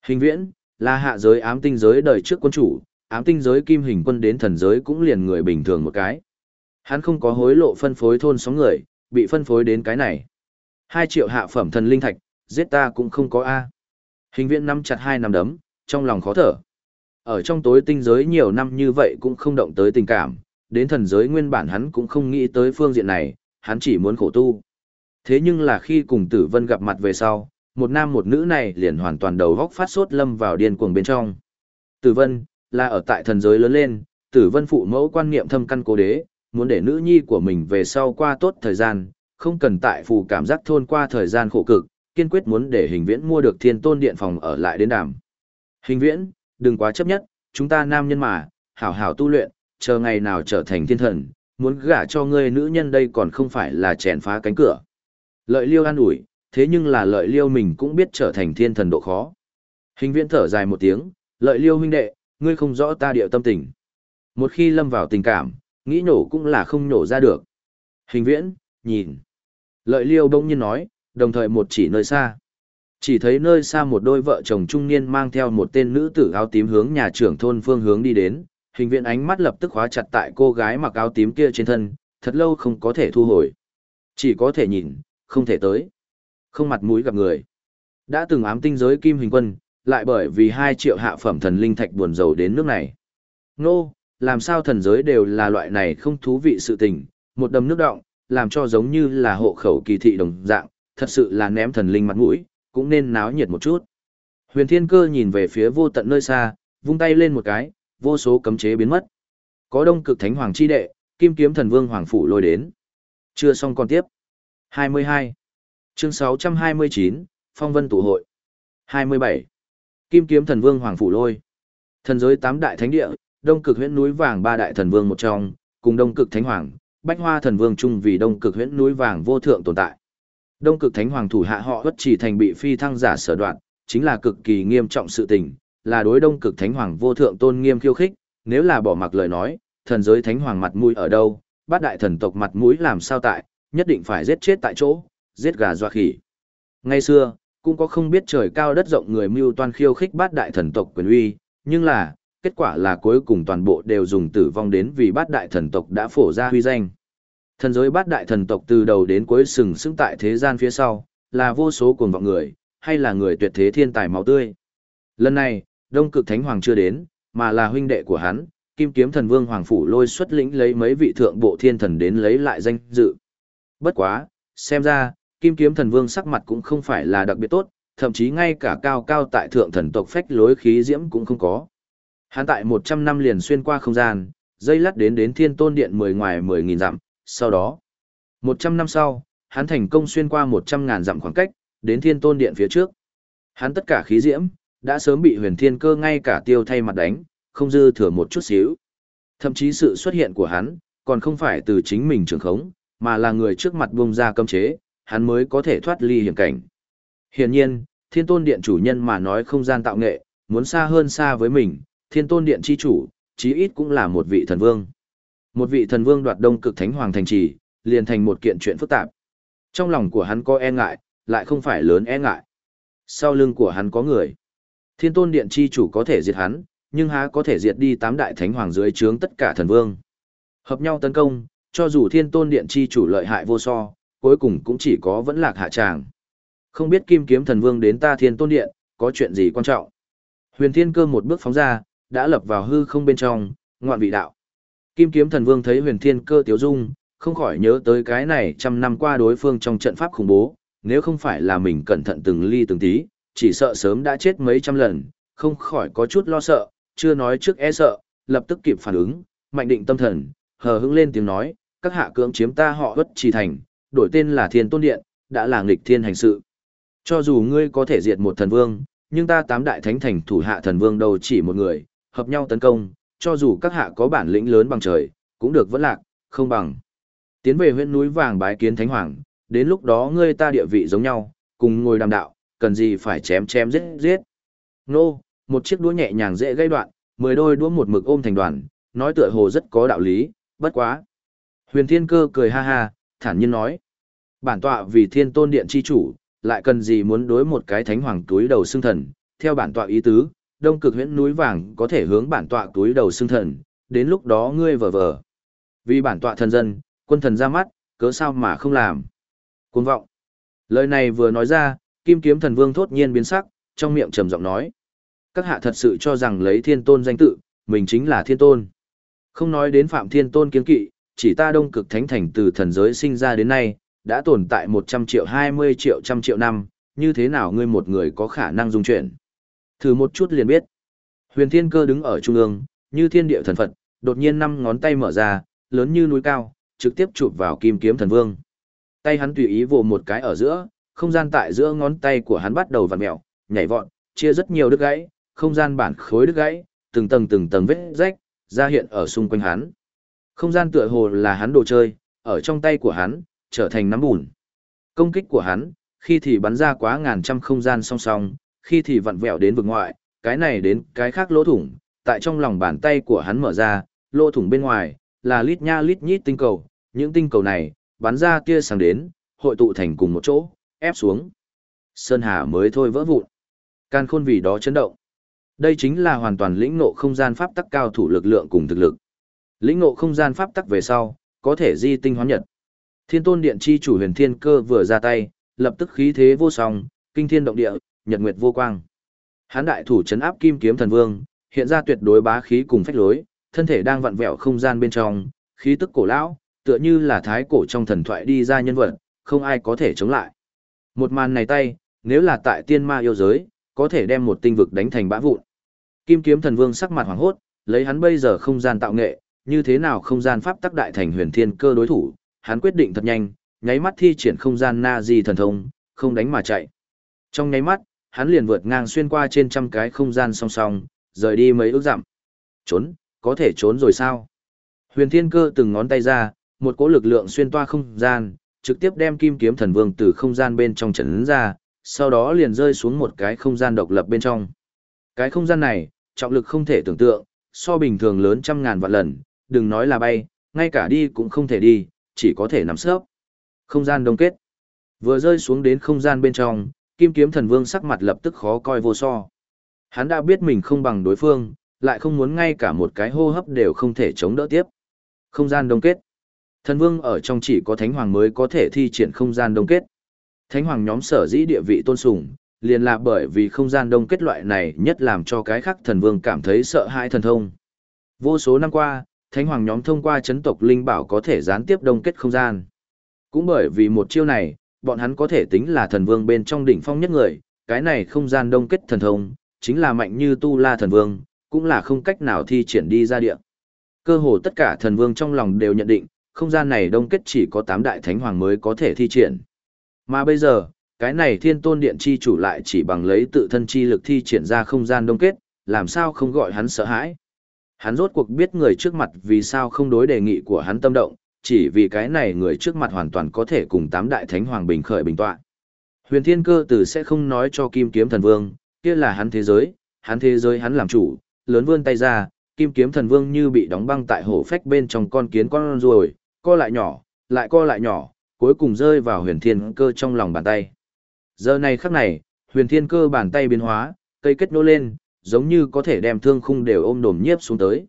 Hình viễn, là hạ giới ám tinh giới đời trước quân chủ, ám tinh giới kim hình quân đến thần giới cũng liền người bình thường một cái. Hắn không có hối lộ phân phối thôn sóng người, bị phân phối đến cái này. Hai triệu hạ phẩm thần linh thạch, giết ta cũng không có A. Hình viễn nắm chặt hai nắm đấm, trong lòng khó thở. Ở trong tối tinh giới nhiều năm như vậy cũng không động tới tình cảm, đến thần giới nguyên bản hắn cũng không nghĩ tới phương diện này, hắn chỉ muốn khổ tu. Thế nhưng là khi cùng tử vân gặp mặt về sau, một nam một nữ này liền hoàn toàn đầu góc phát sốt lâm vào điên cuồng bên trong. Tử vân, là ở tại thần giới lớn lên, tử vân phụ mẫu quan niệm thâm căn cố đế, muốn để nữ nhi của mình về sau qua tốt thời gian, không cần tại phù cảm giác thôn qua thời gian khổ cực, kiên quyết muốn để hình viễn mua được thiên tôn điện phòng ở lại đến đàm. Hình viễn, đừng quá chấp nhất, chúng ta nam nhân mà, hảo hảo tu luyện, chờ ngày nào trở thành thiên thần, muốn gả cho ngươi nữ nhân đây còn không phải là chèn phá cánh cửa. Lợi liêu an ủi, thế nhưng là lợi liêu mình cũng biết trở thành thiên thần độ khó. Hình viễn thở dài một tiếng, lợi liêu huynh đệ, ngươi không rõ ta điệu tâm tình. Một khi lâm vào tình cảm, nghĩ nổ cũng là không nổ ra được. Hình viễn, nhìn. Lợi liêu đông nhiên nói, đồng thời một chỉ nơi xa. Chỉ thấy nơi xa một đôi vợ chồng trung niên mang theo một tên nữ tử áo tím hướng nhà trưởng thôn phương hướng đi đến, hình viễn ánh mắt lập tức khóa chặt tại cô gái mặc áo tím kia trên thân, thật lâu không có thể thu hồi. Chỉ có thể nhìn, không thể tới. Không mặt mũi gặp người. Đã từng ám tinh giới kim hình quân, lại bởi vì hai triệu hạ phẩm thần linh thạch buồn dầu đến nước này. Nô, làm sao thần giới đều là loại này không thú vị sự tình, một đầm nước động, làm cho giống như là hộ khẩu kỳ thị đồng dạng, thật sự là ném thần linh mặt mũi, cũng nên náo nhiệt một chút. Huyền Thiên Cơ nhìn về phía vô tận nơi xa, vung tay lên một cái, vô số cấm chế biến mất. Có Đông Cực Thánh Hoàng chi đệ, Kim Kiếm Thần Vương Hoàng phủ lôi đến. Chưa xong còn tiếp. 22. Chương 629, Phong Vân tụ hội. 27. Kim Kiếm Thần Vương Hoàng phủ lôi. Thần giới tám đại thánh địa, Đông Cực Huyễn núi vàng ba đại thần vương một trong, cùng Đông Cực Thánh Hoàng, Bách Hoa Thần Vương chung vì Đông Cực Huyễn núi vàng vô thượng tồn tại. Đông cực thánh hoàng thủ hạ họ bất chỉ thành bị phi thăng giả sở đoạn, chính là cực kỳ nghiêm trọng sự tình, là đối đông cực thánh hoàng vô thượng tôn nghiêm khiêu khích, nếu là bỏ mặc lời nói, thần giới thánh hoàng mặt mũi ở đâu, bát đại thần tộc mặt mũi làm sao tại, nhất định phải giết chết tại chỗ, giết gà doa khỉ. Ngày xưa, cũng có không biết trời cao đất rộng người mưu toan khiêu khích bát đại thần tộc quyền uy, nhưng là, kết quả là cuối cùng toàn bộ đều dùng tử vong đến vì bát đại thần tộc đã phổ ra huy danh. Thần giới bát đại thần tộc từ đầu đến cuối sừng sững tại thế gian phía sau, là vô số cuồng vọng người, hay là người tuyệt thế thiên tài máu tươi. Lần này, Đông Cực Thánh Hoàng chưa đến, mà là huynh đệ của hắn, Kim Kiếm Thần Vương Hoàng Phủ lôi xuất lĩnh lấy mấy vị thượng bộ thiên thần đến lấy lại danh dự. Bất quá, xem ra, Kim Kiếm Thần Vương sắc mặt cũng không phải là đặc biệt tốt, thậm chí ngay cả cao cao tại thượng thần tộc phách lối khí diễm cũng không có. Hắn tại 100 năm liền xuyên qua không gian, dây lắt đến đến thiên tôn điện 10 ngoài 10.000 dặm, sau đó. 100 năm sau, hắn thành công xuyên qua 100.000 dặm khoảng cách, đến thiên tôn điện phía trước. Hắn tất cả khí diễm, đã sớm bị huyền thiên cơ ngay cả tiêu thay mặt đánh, không dư thừa một chút xíu. Thậm chí sự xuất hiện của hắn, còn không phải từ chính mình trường khống, mà là người trước mặt buông ra cấm chế, hắn mới có thể thoát ly hiểm cảnh. Hiển nhiên, thiên tôn điện chủ nhân mà nói không gian tạo nghệ, muốn xa hơn xa với mình, thiên tôn điện chi chủ, chí ít cũng là một vị thần vương. Một vị thần vương đoạt đông cực thánh hoàng thành trì, liền thành một kiện chuyện phức tạp. Trong lòng của hắn có e ngại, lại không phải lớn e ngại. Sau lưng của hắn có người. Thiên tôn điện chi chủ có thể diệt hắn, nhưng há có thể diệt đi tám đại thánh hoàng dưới trướng tất cả thần vương. Hợp nhau tấn công, cho dù thiên tôn điện chi chủ lợi hại vô so, cuối cùng cũng chỉ có vẫn lạc hạ tràng. Không biết kim kiếm thần vương đến ta thiên tôn điện, có chuyện gì quan trọng. Huyền thiên cơ một bước phóng ra, đã lập vào hư không bên trong, ngoạn vị đạo. Kim kiếm thần vương thấy huyền thiên cơ tiếu dung, không khỏi nhớ tới cái này trăm năm qua đối phương trong trận pháp khủng bố, nếu không phải là mình cẩn thận từng ly từng tí, chỉ sợ sớm đã chết mấy trăm lần, không khỏi có chút lo sợ, chưa nói trước e sợ, lập tức kịp phản ứng, mạnh định tâm thần, hờ hững lên tiếng nói, các hạ cưỡng chiếm ta họ bất trì thành, đổi tên là thiên tôn điện, đã là nghịch thiên hành sự. Cho dù ngươi có thể diệt một thần vương, nhưng ta tám đại thánh thành thủ hạ thần vương đâu chỉ một người, hợp nhau tấn công, cho dù các hạ có bản lĩnh lớn bằng trời, cũng được vẫn lạc, không bằng. Tiến về huyện núi vàng bái kiến thánh hoàng, đến lúc đó ngươi ta địa vị giống nhau, cùng ngồi đàm đạo, cần gì phải chém chém giết giết. Nô, một chiếc đũa nhẹ nhàng dễ gây đoạn, mười đôi đũa một mực ôm thành đoàn, nói tựa hồ rất có đạo lý, bất quá. Huyền Thiên Cơ cười ha ha, thản nhiên nói. Bản tọa vì thiên tôn điện chi chủ, lại cần gì muốn đối một cái thánh hoàng túi đầu xương thần, theo bản tọa ý tứ, đông cực huyễn núi vàng có thể hướng bản tọa túi đầu xương thần, đến lúc đó ngươi vờ vờ. Vì bản tọa thần dân, quân thần ra mắt, cớ sao mà không làm. Cuốn vọng. Lời này vừa nói ra, kim kiếm thần vương thốt nhiên biến sắc, trong miệng trầm giọng nói. Các hạ thật sự cho rằng lấy thiên tôn danh tự, mình chính là thiên tôn. Không nói đến phạm thiên tôn kiến kỵ, chỉ ta đông cực thánh thành từ thần giới sinh ra đến nay, đã tồn tại 100 triệu 20 triệu trăm triệu năm, như thế nào ngươi một người có khả năng dung chuyển. Thử một chút liền biết. Huyền thiên cơ đứng ở trung ương, như thiên địa thần Phật, đột nhiên năm ngón tay mở ra, lớn như núi cao, trực tiếp chụp vào kim kiếm thần vương. Tay hắn tùy ý vồ một cái ở giữa, không gian tại giữa ngón tay của hắn bắt đầu vặn mèo, nhảy vọt, chia rất nhiều đứt gãy, không gian bản khối đứt gãy, từng tầng từng tầng vết rách, ra hiện ở xung quanh hắn. Không gian tựa hồ là hắn đồ chơi, ở trong tay của hắn, trở thành nắm bùn. Công kích của hắn, khi thì bắn ra quá ngàn trăm không gian song song, khi thì vặn vẹo đến vực ngoại, cái này đến cái khác lỗ thủng, tại trong lòng bàn tay của hắn mở ra, lỗ thủng bên ngoài, là lít nha lít nhít tinh cầu, những tinh cầu này, bắn ra tia sáng đến, hội tụ thành cùng một chỗ, ép xuống. Sơn Hà mới thôi vỡ vụn. Can khôn vì đó chấn động. Đây chính là hoàn toàn lĩnh ngộ không gian pháp tắc cao thủ lực lượng cùng thực lực. Lĩnh ngộ không gian pháp tắc về sau, có thể di tinh hóa nhật. Thiên tôn điện chi chủ huyền thiên cơ vừa ra tay, lập tức khí thế vô song, kinh thiên động địa, nhật nguyệt vô quang. Hán đại thủ chấn áp kim kiếm thần vương, hiện ra tuyệt đối bá khí cùng phách lối, thân thể đang vặn vẹo không gian bên trong, khí tức cổ lão, tựa như là thái cổ trong thần thoại đi ra nhân vật, không ai có thể chống lại. Một màn này tay, nếu là tại tiên ma yêu giới, có thể đem một tinh vực đánh thành bã vụn. Kim kiếm thần vương sắc mặt hoàng hốt, lấy hắn bây giờ không gian tạo nghệ, như thế nào không gian pháp tắc đại thành huyền thiên cơ đối thủ, hắn quyết định thật nhanh, nháy mắt thi triển không gian na di thần thông, không đánh mà chạy. Trong nháy mắt, hắn liền vượt ngang xuyên qua trên trăm cái không gian song song, rời đi mấy ước dặm. Trốn, có thể trốn rồi sao? Huyền thiên cơ từng ngón tay ra, một cỗ lực lượng xuyên toa không gian, trực tiếp đem kim kiếm thần vương từ không gian bên trong trấn ra, sau đó liền rơi xuống một cái không gian độc lập bên trong. Cái không gian này, trọng lực không thể tưởng tượng, so bình thường lớn trăm ngàn vạn lần, đừng nói là bay, ngay cả đi cũng không thể đi, chỉ có thể nằm sấp. Không gian đông kết. Vừa rơi xuống đến không gian bên trong, kim kiếm thần vương sắc mặt lập tức khó coi vô so. Hắn đã biết mình không bằng đối phương, lại không muốn ngay cả một cái hô hấp đều không thể chống đỡ tiếp. Không gian đông kết. Thần vương ở trong chỉ có thánh hoàng mới có thể thi triển không gian đông kết. Thánh hoàng nhóm sở dĩ địa vị tôn sùng, liền là bởi vì không gian đông kết loại này nhất làm cho cái khác thần vương cảm thấy sợ hãi thần thông. Vô số năm qua, thánh hoàng nhóm thông qua chấn tộc linh bảo có thể gián tiếp đông kết không gian. Cũng bởi vì một chiêu này, bọn hắn có thể tính là thần vương bên trong đỉnh phong nhất người, cái này không gian đông kết thần thông, chính là mạnh như tu la thần vương, cũng là không cách nào thi triển đi ra địa. Cơ hồ tất cả thần vương trong lòng đều nhận định, không gian này đông kết chỉ có 8 đại thánh hoàng mới có thể thi triển. Mà bây giờ, cái này thiên tôn điện chi chủ lại chỉ bằng lấy tự thân chi lực thi triển ra không gian đông kết, làm sao không gọi hắn sợ hãi. Hắn rốt cuộc biết người trước mặt vì sao không đối đề nghị của hắn tâm động, chỉ vì cái này người trước mặt hoàn toàn có thể cùng tám đại thánh hoàng bình khởi bình tọa. Huyền Thiên Cơ tử sẽ không nói cho Kim Kiếm Thần Vương, kia là hắn thế giới, hắn thế giới hắn làm chủ, lớn vươn tay ra, Kim Kiếm Thần Vương như bị đóng băng tại hổ phách bên trong con kiến con ruồi, co lại nhỏ, lại co lại nhỏ, cuối cùng rơi vào Huyền Thiên Cơ trong lòng bàn tay. Giờ này khắc này, Huyền Thiên Cơ bàn tay biến hóa, cây kết nô lên, giống như có thể đem thương khung đều ôm đồm nhiếp xuống tới.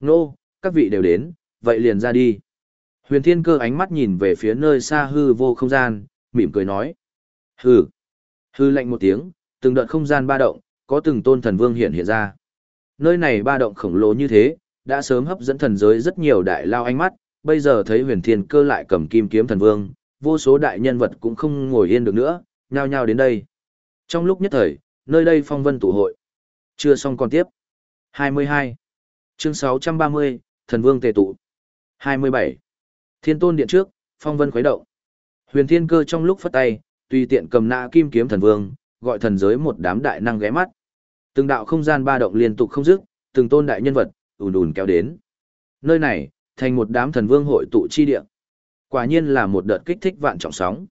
Nô, các vị đều đến, vậy liền ra đi. Huyền Thiên Cơ ánh mắt nhìn về phía nơi xa hư vô không gian, mỉm cười nói. Hư. Hư lạnh một tiếng, từng đợt không gian ba động, có từng tôn thần vương hiện hiện ra. Nơi này ba động khổng lồ như thế, đã sớm hấp dẫn thần giới rất nhiều đại lao ánh mắt, bây giờ thấy huyền thiên cơ lại cầm kim kiếm thần vương, vô số đại nhân vật cũng không ngồi yên được nữa, nhao nhao đến đây. Trong lúc nhất thời, nơi đây phong vân tụ hội. Chưa xong còn tiếp. 22. Chương 630, Thần Vương Tề Tụ. 27. Thiên tôn điện trước, phong vân khuấy động. Huyền thiên cơ trong lúc phất tay, tùy tiện cầm nã kim kiếm thần vương, gọi thần giới một đám đại năng ghé mắt. Từng đạo không gian ba động liên tục không dứt, từng tôn đại nhân vật, ùn ùn kéo đến. Nơi này, thành một đám thần vương hội tụ chi địa. Quả nhiên là một đợt kích thích vạn trọng sóng.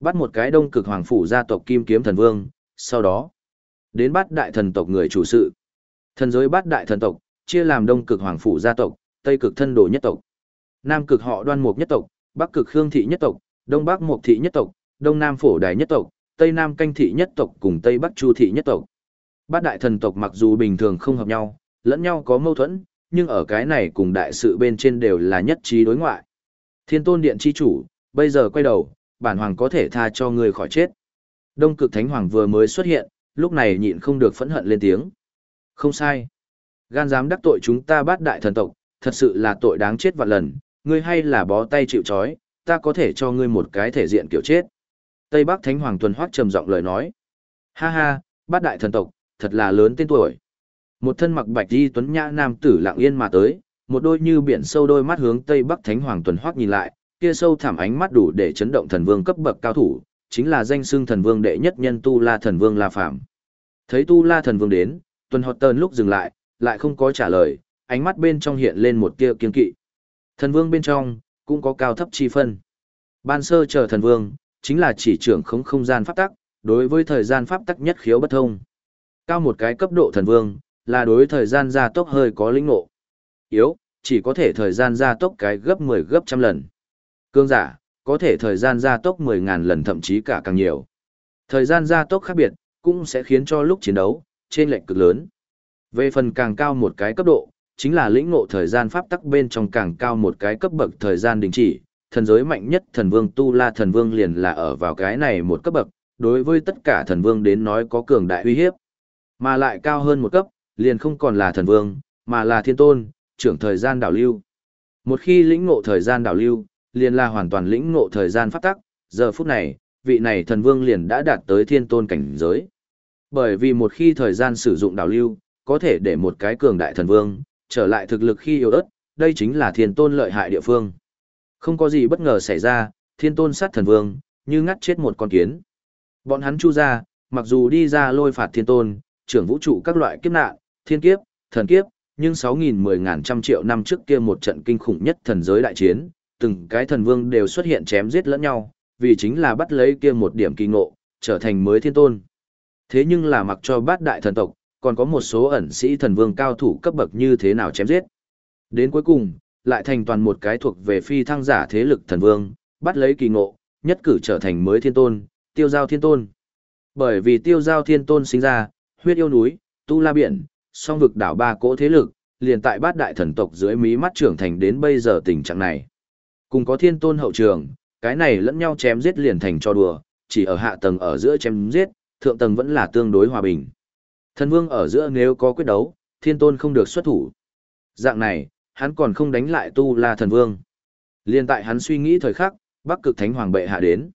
Bắt một cái đông cực hoàng phủ gia tộc kim kiếm thần vương, sau đó, đến bát đại thần tộc người chủ sự. Thần giới bát đại thần tộc, chia làm đông cực hoàng phủ gia tộc, tây cực thân đồ nhất tộc. Nam cực họ đoan mục nhất tộc, bắc cực khương thị nhất tộc, đông bắc mục thị nhất tộc, đông nam phổ đài nhất tộc, tây nam canh thị nhất tộc cùng tây bắc chu thị nhất tộc. Bát đại thần tộc mặc dù bình thường không hợp nhau, lẫn nhau có mâu thuẫn, nhưng ở cái này cùng đại sự bên trên đều là nhất trí đối ngoại. Thiên tôn điện chi chủ, bây giờ quay đầu, bản hoàng có thể tha cho người khỏi chết. Đông cực thánh hoàng vừa mới xuất hiện, lúc này nhịn không được phẫn hận lên tiếng. Không sai. Gan dám đắc tội chúng ta bát đại thần tộc, thật sự là tội đáng chết vạn lần, ngươi hay là bó tay chịu trói, ta có thể cho ngươi một cái thể diện kiểu chết. Tây Bắc Thánh Hoàng Tuần Hoác trầm giọng lời nói. Ha ha, bát đại thần tộc, thật là lớn tên tuổi. Một thân mặc bạch đi tuấn nhã nam tử lặng yên mà tới, một đôi như biển sâu đôi mắt hướng Tây Bắc Thánh Hoàng Tuần Hoác nhìn lại, kia sâu thẳm ánh mắt đủ để chấn động thần vương cấp bậc cao thủ, chính là danh xưng thần vương đệ nhất nhân Tu La thần vương La Phạm. Thấy Tu La thần vương đến, Tuần hoạt Tơn lúc dừng lại, lại không có trả lời, ánh mắt bên trong hiện lên một tia kiên kỵ. Thần vương bên trong, cũng có cao thấp chi phân. Ban sơ chờ thần vương, chính là chỉ trưởng khống không gian pháp tắc, đối với thời gian pháp tắc nhất khiếu bất thông. Cao một cái cấp độ thần vương, là đối thời gian gia tốc hơi có lĩnh ngộ. Yếu, chỉ có thể thời gian gia tốc cái gấp 10 gấp trăm lần. Cương giả, có thể thời gian gia tốc 10.000 lần thậm chí cả càng nhiều. Thời gian gia tốc khác biệt, cũng sẽ khiến cho lúc chiến đấu, trên lệnh cực lớn. Về phần càng cao một cái cấp độ, chính là lĩnh ngộ thời gian pháp tắc bên trong càng cao một cái cấp bậc thời gian đình chỉ, thần giới mạnh nhất thần vương Tu La thần vương liền là ở vào cái này một cấp bậc, đối với tất cả thần vương đến nói có cường đại uy hiếp. Mà lại cao hơn một cấp, liền không còn là thần vương, mà là thiên tôn, trưởng thời gian đảo lưu. Một khi lĩnh ngộ thời gian đảo lưu, liền là hoàn toàn lĩnh ngộ thời gian pháp tắc, giờ phút này, vị này thần vương liền đã đạt tới thiên tôn cảnh giới. Bởi vì một khi thời gian sử dụng đảo lưu, có thể để một cái cường đại thần vương, trở lại thực lực khi yếu ớt, đây chính là thiên tôn lợi hại địa phương. Không có gì bất ngờ xảy ra, thiên tôn sát thần vương, như ngắt chết một con kiến. Bọn hắn chu ra, mặc dù đi ra lôi phạt thiên tôn, trưởng vũ trụ các loại kiếp nạn, thiên kiếp, thần kiếp, nhưng 6.000 10 ngàn trăm triệu năm trước kia một trận kinh khủng nhất thần giới đại chiến, từng cái thần vương đều xuất hiện chém giết lẫn nhau, vì chính là bắt lấy kia một điểm kỳ ngộ, trở thành mới thiên tôn. Thế nhưng là mặc cho bát đại thần tộc, còn có một số ẩn sĩ thần vương cao thủ cấp bậc như thế nào chém giết. Đến cuối cùng, lại thành toàn một cái thuộc về phi thăng giả thế lực thần vương, bắt lấy kỳ ngộ, nhất cử trở thành mới thiên tôn, tiêu giao thiên tôn. Bởi vì tiêu giao thiên tôn sinh ra, huyết yêu núi, tu la biển, song vực đảo ba cỗ thế lực, liền tại bát đại thần tộc dưới mí mắt trưởng thành đến bây giờ tình trạng này. Cùng có thiên tôn hậu trường, cái này lẫn nhau chém giết liền thành cho đùa, chỉ ở hạ tầng ở giữa chém giết, thượng tầng vẫn là tương đối hòa bình. Thần vương ở giữa nếu có quyết đấu, thiên tôn không được xuất thủ. Dạng này, hắn còn không đánh lại tu la thần vương. Liên tại hắn suy nghĩ thời khắc, bắc cực thánh hoàng bệ hạ đến.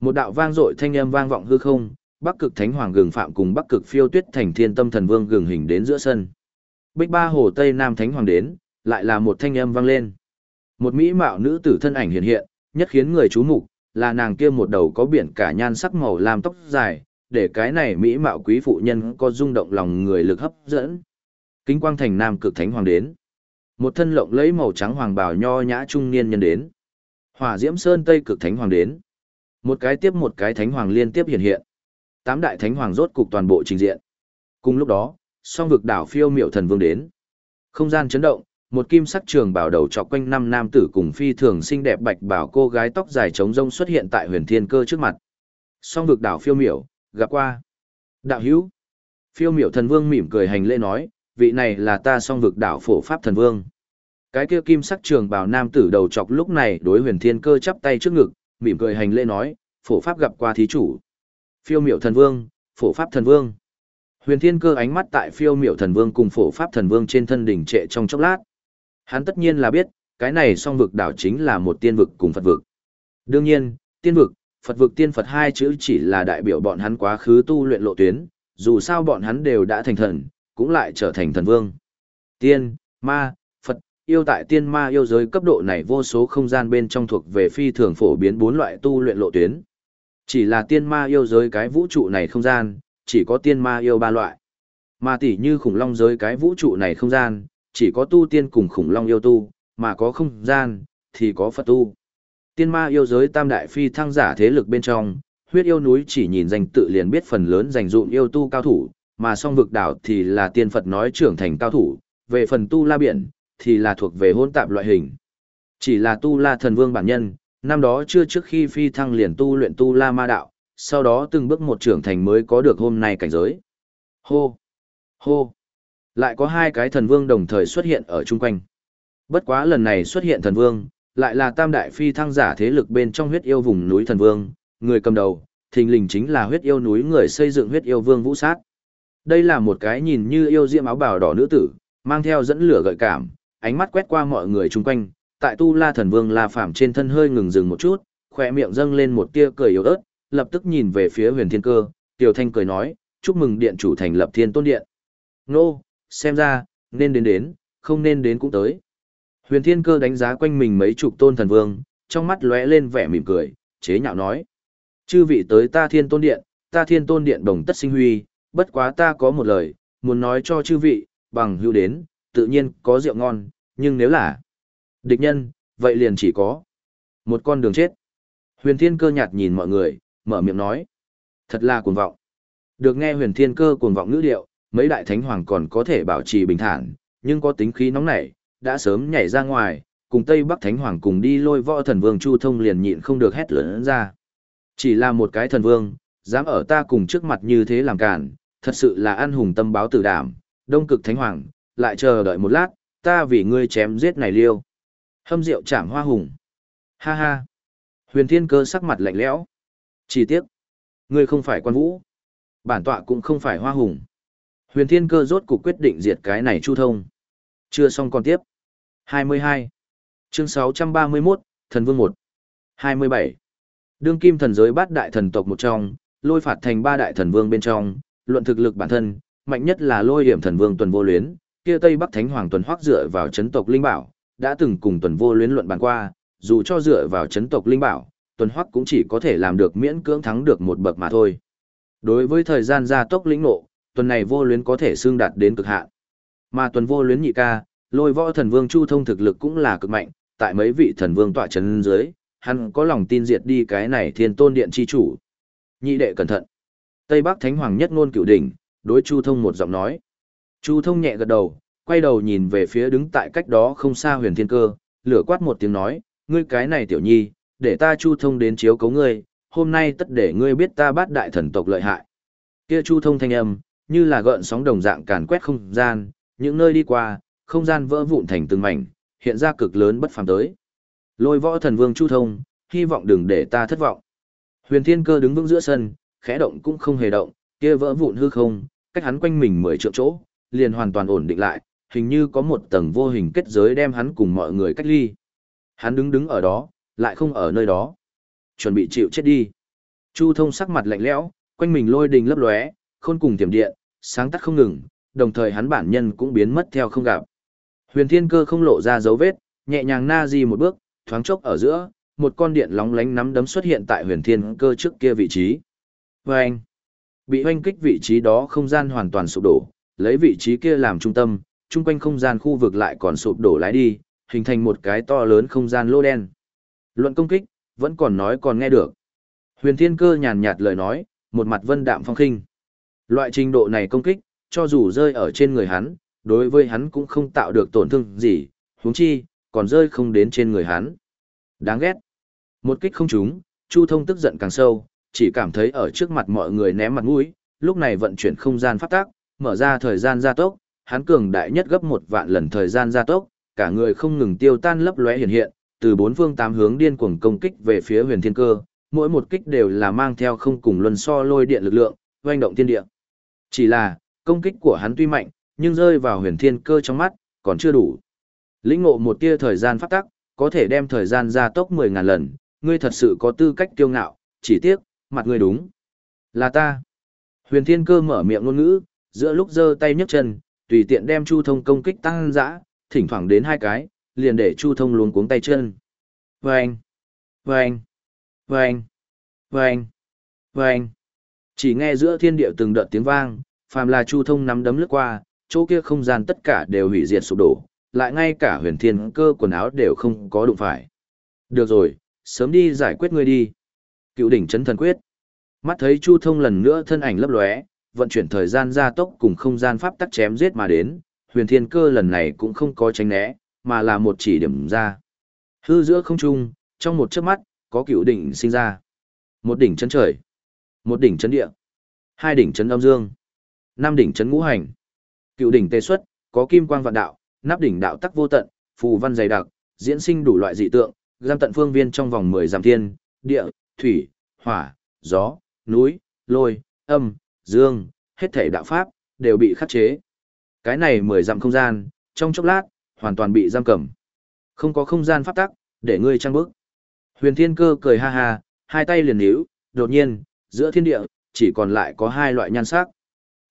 Một đạo vang dội thanh âm vang vọng hư không, bắc cực thánh hoàng gừng phạm cùng bắc cực phiêu tuyết thành thiên tâm thần vương gừng hình đến giữa sân. Bích ba hồ tây nam thánh hoàng đến, lại là một thanh âm vang lên. Một mỹ mạo nữ tử thân ảnh hiện hiện, nhất khiến người chú mục là nàng kia một đầu có biển cả nhan sắc màu làm tóc dài, để cái này mỹ mạo quý phụ nhân có rung động lòng người lực hấp dẫn. Kính quang thành nam cực thánh hoàng đến. Một thân lộng lấy màu trắng hoàng bào nho nhã trung niên nhân đến. Hỏa Diễm Sơn Tây cực thánh hoàng đến. Một cái tiếp một cái thánh hoàng liên tiếp hiện hiện. Tám đại thánh hoàng rốt cục toàn bộ trình diện. Cùng lúc đó, song vực đảo phiêu miệu thần vương đến. Không gian chấn động, một kim sắc trường bảo đầu trọc quanh năm nam tử cùng phi thường xinh đẹp bạch bảo cô gái tóc dài trống rông xuất hiện tại huyền thiên cơ trước mặt. Song vực đảo phiêu miểu, gặp qua. Đạo hữu. Phiêu miểu thần vương mỉm cười hành lễ nói, vị này là ta song vực đảo phổ pháp thần vương. Cái kia kim sắc trường bảo nam tử đầu trọc lúc này đối huyền thiên cơ chắp tay trước ngực, mỉm cười hành lễ nói, phổ pháp gặp qua thí chủ. Phiêu miểu thần vương, phổ pháp thần vương. Huyền thiên cơ ánh mắt tại phiêu miểu thần vương cùng phổ pháp thần vương trên thân đỉnh trệ trong chốc lát. Hắn tất nhiên là biết, cái này song vực đảo chính là một tiên vực cùng Phật vực. Đương nhiên, tiên vực, Phật vực tiên Phật hai chữ chỉ là đại biểu bọn hắn quá khứ tu luyện lộ tuyến, dù sao bọn hắn đều đã thành thần, cũng lại trở thành thần vương. Tiên, ma, Phật, yêu tại tiên ma yêu giới cấp độ này vô số không gian bên trong thuộc về phi thường phổ biến bốn loại tu luyện lộ tuyến. Chỉ là tiên ma yêu giới cái vũ trụ này không gian, chỉ có tiên ma yêu ba loại. Mà tỷ như khủng long giới cái vũ trụ này không gian, chỉ có tu tiên cùng khủng long yêu tu, mà có không gian, thì có Phật tu. Tiên ma yêu giới tam đại phi thăng giả thế lực bên trong, huyết yêu núi chỉ nhìn danh tự liền biết phần lớn dành dụm yêu tu cao thủ, mà song vực đảo thì là tiên Phật nói trưởng thành cao thủ, về phần tu la biển, thì là thuộc về hôn tạp loại hình. Chỉ là tu la thần vương bản nhân, năm đó chưa trước khi phi thăng liền tu luyện tu la ma đạo, sau đó từng bước một trưởng thành mới có được hôm nay cảnh giới. Hô! Hô! Lại có hai cái thần vương đồng thời xuất hiện ở chung quanh. Bất quá lần này xuất hiện thần vương, lại là tam đại phi thăng giả thế lực bên trong huyết yêu vùng núi thần vương, người cầm đầu, thình lình chính là huyết yêu núi người xây dựng huyết yêu vương vũ sát. Đây là một cái nhìn như yêu diễm áo bào đỏ nữ tử, mang theo dẫn lửa gợi cảm, ánh mắt quét qua mọi người chung quanh, tại tu la thần vương la phàm trên thân hơi ngừng dừng một chút, khỏe miệng dâng lên một tia cười yếu ớt, lập tức nhìn về phía huyền thiên cơ, tiểu thanh cười nói, chúc mừng điện chủ thành lập thiên tôn điện. Nô, xem ra, nên đến đến, không nên đến cũng tới. Huyền Thiên Cơ đánh giá quanh mình mấy chục tôn thần vương, trong mắt lóe lên vẻ mỉm cười, chế nhạo nói. Chư vị tới ta thiên tôn điện, ta thiên tôn điện đồng tất sinh huy, bất quá ta có một lời, muốn nói cho chư vị, bằng hữu đến, tự nhiên có rượu ngon, nhưng nếu là địch nhân, vậy liền chỉ có một con đường chết. Huyền Thiên Cơ nhạt nhìn mọi người, mở miệng nói. Thật là cuồng vọng. Được nghe huyền thiên cơ cuồng vọng ngữ điệu, mấy đại thánh hoàng còn có thể bảo trì bình thản, nhưng có tính khí nóng nảy, đã sớm nhảy ra ngoài, cùng Tây Bắc Thánh Hoàng cùng đi lôi võ thần vương Chu Thông liền nhịn không được hét lớn ra. Chỉ là một cái thần vương, dám ở ta cùng trước mặt như thế làm cản, thật sự là ăn hùng tâm báo tử đảm, đông cực Thánh Hoàng, lại chờ đợi một lát, ta vì ngươi chém giết này liêu. Hâm rượu chảm hoa hùng. Ha ha. Huyền Thiên Cơ sắc mặt lạnh lẽo. Chỉ tiếc, ngươi không phải quan vũ, bản tọa cũng không phải hoa hùng. Huyền Thiên Cơ rốt cuộc quyết định diệt cái này Chu Thông. Chưa xong còn tiếp. 22. Chương 631, Thần Vương 1. 27. Đương kim thần giới bát đại thần tộc một trong, lôi phạt thành ba đại thần vương bên trong, luận thực lực bản thân, mạnh nhất là lôi hiểm thần vương tuần vô luyến, kia Tây Bắc Thánh Hoàng tuần hoác dựa vào chấn tộc linh bảo, đã từng cùng tuần vô luyến luận bàn qua, dù cho dựa vào chấn tộc linh bảo, tuần Hoắc cũng chỉ có thể làm được miễn cưỡng thắng được một bậc mà thôi. Đối với thời gian gia tốc lĩnh nộ, tuần này vô luyến có thể xương đạt đến cực hạn. Mà tuần vô luyến nhị ca, lôi võ thần vương Chu Thông thực lực cũng là cực mạnh, tại mấy vị thần vương tọa chấn dưới, hắn có lòng tin diệt đi cái này thiên tôn điện chi chủ. Nhị đệ cẩn thận. Tây Bắc Thánh Hoàng nhất ngôn cửu đỉnh, đối Chu Thông một giọng nói. Chu Thông nhẹ gật đầu, quay đầu nhìn về phía đứng tại cách đó không xa huyền thiên cơ, lửa quát một tiếng nói, ngươi cái này tiểu nhi, để ta Chu Thông đến chiếu cấu ngươi, hôm nay tất để ngươi biết ta bát đại thần tộc lợi hại. Kia Chu Thông thanh âm, như là gợn sóng đồng dạng càn quét không gian, những nơi đi qua, không gian vỡ vụn thành từng mảnh, hiện ra cực lớn bất phàm tới. Lôi võ thần vương Chu Thông, hy vọng đừng để ta thất vọng. Huyền Thiên Cơ đứng vững giữa sân, khẽ động cũng không hề động, kia vỡ vụn hư không, cách hắn quanh mình mười trượng chỗ, liền hoàn toàn ổn định lại, hình như có một tầng vô hình kết giới đem hắn cùng mọi người cách ly. Hắn đứng đứng ở đó, lại không ở nơi đó. Chuẩn bị chịu chết đi. Chu Thông sắc mặt lạnh lẽo, quanh mình lôi đình lấp lóe, khôn cùng tiềm điện, sáng tắt không ngừng, đồng thời hắn bản nhân cũng biến mất theo không gặp. Huyền Thiên Cơ không lộ ra dấu vết, nhẹ nhàng na di một bước, thoáng chốc ở giữa, một con điện lóng lánh nắm đấm xuất hiện tại Huyền Thiên Cơ trước kia vị trí. Và anh, bị hoanh kích vị trí đó không gian hoàn toàn sụp đổ, lấy vị trí kia làm trung tâm, chung quanh không gian khu vực lại còn sụp đổ lái đi, hình thành một cái to lớn không gian lô đen. Luận công kích, vẫn còn nói còn nghe được. Huyền Thiên Cơ nhàn nhạt lời nói, một mặt vân đạm phong khinh. Loại trình độ này công kích, cho dù rơi ở trên người hắn, đối với hắn cũng không tạo được tổn thương gì, huống chi, còn rơi không đến trên người hắn. Đáng ghét. Một kích không trúng, Chu Thông tức giận càng sâu, chỉ cảm thấy ở trước mặt mọi người ném mặt mũi, lúc này vận chuyển không gian phát tác, mở ra thời gian gia tốc, hắn cường đại nhất gấp một vạn lần thời gian gia tốc, cả người không ngừng tiêu tan lấp lóe hiện hiện, từ bốn phương tám hướng điên cuồng công kích về phía Huyền Thiên Cơ, mỗi một kích đều là mang theo không cùng luân so lôi điện lực lượng, doanh động thiên địa. Chỉ là, công kích của hắn tuy mạnh, nhưng rơi vào huyền thiên cơ trong mắt, còn chưa đủ. Lĩnh ngộ một tia thời gian phát tắc, có thể đem thời gian gia tốc 10.000 lần, ngươi thật sự có tư cách kiêu ngạo, chỉ tiếc, mặt ngươi đúng. Là ta. Huyền thiên cơ mở miệng ngôn ngữ, giữa lúc giơ tay nhấc chân, tùy tiện đem Chu Thông công kích tăng dã, thỉnh thoảng đến hai cái, liền để Chu Thông luống cuống tay chân. Vâng! Vâng! Vâng! Vâng! Vâng! Chỉ nghe giữa thiên địa từng đợt tiếng vang, phàm là Chu Thông nắm đấm lướt qua, chỗ kia không gian tất cả đều hủy diệt sụp đổ, lại ngay cả huyền thiên cơ quần áo đều không có đụng phải. Được rồi, sớm đi giải quyết ngươi đi. Cựu đỉnh chấn thần quyết. Mắt thấy Chu Thông lần nữa thân ảnh lấp lóe, vận chuyển thời gian gia tốc cùng không gian pháp tắc chém giết mà đến, huyền thiên cơ lần này cũng không có tránh né, mà là một chỉ điểm ra. Hư giữa không trung, trong một chớp mắt, có cựu đỉnh sinh ra. Một đỉnh chân trời, một đỉnh chấn địa, hai đỉnh chấn âm dương, năm đỉnh chấn ngũ hành. Cựu đỉnh tê xuất, có kim quang vạn đạo, nắp đỉnh đạo tắc vô tận, phù văn dày đặc, diễn sinh đủ loại dị tượng, giam tận phương viên trong vòng 10 dặm thiên, địa, thủy, hỏa, gió, núi, lôi, âm, dương, hết thể đạo pháp đều bị khắc chế. Cái này 10 dặm không gian, trong chốc lát, hoàn toàn bị giam cầm. Không có không gian pháp tắc, để ngươi trang bước. Huyền Thiên Cơ cười ha ha, hai tay liền níu, đột nhiên, giữa thiên địa, chỉ còn lại có hai loại nhan sắc.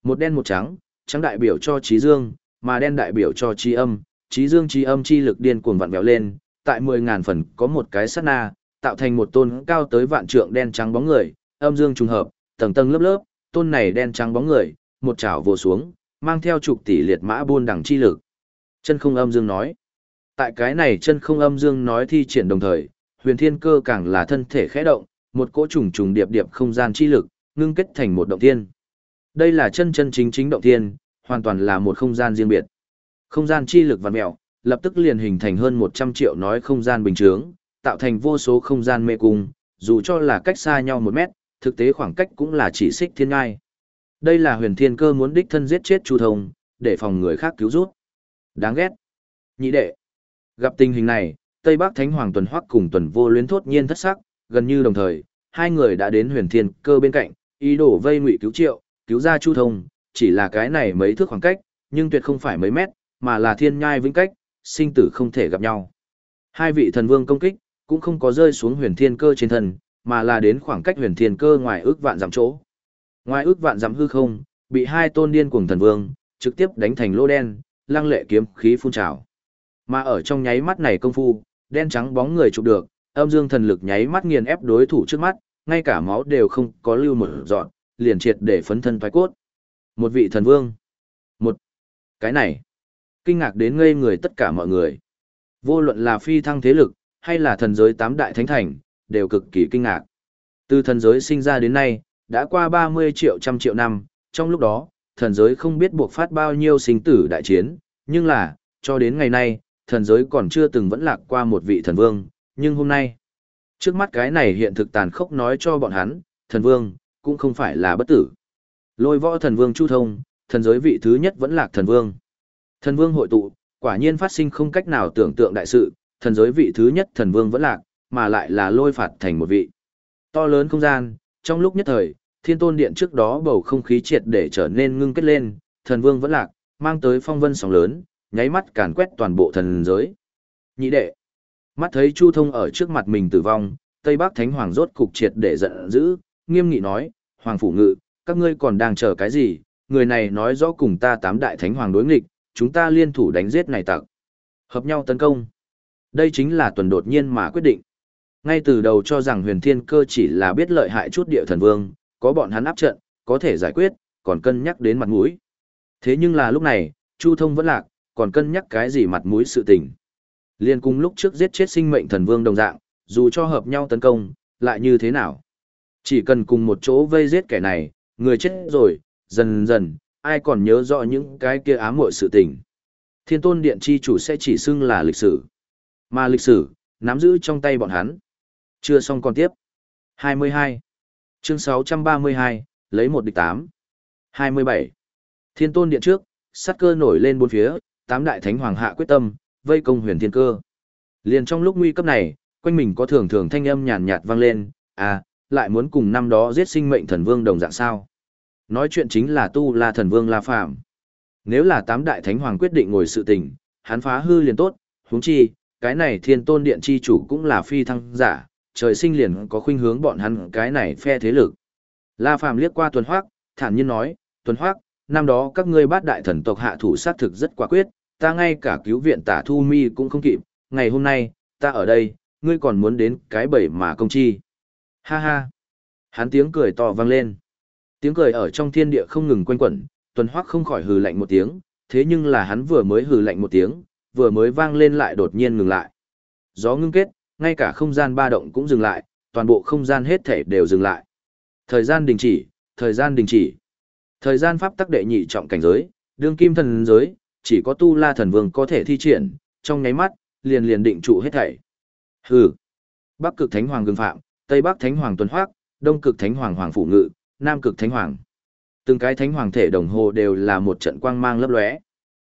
Một đen một trắng, trắng đại biểu cho trí dương, mà đen đại biểu cho trí âm, trí dương trí âm chi lực điên cuồng vặn vẹo lên, tại 10.000 phần có một cái sát na, tạo thành một tôn cao tới vạn trượng đen trắng bóng người, âm dương trùng hợp, tầng tầng lớp lớp, tôn này đen trắng bóng người, một chảo vồ xuống, mang theo chục tỷ liệt mã buôn đẳng chi lực. Chân không âm dương nói. Tại cái này chân không âm dương nói thi triển đồng thời, huyền thiên cơ càng là thân thể khẽ động, một cỗ trùng trùng điệp điệp không gian chi lực, ngưng kết thành một động thiên. Đây là chân chân chính chính động thiên, hoàn toàn là một không gian riêng biệt. Không gian chi lực vạn mẹo, lập tức liền hình thành hơn 100 triệu nói không gian bình thường, tạo thành vô số không gian mê cung, dù cho là cách xa nhau một mét, thực tế khoảng cách cũng là chỉ xích thiên ngai. Đây là huyền thiên cơ muốn đích thân giết chết Chu Thông, để phòng người khác cứu rút. Đáng ghét. Nhị đệ. Gặp tình hình này, Tây Bắc Thánh Hoàng Tuần Hoắc cùng Tuần Vô Luyến thốt nhiên thất sắc, gần như đồng thời, hai người đã đến huyền thiên cơ bên cạnh, ý đồ vây ngụy cứu triệu, cứu ra Chu Thông, chỉ là cái này mấy thước khoảng cách, nhưng tuyệt không phải mấy mét, mà là thiên nhai vĩnh cách, sinh tử không thể gặp nhau. Hai vị thần vương công kích, cũng không có rơi xuống huyền thiên cơ trên thần, mà là đến khoảng cách huyền thiên cơ ngoài ước vạn dặm chỗ. Ngoài ước vạn dặm hư không, bị hai tôn điên cuồng thần vương, trực tiếp đánh thành lô đen, lăng lệ kiếm khí phun trào. Mà ở trong nháy mắt này công phu, đen trắng bóng người chụp được, âm dương thần lực nháy mắt nghiền ép đối thủ trước mắt, ngay cả máu đều không có lưu một dọn, liền triệt để phấn thân thoái cốt. Một vị thần vương. Một. Cái này. Kinh ngạc đến ngây người tất cả mọi người. Vô luận là phi thăng thế lực, hay là thần giới tám đại thánh thành, đều cực kỳ kinh ngạc. Từ thần giới sinh ra đến nay, đã qua 30 triệu trăm triệu năm, trong lúc đó, thần giới không biết buộc phát bao nhiêu sinh tử đại chiến, nhưng là, cho đến ngày nay, thần giới còn chưa từng vẫn lạc qua một vị thần vương, nhưng hôm nay, trước mắt cái này hiện thực tàn khốc nói cho bọn hắn, thần vương, cũng không phải là bất tử. Lôi võ thần vương Chu Thông, thần giới vị thứ nhất vẫn lạc thần vương. Thần vương hội tụ, quả nhiên phát sinh không cách nào tưởng tượng đại sự, thần giới vị thứ nhất thần vương vẫn lạc, mà lại là lôi phạt thành một vị. To lớn không gian, trong lúc nhất thời, thiên tôn điện trước đó bầu không khí triệt để trở nên ngưng kết lên, thần vương vẫn lạc, mang tới phong vân sóng lớn, nháy mắt càn quét toàn bộ thần giới. Nhị đệ, mắt thấy Chu Thông ở trước mặt mình tử vong, Tây Bắc Thánh Hoàng rốt cục triệt để giận dữ, nghiêm nghị nói, Hoàng Phủ Ngự, các ngươi còn đang chờ cái gì, người này nói rõ cùng ta tám đại Thánh Hoàng đối nghịch, chúng ta liên thủ đánh giết này tặc. Hợp nhau tấn công. Đây chính là tuần đột nhiên mà quyết định. Ngay từ đầu cho rằng huyền thiên cơ chỉ là biết lợi hại chút địa thần vương, có bọn hắn áp trận, có thể giải quyết, còn cân nhắc đến mặt mũi. Thế nhưng là lúc này, Chu Thông vẫn lạc, còn cân nhắc cái gì mặt mũi sự tình. Liên cùng lúc trước giết chết sinh mệnh thần vương đồng dạng, dù cho hợp nhau tấn công, lại như thế nào. Chỉ cần cùng một chỗ vây giết kẻ này, người chết rồi, dần dần, ai còn nhớ rõ những cái kia ám muội sự tình. Thiên tôn điện chi chủ sẽ chỉ xưng là lịch sử. Mà lịch sử, nắm giữ trong tay bọn hắn. Chưa xong còn tiếp. 22. Chương 632, lấy một địch tám. 27. Thiên tôn điện trước, sát cơ nổi lên bốn phía, tám đại thánh hoàng hạ quyết tâm, vây công huyền thiên cơ. Liền trong lúc nguy cấp này, quanh mình có thường thường thanh âm nhàn nhạt vang lên, à, lại muốn cùng năm đó giết sinh mệnh thần vương đồng dạng sao. Nói chuyện chính là tu la thần vương la phạm. Nếu là tám đại thánh hoàng quyết định ngồi sự tình, hắn phá hư liền tốt, huống chi, cái này thiên tôn điện chi chủ cũng là phi thăng giả, trời sinh liền có khuynh hướng bọn hắn cái này phe thế lực. La Phàm liếc qua Tuần Hoắc, thản nhiên nói, "Tuần Hoắc, năm đó các ngươi bát đại thần tộc hạ thủ sát thực rất quả quyết, ta ngay cả cứu viện Tả Thu Mi cũng không kịp, ngày hôm nay, ta ở đây, ngươi còn muốn đến cái bẫy mà công chi?" Ha ha. Hắn tiếng cười to vang lên. Tiếng cười ở trong thiên địa không ngừng quanh quẩn, Tuần Hoắc không khỏi hừ lạnh một tiếng, thế nhưng là hắn vừa mới hừ lạnh một tiếng, vừa mới vang lên lại đột nhiên ngừng lại. Gió ngưng kết, ngay cả không gian ba động cũng dừng lại, toàn bộ không gian hết thể đều dừng lại. Thời gian đình chỉ, thời gian đình chỉ. Thời gian pháp tắc đệ nhị trọng cảnh giới, đương kim thần giới, chỉ có tu la thần vương có thể thi triển, trong nháy mắt, liền liền định trụ hết thảy. Hừ. Bắc cực thánh hoàng gương phạm, Tây Bắc thánh hoàng tuần hoác, Đông cực thánh hoàng hoàng phủ ngự, Nam cực thánh hoàng. Từng cái thánh hoàng thể đồng hồ đều là một trận quang mang lấp lóe.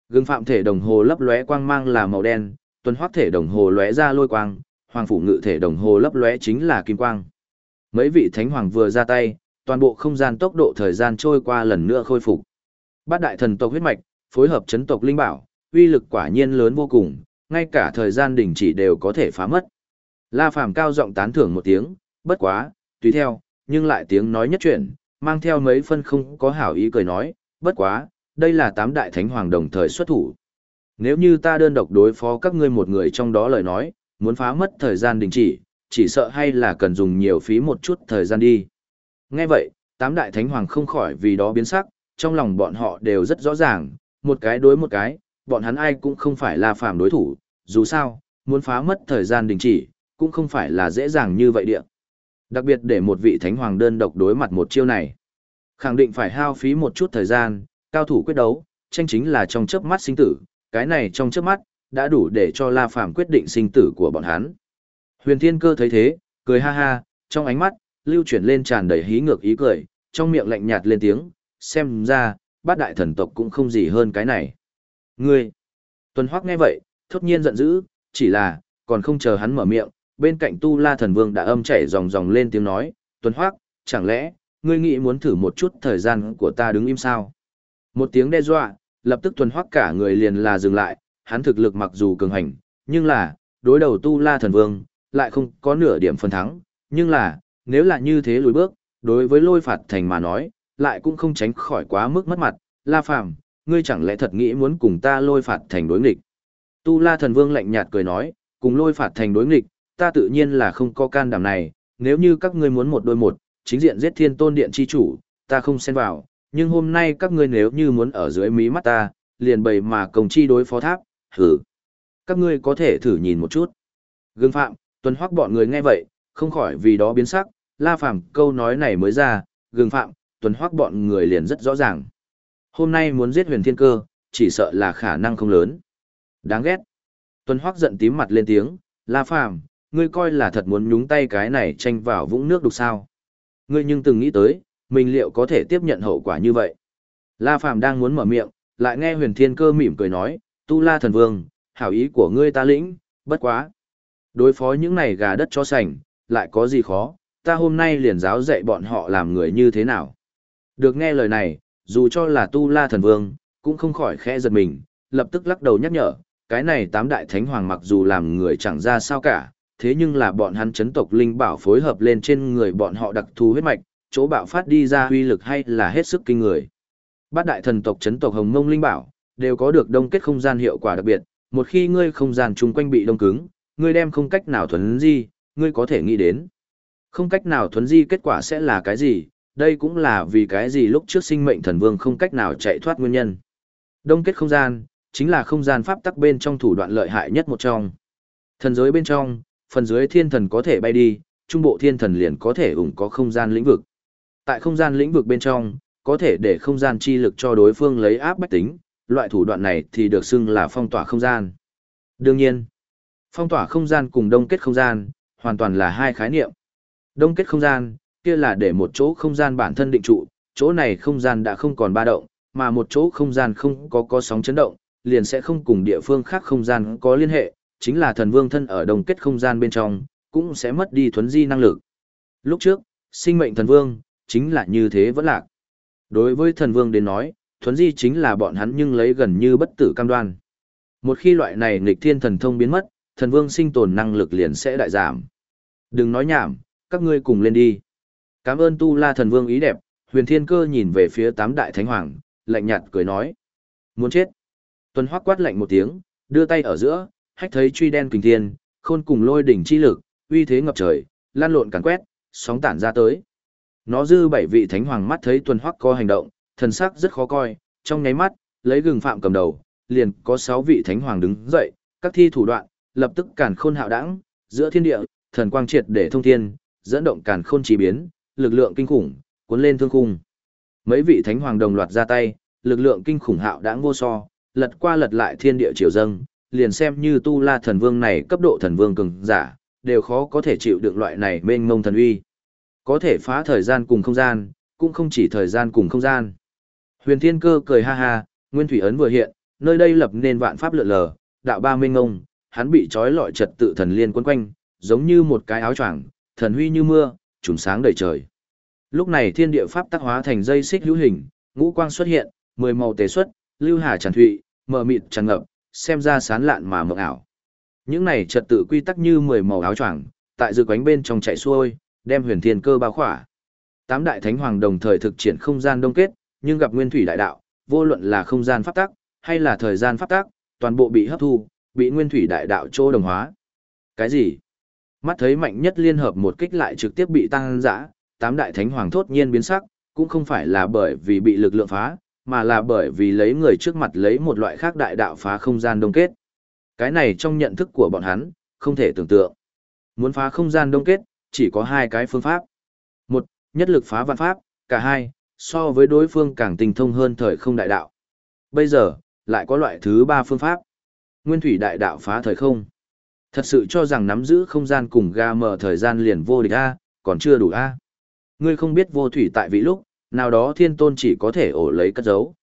Gương phạm thể đồng hồ lấp lóe quang mang là màu đen, tuần hoác thể đồng hồ lóe ra lôi quang, hoàng phủ ngự thể đồng hồ lấp lóe chính là kim quang. Mấy vị thánh hoàng vừa ra tay, toàn bộ không gian tốc độ thời gian trôi qua lần nữa khôi phục. Bát đại thần tộc huyết mạch, phối hợp chấn tộc linh bảo, uy lực quả nhiên lớn vô cùng, ngay cả thời gian đình chỉ đều có thể phá mất. La Phàm cao giọng tán thưởng một tiếng, bất quá, tùy theo, nhưng lại tiếng nói nhất chuyển, mang theo mấy phân không có hảo ý cười nói, bất quá, đây là tám đại thánh hoàng đồng thời xuất thủ. Nếu như ta đơn độc đối phó các ngươi một người trong đó lời nói, muốn phá mất thời gian đình chỉ, chỉ sợ hay là cần dùng nhiều phí một chút thời gian đi. Nghe vậy, tám đại thánh hoàng không khỏi vì đó biến sắc, trong lòng bọn họ đều rất rõ ràng, một cái đối một cái, bọn hắn ai cũng không phải là phàm đối thủ, dù sao, muốn phá mất thời gian đình chỉ, cũng không phải là dễ dàng như vậy địa. Đặc biệt để một vị thánh hoàng đơn độc đối mặt một chiêu này. Khẳng định phải hao phí một chút thời gian, cao thủ quyết đấu, tranh chính là trong chớp mắt sinh tử, cái này trong chớp mắt, đã đủ để cho La Phàm quyết định sinh tử của bọn hắn. Huyền Thiên Cơ thấy thế, cười ha ha, trong ánh mắt, lưu chuyển lên tràn đầy hí ngược ý cười, trong miệng lạnh nhạt lên tiếng, xem ra, bát đại thần tộc cũng không gì hơn cái này. Ngươi! Tuần Hoắc nghe vậy, thốt nhiên giận dữ, chỉ là, còn không chờ hắn mở miệng, bên cạnh Tu La Thần Vương đã âm chảy ròng ròng lên tiếng nói, Tuần Hoắc, chẳng lẽ, ngươi nghĩ muốn thử một chút thời gian của ta đứng im sao? Một tiếng đe dọa, lập tức Tuần Hoắc cả người liền là dừng lại, hắn thực lực mặc dù cường hành, nhưng là, đối đầu Tu La Thần Vương, lại không có nửa điểm phần thắng, nhưng là, nếu là như thế lùi bước, đối với lôi phạt thành mà nói, lại cũng không tránh khỏi quá mức mất mặt, La Phàm, ngươi chẳng lẽ thật nghĩ muốn cùng ta lôi phạt thành đối nghịch? Tu La Thần Vương lạnh nhạt cười nói, cùng lôi phạt thành đối nghịch, ta tự nhiên là không có can đảm này, nếu như các ngươi muốn một đôi một, chính diện giết thiên tôn điện chi chủ, ta không xen vào, nhưng hôm nay các ngươi nếu như muốn ở dưới mí mắt ta, liền bày mà công chi đối phó tháp, hử. Các ngươi có thể thử nhìn một chút. Gương phạm, tuần hoắc bọn người nghe vậy, không khỏi vì đó biến sắc, la phàm câu nói này mới ra, gương phạm, tuần hoắc bọn người liền rất rõ ràng. Hôm nay muốn giết huyền thiên cơ, chỉ sợ là khả năng không lớn. Đáng ghét. Tuần hoắc giận tím mặt lên tiếng, la phàm, ngươi coi là thật muốn nhúng tay cái này tranh vào vũng nước đục sao. Ngươi nhưng từng nghĩ tới, mình liệu có thể tiếp nhận hậu quả như vậy. La Phàm đang muốn mở miệng, lại nghe huyền thiên cơ mỉm cười nói, tu la thần vương, hảo ý của ngươi ta lĩnh, bất quá. Đối phó những này gà đất cho sành, lại có gì khó, ta hôm nay liền giáo dạy bọn họ làm người như thế nào. Được nghe lời này, dù cho là tu la thần vương, cũng không khỏi khẽ giật mình, lập tức lắc đầu nhắc nhở, cái này tám đại thánh hoàng mặc dù làm người chẳng ra sao cả, thế nhưng là bọn hắn chấn tộc linh bảo phối hợp lên trên người bọn họ đặc thù huyết mạch, chỗ bạo phát đi ra huy lực hay là hết sức kinh người. Bát đại thần tộc chấn tộc Hồng Mông Linh Bảo đều có được đông kết không gian hiệu quả đặc biệt, một khi ngươi không gian chung quanh bị đông cứng, ngươi đem không cách nào thuần di, ngươi có thể nghĩ đến. Không cách nào thuần di kết quả sẽ là cái gì, đây cũng là vì cái gì lúc trước sinh mệnh thần vương không cách nào chạy thoát nguyên nhân. Đông kết không gian, chính là không gian pháp tắc bên trong thủ đoạn lợi hại nhất một trong. Thần giới bên trong, phần dưới thiên thần có thể bay đi, trung bộ thiên thần liền có thể ủng có không gian lĩnh vực. Tại không gian lĩnh vực bên trong, có thể để không gian chi lực cho đối phương lấy áp bách tính, loại thủ đoạn này thì được xưng là phong tỏa không gian. Đương nhiên, phong tỏa không gian cùng đông kết không gian, hoàn toàn là hai khái niệm. Đông kết không gian, kia là để một chỗ không gian bản thân định trụ, chỗ này không gian đã không còn ba động, mà một chỗ không gian không có có sóng chấn động, liền sẽ không cùng địa phương khác không gian có liên hệ, chính là thần vương thân ở đồng kết không gian bên trong, cũng sẽ mất đi thuấn di năng lực. Lúc trước, sinh mệnh thần vương, chính là như thế vẫn lạc. Đối với thần vương đến nói, thuấn di chính là bọn hắn nhưng lấy gần như bất tử cam đoan. Một khi loại này nghịch thiên thần thông biến mất, thần vương sinh tồn năng lực liền sẽ đại giảm. Đừng nói nhảm, các ngươi cùng lên đi. Cảm ơn tu la thần vương ý đẹp, huyền thiên cơ nhìn về phía tám đại thánh hoàng, lạnh nhạt cười nói. Muốn chết. Tuần hoác quát lạnh một tiếng, đưa tay ở giữa, hách thấy truy đen kình thiên, khôn cùng lôi đỉnh chi lực, uy thế ngập trời, lan lộn càn quét, sóng tản ra tới. Nó dư bảy vị thánh hoàng mắt thấy tuần hoắc có hành động, thần sắc rất khó coi, trong nháy mắt, lấy gừng phạm cầm đầu, liền có sáu vị thánh hoàng đứng dậy, các thi thủ đoạn, lập tức càn khôn hạo đãng giữa thiên địa, thần quang triệt để thông thiên, dẫn động càn khôn chi biến, lực lượng kinh khủng, cuốn lên thương khung. Mấy vị thánh hoàng đồng loạt ra tay, lực lượng kinh khủng hạo đã vô so, lật qua lật lại thiên địa triều dâng, liền xem như tu la thần vương này cấp độ thần vương cường giả, đều khó có thể chịu được loại này mênh mông thần uy. Có thể phá thời gian cùng không gian, cũng không chỉ thời gian cùng không gian. Huyền Thiên Cơ cười ha ha, Nguyên Thủy Ấn vừa hiện, nơi đây lập nên vạn pháp lượn lờ, đạo ba minh ngông, hắn bị trói lọi trật tự thần liên quấn quanh, giống như một cái áo choàng, thần huy như mưa, trùng sáng đầy trời. Lúc này thiên địa pháp tác hóa thành dây xích hữu hình, ngũ quang xuất hiện, mười màu tề xuất, lưu hà tràn thụy, mờ mịt tràn ngập, xem ra sán lạn mà mộng ảo. Những này trật tự quy tắc như mười màu áo choàng, tại dự quánh bên trong chạy xuôi, đem huyền thiên cơ bao khỏa. Tám đại thánh hoàng đồng thời thực triển không gian đông kết, nhưng gặp nguyên thủy đại đạo, vô luận là không gian pháp tắc, hay là thời gian pháp tắc, toàn bộ bị hấp thu, bị nguyên thủy đại đạo trô đồng hóa. Cái gì? Mắt thấy mạnh nhất liên hợp một kích lại trực tiếp bị tăng dã, tám đại thánh hoàng thốt nhiên biến sắc, cũng không phải là bởi vì bị lực lượng phá, mà là bởi vì lấy người trước mặt lấy một loại khác đại đạo phá không gian đông kết. Cái này trong nhận thức của bọn hắn, không thể tưởng tượng. Muốn phá không gian đông kết, chỉ có hai cái phương pháp. Một, nhất lực phá vạn pháp, cả hai, so với đối phương càng tinh thông hơn thời không đại đạo. Bây giờ, lại có loại thứ ba phương pháp. Nguyên thủy đại đạo phá thời không. Thật sự cho rằng nắm giữ không gian cùng ga mở thời gian liền vô địch A, còn chưa đủ A. Ngươi không biết vô thủy tại vị lúc, nào đó thiên tôn chỉ có thể ổ lấy cất giấu.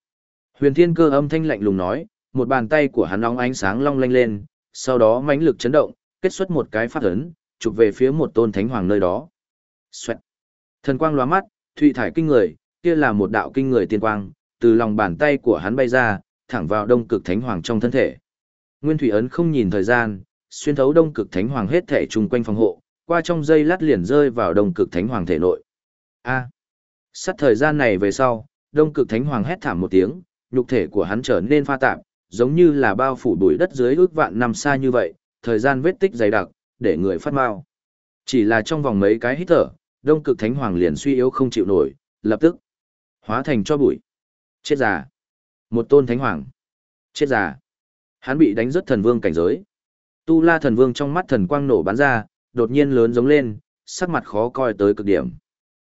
Huyền thiên cơ âm thanh lạnh lùng nói, một bàn tay của hắn nóng ánh sáng long lanh lên, sau đó mãnh lực chấn động, kết xuất một cái phát ấn, chụp về phía một tôn thánh hoàng nơi đó. Xoẹt. Thần quang lóa mắt, thụy thải kinh người, kia là một đạo kinh người tiên quang, từ lòng bàn tay của hắn bay ra, thẳng vào đông cực thánh hoàng trong thân thể. Nguyên thủy ấn không nhìn thời gian, xuyên thấu đông cực thánh hoàng hết thể chung quanh phòng hộ, qua trong dây lát liền rơi vào đông cực thánh hoàng thể nội. A. Sát thời gian này về sau, đông cực thánh hoàng hét thảm một tiếng, nhục thể của hắn trở nên pha tạp, giống như là bao phủ bụi đất dưới ước vạn năm xa như vậy, thời gian vết tích dày đặc, để người phát mau. Chỉ là trong vòng mấy cái hít thở, đông cực thánh hoàng liền suy yếu không chịu nổi, lập tức hóa thành cho bụi. Chết già. Một tôn thánh hoàng. Chết già. Hắn bị đánh rất thần vương cảnh giới. Tu la thần vương trong mắt thần quang nổ bắn ra, đột nhiên lớn giống lên, sắc mặt khó coi tới cực điểm.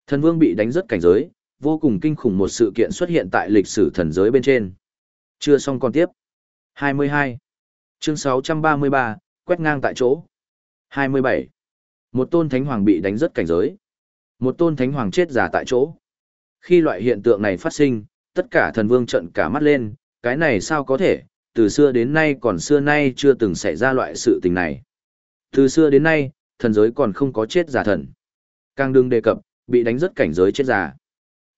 Thần vương bị đánh rất cảnh giới, vô cùng kinh khủng một sự kiện xuất hiện tại lịch sử thần giới bên trên. Chưa xong còn tiếp. 22. Chương 633, quét ngang tại chỗ. 27. Một tôn thánh hoàng bị đánh rất cảnh giới. Một tôn thánh hoàng chết giả tại chỗ. Khi loại hiện tượng này phát sinh, Tất cả thần vương trận cả mắt lên, cái này sao có thể, từ xưa đến nay còn xưa nay chưa từng xảy ra loại sự tình này. Từ xưa đến nay, thần giới còn không có chết giả thần. Càng đừng đề cập, bị đánh rất cảnh giới chết giả.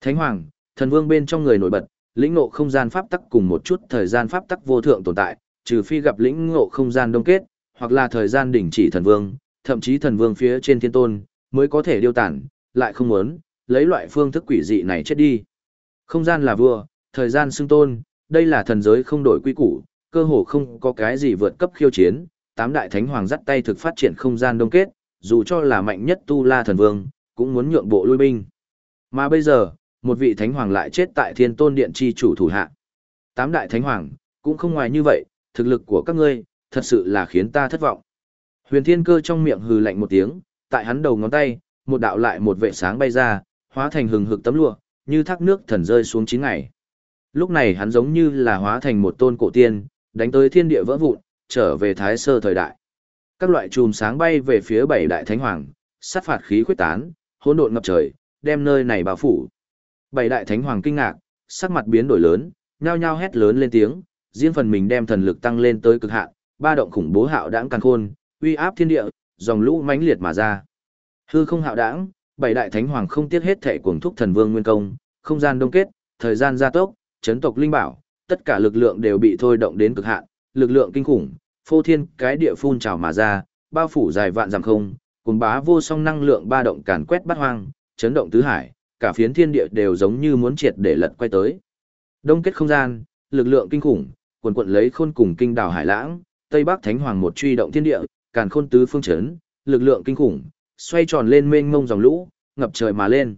Thánh Hoàng, thần vương bên trong người nổi bật, lĩnh ngộ không gian pháp tắc cùng một chút thời gian pháp tắc vô thượng tồn tại, trừ phi gặp lĩnh ngộ không gian đông kết, hoặc là thời gian đỉnh chỉ thần vương, thậm chí thần vương phía trên thiên tôn, mới có thể điêu tản, lại không muốn, lấy loại phương thức quỷ dị này chết đi. Không gian là vua, thời gian xưng tôn, đây là thần giới không đổi quy củ, cơ hồ không có cái gì vượt cấp khiêu chiến, tám đại thánh hoàng dắt tay thực phát triển không gian đông kết, dù cho là mạnh nhất tu la thần vương, cũng muốn nhượng bộ lui binh. Mà bây giờ, một vị thánh hoàng lại chết tại thiên tôn điện chi chủ thủ hạ. Tám đại thánh hoàng, cũng không ngoài như vậy, thực lực của các ngươi, thật sự là khiến ta thất vọng. Huyền thiên cơ trong miệng hừ lạnh một tiếng, tại hắn đầu ngón tay, một đạo lại một vệ sáng bay ra, hóa thành hừng hực tấm lụa, như thác nước thần rơi xuống chín ngày. Lúc này hắn giống như là hóa thành một tôn cổ tiên, đánh tới thiên địa vỡ vụn, trở về thái sơ thời đại. Các loại chùm sáng bay về phía bảy đại thánh hoàng, sát phạt khí khuyết tán, hỗn độn ngập trời, đem nơi này bao phủ. Bảy đại thánh hoàng kinh ngạc, sắc mặt biến đổi lớn, nhao nhao hét lớn lên tiếng, riêng phần mình đem thần lực tăng lên tới cực hạn, ba động khủng bố hạo đãng càn khôn, uy áp thiên địa, dòng lũ mãnh liệt mà ra. Hư không hạo đãng, bảy đại thánh hoàng không tiếc hết thệ cuồng thúc thần vương nguyên công, không gian đông kết, thời gian gia tốc, chấn tộc linh bảo, tất cả lực lượng đều bị thôi động đến cực hạn, lực lượng kinh khủng, phô thiên cái địa phun trào mà ra, bao phủ dài vạn dặm không, cuốn bá vô song năng lượng ba động càn quét bát hoang, chấn động tứ hải, cả phiến thiên địa đều giống như muốn triệt để lật quay tới. Đông kết không gian, lực lượng kinh khủng, quần quận lấy khôn cùng kinh đảo hải lãng, Tây Bắc Thánh Hoàng một truy động thiên địa, càn khôn tứ phương chấn, lực lượng kinh khủng, xoay tròn lên mênh mông dòng lũ, ngập trời mà lên.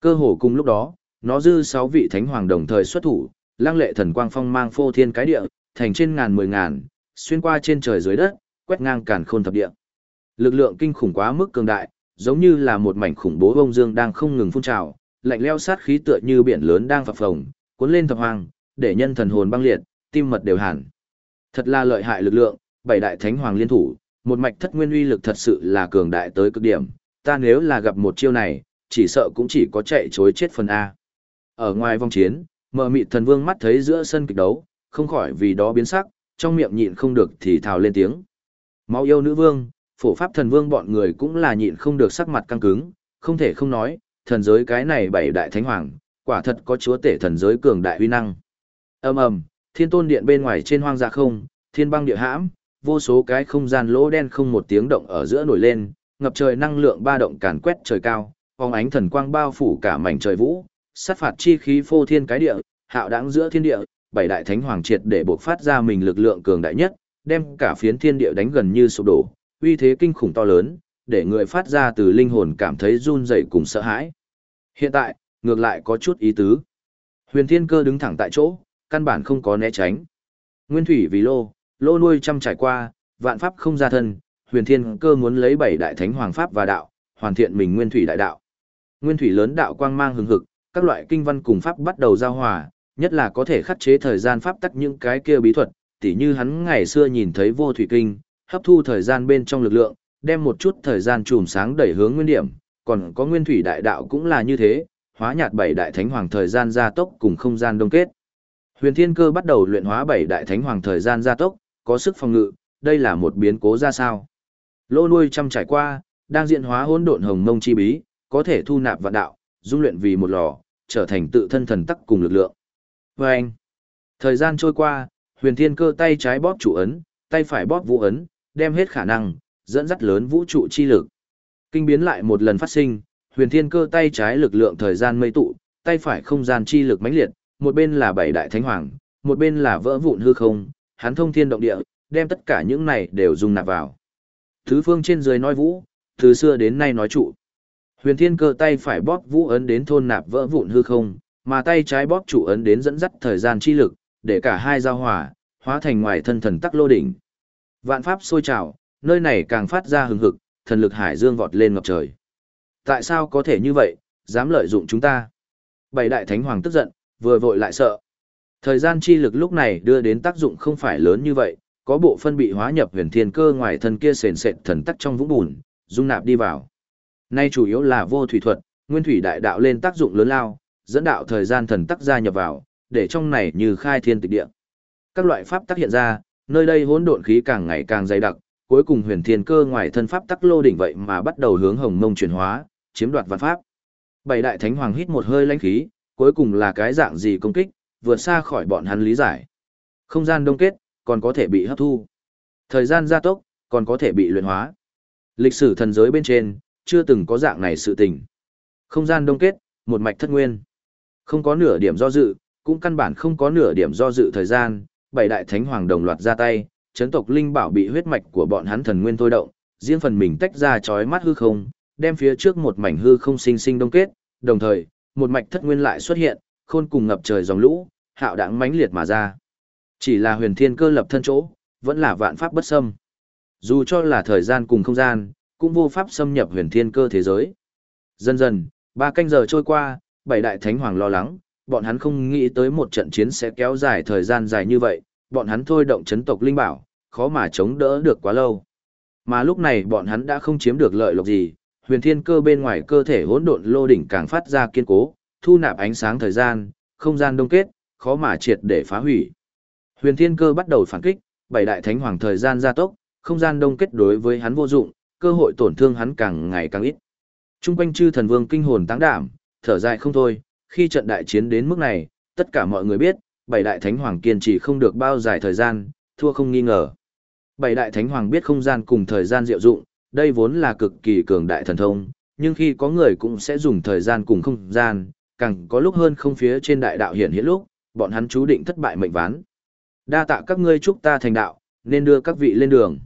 Cơ hồ cùng lúc đó, nó dư sáu vị thánh hoàng đồng thời xuất thủ, lăng lệ thần quang phong mang phô thiên cái địa, thành trên ngàn mười ngàn, xuyên qua trên trời dưới đất, quét ngang càn khôn thập địa. Lực lượng kinh khủng quá mức cường đại, giống như là một mảnh khủng bố bông dương đang không ngừng phun trào, lạnh leo sát khí tựa như biển lớn đang phập phồng, cuốn lên thập hoàng, để nhân thần hồn băng liệt, tim mật đều hẳn. Thật là lợi hại lực lượng, bảy đại thánh hoàng liên thủ, một mạch thất nguyên uy lực thật sự là cường đại tới cực điểm, ta nếu là gặp một chiêu này, chỉ sợ cũng chỉ có chạy chối chết phần A. Ở ngoài vòng chiến, mờ mịt thần vương mắt thấy giữa sân kịch đấu, không khỏi vì đó biến sắc, trong miệng nhịn không được thì thào lên tiếng. Máu yêu nữ vương, phổ pháp thần vương bọn người cũng là nhịn không được sắc mặt căng cứng, không thể không nói, thần giới cái này bảy đại thánh hoàng, quả thật có chúa tể thần giới cường đại uy năng. Ầm ầm, thiên tôn điện bên ngoài trên hoang dạ không, thiên băng địa hãm, vô số cái không gian lỗ đen không một tiếng động ở giữa nổi lên, ngập trời năng lượng ba động càn quét trời cao, phóng ánh thần quang bao phủ cả mảnh trời vũ, sát phạt chi khí phô thiên cái địa, hạo đãng giữa thiên địa, bảy đại thánh hoàng triệt để bộc phát ra mình lực lượng cường đại nhất, đem cả phiến thiên địa đánh gần như sụp đổ, uy thế kinh khủng to lớn, để người phát ra từ linh hồn cảm thấy run rẩy cùng sợ hãi. Hiện tại, ngược lại có chút ý tứ. Huyền Thiên Cơ đứng thẳng tại chỗ, căn bản không có né tránh. Nguyên thủy vì lô, lô nuôi trăm trải qua, vạn pháp không ra thân, Huyền Thiên Cơ muốn lấy bảy đại thánh hoàng pháp và đạo, hoàn thiện mình nguyên thủy đại đạo. Nguyên thủy lớn đạo quang mang hừng hực, các loại kinh văn cùng pháp bắt đầu giao hòa, nhất là có thể khắc chế thời gian pháp tắc những cái kia bí thuật, tỉ như hắn ngày xưa nhìn thấy vô thủy kinh, hấp thu thời gian bên trong lực lượng, đem một chút thời gian chùm sáng đẩy hướng nguyên điểm, còn có nguyên thủy đại đạo cũng là như thế, hóa nhạt bảy đại thánh hoàng thời gian gia tốc cùng không gian đông kết. Huyền Thiên Cơ bắt đầu luyện hóa bảy đại thánh hoàng thời gian gia tốc, có sức phòng ngự, đây là một biến cố ra sao? Lô nuôi trăm trải qua, đang diện hóa hỗn độn hồng mông chi bí, có thể thu nạp vạn đạo, dung luyện vì một lò, trở thành tự thân thần tắc cùng lực lượng. Và anh, thời gian trôi qua, huyền thiên cơ tay trái bóp chủ ấn, tay phải bóp vũ ấn, đem hết khả năng, dẫn dắt lớn vũ trụ chi lực. Kinh biến lại một lần phát sinh, huyền thiên cơ tay trái lực lượng thời gian mây tụ, tay phải không gian chi lực mãnh liệt, một bên là bảy đại thánh hoàng, một bên là vỡ vụn hư không, hắn thông thiên động địa, đem tất cả những này đều dung nạp vào. Thứ phương trên dưới nói vũ, từ xưa đến nay nói trụ. Huyền Thiên Cơ tay phải bóp vũ ấn đến thôn nạp vỡ vụn hư không, mà tay trái bóp chủ ấn đến dẫn dắt thời gian chi lực, để cả hai giao hòa, hóa thành ngoài thân thần tắc lô đỉnh. Vạn pháp sôi trào, nơi này càng phát ra hừng hực, thần lực hải dương vọt lên ngập trời. Tại sao có thể như vậy, dám lợi dụng chúng ta? Bảy đại thánh hoàng tức giận, vừa vội lại sợ. Thời gian chi lực lúc này đưa đến tác dụng không phải lớn như vậy, có bộ phân bị hóa nhập huyền thiên cơ ngoài thân kia sền sệt thần tắc trong vũng bùn, dung nạp đi vào. Nay chủ yếu là vô thủy thuật, nguyên thủy đại đạo lên tác dụng lớn lao, dẫn đạo thời gian thần tắc gia nhập vào, để trong này như khai thiên tịch địa. Các loại pháp tắc hiện ra, nơi đây hỗn độn khí càng ngày càng dày đặc, cuối cùng huyền thiên cơ ngoài thân pháp tắc lô đỉnh vậy mà bắt đầu hướng hồng mông chuyển hóa, chiếm đoạt văn pháp. Bảy đại thánh hoàng hít một hơi lãnh khí, cuối cùng là cái dạng gì công kích, vượt xa khỏi bọn hắn lý giải. Không gian đông kết, còn có thể bị hấp thu. Thời gian gia tốc, còn có thể bị luyện hóa. Lịch sử thần giới bên trên, chưa từng có dạng này sự tình. Không gian đông kết, một mạch thất nguyên. Không có nửa điểm do dự, cũng căn bản không có nửa điểm do dự thời gian, bảy đại thánh hoàng đồng loạt ra tay, chấn tộc linh bảo bị huyết mạch của bọn hắn thần nguyên thôi động, riêng phần mình tách ra chói mắt hư không, đem phía trước một mảnh hư không sinh sinh đông kết, đồng thời, một mạch thất nguyên lại xuất hiện, khôn cùng ngập trời dòng lũ, hạo đãng mãnh liệt mà ra. Chỉ là huyền thiên cơ lập thân chỗ, vẫn là vạn pháp bất xâm. Dù cho là thời gian cùng không gian, cũng vô pháp xâm nhập huyền thiên cơ thế giới. Dần dần, ba canh giờ trôi qua, bảy đại thánh hoàng lo lắng, bọn hắn không nghĩ tới một trận chiến sẽ kéo dài thời gian dài như vậy, bọn hắn thôi động chấn tộc linh bảo, khó mà chống đỡ được quá lâu. Mà lúc này bọn hắn đã không chiếm được lợi lộc gì, huyền thiên cơ bên ngoài cơ thể hỗn độn lô đỉnh càng phát ra kiên cố, thu nạp ánh sáng thời gian, không gian đông kết, khó mà triệt để phá hủy. Huyền thiên cơ bắt đầu phản kích, bảy đại thánh hoàng thời gian gia tốc, không gian đông kết đối với hắn vô dụng, cơ hội tổn thương hắn càng ngày càng ít. Trung quanh chư thần vương kinh hồn táng đảm, thở dài không thôi, khi trận đại chiến đến mức này, tất cả mọi người biết, bảy đại thánh hoàng kiên trì không được bao dài thời gian, thua không nghi ngờ. Bảy đại thánh hoàng biết không gian cùng thời gian diệu dụng, đây vốn là cực kỳ cường đại thần thông, nhưng khi có người cũng sẽ dùng thời gian cùng không gian, càng có lúc hơn không phía trên đại đạo hiện hiện lúc, bọn hắn chú định thất bại mệnh ván. Đa tạ các ngươi chúc ta thành đạo, nên đưa các vị lên đường.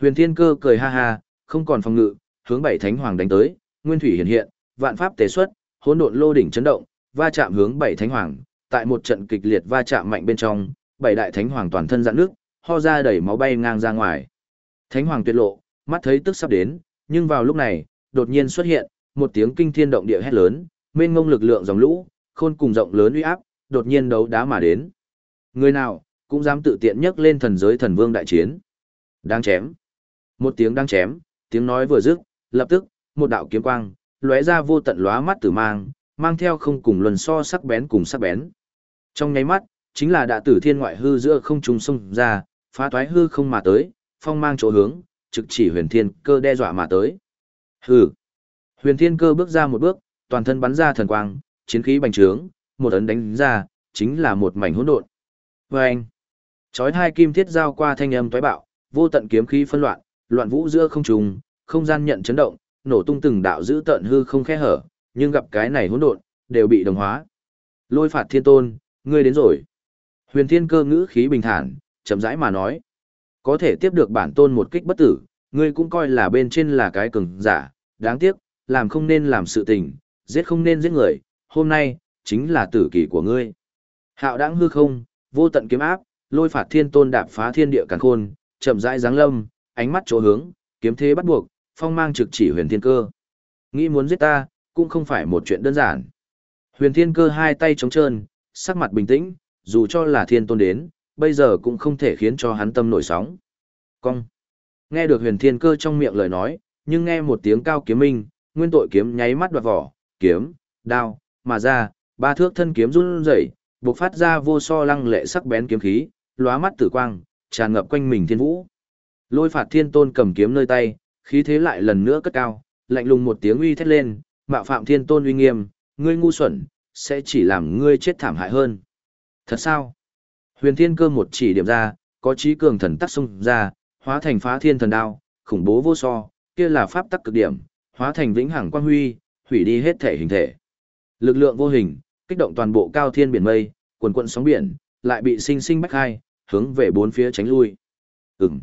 Huyền Thiên Cơ cười ha ha, không còn phòng ngự, hướng bảy thánh hoàng đánh tới, nguyên thủy hiện hiện, vạn pháp tế xuất, hỗn độn lô đỉnh chấn động, va chạm hướng bảy thánh hoàng, tại một trận kịch liệt va chạm mạnh bên trong, bảy đại thánh hoàng toàn thân giãn nước, ho ra đẩy máu bay ngang ra ngoài. Thánh hoàng tuyệt lộ, mắt thấy tức sắp đến, nhưng vào lúc này, đột nhiên xuất hiện một tiếng kinh thiên động địa hét lớn, mênh ngông lực lượng dòng lũ, khôn cùng rộng lớn uy áp, đột nhiên đấu đá mà đến. Người nào cũng dám tự tiện nhấc lên thần giới thần vương đại chiến. Đang chém. Một tiếng đang chém, tiếng nói vừa dứt, lập tức, một đạo kiếm quang lóe ra vô tận lóa mắt tử mang, mang theo không cùng luân so sắc bén cùng sắc bén. Trong nháy mắt, chính là đã tử thiên ngoại hư giữa không trung sông ra, phá toái hư không mà tới, phong mang chỗ hướng, trực chỉ huyền thiên cơ đe dọa mà tới. Hừ. Huyền thiên cơ bước ra một bước, toàn thân bắn ra thần quang, chiến khí bành trướng, một ấn đánh ra, chính là một mảnh hỗn độn. Vâng! Chói hai kim thiết giao qua thanh âm toái bạo, vô tận kiếm khí phân loạn, loạn vũ giữa không trung, không gian nhận chấn động, nổ tung từng đạo giữ tận hư không khe hở, nhưng gặp cái này hỗn độn, đều bị đồng hóa. Lôi phạt thiên tôn, ngươi đến rồi. Huyền thiên cơ ngữ khí bình thản, chậm rãi mà nói. Có thể tiếp được bản tôn một kích bất tử, ngươi cũng coi là bên trên là cái cường giả, đáng tiếc, làm không nên làm sự tình, giết không nên giết người, hôm nay, chính là tử kỳ của ngươi. Hạo đãng hư không, vô tận kiếm áp, lôi phạt thiên tôn đạp phá thiên địa càn khôn, chậm rãi giáng lâm, ánh mắt chỗ hướng, kiếm thế bắt buộc, phong mang trực chỉ huyền thiên cơ. Nghĩ muốn giết ta, cũng không phải một chuyện đơn giản. Huyền thiên cơ hai tay trống trơn, sắc mặt bình tĩnh, dù cho là thiên tôn đến, bây giờ cũng không thể khiến cho hắn tâm nổi sóng. Cong. Nghe được huyền thiên cơ trong miệng lời nói, nhưng nghe một tiếng cao kiếm minh, nguyên tội kiếm nháy mắt đoạt vỏ, kiếm, đao, mà ra, ba thước thân kiếm run rẩy, bộc phát ra vô so lăng lệ sắc bén kiếm khí, lóa mắt tử quang, tràn ngập quanh mình thiên vũ. Lôi phạt thiên tôn cầm kiếm nơi tay, khí thế lại lần nữa cất cao, lạnh lùng một tiếng uy thét lên, mạo phạm thiên tôn uy nghiêm, ngươi ngu xuẩn, sẽ chỉ làm ngươi chết thảm hại hơn. Thật sao? Huyền thiên cơ một chỉ điểm ra, có trí cường thần tắc xung ra, hóa thành phá thiên thần đao, khủng bố vô so, kia là pháp tắc cực điểm, hóa thành vĩnh hằng quang huy, hủy đi hết thể hình thể. Lực lượng vô hình, kích động toàn bộ cao thiên biển mây, quần quận sóng biển, lại bị sinh sinh bách hai, hướng về bốn phía tránh lui. Ừm.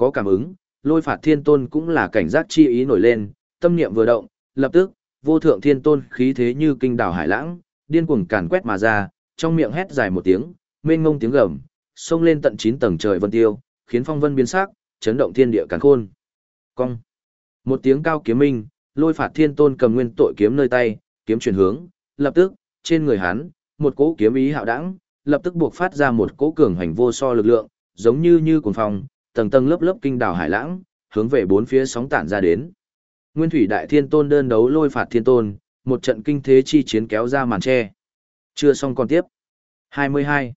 Có cảm ứng, lôi phạt thiên tôn cũng là cảnh giác chi ý nổi lên, tâm niệm vừa động, lập tức, vô thượng thiên tôn khí thế như kinh đảo hải lãng, điên cuồng càn quét mà ra, trong miệng hét dài một tiếng, mênh ngông tiếng gầm, xông lên tận 9 tầng trời vân tiêu, khiến phong vân biến sắc, chấn động thiên địa càn khôn. Cong. Một tiếng cao kiếm minh, lôi phạt thiên tôn cầm nguyên tội kiếm nơi tay, kiếm chuyển hướng, lập tức, trên người hắn, một cỗ kiếm ý hạo đẳng, lập tức buộc phát ra một cỗ cường hành vô so lực lượng, giống như như cuồng phong, tầng tầng lớp lớp kinh đảo hải lãng, hướng về bốn phía sóng tản ra đến. Nguyên thủy đại thiên tôn đơn đấu lôi phạt thiên tôn, một trận kinh thế chi chiến kéo ra màn che. Chưa xong còn tiếp. 22.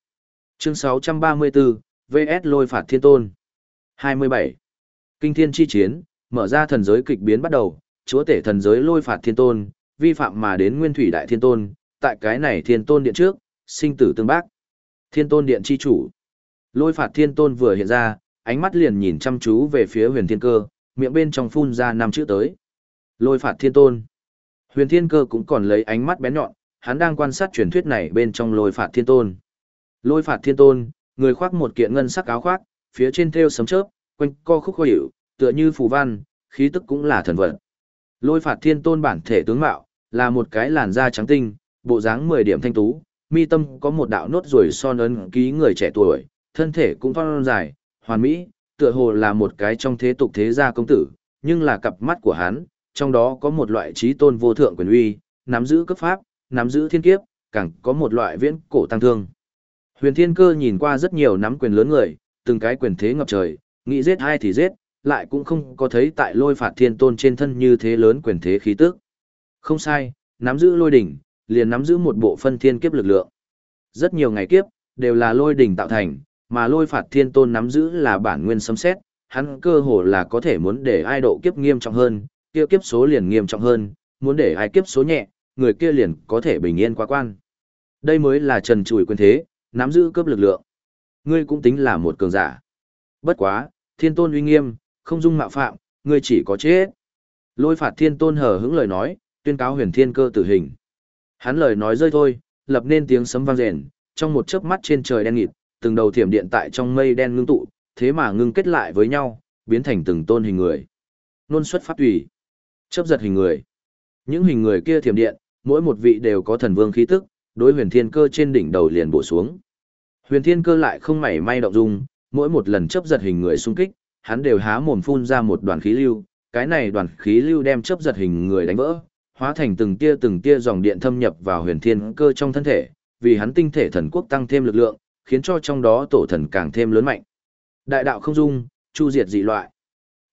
Chương 634, VS Lôi phạt Thiên Tôn. 27. Kinh thiên chi chiến, mở ra thần giới kịch biến bắt đầu, chúa tể thần giới Lôi phạt Thiên Tôn, vi phạm mà đến Nguyên Thủy Đại Thiên Tôn, tại cái này Thiên Tôn điện trước, sinh tử tương bác. Thiên Tôn điện chi chủ. Lôi phạt Thiên Tôn vừa hiện ra, ánh mắt liền nhìn chăm chú về phía Huyền Thiên Cơ, miệng bên trong phun ra năm chữ tới. Lôi phạt Thiên Tôn. Huyền Thiên Cơ cũng còn lấy ánh mắt bén nhọn, hắn đang quan sát truyền thuyết này bên trong lôi phạt thiên tôn. Lôi phạt thiên tôn, người khoác một kiện ngân sắc áo khoác, phía trên thêu sấm chớp, quanh co khúc khó hiểu, tựa như phù văn, khí tức cũng là thần vật. Lôi phạt thiên tôn bản thể tướng mạo, là một cái làn da trắng tinh, bộ dáng 10 điểm thanh tú, mi tâm có một đạo nốt ruồi son ấn ký người trẻ tuổi, thân thể cũng phong dài, hoàn mỹ, tựa hồ là một cái trong thế tục thế gia công tử, nhưng là cặp mắt của hắn, trong đó có một loại trí tôn vô thượng quyền uy, nắm giữ cấp pháp, nắm giữ thiên kiếp, càng có một loại viễn cổ tăng thương. Huyền Thiên Cơ nhìn qua rất nhiều nắm quyền lớn người, từng cái quyền thế ngập trời, nghĩ giết ai thì giết, lại cũng không có thấy tại lôi phạt thiên tôn trên thân như thế lớn quyền thế khí tức. Không sai, nắm giữ lôi đỉnh, liền nắm giữ một bộ phân thiên kiếp lực lượng. Rất nhiều ngày kiếp, đều là lôi đỉnh tạo thành, mà lôi phạt thiên tôn nắm giữ là bản nguyên sấm xét, hắn cơ hồ là có thể muốn để ai độ kiếp nghiêm trọng hơn, kia kiếp số liền nghiêm trọng hơn, muốn để ai kiếp số nhẹ, người kia liền có thể bình yên qua quan. Đây mới là trần trùi quyền thế, nắm giữ cấp lực lượng. Ngươi cũng tính là một cường giả. Bất quá, thiên tôn uy nghiêm, không dung mạo phạm, ngươi chỉ có chết. Lôi phạt thiên tôn hờ hững lời nói, tuyên cáo huyền thiên cơ tử hình. Hắn lời nói rơi thôi, lập nên tiếng sấm vang rền, trong một chớp mắt trên trời đen nghịt, từng đầu thiểm điện tại trong mây đen ngưng tụ, thế mà ngưng kết lại với nhau, biến thành từng tôn hình người. Nôn xuất pháp tùy, chớp giật hình người. Những hình người kia thiểm điện, mỗi một vị đều có thần vương khí tức, đối huyền thiên cơ trên đỉnh đầu liền bổ xuống. Huyền thiên cơ lại không mảy may động dung, mỗi một lần chớp giật hình người xung kích, hắn đều há mồm phun ra một đoàn khí lưu, cái này đoàn khí lưu đem chớp giật hình người đánh vỡ, hóa thành từng tia từng tia dòng điện thâm nhập vào huyền thiên cơ trong thân thể, vì hắn tinh thể thần quốc tăng thêm lực lượng, khiến cho trong đó tổ thần càng thêm lớn mạnh. Đại đạo không dung, chu diệt dị loại.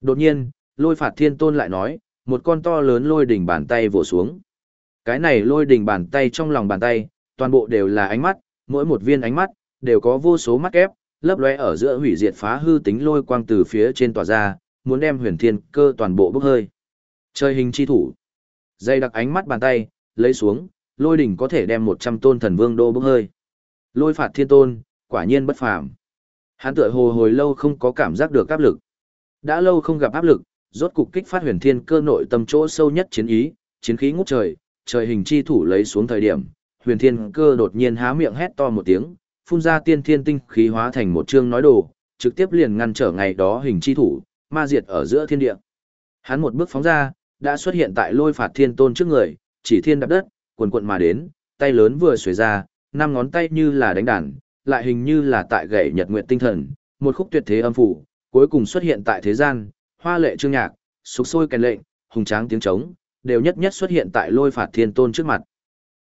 Đột nhiên, lôi phạt thiên tôn lại nói, một con to lớn lôi đỉnh bàn tay vỗ xuống. Cái này lôi đỉnh bàn tay trong lòng bàn tay, toàn bộ đều là ánh mắt, mỗi một viên ánh mắt, đều có vô số mắt kép, lấp lóe ở giữa hủy diệt phá hư tính lôi quang từ phía trên tỏa ra, muốn đem huyền thiên cơ toàn bộ bốc hơi. Chơi hình chi thủ. Dây đặc ánh mắt bàn tay, lấy xuống, lôi đỉnh có thể đem 100 tôn thần vương đô bốc hơi. Lôi phạt thiên tôn, quả nhiên bất phàm. Hắn tựa hồ hồi lâu không có cảm giác được áp lực. Đã lâu không gặp áp lực, rốt cục kích phát huyền thiên cơ nội tâm chỗ sâu nhất chiến ý, chiến khí ngút trời, trời hình chi thủ lấy xuống thời điểm, huyền thiên cơ đột nhiên há miệng hét to một tiếng, phun ra tiên thiên tinh khí hóa thành một chương nói đồ, trực tiếp liền ngăn trở ngày đó hình chi thủ, ma diệt ở giữa thiên địa. Hắn một bước phóng ra, đã xuất hiện tại lôi phạt thiên tôn trước người, chỉ thiên đạp đất, quần quận mà đến, tay lớn vừa xuề ra, năm ngón tay như là đánh đàn, lại hình như là tại gậy nhật nguyện tinh thần, một khúc tuyệt thế âm phủ, cuối cùng xuất hiện tại thế gian, hoa lệ chương nhạc, sục sôi kèn lệnh, hùng tráng tiếng trống, đều nhất nhất xuất hiện tại lôi phạt thiên tôn trước mặt.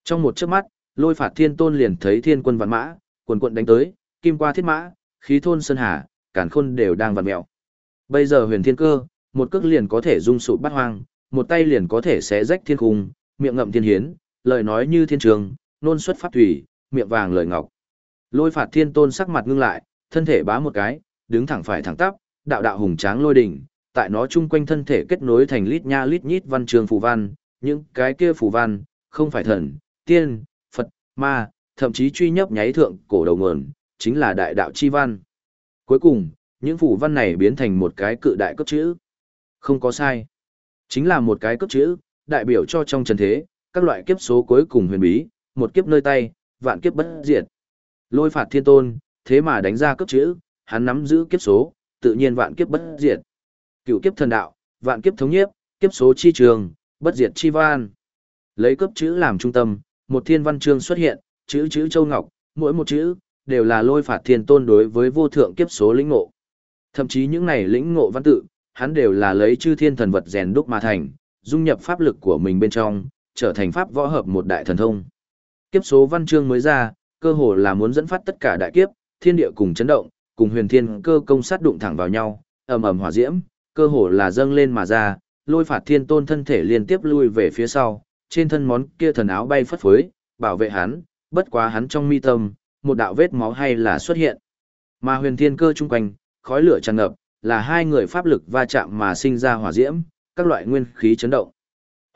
Trong một chớp mắt, lôi phạt thiên tôn liền thấy thiên quân vạn mã, quần quận đánh tới, kim qua thiết mã, khí thôn sơn hà, cản khôn đều đang vặn mèo. Bây giờ huyền thiên cơ, một cước liền có thể dung sụp bát hoang, một tay liền có thể xé rách thiên khung, miệng ngậm thiên hiến, lời nói như thiên trường, nôn xuất pháp thủy, miệng vàng lời ngọc. Lôi phạt thiên tôn sắc mặt ngưng lại, thân thể bá một cái, đứng thẳng phải thẳng tắp, đạo đạo hùng tráng lôi đỉnh, tại nó chung quanh thân thể kết nối thành lít nha lít nhít văn trường phù văn, những cái kia phù văn, không phải thần, tiên, Phật, ma, thậm chí truy nhấp nháy thượng cổ đầu nguồn, chính là đại đạo chi văn. Cuối cùng, những phù văn này biến thành một cái cự đại cấp chữ. Không có sai. Chính là một cái cấp chữ, đại biểu cho trong trần thế, các loại kiếp số cuối cùng huyền bí, một kiếp nơi tay, vạn kiếp bất diệt. Lôi phạt thiên tôn, thế mà đánh ra cấp chữ, hắn nắm giữ kiếp số, tự nhiên vạn kiếp bất diệt cựu kiếp thần đạo, vạn kiếp thống nhiếp, kiếp số chi trường, bất diệt chi văn. Lấy cấp chữ làm trung tâm, một thiên văn chương xuất hiện, chữ chữ châu ngọc, mỗi một chữ đều là lôi phạt thiên tôn đối với vô thượng kiếp số lĩnh ngộ. Thậm chí những này lĩnh ngộ văn tự, hắn đều là lấy chư thiên thần vật rèn đúc mà thành, dung nhập pháp lực của mình bên trong, trở thành pháp võ hợp một đại thần thông. Kiếp số văn chương mới ra, cơ hồ là muốn dẫn phát tất cả đại kiếp, thiên địa cùng chấn động, cùng huyền thiên cơ công sát đụng thẳng vào nhau, ầm ầm hỏa diễm, cơ hồ là dâng lên mà ra, lôi phạt thiên tôn thân thể liên tiếp lui về phía sau, trên thân món kia thần áo bay phất phới, bảo vệ hắn, bất quá hắn trong mi tâm, một đạo vết máu hay là xuất hiện. Mà huyền thiên cơ chung quanh, khói lửa tràn ngập, là hai người pháp lực va chạm mà sinh ra hỏa diễm, các loại nguyên khí chấn động.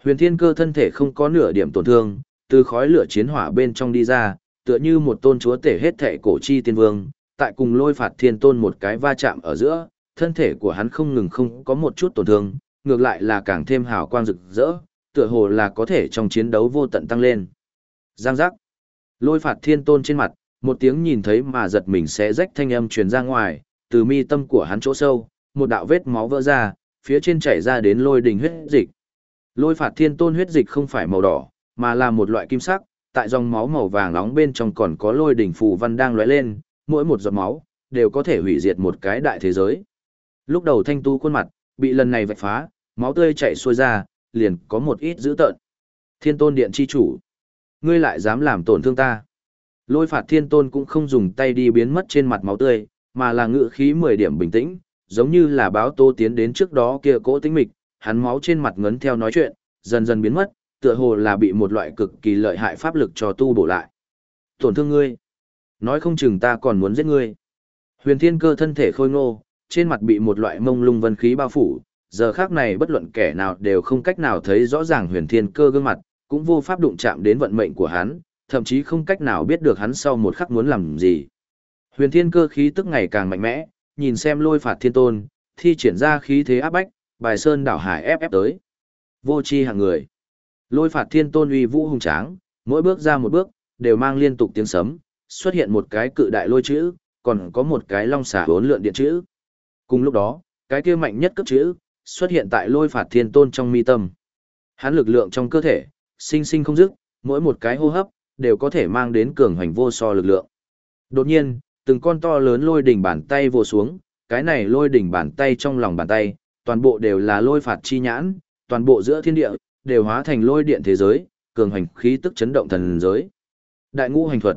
Huyền thiên cơ thân thể không có nửa điểm tổn thương, từ khói lửa chiến hỏa bên trong đi ra, tựa như một tôn chúa tể hết thệ cổ chi tiên vương, tại cùng lôi phạt thiên tôn một cái va chạm ở giữa, thân thể của hắn không ngừng không có một chút tổn thương, ngược lại là càng thêm hào quang rực rỡ, tựa hồ là có thể trong chiến đấu vô tận tăng lên. Giang giác. Lôi phạt thiên tôn trên mặt, một tiếng nhìn thấy mà giật mình sẽ rách thanh âm truyền ra ngoài, từ mi tâm của hắn chỗ sâu, một đạo vết máu vỡ ra, phía trên chảy ra đến lôi đình huyết dịch. Lôi phạt thiên tôn huyết dịch không phải màu đỏ, mà là một loại kim sắc, tại dòng máu màu vàng nóng bên trong còn có lôi đỉnh phù văn đang lóe lên, mỗi một giọt máu đều có thể hủy diệt một cái đại thế giới. Lúc đầu thanh tu khuôn mặt bị lần này vạch phá, máu tươi chảy xuôi ra, liền có một ít dữ tợn. Thiên tôn điện chi chủ, ngươi lại dám làm tổn thương ta. Lôi phạt thiên tôn cũng không dùng tay đi biến mất trên mặt máu tươi, mà là ngự khí 10 điểm bình tĩnh, giống như là báo tô tiến đến trước đó kia cỗ tĩnh mịch, hắn máu trên mặt ngấn theo nói chuyện, dần dần biến mất, tựa hồ là bị một loại cực kỳ lợi hại pháp lực cho tu bổ lại. Tổn thương ngươi. Nói không chừng ta còn muốn giết ngươi. Huyền thiên cơ thân thể khôi ngô, trên mặt bị một loại mông lung vân khí bao phủ, giờ khác này bất luận kẻ nào đều không cách nào thấy rõ ràng huyền thiên cơ gương mặt, cũng vô pháp đụng chạm đến vận mệnh của hắn, thậm chí không cách nào biết được hắn sau một khắc muốn làm gì. Huyền thiên cơ khí tức ngày càng mạnh mẽ, nhìn xem lôi phạt thiên tôn, thi triển ra khí thế áp bách, bài sơn đảo hải ép ép tới. Vô chi hạng người. Lôi phạt thiên tôn uy vũ hùng tráng, mỗi bước ra một bước, đều mang liên tục tiếng sấm, xuất hiện một cái cự đại lôi chữ, còn có một cái long xả bốn lượn điện chữ. Cùng lúc đó, cái kia mạnh nhất cấp chữ, xuất hiện tại lôi phạt thiên tôn trong mi tâm. Hắn lực lượng trong cơ thể, sinh sinh không dứt, mỗi một cái hô hấp, đều có thể mang đến cường hành vô so lực lượng. Đột nhiên, từng con to lớn lôi đỉnh bàn tay vồ xuống, cái này lôi đỉnh bàn tay trong lòng bàn tay, toàn bộ đều là lôi phạt chi nhãn, toàn bộ giữa thiên địa, đều hóa thành lôi điện thế giới, cường hành khí tức chấn động thần giới. Đại ngũ hành thuật.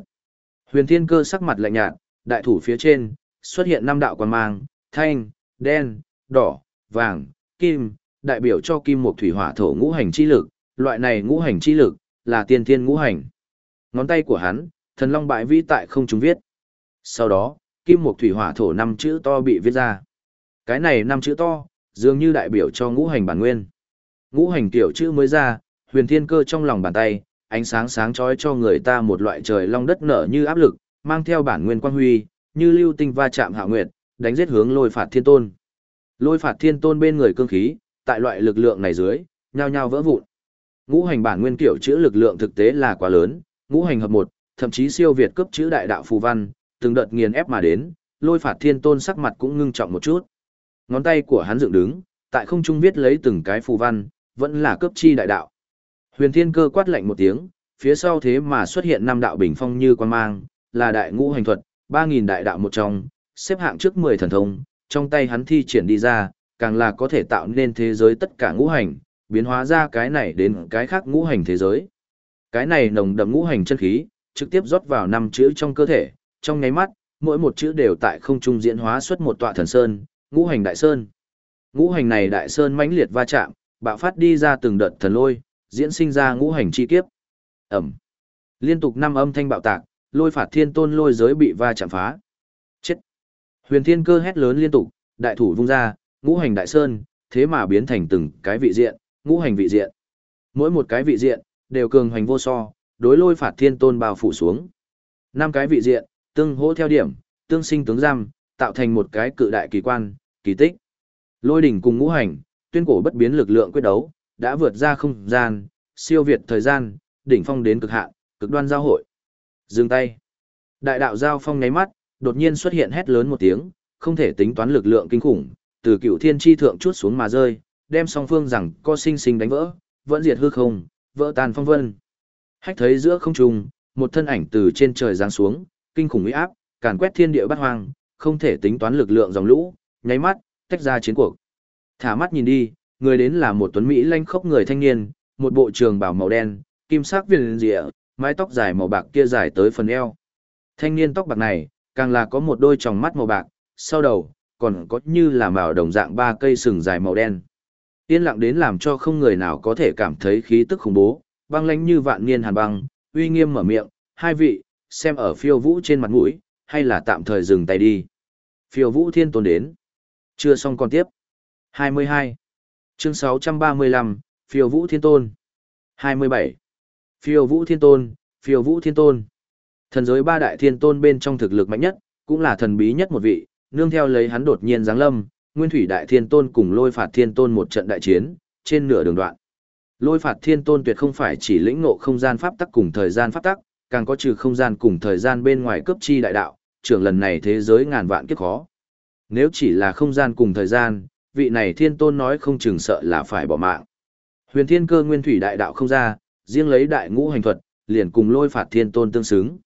Huyền Thiên Cơ sắc mặt lạnh nhạt, đại thủ phía trên xuất hiện năm đạo quan mang, thanh, đen, đỏ, vàng, kim, đại biểu cho kim một thủy hỏa thổ ngũ hành chi lực, loại này ngũ hành chi lực là tiên thiên ngũ hành. Ngón tay của hắn, thần long bại vĩ tại không trung viết. Sau đó, kim một thủy hỏa thổ năm chữ to bị viết ra. Cái này năm chữ to, dường như đại biểu cho ngũ hành bản nguyên. Ngũ hành tiểu chữ mới ra, huyền thiên cơ trong lòng bàn tay, ánh sáng sáng chói cho người ta một loại trời long đất nở như áp lực, mang theo bản nguyên quang huy, như lưu tinh va chạm hạ nguyệt, đánh giết hướng lôi phạt thiên tôn. Lôi phạt thiên tôn bên người cương khí, tại loại lực lượng này dưới, nhao nhao vỡ vụn. Ngũ hành bản nguyên kiểu chữ lực lượng thực tế là quá lớn, ngũ hành hợp một, thậm chí siêu việt cấp chữ đại đạo phù văn, từng đợt nghiền ép mà đến, lôi phạt thiên tôn sắc mặt cũng ngưng trọng một chút. Ngón tay của hắn dựng đứng, tại không trung viết lấy từng cái phù văn, vẫn là cấp chi đại đạo. Huyền thiên cơ quát lạnh một tiếng, phía sau thế mà xuất hiện năm đạo bình phong như quan mang, là đại ngũ hành thuật, 3000 đại đạo một trong, xếp hạng trước 10 thần thông, trong tay hắn thi triển đi ra, càng là có thể tạo nên thế giới tất cả ngũ hành, biến hóa ra cái này đến cái khác ngũ hành thế giới. Cái này nồng đậm ngũ hành chân khí, trực tiếp rót vào năm chữ trong cơ thể, trong nháy mắt, mỗi một chữ đều tại không trung diễn hóa xuất một tọa thần sơn, ngũ hành đại sơn. Ngũ hành này đại sơn mãnh liệt va chạm, bạo phát đi ra từng đợt thần lôi, diễn sinh ra ngũ hành chi kiếp. Ẩm. Liên tục năm âm thanh bạo tạc, lôi phạt thiên tôn lôi giới bị va chạm phá. Chết. Huyền thiên cơ hét lớn liên tục, đại thủ vung ra, ngũ hành đại sơn, thế mà biến thành từng cái vị diện, ngũ hành vị diện. Mỗi một cái vị diện, đều cường hành vô so, đối lôi phạt thiên tôn bao phủ xuống. Năm cái vị diện, tương hỗ theo điểm, tương sinh tướng giam, tạo thành một cái cự đại kỳ quan, kỳ tích. Lôi đỉnh cùng ngũ hành, tuyên cổ bất biến lực lượng quyết đấu, đã vượt ra không gian, siêu việt thời gian, đỉnh phong đến cực hạn, cực đoan giao hội. Dừng tay. Đại đạo giao phong nháy mắt, đột nhiên xuất hiện hét lớn một tiếng, không thể tính toán lực lượng kinh khủng, từ cựu thiên chi thượng chút xuống mà rơi, đem song phương rằng co sinh sinh đánh vỡ, vẫn diệt hư không, vỡ tan phong vân. Hách thấy giữa không trung, một thân ảnh từ trên trời giáng xuống, kinh khủng uy áp, càn quét thiên địa bát hoang, không thể tính toán lực lượng dòng lũ, nháy mắt, tách ra chiến cuộc. Thả mắt nhìn đi, người đến là một tuấn mỹ lanh khốc người thanh niên, một bộ trường bào màu đen, kim sắc viền rịa, mái tóc dài màu bạc kia dài tới phần eo. Thanh niên tóc bạc này, càng là có một đôi tròng mắt màu bạc, sau đầu, còn có như là màu đồng dạng ba cây sừng dài màu đen. Yên lặng đến làm cho không người nào có thể cảm thấy khí tức khủng bố, băng lãnh như vạn niên hàn băng, uy nghiêm mở miệng, hai vị, xem ở phiêu vũ trên mặt mũi, hay là tạm thời dừng tay đi. Phiêu vũ thiên tôn đến. Chưa xong còn tiếp. 22. Chương 635, phiêu vũ thiên tôn. 27. Phiêu vũ thiên tôn, phiêu vũ thiên tôn. Thần giới ba đại thiên tôn bên trong thực lực mạnh nhất, cũng là thần bí nhất một vị, nương theo lấy hắn đột nhiên giáng lâm, Nguyên Thủy Đại Thiên Tôn cùng Lôi Phạt Thiên Tôn một trận đại chiến, trên nửa đường đoạn. Lôi Phạt Thiên Tôn tuyệt không phải chỉ lĩnh ngộ không gian pháp tắc cùng thời gian pháp tắc, càng có trừ không gian cùng thời gian bên ngoài cấp chi đại đạo, trưởng lần này thế giới ngàn vạn kiếp khó. Nếu chỉ là không gian cùng thời gian, vị này Thiên Tôn nói không chừng sợ là phải bỏ mạng. Huyền Thiên Cơ Nguyên Thủy Đại Đạo không ra, riêng lấy đại ngũ hành thuật, liền cùng Lôi Phạt Thiên Tôn tương xứng.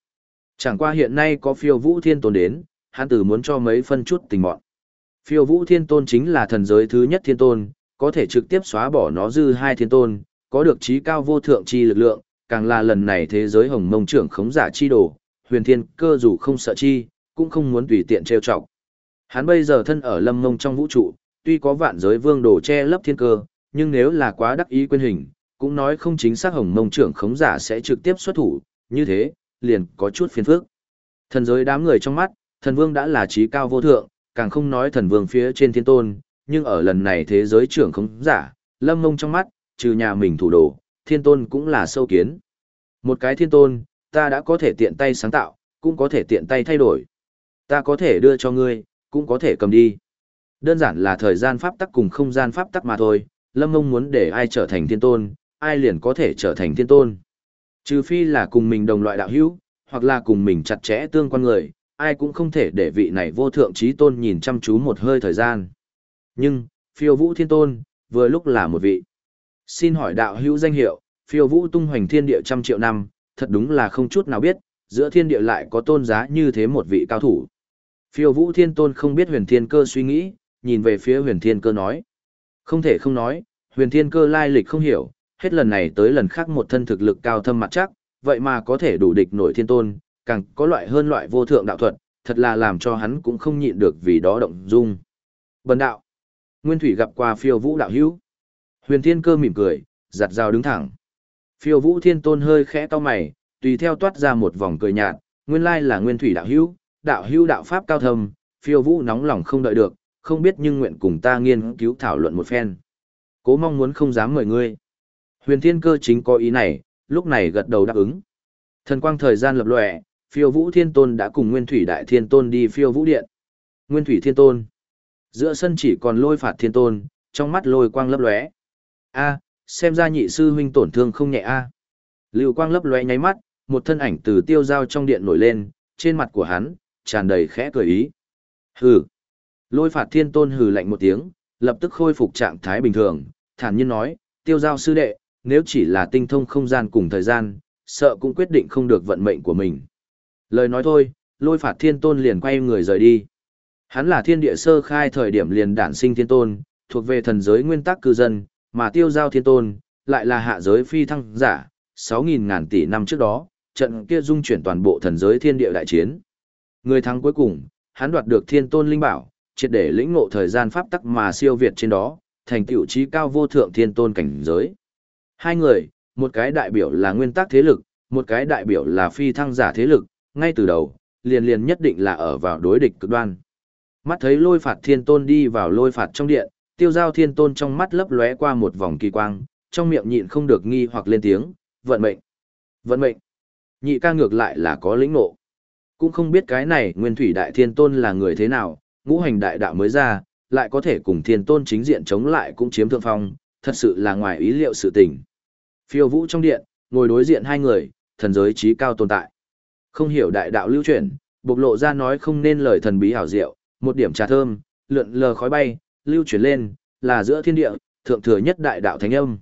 Chẳng qua hiện nay có phiêu vũ thiên tôn đến, hắn tử muốn cho mấy phân chút tình mọn. Phiêu vũ thiên tôn chính là thần giới thứ nhất thiên tôn, có thể trực tiếp xóa bỏ nó dư hai thiên tôn, có được trí cao vô thượng chi lực lượng, càng là lần này thế giới hồng mông trưởng khống giả chi đồ, huyền thiên cơ dù không sợ chi, cũng không muốn tùy tiện trêu chọc. Hắn bây giờ thân ở lâm mông trong vũ trụ, tuy có vạn giới vương đồ che lấp thiên cơ, nhưng nếu là quá đắc ý quên hình, cũng nói không chính xác hồng mông trưởng khống giả sẽ trực tiếp xuất thủ, như thế, liền có chút phiền phức. Thần giới đám người trong mắt, thần vương đã là trí cao vô thượng, càng không nói thần vương phía trên thiên tôn, nhưng ở lần này thế giới trưởng khống giả, lâm mông trong mắt, trừ nhà mình thủ đồ, thiên tôn cũng là sâu kiến. Một cái thiên tôn, ta đã có thể tiện tay sáng tạo, cũng có thể tiện tay thay đổi. Ta có thể đưa cho ngươi, cũng có thể cầm đi. Đơn giản là thời gian pháp tắc cùng không gian pháp tắc mà thôi, lâm mông muốn để ai trở thành thiên tôn, ai liền có thể trở thành thiên tôn. Trừ phi là cùng mình đồng loại đạo hữu, hoặc là cùng mình chặt chẽ tương quan người, ai cũng không thể để vị này vô thượng trí tôn nhìn chăm chú một hơi thời gian. Nhưng, phiêu vũ thiên tôn, vừa lúc là một vị. Xin hỏi đạo hữu danh hiệu, phiêu vũ tung hoành thiên địa trăm triệu năm, thật đúng là không chút nào biết, giữa thiên địa lại có tôn giá như thế một vị cao thủ. Phiêu vũ thiên tôn không biết huyền thiên cơ suy nghĩ, nhìn về phía huyền thiên cơ nói. Không thể không nói, huyền thiên cơ lai lịch không hiểu, hết lần này tới lần khác một thân thực lực cao thâm mặt chắc, vậy mà có thể đủ địch nổi thiên tôn, càng có loại hơn loại vô thượng đạo thuật, thật là làm cho hắn cũng không nhịn được vì đó động dung. Bần đạo. Nguyên Thủy gặp qua phiêu vũ đạo hữu. Huyền Thiên Cơ mỉm cười, giặt dao đứng thẳng. Phiêu vũ thiên tôn hơi khẽ to mày, tùy theo toát ra một vòng cười nhạt, nguyên lai là Nguyên Thủy đạo hữu, đạo hữu đạo pháp cao thâm, phiêu vũ nóng lòng không đợi được, không biết nhưng nguyện cùng ta nghiên cứu thảo luận một phen. Cố mong muốn không dám mời ngươi. Huyền Thiên Cơ chính có ý này, lúc này gật đầu đáp ứng. Thần quang thời gian lập lòe, Phiêu Vũ Thiên Tôn đã cùng Nguyên Thủy Đại Thiên Tôn đi Phiêu Vũ Điện. Nguyên Thủy Thiên Tôn. Giữa sân chỉ còn lôi phạt Thiên Tôn, trong mắt lôi quang lấp lóe. A, xem ra nhị sư huynh tổn thương không nhẹ a. Lưu quang lấp lóe nháy mắt, một thân ảnh từ tiêu giao trong điện nổi lên, trên mặt của hắn tràn đầy khẽ cười ý. Hừ. Lôi phạt Thiên Tôn hừ lạnh một tiếng, lập tức khôi phục trạng thái bình thường, thản nhiên nói, tiêu giao sư đệ, nếu chỉ là tinh thông không gian cùng thời gian, sợ cũng quyết định không được vận mệnh của mình. Lời nói thôi, lôi phạt thiên tôn liền quay người rời đi. Hắn là thiên địa sơ khai thời điểm liền đản sinh thiên tôn, thuộc về thần giới nguyên tắc cư dân, mà tiêu giao thiên tôn, lại là hạ giới phi thăng giả, 6.000 ngàn tỷ năm trước đó, trận kia dung chuyển toàn bộ thần giới thiên địa đại chiến. Người thắng cuối cùng, hắn đoạt được thiên tôn linh bảo, triệt để lĩnh ngộ thời gian pháp tắc mà siêu việt trên đó, thành tựu trí cao vô thượng thiên tôn cảnh giới. Hai người, một cái đại biểu là nguyên tắc thế lực, một cái đại biểu là phi thăng giả thế lực, ngay từ đầu, liền liền nhất định là ở vào đối địch cực đoan. Mắt thấy lôi phạt thiên tôn đi vào lôi phạt trong điện, tiêu giao thiên tôn trong mắt lấp lóe qua một vòng kỳ quang, trong miệng nhịn không được nghi hoặc lên tiếng, vận mệnh, vận mệnh. Nhị ca ngược lại là có lĩnh ngộ Cũng không biết cái này nguyên thủy đại thiên tôn là người thế nào, ngũ hành đại đạo mới ra, lại có thể cùng thiên tôn chính diện chống lại cũng chiếm thượng phong, thật sự là ngoài ý liệu sự tình. Phiêu vũ trong điện, ngồi đối diện hai người, thần giới trí cao tồn tại. Không hiểu đại đạo lưu truyền, bộc lộ ra nói không nên lời thần bí hảo diệu, một điểm trà thơm, lượn lờ khói bay, lưu chuyển lên, là giữa thiên địa, thượng thừa nhất đại đạo thánh âm.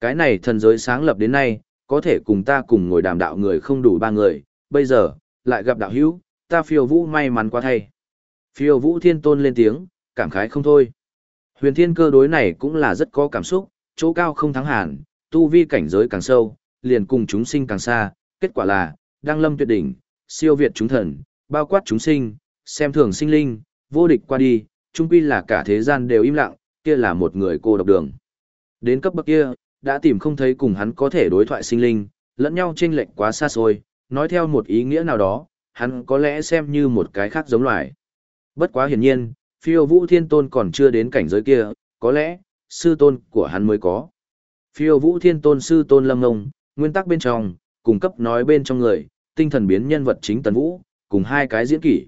Cái này thần giới sáng lập đến nay, có thể cùng ta cùng ngồi đàm đạo người không đủ ba người, bây giờ, lại gặp đạo hữu, ta phiêu vũ may mắn quá thay. Phiêu vũ thiên tôn lên tiếng, cảm khái không thôi. Huyền thiên cơ đối này cũng là rất có cảm xúc, chỗ cao không thắng hàn, tu vi cảnh giới càng sâu, liền cùng chúng sinh càng xa, kết quả là, đăng lâm tuyệt đỉnh, siêu việt chúng thần, bao quát chúng sinh, xem thường sinh linh, vô địch qua đi, chung quy là cả thế gian đều im lặng, kia là một người cô độc đường. Đến cấp bậc kia, đã tìm không thấy cùng hắn có thể đối thoại sinh linh, lẫn nhau chênh lệch quá xa xôi, nói theo một ý nghĩa nào đó, hắn có lẽ xem như một cái khác giống loài. Bất quá hiển nhiên, phiêu vũ thiên tôn còn chưa đến cảnh giới kia, có lẽ, sư tôn của hắn mới có. Phiêu vũ thiên tôn sư tôn lâm ngông, nguyên tắc bên trong, cung cấp nói bên trong người, tinh thần biến nhân vật chính tần vũ, cùng hai cái diễn kỷ.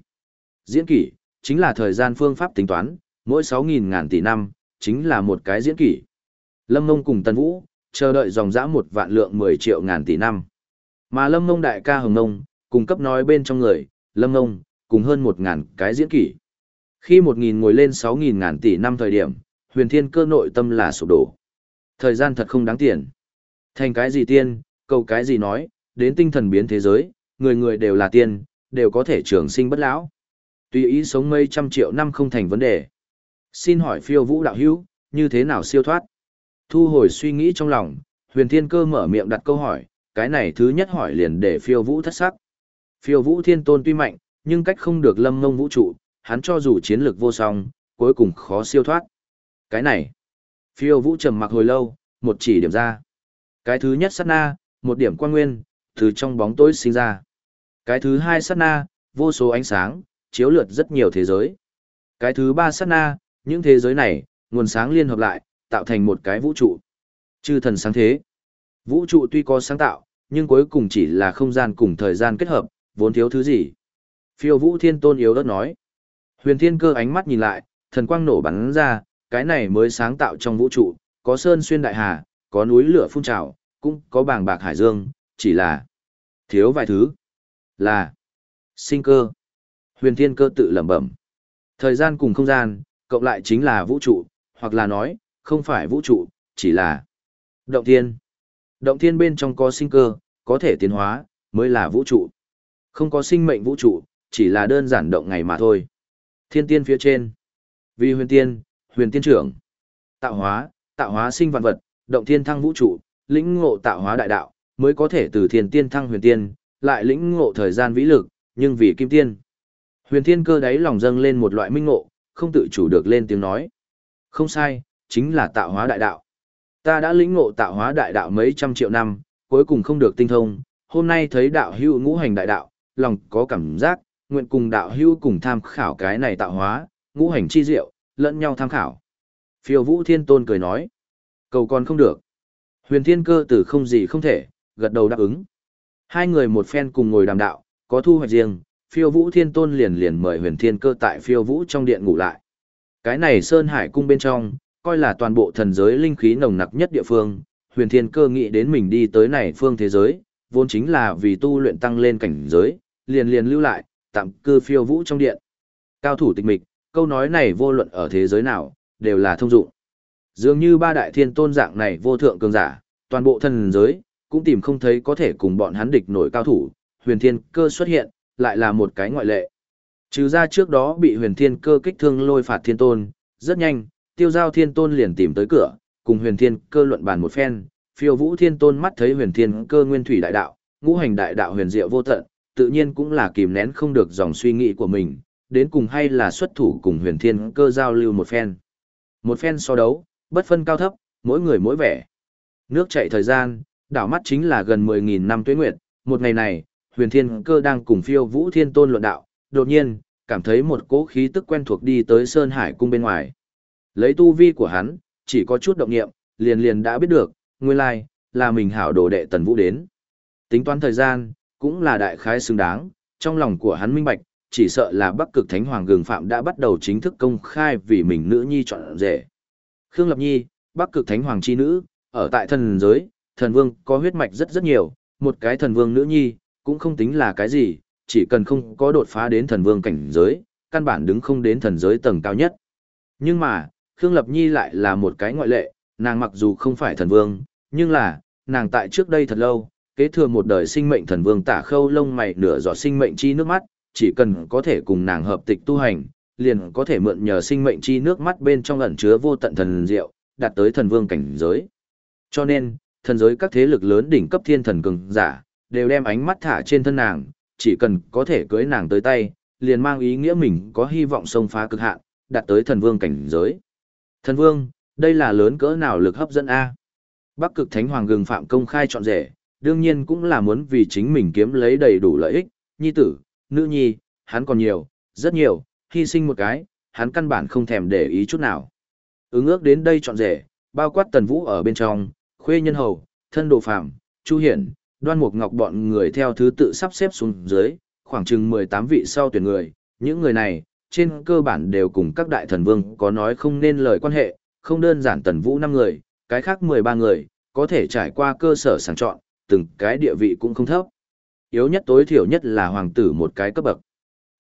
Diễn kỷ, chính là thời gian phương pháp tính toán, mỗi 6.000 ngàn tỷ năm, chính là một cái diễn kỷ. Lâm ngông cùng tần vũ, chờ đợi dòng dã một vạn lượng 10 triệu ngàn tỷ năm. Mà lâm ngông đại ca hồng ngông, cung cấp nói bên trong người, lâm ngông, cùng hơn một ngàn cái diễn kỷ. Khi 1.000 ngồi lên 6.000 ngàn tỷ năm thời điểm, huyền thiên cơ nội tâm là sụp đổ. Thời gian thật không đáng tiền. Thành cái gì tiên, cầu cái gì nói, đến tinh thần biến thế giới, người người đều là tiên, đều có thể trường sinh bất lão. Tùy ý sống mấy trăm triệu năm không thành vấn đề. Xin hỏi phiêu vũ đạo hữu, như thế nào siêu thoát? Thu hồi suy nghĩ trong lòng, huyền thiên cơ mở miệng đặt câu hỏi, cái này thứ nhất hỏi liền để phiêu vũ thất sắc. Phiêu vũ thiên tôn tuy mạnh, nhưng cách không được lâm ngông vũ trụ, hắn cho dù chiến lược vô song, cuối cùng khó siêu thoát. Cái này, phiêu vũ trầm mặc hồi lâu, một chỉ điểm ra. Cái thứ nhất sát na, một điểm quan nguyên, từ trong bóng tối sinh ra. Cái thứ hai sát na, vô số ánh sáng, chiếu lượt rất nhiều thế giới. Cái thứ ba sát na, những thế giới này, nguồn sáng liên hợp lại, tạo thành một cái vũ trụ. Chư thần sáng thế. Vũ trụ tuy có sáng tạo, nhưng cuối cùng chỉ là không gian cùng thời gian kết hợp, vốn thiếu thứ gì. Phiêu vũ thiên tôn yếu đất nói. Huyền thiên cơ ánh mắt nhìn lại, thần quang nổ bắn ra, cái này mới sáng tạo trong vũ trụ, có sơn xuyên đại hà, có núi lửa phun trào, cũng có bàng bạc hải dương, chỉ là thiếu vài thứ. Là sinh cơ. Huyền thiên cơ tự lẩm bẩm. Thời gian cùng không gian, cộng lại chính là vũ trụ, hoặc là nói, không phải vũ trụ, chỉ là động thiên. Động thiên bên trong có sinh cơ, có thể tiến hóa, mới là vũ trụ. Không có sinh mệnh vũ trụ, chỉ là đơn giản động ngày mà thôi. Thiên tiên phía trên. Vì huyền tiên, huyền tiên trưởng. Tạo hóa, tạo hóa sinh vạn vật, động thiên thăng vũ trụ, lĩnh ngộ tạo hóa đại đạo, mới có thể từ thiên tiên thăng huyền tiên, lại lĩnh ngộ thời gian vĩ lực, nhưng vì kim tiên. Huyền thiên cơ đáy lòng dâng lên một loại minh ngộ, không tự chủ được lên tiếng nói. Không sai, chính là tạo hóa đại đạo. Ta đã lĩnh ngộ tạo hóa đại đạo mấy trăm triệu năm, cuối cùng không được tinh thông, hôm nay thấy đạo hữu ngũ hành đại đạo, lòng có cảm giác, nguyện cùng đạo hữu cùng tham khảo cái này tạo hóa, ngũ hành chi diệu, lẫn nhau tham khảo. Phiêu vũ thiên tôn cười nói, cầu còn không được. Huyền thiên cơ tử không gì không thể, gật đầu đáp ứng. Hai người một phen cùng ngồi đàm đạo, có thu hoạch riêng, phiêu vũ thiên tôn liền liền mời huyền thiên cơ tại phiêu vũ trong điện ngủ lại. Cái này Sơn Hải cung bên trong, coi là toàn bộ thần giới linh khí nồng nặc nhất địa phương, huyền thiên cơ nghĩ đến mình đi tới này phương thế giới, vốn chính là vì tu luyện tăng lên cảnh giới, liền liền lưu lại, tạm cư phiêu vũ trong điện. Cao thủ tịch mịch, câu nói này vô luận ở thế giới nào, đều là thông dụng. Dường như ba đại thiên tôn dạng này vô thượng cường giả, toàn bộ thần giới, cũng tìm không thấy có thể cùng bọn hắn địch nổi cao thủ, huyền thiên cơ xuất hiện, lại là một cái ngoại lệ. Trừ ra trước đó bị huyền thiên cơ kích thương lôi phạt thiên tôn, rất nhanh, tiêu giao thiên tôn liền tìm tới cửa, cùng huyền thiên cơ luận bàn một phen, phiêu vũ thiên tôn mắt thấy huyền thiên cơ nguyên thủy đại đạo, ngũ hành đại đạo huyền diệu vô tận, tự nhiên cũng là kìm nén không được dòng suy nghĩ của mình, đến cùng hay là xuất thủ cùng huyền thiên cơ giao lưu một phen. Một phen so đấu, bất phân cao thấp, mỗi người mỗi vẻ. Nước chạy thời gian, đảo mắt chính là gần 10.000 năm tuế nguyệt, một ngày này, huyền thiên cơ đang cùng phiêu vũ thiên tôn luận đạo, đột nhiên, cảm thấy một cỗ khí tức quen thuộc đi tới Sơn Hải cung bên ngoài. Lấy tu vi của hắn, chỉ có chút động nghiệm, liền liền đã biết được, nguyên lai, là mình hảo đồ đệ tần vũ đến. Tính toán thời gian, cũng là đại khái xứng đáng, trong lòng của hắn minh bạch, chỉ sợ là Bắc Cực Thánh Hoàng Gừng Phạm đã bắt đầu chính thức công khai vì mình nữ nhi chọn rể. Khương Lập Nhi, Bắc Cực Thánh Hoàng chi nữ, ở tại thần giới, thần vương có huyết mạch rất rất nhiều, một cái thần vương nữ nhi, cũng không tính là cái gì, chỉ cần không có đột phá đến thần vương cảnh giới, căn bản đứng không đến thần giới tầng cao nhất. Nhưng mà, Khương Lập Nhi lại là một cái ngoại lệ, nàng mặc dù không phải thần vương, nhưng là, nàng tại trước đây thật lâu, kế thừa một đời sinh mệnh thần vương tả khâu lông mày nửa giọt sinh mệnh chi nước mắt, chỉ cần có thể cùng nàng hợp tịch tu hành, liền có thể mượn nhờ sinh mệnh chi nước mắt bên trong ẩn chứa vô tận thần diệu, đạt tới thần vương cảnh giới. Cho nên, thần giới các thế lực lớn đỉnh cấp thiên thần cường giả, đều đem ánh mắt thả trên thân nàng, chỉ cần có thể cưới nàng tới tay, liền mang ý nghĩa mình có hy vọng xông phá cực hạn, đạt tới thần vương cảnh giới. Thần vương, đây là lớn cỡ nào lực hấp dẫn A. Bắc cực thánh hoàng gừng phạm công khai chọn rể, đương nhiên cũng là muốn vì chính mình kiếm lấy đầy đủ lợi ích, nhi tử, nữ nhi, hắn còn nhiều, rất nhiều, hy sinh một cái, hắn căn bản không thèm để ý chút nào. Ứng ước đến đây chọn rể, bao quát tần vũ ở bên trong, khuê nhân hầu, thân đồ phạm, chu hiển, đoan mục ngọc bọn người theo thứ tự sắp xếp xuống dưới, khoảng chừng 18 vị sau tuyển người, những người này, trên cơ bản đều cùng các đại thần vương có nói không nên lời quan hệ, không đơn giản tần vũ 5 người, cái khác 13 người, có thể trải qua cơ sở sàng chọn, từng cái địa vị cũng không thấp. Yếu nhất tối thiểu nhất là hoàng tử một cái cấp bậc.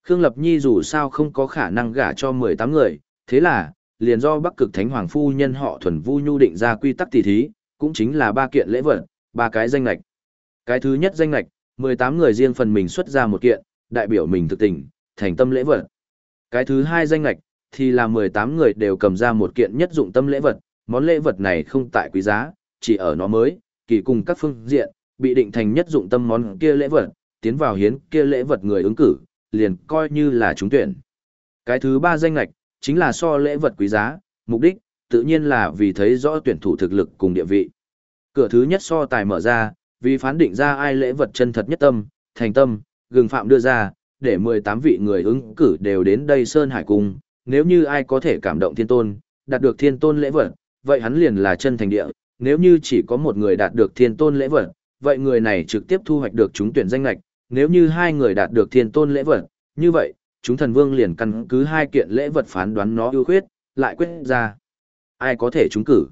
Khương Lập Nhi dù sao không có khả năng gả cho 18 người, thế là, liền do Bắc Cực Thánh Hoàng phu nhân họ Thuần Vu Nhu định ra quy tắc tỷ thí, cũng chính là ba kiện lễ vật, ba cái danh lệch. Cái thứ nhất danh lệch, 18 người riêng phần mình xuất ra một kiện, đại biểu mình thực tình, thành tâm lễ vật. Cái thứ hai danh lệch, thì là 18 người đều cầm ra một kiện nhất dụng tâm lễ vật, món lễ vật này không tại quý giá, chỉ ở nó mới, kỳ cùng các phương diện, bị định thành nhất dụng tâm món kia lễ vật, tiến vào hiến kia lễ vật người ứng cử, liền coi như là trúng tuyển. Cái thứ ba danh lệch, chính là so lễ vật quý giá, mục đích, tự nhiên là vì thấy rõ tuyển thủ thực lực cùng địa vị. Cửa thứ nhất so tài mở ra, vì phán định ra ai lễ vật chân thật nhất tâm, thành tâm, gừng phạm đưa ra, để 18 vị người ứng cử đều đến đây Sơn Hải Cung, nếu như ai có thể cảm động thiên tôn, đạt được thiên tôn lễ vật, vậy hắn liền là chân thành địa, nếu như chỉ có một người đạt được thiên tôn lễ vật, vậy người này trực tiếp thu hoạch được chúng tuyển danh lệch, nếu như hai người đạt được thiên tôn lễ vật, như vậy, chúng thần vương liền căn cứ hai kiện lễ vật phán đoán nó ưu khuyết, lại quyết ra. Ai có thể trúng cử?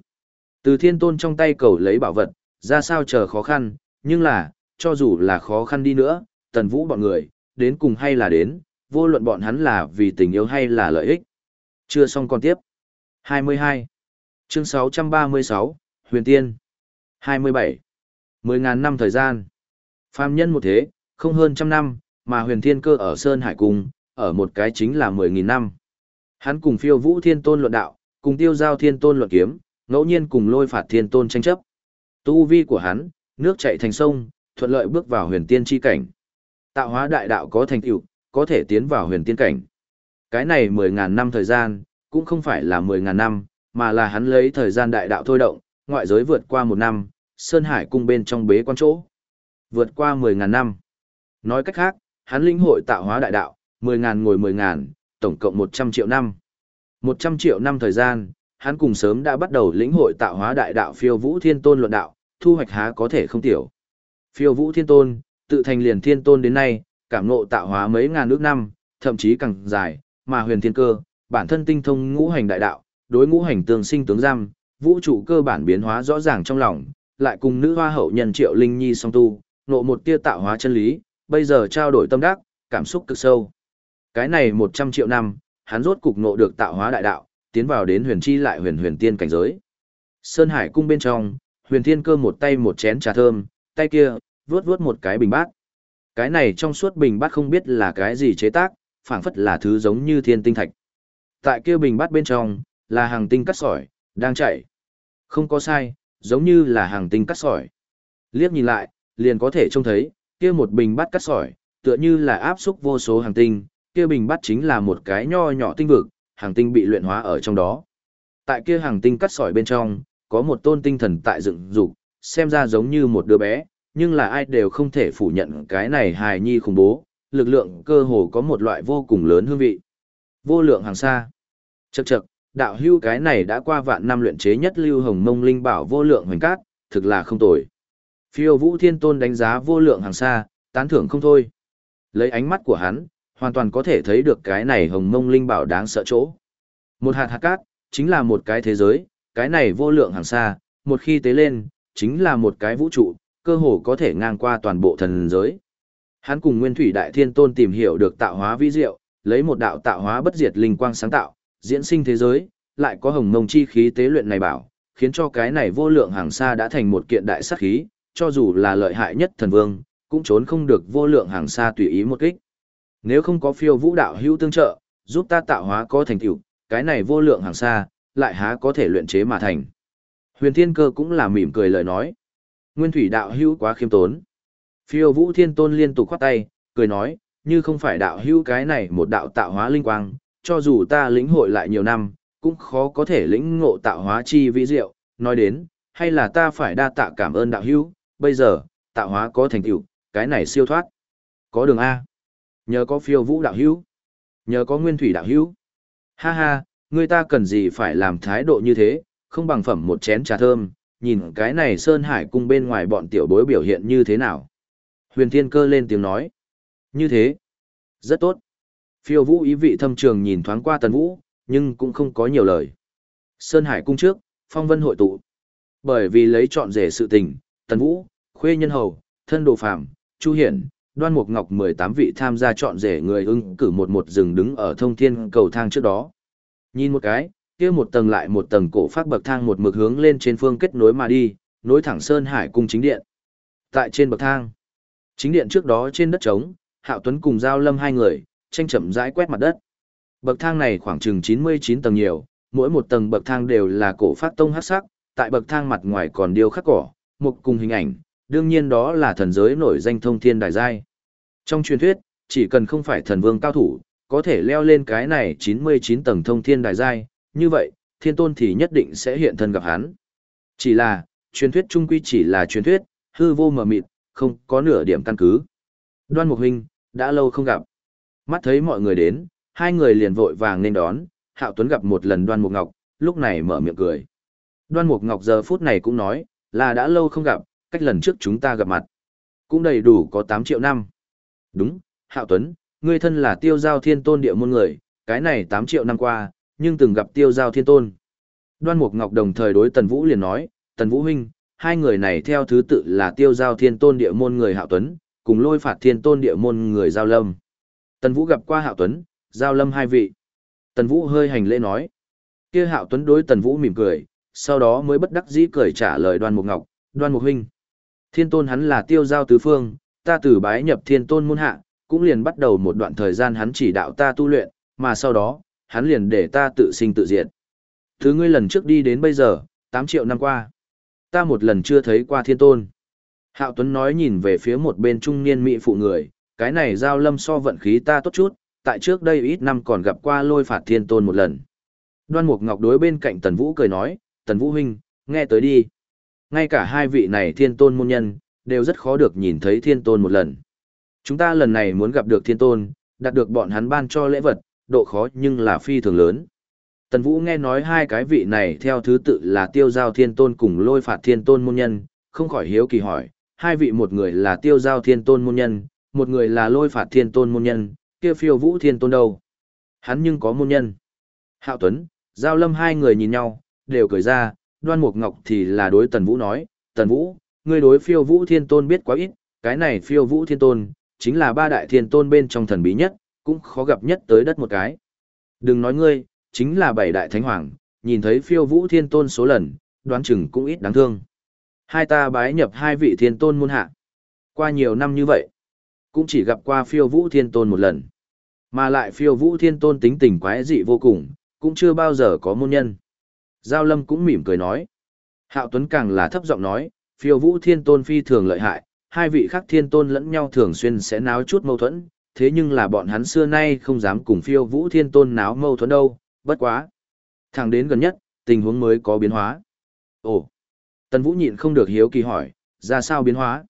Từ thiên tôn trong tay cầu lấy bảo vật, ra sao chờ khó khăn, nhưng là, cho dù là khó khăn đi nữa, tần vũ bọn người, đến cùng hay là đến, vô luận bọn hắn là vì tình yêu hay là lợi ích. Chưa xong còn tiếp. 22. Chương 636, Huyền Tiên. 27. 10.000 năm thời gian. Phàm nhân một thế, không hơn trăm năm, mà huyền thiên cơ ở Sơn Hải Cung, ở một cái chính là 10.000 năm. Hắn cùng phiêu vũ thiên tôn luận đạo, cùng tiêu giao thiên tôn luận kiếm, ngẫu nhiên cùng lôi phạt thiên tôn tranh chấp. Tu vi của hắn, nước chảy thành sông, thuận lợi bước vào huyền tiên chi cảnh. Tạo hóa đại đạo có thành tựu, có thể tiến vào huyền tiên cảnh. Cái này 10.000 năm thời gian, cũng không phải là 10.000 năm, mà là hắn lấy thời gian đại đạo thôi động, ngoại giới vượt qua một năm, Sơn Hải cung bên trong bế quan chỗ. Vượt qua 10.000 năm. Nói cách khác, hắn linh hội tạo hóa đại đạo, 10.000 ngồi 10.000, tổng cộng 100 triệu năm. 100 triệu năm thời gian, hắn cùng sớm đã bắt đầu lĩnh hội tạo hóa đại đạo phiêu vũ thiên tôn luận đạo, thu hoạch há có thể không tiểu. Phiêu vũ thiên tôn, tự thành liền thiên tôn đến nay, cảm ngộ tạo hóa mấy ngàn nước năm, thậm chí càng dài, mà huyền thiên cơ, bản thân tinh thông ngũ hành đại đạo, đối ngũ hành tương sinh tướng giam, vũ trụ cơ bản biến hóa rõ ràng trong lòng, lại cùng nữ hoa hậu nhân Triệu Linh Nhi song tu, nộ một tia tạo hóa chân lý, bây giờ trao đổi tâm đắc, cảm xúc cực sâu. Cái này 100 triệu năm, hắn rốt cục nộ được tạo hóa đại đạo, tiến vào đến huyền chi lại huyền huyền tiên cảnh giới. Sơn Hải cung bên trong, huyền thiên cơ một tay một chén trà thơm, tay kia, vuốt vuốt một cái bình bát. Cái này trong suốt bình bát không biết là cái gì chế tác, phảng phất là thứ giống như thiên tinh thạch. Tại kia bình bát bên trong, là hàng tinh cắt sỏi, đang chảy. Không có sai, giống như là hàng tinh cắt sỏi. Liếc nhìn lại, liền có thể trông thấy, kia một bình bát cắt sỏi, tựa như là áp xúc vô số hàng tinh, kia bình bát chính là một cái nho nhỏ tinh vực, hàng tinh bị luyện hóa ở trong đó. Tại kia hàng tinh cắt sỏi bên trong, có một tôn tinh thần tại dựng dục, xem ra giống như một đứa bé, nhưng là ai đều không thể phủ nhận cái này hài nhi khủng bố, lực lượng cơ hồ có một loại vô cùng lớn hương vị. Vô lượng hàng xa. Chậc chậc, đạo hưu cái này đã qua vạn năm luyện chế nhất lưu hồng mông linh bảo vô lượng hoành cát, thực là không tồi. Phiêu vũ thiên tôn đánh giá vô lượng hàng xa, tán thưởng không thôi. Lấy ánh mắt của hắn, hoàn toàn có thể thấy được cái này hồng mông linh bảo đáng sợ chỗ. Một hạt hạt cát, chính là một cái thế giới, cái này vô lượng hàng xa, một khi tế lên, chính là một cái vũ trụ, cơ hồ có thể ngang qua toàn bộ thần giới. Hắn cùng Nguyên Thủy Đại Thiên Tôn tìm hiểu được tạo hóa vi diệu, lấy một đạo tạo hóa bất diệt linh quang sáng tạo, diễn sinh thế giới, lại có hồng mông chi khí tế luyện này bảo, khiến cho cái này vô lượng hàng xa đã thành một kiện đại sát khí, cho dù là lợi hại nhất thần vương, cũng trốn không được vô lượng hàng xa tùy ý một kích. Nếu không có phiêu vũ đạo hữu tương trợ, giúp ta tạo hóa có thành tựu, cái này vô lượng hàng xa, lại há có thể luyện chế mà thành. Huyền Thiên Cơ cũng là mỉm cười lời nói. Nguyên Thủy đạo hữu quá khiêm tốn. Phiêu Vũ Thiên Tôn liên tục khoát tay, cười nói, như không phải đạo hữu cái này một đạo tạo hóa linh quang, cho dù ta lĩnh hội lại nhiều năm, cũng khó có thể lĩnh ngộ tạo hóa chi vĩ diệu, nói đến, hay là ta phải đa tạ cảm ơn đạo hữu, bây giờ, tạo hóa có thành tựu, cái này siêu thoát. Có đường A. Nhờ có phiêu vũ đạo hữu. Nhờ có nguyên thủy đạo hữu. Ha ha, người ta cần gì phải làm thái độ như thế, không bằng phẩm một chén trà thơm, nhìn cái này Sơn Hải cung bên ngoài bọn tiểu bối biểu hiện như thế nào. Huyền Thiên Cơ lên tiếng nói. Như thế. Rất tốt. Phiêu vũ ý vị thâm trường nhìn thoáng qua Tần Vũ, nhưng cũng không có nhiều lời. Sơn Hải cung trước, phong vân hội tụ. Bởi vì lấy chọn rể sự tình, Tần Vũ, Khuê Nhân Hầu, Thân Đồ Phạm, Chu Hiển, Đoan Mục Ngọc 18 vị tham gia chọn rể người ưng cử một một rừng đứng ở thông thiên cầu thang trước đó. Nhìn một cái, kia một tầng lại một tầng cổ phát bậc thang một mực hướng lên trên phương kết nối mà đi, nối thẳng Sơn Hải cung chính điện. Tại trên bậc thang, chính điện trước đó trên đất trống, Hạo Tuấn cùng Giao Lâm hai người, tranh chậm rãi quét mặt đất. Bậc thang này khoảng chừng 99 tầng nhiều, mỗi một tầng bậc thang đều là cổ phát tông hắc sắc, tại bậc thang mặt ngoài còn điêu khắc cỏ, một cùng hình ảnh, đương nhiên đó là thần giới nổi danh thông thiên đại giai. Trong truyền thuyết, chỉ cần không phải thần vương cao thủ, có thể leo lên cái này 99 tầng thông thiên đại giai, như vậy, thiên tôn thì nhất định sẽ hiện thân gặp hắn. Chỉ là, truyền thuyết trung quy chỉ là truyền thuyết, hư vô mờ mịt, không có nửa điểm căn cứ. Đoan Mục Huynh, đã lâu không gặp. Mắt thấy mọi người đến, hai người liền vội vàng nên đón, Hạo Tuấn gặp một lần Đoan Mục Ngọc, lúc này mở miệng cười. Đoan Mục Ngọc giờ phút này cũng nói, là đã lâu không gặp, cách lần trước chúng ta gặp mặt. Cũng đầy đủ có 8 triệu năm. Đúng, Hạo Tuấn, ngươi thân là tiêu giao thiên tôn địa môn người, cái này 8 triệu năm qua, nhưng từng gặp tiêu giao thiên tôn. Đoan Mục Ngọc đồng thời đối Tần Vũ liền nói, Tần Vũ huynh, hai người này theo thứ tự là tiêu giao thiên tôn địa môn người Hạo Tuấn, cùng lôi phạt thiên tôn địa môn người Giao Lâm. Tần Vũ gặp qua Hạo Tuấn, Giao Lâm hai vị. Tần Vũ hơi hành lễ nói. Kia Hạo Tuấn đối Tần Vũ mỉm cười, sau đó mới bất đắc dĩ cười trả lời Đoan Mục Ngọc, Đoan Mục huynh. Thiên tôn hắn là tiêu giao tứ phương, ta từ bái nhập thiên tôn môn hạ, cũng liền bắt đầu một đoạn thời gian hắn chỉ đạo ta tu luyện, mà sau đó, hắn liền để ta tự sinh tự diệt. Thứ ngươi lần trước đi đến bây giờ, 8 triệu năm qua. Ta một lần chưa thấy qua thiên tôn. Hạo Tuấn nói nhìn về phía một bên trung niên mỹ phụ người, cái này giao lâm so vận khí ta tốt chút, tại trước đây ít năm còn gặp qua lôi phạt thiên tôn một lần. Đoan Mục Ngọc đối bên cạnh Tần Vũ cười nói, Tần Vũ huynh, nghe tới đi. Ngay cả hai vị này thiên tôn môn nhân, đều rất khó được nhìn thấy thiên tôn một lần. Chúng ta lần này muốn gặp được thiên tôn, đạt được bọn hắn ban cho lễ vật, độ khó nhưng là phi thường lớn. Tần Vũ nghe nói hai cái vị này theo thứ tự là tiêu giao thiên tôn cùng lôi phạt thiên tôn môn nhân, không khỏi hiếu kỳ hỏi, hai vị một người là tiêu giao thiên tôn môn nhân, một người là lôi phạt thiên tôn môn nhân, kia phiêu vũ thiên tôn đâu? Hắn nhưng có môn nhân. Hạo Tuấn, Giao Lâm hai người nhìn nhau, đều cười ra, đoan mục ngọc thì là đối Tần Vũ nói, Tần Vũ, ngươi đối phiêu vũ thiên tôn biết quá ít, cái này phiêu vũ thiên tôn, chính là ba đại thiên tôn bên trong thần bí nhất, cũng khó gặp nhất tới đất một cái. Đừng nói ngươi, chính là bảy đại thánh hoàng, nhìn thấy phiêu vũ thiên tôn số lần, đoán chừng cũng ít đáng thương. Hai ta bái nhập hai vị thiên tôn môn hạ. Qua nhiều năm như vậy, cũng chỉ gặp qua phiêu vũ thiên tôn một lần. Mà lại phiêu vũ thiên tôn tính tình quái dị vô cùng, cũng chưa bao giờ có môn nhân. Giao lâm cũng mỉm cười nói. Hạo Tuấn càng là thấp giọng nói, phiêu vũ thiên tôn phi thường lợi hại, hai vị khác thiên tôn lẫn nhau thường xuyên sẽ náo chút mâu thuẫn, thế nhưng là bọn hắn xưa nay không dám cùng phiêu vũ thiên tôn náo mâu thuẫn đâu, bất quá. Thẳng đến gần nhất, tình huống mới có biến hóa. Ồ, tần vũ nhịn không được hiếu kỳ hỏi, ra sao biến hóa?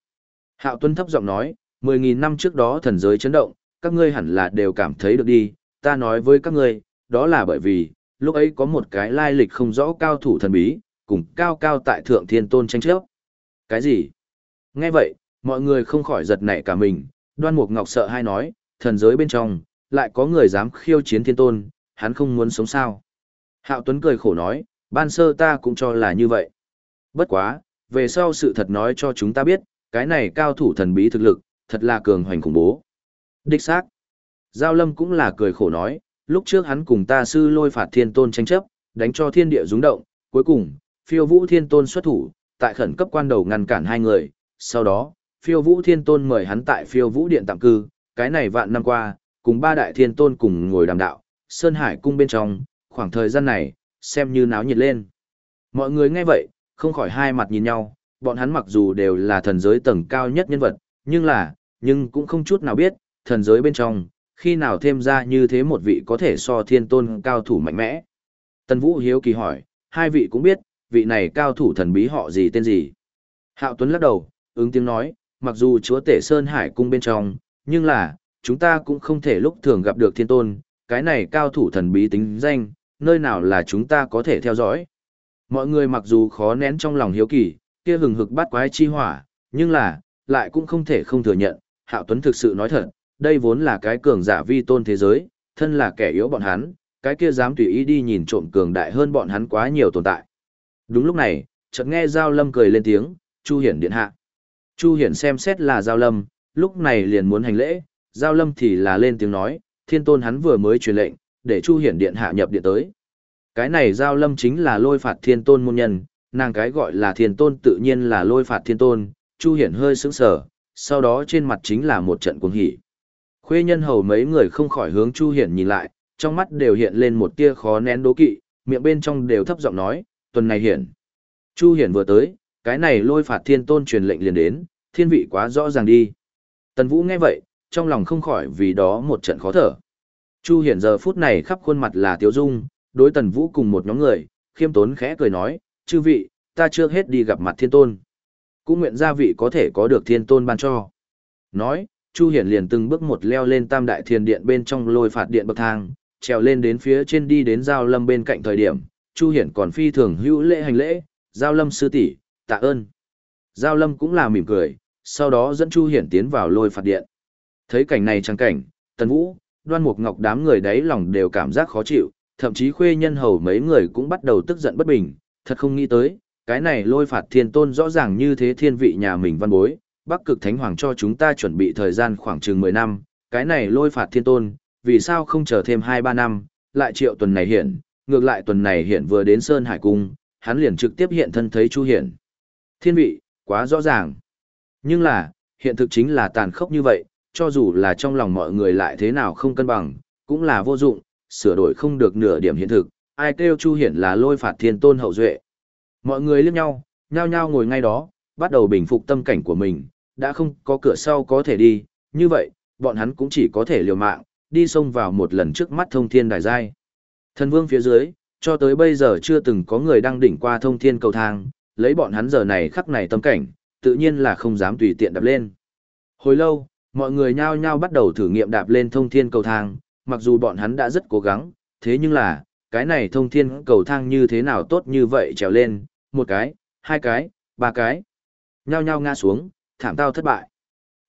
Hạo Tuấn thấp giọng nói, 10.000 năm trước đó thần giới chấn động, các ngươi hẳn là đều cảm thấy được đi, ta nói với các ngươi, đó là bởi vì, lúc ấy có một cái lai lịch không rõ cao thủ thần bí, cùng cao cao tại thượng thiên tôn tranh chấp. Cái gì? Nghe vậy, mọi người không khỏi giật nảy cả mình, đoan mục ngọc sợ hay nói, thần giới bên trong, lại có người dám khiêu chiến thiên tôn, hắn không muốn sống sao. Hạo Tuấn cười khổ nói, ban sơ ta cũng cho là như vậy. Bất quá, về sau sự thật nói cho chúng ta biết, cái này cao thủ thần bí thực lực, thật là cường hoành khủng bố. Đích xác. Giao Lâm cũng là cười khổ nói, lúc trước hắn cùng ta sư lôi phạt thiên tôn tranh chấp, đánh cho thiên địa rúng động, cuối cùng, phiêu vũ thiên tôn xuất thủ, tại khẩn cấp quan đầu ngăn cản hai người, sau đó, phiêu vũ thiên tôn mời hắn tại phiêu vũ điện tạm cư, cái này vạn năm qua, cùng ba đại thiên tôn cùng ngồi đàm đạo, Sơn Hải cung bên trong, khoảng thời gian này, xem như náo nhiệt lên. Mọi người nghe vậy, không khỏi hai mặt nhìn nhau, bọn hắn mặc dù đều là thần giới tầng cao nhất nhân vật, nhưng là, nhưng cũng không chút nào biết, thần giới bên trong, khi nào thêm ra như thế một vị có thể so thiên tôn cao thủ mạnh mẽ. Tần Vũ hiếu kỳ hỏi, hai vị cũng biết, vị này cao thủ thần bí họ gì tên gì. Hạo Tuấn lắc đầu, ứng tiếng nói, mặc dù chúa tể Sơn Hải cung bên trong, nhưng là, chúng ta cũng không thể lúc thường gặp được thiên tôn, cái này cao thủ thần bí tính danh, nơi nào là chúng ta có thể theo dõi. Mọi người mặc dù khó nén trong lòng hiếu kỳ, kia hừng hực bắt quái chi hỏa, nhưng là, lại cũng không thể không thừa nhận, Hạo Tuấn thực sự nói thật, đây vốn là cái cường giả vi tôn thế giới, thân là kẻ yếu bọn hắn, cái kia dám tùy ý đi nhìn trộm cường đại hơn bọn hắn quá nhiều tồn tại. Đúng lúc này, chợt nghe Giao Lâm cười lên tiếng, Chu Hiển điện hạ. Chu Hiển xem xét là Giao Lâm, lúc này liền muốn hành lễ, Giao Lâm thì là lên tiếng nói, thiên tôn hắn vừa mới truyền lệnh, để Chu Hiển điện hạ nhập điện tới. Cái này Giao Lâm chính là lôi phạt thiên tôn môn nhân, nàng cái gọi là thiên tôn tự nhiên là lôi phạt thiên tôn, Chu Hiển hơi sững sờ, sau đó trên mặt chính là một trận cuồng hỉ. Khuê nhân hầu mấy người không khỏi hướng Chu Hiển nhìn lại, trong mắt đều hiện lên một tia khó nén đố kỵ, miệng bên trong đều thấp giọng nói, tuần này Hiển. Chu Hiển vừa tới, cái này lôi phạt thiên tôn truyền lệnh liền đến, thiên vị quá rõ ràng đi. Tần Vũ nghe vậy, trong lòng không khỏi vì đó một trận khó thở. Chu Hiển giờ phút này khắp khuôn mặt là tiếu dung, đối Tần Vũ cùng một nhóm người, khiêm tốn khẽ cười nói, chư vị, ta chưa hết đi gặp mặt thiên tôn. Cũng nguyện gia vị có thể có được thiên tôn ban cho. Nói, Chu Hiển liền từng bước một leo lên tam đại thiền điện bên trong lôi phạt điện bậc thang, trèo lên đến phía trên đi đến giao lâm bên cạnh thời điểm, Chu Hiển còn phi thường hữu lễ hành lễ, giao lâm sư tỷ tạ ơn. Giao lâm cũng là mỉm cười, sau đó dẫn Chu Hiển tiến vào lôi phạt điện. Thấy cảnh này trang cảnh, Tần Vũ, Đoan Mục Ngọc đám người đấy lòng đều cảm giác khó chịu, thậm chí khuê nhân hầu mấy người cũng bắt đầu tức giận bất bình, thật không nghĩ tới, cái này lôi phạt thiên tôn rõ ràng như thế thiên vị nhà mình văn bối, Bắc cực Thánh Hoàng cho chúng ta chuẩn bị thời gian khoảng chừng 10 năm, cái này lôi phạt thiên tôn, vì sao không chờ thêm 2-3 năm, lại triệu tuần này hiện, ngược lại tuần này hiện vừa đến Sơn Hải Cung, hắn liền trực tiếp hiện thân thấy Chu Hiển. Thiên vị, quá rõ ràng. Nhưng là, hiện thực chính là tàn khốc như vậy, cho dù là trong lòng mọi người lại thế nào không cân bằng, cũng là vô dụng, sửa đổi không được nửa điểm hiện thực, ai kêu Chu Hiển là lôi phạt thiên tôn hậu duệ. Mọi người liếc nhau, nhao nhao ngồi ngay đó, bắt đầu bình phục tâm cảnh của mình, đã không có cửa sau có thể đi, như vậy, bọn hắn cũng chỉ có thể liều mạng, đi xông vào một lần trước mắt thông thiên đài giai. Thần vương phía dưới, cho tới bây giờ chưa từng có người đang đỉnh qua thông thiên cầu thang, lấy bọn hắn giờ này khắc này tâm cảnh, tự nhiên là không dám tùy tiện đạp lên. Hồi lâu, mọi người nhao nhao bắt đầu thử nghiệm đạp lên thông thiên cầu thang, mặc dù bọn hắn đã rất cố gắng, thế nhưng là, cái này thông thiên cầu thang như thế nào tốt như vậy trèo lên, một cái, hai cái, ba cái. Nhao nhao ngã xuống, thảm tao thất bại.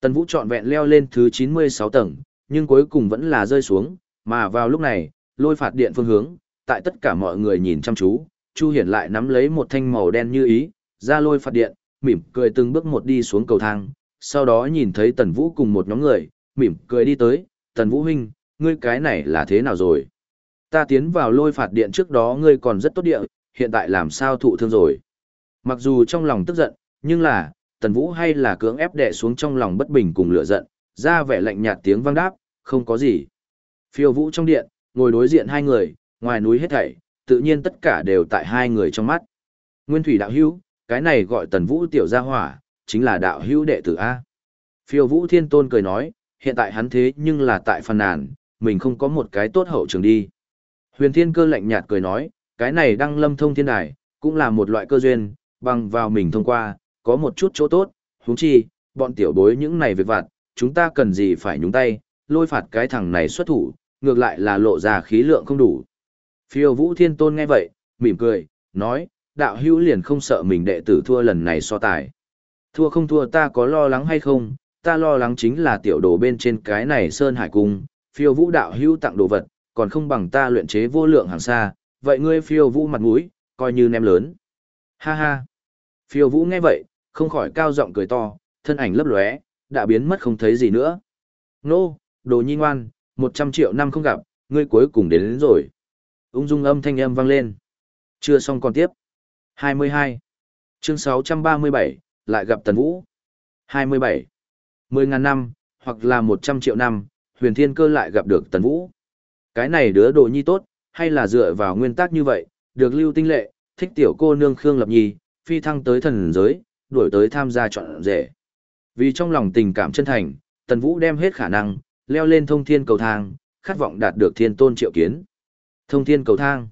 Tần Vũ trọn vẹn leo lên thứ 96 tầng, nhưng cuối cùng vẫn là rơi xuống, mà vào lúc này, lôi phạt điện phương hướng, tại tất cả mọi người nhìn chăm chú, Chu Hiển lại nắm lấy một thanh màu đen như ý, ra lôi phạt điện, mỉm cười từng bước một đi xuống cầu thang, sau đó nhìn thấy Tần Vũ cùng một nhóm người, mỉm cười đi tới, Tần Vũ huynh, ngươi cái này là thế nào rồi? Ta tiến vào lôi phạt điện trước đó ngươi còn rất tốt địa, hiện tại làm sao thụ thương rồi? Mặc dù trong lòng tức giận, nhưng là, Tần Vũ hay là cưỡng ép đè xuống trong lòng bất bình cùng lửa giận, ra vẻ lạnh nhạt tiếng vang đáp, không có gì. Phiêu Vũ trong điện, ngồi đối diện hai người, ngoài núi hết thảy, tự nhiên tất cả đều tại hai người trong mắt. Nguyên Thủy đạo hữu, cái này gọi Tần Vũ tiểu gia hỏa, chính là đạo hữu đệ tử A. Phiêu Vũ Thiên Tôn cười nói, hiện tại hắn thế nhưng là tại phần nàn, mình không có một cái tốt hậu trường đi. Huyền Thiên Cơ lạnh nhạt cười nói, cái này đăng lâm thông thiên đài, cũng là một loại cơ duyên, bằng vào mình thông qua, có một chút chỗ tốt, huống chi, bọn tiểu bối những này việc vặt, chúng ta cần gì phải nhúng tay, lôi phạt cái thằng này xuất thủ, ngược lại là lộ ra khí lượng không đủ. Phiêu Vũ Thiên Tôn nghe vậy, mỉm cười, nói, đạo hữu liền không sợ mình đệ tử thua lần này so tài. Thua không thua ta có lo lắng hay không, ta lo lắng chính là tiểu đồ bên trên cái này Sơn Hải Cung, phiêu vũ đạo hữu tặng đồ vật, còn không bằng ta luyện chế vô lượng hàng xa, vậy ngươi phiêu vũ mặt mũi, coi như ném lớn. Ha ha. Phiêu vũ nghe vậy, không khỏi cao giọng cười to, thân ảnh lấp lóe, đã biến mất không thấy gì nữa. Nô, đồ nhi ngoan, một trăm triệu năm không gặp, ngươi cuối cùng đến, đến rồi. Ung dung âm thanh âm vang lên. Chưa xong còn tiếp. 22. Chương 637, lại gặp Tần Vũ. 27. 10.000 năm, hoặc là 100 triệu năm, huyền thiên cơ lại gặp được Tần Vũ. Cái này đứa đồ nhi tốt, hay là dựa vào nguyên tắc như vậy, được lưu tinh lệ, thích tiểu cô nương Khương Lập Nhi, phi thăng tới thần giới, đuổi tới tham gia chọn rể. Vì trong lòng tình cảm chân thành, Tần Vũ đem hết khả năng, leo lên thông thiên cầu thang, khát vọng đạt được thiên tôn triệu kiến. Thông thiên cầu thang.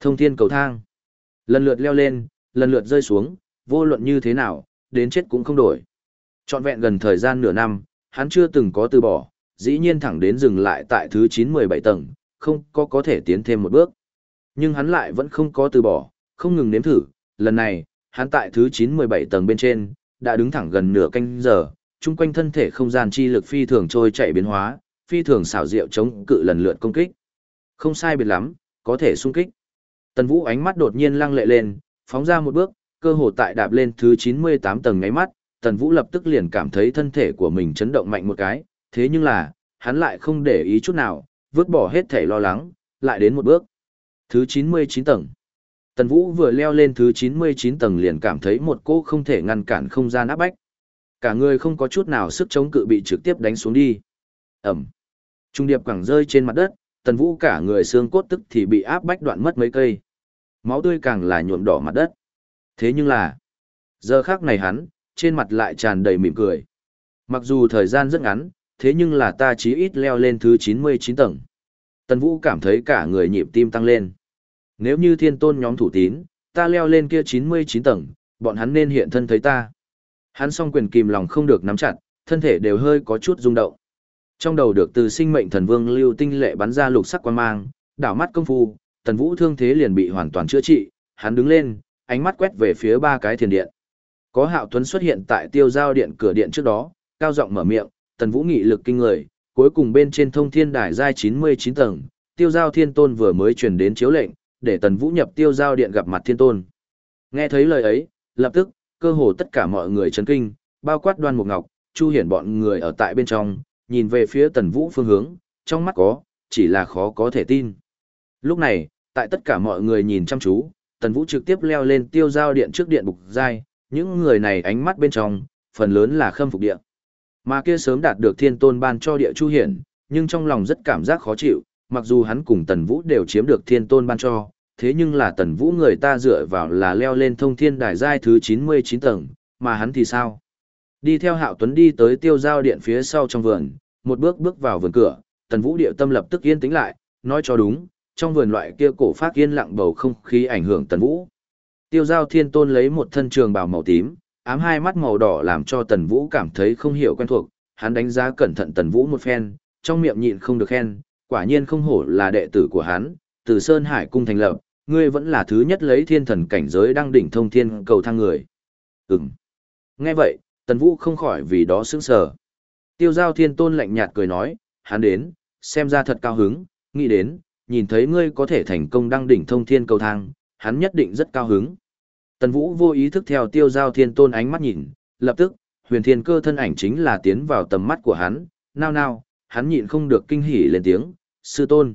Thông thiên cầu thang. Lần lượt leo lên, lần lượt rơi xuống, vô luận như thế nào, đến chết cũng không đổi. Trọn vẹn gần thời gian nửa năm, hắn chưa từng có từ bỏ, dĩ nhiên thẳng đến dừng lại tại thứ 917 tầng, không có có thể tiến thêm một bước. Nhưng hắn lại vẫn không có từ bỏ, không ngừng nếm thử, lần này, hắn tại thứ 917 tầng bên trên, đã đứng thẳng gần nửa canh giờ, chung quanh thân thể không gian chi lực phi thường trôi chạy biến hóa, phi thường xảo diệu chống cự lần lượt công kích. Không sai biệt lắm, có thể xung kích. Tần Vũ ánh mắt đột nhiên lăng lệ lên, phóng ra một bước, cơ hồ tại đạp lên thứ 98 tầng ngáy mắt, Tần Vũ lập tức liền cảm thấy thân thể của mình chấn động mạnh một cái, thế nhưng là, hắn lại không để ý chút nào, vứt bỏ hết thể lo lắng, lại đến một bước. Thứ 99 tầng. Tần Vũ vừa leo lên thứ 99 tầng liền cảm thấy một cô không thể ngăn cản không gian áp bách. Cả người không có chút nào sức chống cự bị trực tiếp đánh xuống đi. Ẩm. Trung điệp quẳng rơi trên mặt đất, Tần Vũ cả người xương cốt tức thì bị áp bách đoạn mất mấy cây. Máu tươi càng là nhuộm đỏ mặt đất. Thế nhưng là, giờ khác này hắn, trên mặt lại tràn đầy mỉm cười. Mặc dù thời gian rất ngắn, thế nhưng là ta chí ít leo lên thứ 99 tầng. Tần Vũ cảm thấy cả người nhịp tim tăng lên. Nếu như thiên tôn nhóm thủ tín, ta leo lên kia 99 tầng, bọn hắn nên hiện thân thấy ta. Hắn song quyền kìm lòng không được nắm chặt, thân thể đều hơi có chút rung động. Trong đầu được từ sinh mệnh thần vương lưu tinh lệ bắn ra lục sắc quan mang, đảo mắt công phu, tần vũ thương thế liền bị hoàn toàn chữa trị, hắn đứng lên, ánh mắt quét về phía ba cái thiền điện. Có hạo tuấn xuất hiện tại tiêu giao điện cửa điện trước đó, cao giọng mở miệng, tần vũ nghị lực kinh người, cuối cùng bên trên thông thiên đài giai 99 tầng, tiêu giao thiên tôn vừa mới truyền đến chiếu lệnh, để tần vũ nhập tiêu giao điện gặp mặt thiên tôn. Nghe thấy lời ấy, lập tức, cơ hồ tất cả mọi người chấn kinh, bao quát đoan mục ngọc, chu hiển bọn người ở tại bên trong, nhìn về phía tần vũ phương hướng, trong mắt có, chỉ là khó có thể tin. Lúc này, tại tất cả mọi người nhìn chăm chú, tần vũ trực tiếp leo lên tiêu giao điện trước điện bục giai, những người này ánh mắt bên trong, phần lớn là khâm phục điện. Mà kia sớm đạt được thiên tôn ban cho địa chu hiển, nhưng trong lòng rất cảm giác khó chịu, mặc dù hắn cùng tần vũ đều chiếm được thiên tôn ban cho, thế nhưng là tần vũ người ta dựa vào là leo lên thông thiên đài giai thứ 99 tầng, mà hắn thì sao? Đi theo hạo tuấn đi tới tiêu giao điện phía sau trong vườn, một bước bước vào vườn cửa, tần vũ điệu tâm lập tức yên tĩnh lại, nói cho đúng, trong vườn loại kia cổ phát yên lặng bầu không khí ảnh hưởng tần vũ. Tiêu giao thiên tôn lấy một thân trường bào màu tím, ám hai mắt màu đỏ làm cho tần vũ cảm thấy không hiểu quen thuộc, hắn đánh giá cẩn thận tần vũ một phen, trong miệng nhịn không được khen, quả nhiên không hổ là đệ tử của hắn, từ Sơn Hải cung thành lập, ngươi vẫn là thứ nhất lấy thiên thần cảnh giới đăng đỉnh thông thiên cầu thang người. Ừm. Nghe vậy, Tần Vũ không khỏi vì đó sững sờ. Tiêu giao thiên tôn lạnh nhạt cười nói, hắn đến, xem ra thật cao hứng, nghĩ đến, nhìn thấy ngươi có thể thành công đăng đỉnh thông thiên cầu thang, hắn nhất định rất cao hứng. Tần Vũ vô ý thức theo tiêu giao thiên tôn ánh mắt nhìn, lập tức, huyền thiên cơ thân ảnh chính là tiến vào tầm mắt của hắn, nao nao, hắn nhịn không được kinh hỉ lên tiếng, sư tôn.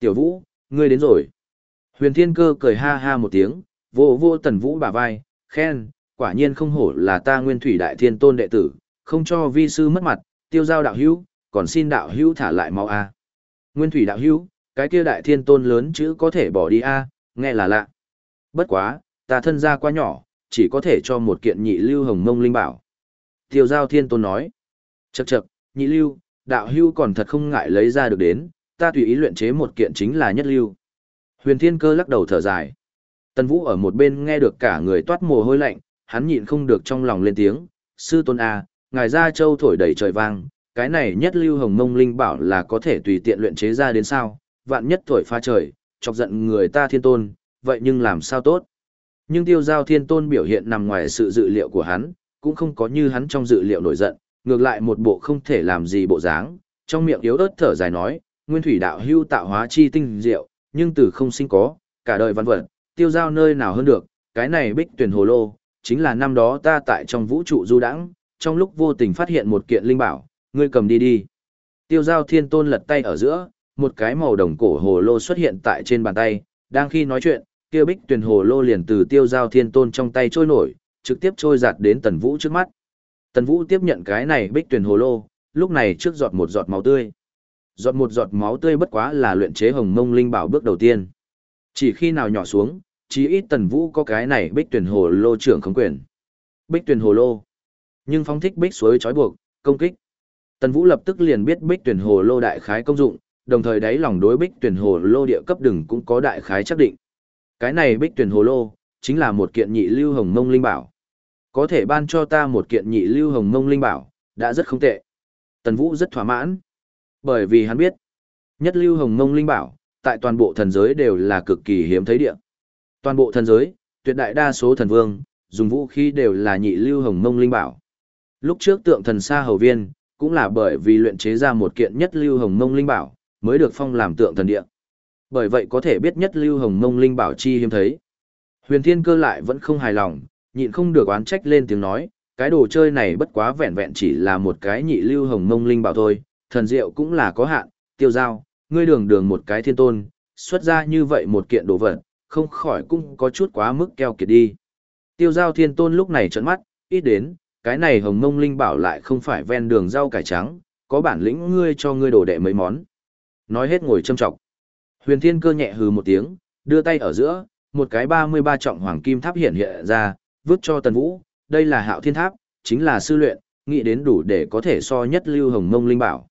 Tiểu Vũ, ngươi đến rồi. Huyền thiên cơ cười ha ha một tiếng, vô vô tần Vũ bả vai, khen, quả nhiên không hổ là ta nguyên thủy đại thiên tôn đệ tử, không cho vi sư mất mặt, tiêu giao đạo hữu, còn xin đạo hữu thả lại mau a. Nguyên thủy đạo hữu, cái kia đại thiên tôn lớn chữ có thể bỏ đi a, nghe là lạ. Bất quá, ta thân gia quá nhỏ, chỉ có thể cho một kiện nhị lưu hồng mông linh bảo. Tiêu giao thiên tôn nói, chậc chậc, nhị lưu, đạo hưu còn thật không ngại lấy ra được đến, ta tùy ý luyện chế một kiện chính là nhất lưu. Huyền thiên cơ lắc đầu thở dài. Tần Vũ ở một bên nghe được cả người toát mồ hôi lạnh, hắn nhịn không được trong lòng lên tiếng, sư tôn A, ngài ra châu thổi đầy trời vang, cái này nhất lưu hồng mông linh bảo là có thể tùy tiện luyện chế ra đến sao, vạn nhất thổi pha trời, chọc giận người ta thiên tôn, vậy nhưng làm sao tốt. Nhưng tiêu giao thiên tôn biểu hiện nằm ngoài sự dự liệu của hắn, cũng không có như hắn trong dự liệu nổi giận, ngược lại một bộ không thể làm gì bộ dáng, trong miệng yếu ớt thở dài nói, nguyên thủy đạo hưu tạo hóa chi tinh diệu, nhưng từ không sinh có, cả đời văn vật, tiêu giao nơi nào hơn được, cái này bích tuyển hồ lô, chính là năm đó ta tại trong vũ trụ du đãng, trong lúc vô tình phát hiện một kiện linh bảo, ngươi cầm đi đi. Tiêu giao thiên tôn lật tay ở giữa, một cái màu đồng cổ hồ lô xuất hiện tại trên bàn tay, đang khi nói chuyện, kia bích tuyển hồ lô liền từ tiêu giao thiên tôn trong tay trôi nổi, trực tiếp trôi giạt đến tần vũ trước mắt. Tần vũ tiếp nhận cái này bích tuyển hồ lô, lúc này trước giọt một giọt máu tươi. Giọt một giọt máu tươi bất quá là luyện chế hồng mông linh bảo bước đầu tiên. Chỉ khi nào nhỏ xuống, chí ít tần vũ có cái này bích tuyển hồ lô trưởng không quyền. Bích tuyển hồ lô. Nhưng phong thích bích suối trói buộc, công kích. Tần vũ lập tức liền biết bích tuyển hồ lô đại khái công dụng, đồng thời đáy lòng đối bích tuyển hồ lô địa cấp đừng cũng có đại khái chắc định. Cái này bích tuyển hồ lô, chính là một kiện nhị lưu hồng mông linh bảo. Có thể ban cho ta một kiện nhị lưu hồng mông linh bảo, đã rất không tệ. Tần Vũ rất thỏa mãn. Bởi vì hắn biết, nhất lưu hồng mông linh bảo, tại toàn bộ thần giới đều là cực kỳ hiếm thấy địa. Toàn bộ thần giới, tuyệt đại đa số thần vương, dùng vũ khí đều là nhị lưu hồng mông linh bảo. Lúc trước tượng thần sa hầu viên, cũng là bởi vì luyện chế ra một kiện nhất lưu hồng mông linh bảo, mới được phong làm tượng thần địa. Bởi vậy có thể biết nhất lưu hồng mông linh bảo chi hiếm thấy. Huyền thiên cơ lại vẫn không hài lòng, nhịn không được oán trách lên tiếng nói, cái đồ chơi này bất quá vẹn vẹn chỉ là một cái nhị lưu hồng mông linh bảo thôi, thần diệu cũng là có hạn, tiêu giao, ngươi đường đường một cái thiên tôn, xuất ra như vậy một kiện đồ vật, không khỏi cũng có chút quá mức keo kiệt đi. Tiêu giao thiên tôn lúc này trợn mắt, ít đến, cái này hồng mông linh bảo lại không phải ven đường rau cải trắng, có bản lĩnh ngươi cho ngươi đổ đệ mấy món. Nói hết ngồi châm trọng. Huyền thiên cơ nhẹ hừ một tiếng, đưa tay ở giữa, một cái 33 trọng hoàng kim tháp hiện hiện ra, vứt cho tần vũ, đây là hạo thiên tháp, chính là sư luyện, nghĩ đến đủ để có thể so nhất lưu hồng mông linh bảo.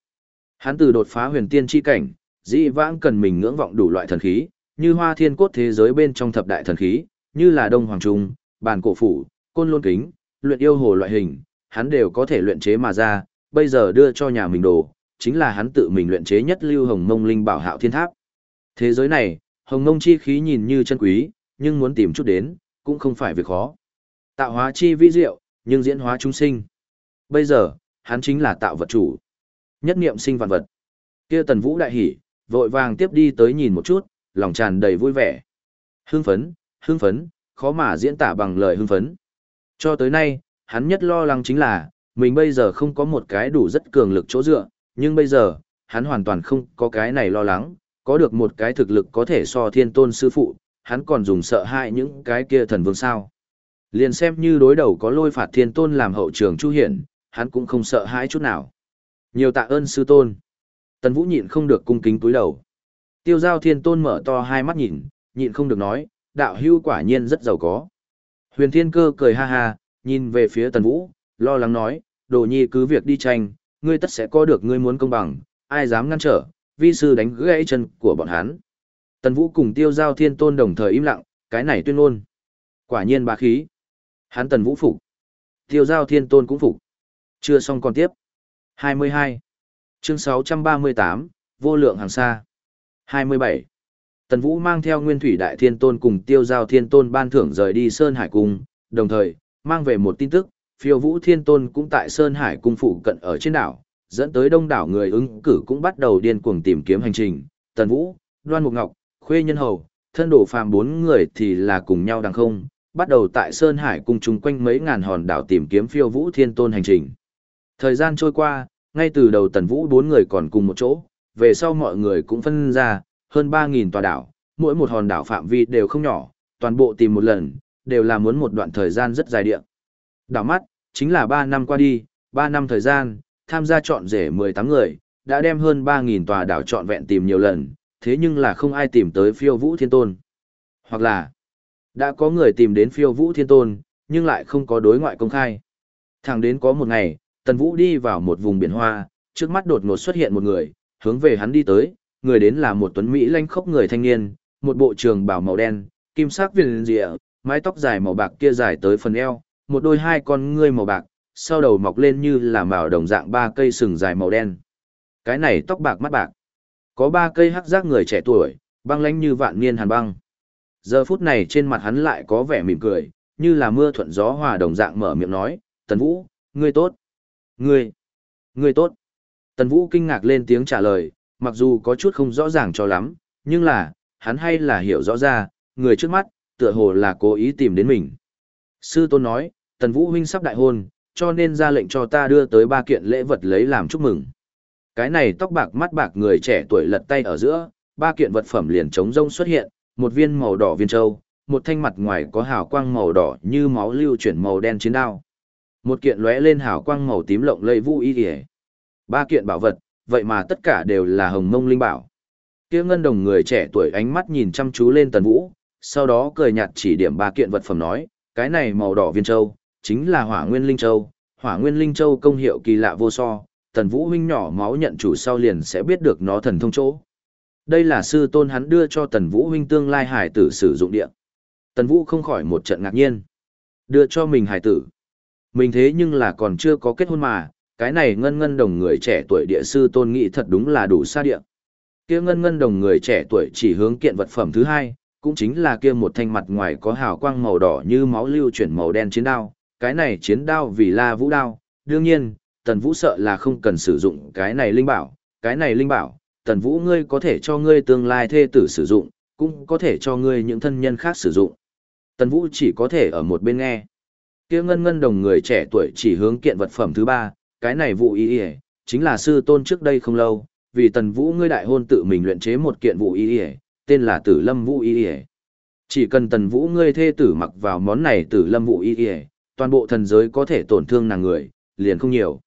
Hắn từ đột phá huyền tiên chi cảnh, dĩ vãng cần mình ngưỡng vọng đủ loại thần khí, như hoa thiên cốt thế giới bên trong thập đại thần khí, như là đông hoàng trung, bàn cổ phủ, côn lôn kính, luyện yêu hồ loại hình, hắn đều có thể luyện chế mà ra, bây giờ đưa cho nhà mình đồ, chính là hắn tự mình luyện chế nhất lưu hồng mông linh bảo hạo thiên tháp. Thế giới này, hồng ngông chi khí nhìn như chân quý, nhưng muốn tìm chút đến, cũng không phải việc khó. Tạo hóa chi vi diệu, nhưng diễn hóa chúng sinh. Bây giờ, hắn chính là tạo vật chủ. Nhất niệm sinh vạn vật. Kia tần vũ đại hỉ, vội vàng tiếp đi tới nhìn một chút, lòng tràn đầy vui vẻ. Hưng phấn, hưng phấn, khó mà diễn tả bằng lời hưng phấn. Cho tới nay, hắn nhất lo lắng chính là, mình bây giờ không có một cái đủ rất cường lực chỗ dựa, nhưng bây giờ, hắn hoàn toàn không có cái này lo lắng, có được một cái thực lực có thể so thiên tôn sư phụ, hắn còn dùng sợ hãi những cái kia thần vương sao. Liền xem như đối đầu có lôi phạt thiên tôn làm hậu trường chu hiển, hắn cũng không sợ hãi chút nào. Nhiều tạ ơn sư tôn. Tần Vũ nhịn không được cung kính túi đầu. Tiêu giao thiên tôn mở to hai mắt nhìn, nhịn không được nói, đạo hưu quả nhiên rất giàu có. Huyền thiên cơ cười ha ha, nhìn về phía tần vũ, lo lắng nói, đồ nhi cứ việc đi tranh, ngươi tất sẽ có được ngươi muốn công bằng, ai dám ngăn trở, vi sư đánh gãy chân của bọn hắn. Tần vũ cùng tiêu giao thiên tôn đồng thời im lặng, cái này tuyên ngôn. Quả nhiên bá khí. Hắn tần vũ phục. Tiêu giao thiên tôn cũng phục. Chưa xong còn tiếp. 22. Chương 638, vô lượng hàng xa. 27. Tần Vũ mang theo Nguyên Thủy Đại Thiên Tôn cùng Tiêu Giao Thiên Tôn ban thưởng rời đi Sơn Hải Cung, đồng thời, mang về một tin tức, phiêu Vũ Thiên Tôn cũng tại Sơn Hải Cung phụ cận ở trên đảo, dẫn tới đông đảo người ứng cử cũng bắt đầu điên cuồng tìm kiếm hành trình. Tần Vũ, Đoan Mục Ngọc, Khuê Nhân Hầu, thân đổ phàm bốn người thì là cùng nhau đằng không, bắt đầu tại Sơn Hải Cung chung quanh mấy ngàn hòn đảo tìm kiếm phiêu Vũ Thiên Tôn hành trình. Thời gian trôi qua, ngay từ đầu Tần Vũ bốn người còn cùng một chỗ, về sau mọi người cũng phân ra, hơn 3.000 tòa đảo, mỗi một hòn đảo phạm vi đều không nhỏ, toàn bộ tìm một lần, đều là muốn một đoạn thời gian rất dài địa. Đảo mắt, chính là 3 năm qua đi, 3 năm thời gian, tham gia chọn rể 18 người, đã đem hơn 3.000 tòa đảo chọn vẹn tìm nhiều lần, thế nhưng là không ai tìm tới phiêu vũ thiên tôn. Hoặc là, đã có người tìm đến phiêu vũ thiên tôn, nhưng lại không có đối ngoại công khai. Thẳng đến có một ngày, Tần Vũ đi vào một vùng biển hoa, trước mắt đột ngột xuất hiện một người, hướng về hắn đi tới, người đến là một tuấn Mỹ lanh khốc người thanh niên, một bộ trường bào màu đen, kim sắc viền rịa, mái tóc dài màu bạc kia dài tới phần eo, một đôi hai con ngươi màu bạc, sau đầu mọc lên như là màu đồng dạng ba cây sừng dài màu đen. Cái này tóc bạc mắt bạc. Có ba cây hắc giác người trẻ tuổi, băng lãnh như vạn niên hàn băng. Giờ phút này trên mặt hắn lại có vẻ mỉm cười, như là mưa thuận gió hòa đồng dạng mở miệng nói, Tần Vũ, ngươi tốt. Ngươi, ngươi tốt. Tần Vũ kinh ngạc lên tiếng trả lời, mặc dù có chút không rõ ràng cho lắm, nhưng là, hắn hay là hiểu rõ ra, người trước mắt, tựa hồ là cố ý tìm đến mình. Sư tôn nói, Tần Vũ huynh sắp đại hôn, cho nên ra lệnh cho ta đưa tới ba kiện lễ vật lấy làm chúc mừng. Cái này tóc bạc mắt bạc người trẻ tuổi lật tay ở giữa, ba kiện vật phẩm liền trống rông xuất hiện, một viên màu đỏ viên châu, một thanh mặt ngoài có hào quang màu đỏ như máu lưu chuyển màu đen chiến đao. Một kiện lóe lên hào quang màu tím lộng lẫy vũ y liễu. Ba kiện bảo vật, vậy mà tất cả đều là hồng mông linh bảo. Kia ngân đồng người trẻ tuổi ánh mắt nhìn chăm chú lên Tần Vũ, sau đó cười nhạt chỉ điểm ba kiện vật phẩm nói, cái này màu đỏ viên châu, chính là hỏa nguyên linh châu, hỏa nguyên linh châu công hiệu kỳ lạ vô so, Tần Vũ huynh nhỏ máu nhận chủ sau liền sẽ biết được nó thần thông chỗ. Đây là sư tôn hắn đưa cho Tần Vũ huynh tương lai hải tử sử dụng địa. Tần Vũ không khỏi một trận ngạc nhiên. Đưa cho mình hải tử. Mình thế nhưng là còn chưa có kết hôn mà, cái này ngân ngân đồng người trẻ tuổi địa sư tôn nghị thật đúng là đủ xa địa. Kia ngân ngân đồng người trẻ tuổi chỉ hướng kiện vật phẩm thứ hai, cũng chính là kia một thanh mặt ngoài có hào quang màu đỏ như máu lưu chuyển màu đen chiến đao, cái này chiến đao vì la vũ đao, đương nhiên, tần vũ sợ là không cần sử dụng cái này linh bảo, cái này linh bảo, tần vũ ngươi có thể cho ngươi tương lai thê tử sử dụng, cũng có thể cho ngươi những thân nhân khác sử dụng. Tần vũ chỉ có thể ở một bên nghe. Kia ngân ngân đồng người trẻ tuổi chỉ hướng kiện vật phẩm thứ ba, cái này vụ y y chính là sư tôn trước đây không lâu, vì tần vũ ngươi đại hôn tự mình luyện chế một kiện vụ y y tên là tử lâm vũ y y Chỉ cần tần vũ ngươi thê tử mặc vào món này tử lâm vụ y y toàn bộ thần giới có thể tổn thương nàng người, liền không nhiều.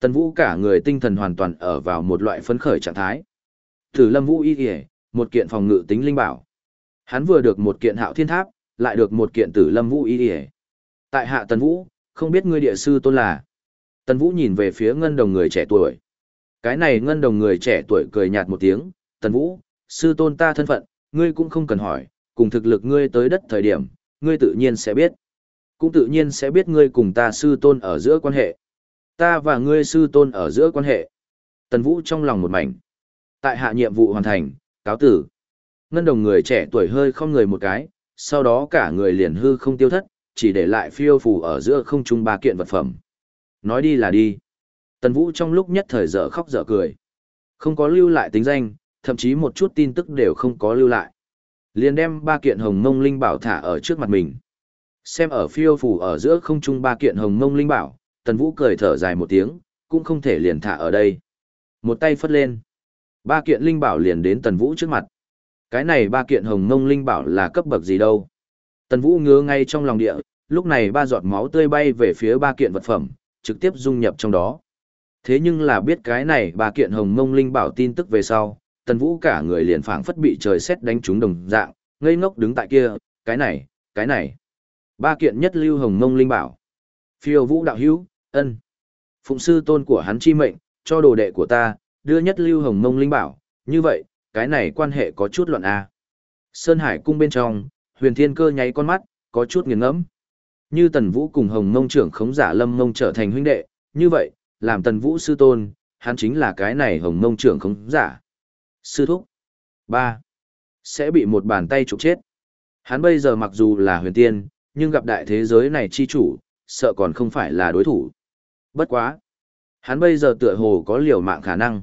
Tần Vũ cả người tinh thần hoàn toàn ở vào một loại phấn khởi trạng thái. Tử Lâm Vũ y y, một kiện phòng ngự tính linh bảo. Hắn vừa được một kiện Hạo Thiên Tháp, lại được một kiện Tử Lâm Vũ y y. Tại hạ Tần Vũ, không biết ngươi địa sư tôn là. Tần Vũ nhìn về phía ngân đồng người trẻ tuổi. Cái này ngân đồng người trẻ tuổi cười nhạt một tiếng, Tần Vũ, sư tôn ta thân phận, ngươi cũng không cần hỏi, cùng thực lực ngươi tới đất thời điểm, ngươi tự nhiên sẽ biết. Cũng tự nhiên sẽ biết ngươi cùng ta sư tôn ở giữa quan hệ. Ta và ngươi sư tôn ở giữa quan hệ. Tần Vũ trong lòng một mảnh. Tại hạ nhiệm vụ hoàn thành, cáo tử. Ngân đồng người trẻ tuổi hơi không người một cái, sau đó cả người liền hư không tiêu thất, chỉ để lại phiêu phù ở giữa không trung ba kiện vật phẩm. Nói đi là đi. Tần Vũ trong lúc nhất thời dở khóc dở cười. Không có lưu lại tính danh, thậm chí một chút tin tức đều không có lưu lại. Liền đem ba kiện hồng mông linh bảo thả ở trước mặt mình. Xem ở phiêu phù ở giữa không trung ba kiện hồng mông linh bảo, Tần Vũ cười thở dài một tiếng, cũng không thể liền thả ở đây. Một tay phất lên. Ba kiện linh bảo liền đến Tần Vũ trước mặt. Cái này ba kiện hồng mông linh bảo là cấp bậc gì đâu. Tần Vũ ngứa ngay trong lòng địa, lúc này ba giọt máu tươi bay về phía ba kiện vật phẩm, trực tiếp dung nhập trong đó. Thế nhưng là biết cái này ba kiện hồng mông linh bảo tin tức về sau, Tần Vũ cả người liền phảng phất bị trời sét đánh trúng đồng dạng, ngây ngốc đứng tại kia, cái này, cái này. Ba kiện nhất lưu hồng mông linh bảo. Phiêu Vũ đạo hữu, ân. Phụng sư tôn của hắn chi mệnh, cho đồ đệ của ta, đưa nhất lưu hồng mông linh bảo, như vậy, cái này quan hệ có chút loạn a. Sơn Hải cung bên trong, huyền thiên cơ nháy con mắt, có chút nghiền ngẫm. Như tần vũ cùng hồng mông trưởng khống giả lâm mông trở thành huynh đệ, như vậy, làm tần vũ sư tôn, hắn chính là cái này hồng mông trưởng khống giả. Sư thúc. ba Sẽ bị một bàn tay trục chết. Hắn bây giờ mặc dù là huyền tiên, nhưng gặp đại thế giới này chi chủ, sợ còn không phải là đối thủ. Bất quá. Hắn bây giờ tựa hồ có liều mạng khả năng.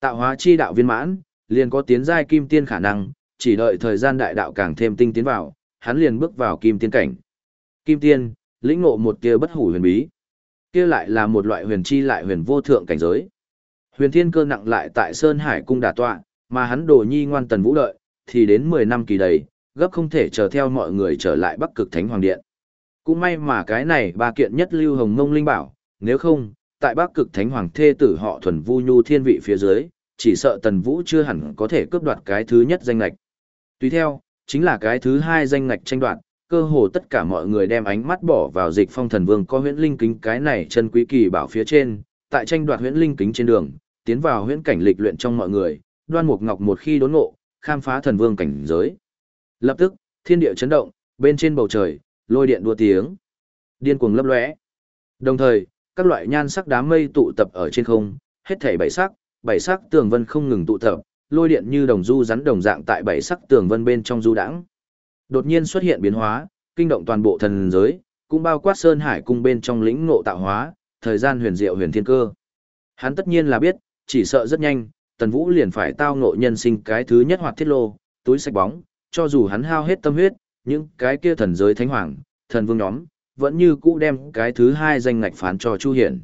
Tạo hóa chi đạo viên mãn, liền có tiến giai kim tiên khả năng, chỉ đợi thời gian đại đạo càng thêm tinh tiến vào, hắn liền bước vào kim tiên cảnh. Kim tiên, lĩnh ngộ một kia bất hủ huyền bí. Kia lại là một loại huyền chi lại huyền vô thượng cảnh giới. Huyền thiên cơ nặng lại tại Sơn Hải cung đả tọa, mà hắn đồ nhi ngoan tần vũ đợi, thì đến 10 năm kỳ đầy, gấp không thể chờ theo mọi người trở lại Bắc Cực Thánh Hoàng Điện. Cũng may mà cái này ba kiện nhất lưu hồng mông linh bảo, nếu không, tại Bắc Cực Thánh Hoàng thê tử họ thuần vu nhu thiên vị phía dưới, chỉ sợ Tần Vũ chưa hẳn có thể cướp đoạt cái thứ nhất danh lệch. Tùy theo, chính là cái thứ hai danh lệch tranh đoạt, cơ hồ tất cả mọi người đem ánh mắt bỏ vào dịch phong thần vương có huyễn linh kính cái này chân quý kỳ bảo phía trên, tại tranh đoạt huyễn linh kính trên đường, tiến vào huyễn cảnh lịch luyện trong mọi người, đoan mục ngọc một khi đốn ngộ, khám phá thần vương cảnh giới. Lập tức, thiên địa chấn động, bên trên bầu trời, lôi điện đua tiếng, điên cuồng lấp lóe. Đồng thời, các loại nhan sắc đám mây tụ tập ở trên không, hết thảy bảy sắc, bảy sắc tường vân không ngừng tụ tập, lôi điện như đồng du rắn đồng dạng tại bảy sắc tường vân bên trong du đãng. Đột nhiên xuất hiện biến hóa, kinh động toàn bộ thần giới, cũng bao quát sơn hải cung bên trong lĩnh ngộ tạo hóa, thời gian huyền diệu huyền thiên cơ. Hắn tất nhiên là biết, chỉ sợ rất nhanh, Tần Vũ liền phải tao ngộ nhân sinh cái thứ nhất hoạt thiết lô, túi sạch bóng, cho dù hắn hao hết tâm huyết, những cái kia thần giới thánh hoàng, thần vương nhóm, vẫn như cũ đem cái thứ hai danh ngạch phán cho Chu Hiển.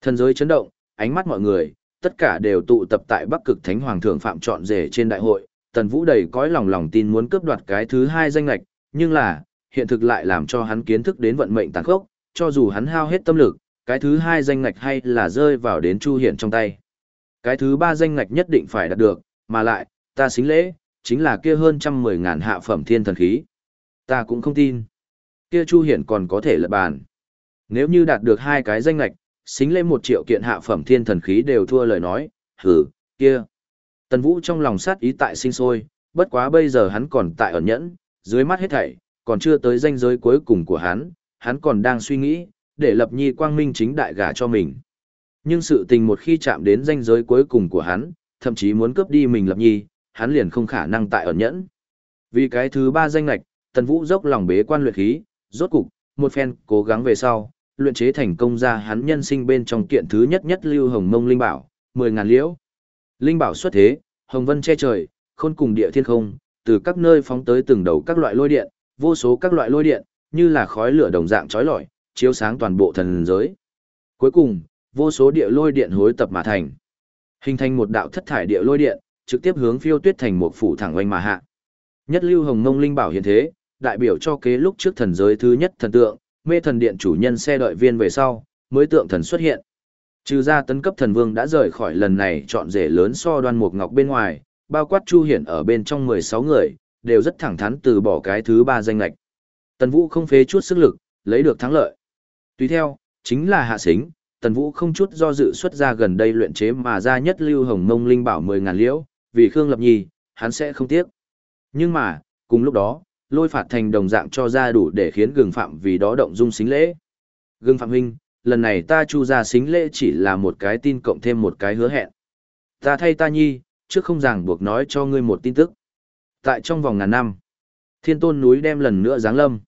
Thần giới chấn động, ánh mắt mọi người, tất cả đều tụ tập tại Bắc Cực Thánh Hoàng thượng phạm chọn rể trên đại hội, Tần Vũ đầy cõi lòng lòng tin muốn cướp đoạt cái thứ hai danh ngạch, nhưng là, hiện thực lại làm cho hắn kiến thức đến vận mệnh tàn khốc, cho dù hắn hao hết tâm lực, cái thứ hai danh ngạch hay là rơi vào đến Chu Hiển trong tay. Cái thứ ba danh ngạch nhất định phải đạt được, mà lại, ta xính lễ, chính là kia hơn trăm mười ngàn hạ phẩm thiên thần khí. Ta cũng không tin. Kia Chu Hiển còn có thể lật bàn. Nếu như đạt được hai cái danh lạch, xính lên một triệu kiện hạ phẩm thiên thần khí đều thua lời nói, hử, kia. Tần Vũ trong lòng sát ý tại sinh sôi, bất quá bây giờ hắn còn tại ẩn nhẫn, dưới mắt hết thảy, còn chưa tới danh giới cuối cùng của hắn, hắn còn đang suy nghĩ, để Lập Nhi quang minh chính đại gả cho mình. Nhưng sự tình một khi chạm đến danh giới cuối cùng của hắn, thậm chí muốn cướp đi mình Lập Nhi, hắn liền không khả năng tại ẩn nhẫn. Vì cái thứ ba danh lạch, Tần Vũ dốc lòng bế quan luyện khí, rốt cục, một phen cố gắng về sau, luyện chế thành công ra hắn nhân sinh bên trong kiện thứ nhất nhất lưu hồng mông linh bảo, mười ngàn liễu. Linh bảo xuất thế, hồng vân che trời, khôn cùng địa thiên không, từ các nơi phóng tới từng đầu các loại lôi điện, vô số các loại lôi điện, như là khói lửa đồng dạng chói lọi, chiếu sáng toàn bộ thần giới. Cuối cùng, vô số địa lôi điện hối tập mà thành, hình thành một đạo thất thải địa lôi điện, trực tiếp hướng phiêu tuyết thành một phủ thẳng oanh mà hạ. Nhất lưu hồng mông linh bảo hiện thế, đại biểu cho kế lúc trước thần giới thứ nhất thần tượng, mê thần điện chủ nhân xe đợi viên về sau, mới tượng thần xuất hiện. Trừ ra tấn cấp thần vương đã rời khỏi lần này chọn rể lớn so đoan mục ngọc bên ngoài, bao quát chu hiển ở bên trong 16 người, đều rất thẳng thắn từ bỏ cái thứ ba danh lạch. Tần Vũ không phế chút sức lực, lấy được thắng lợi. Tùy theo, chính là hạ xính, Tần Vũ không chút do dự xuất ra gần đây luyện chế mà ra nhất lưu hồng mông linh bảo 10.000 liễu, vì Khương Lập Nhi, hắn sẽ không tiếc. Nhưng mà, cùng lúc đó, lôi phạt thành đồng dạng cho ra đủ để khiến gừng phạm vì đó động dung xính lễ. Gừng phạm huynh, lần này ta chu ra xính lễ chỉ là một cái tin cộng thêm một cái hứa hẹn. Ta thay ta nhi, trước không ràng buộc nói cho ngươi một tin tức. Tại trong vòng ngàn năm, thiên tôn núi đem lần nữa giáng lâm.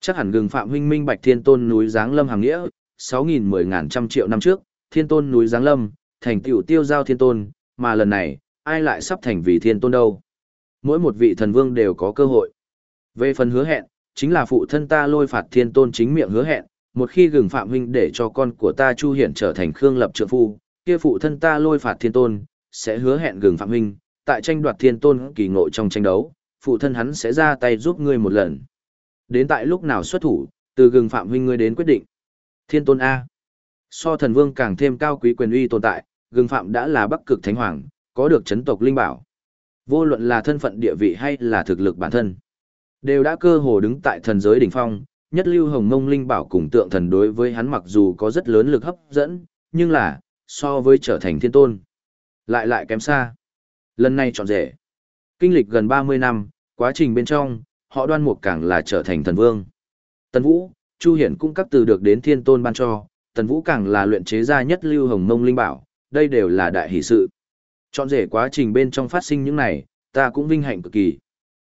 Chắc hẳn gừng phạm huynh minh bạch thiên tôn núi giáng lâm hàng nghĩa, 6.000 10 ngàn trăm triệu năm trước, thiên tôn núi giáng lâm, thành tiểu tiêu giao thiên tôn, mà lần này, ai lại sắp thành vì thiên tôn đâu. Mỗi một vị thần vương đều có cơ hội. Về phần hứa hẹn, chính là phụ thân ta lôi phạt thiên tôn chính miệng hứa hẹn, một khi gừng phạm huynh để cho con của ta Chu Hiển trở thành Khương Lập trượng phu, kia phụ thân ta lôi phạt thiên tôn, sẽ hứa hẹn gừng phạm huynh, tại tranh đoạt thiên tôn kỳ ngộ trong tranh đấu, phụ thân hắn sẽ ra tay giúp ngươi một lần. Đến tại lúc nào xuất thủ, từ gừng phạm huynh ngươi đến quyết định. Thiên tôn A. So thần vương càng thêm cao quý quyền uy tồn tại, gừng phạm đã là bắc cực thánh hoàng, có được chấn tộc linh bảo. Vô luận là thân phận địa vị hay là thực lực bản thân. Đều đã cơ hồ đứng tại thần giới đỉnh phong, nhất lưu hồng mông linh bảo cùng tượng thần đối với hắn mặc dù có rất lớn lực hấp dẫn, nhưng là, so với trở thành thiên tôn, lại lại kém xa. Lần này chọn rể. Kinh lịch gần 30 năm, quá trình bên trong, họ đoan mục càng là trở thành thần vương. Tần Vũ, Chu Hiển cũng cấp từ được đến thiên tôn ban cho, Tần Vũ càng là luyện chế ra nhất lưu hồng mông linh bảo, đây đều là đại hỷ sự. Chọn rể quá trình bên trong phát sinh những này, ta cũng vinh hạnh cực kỳ.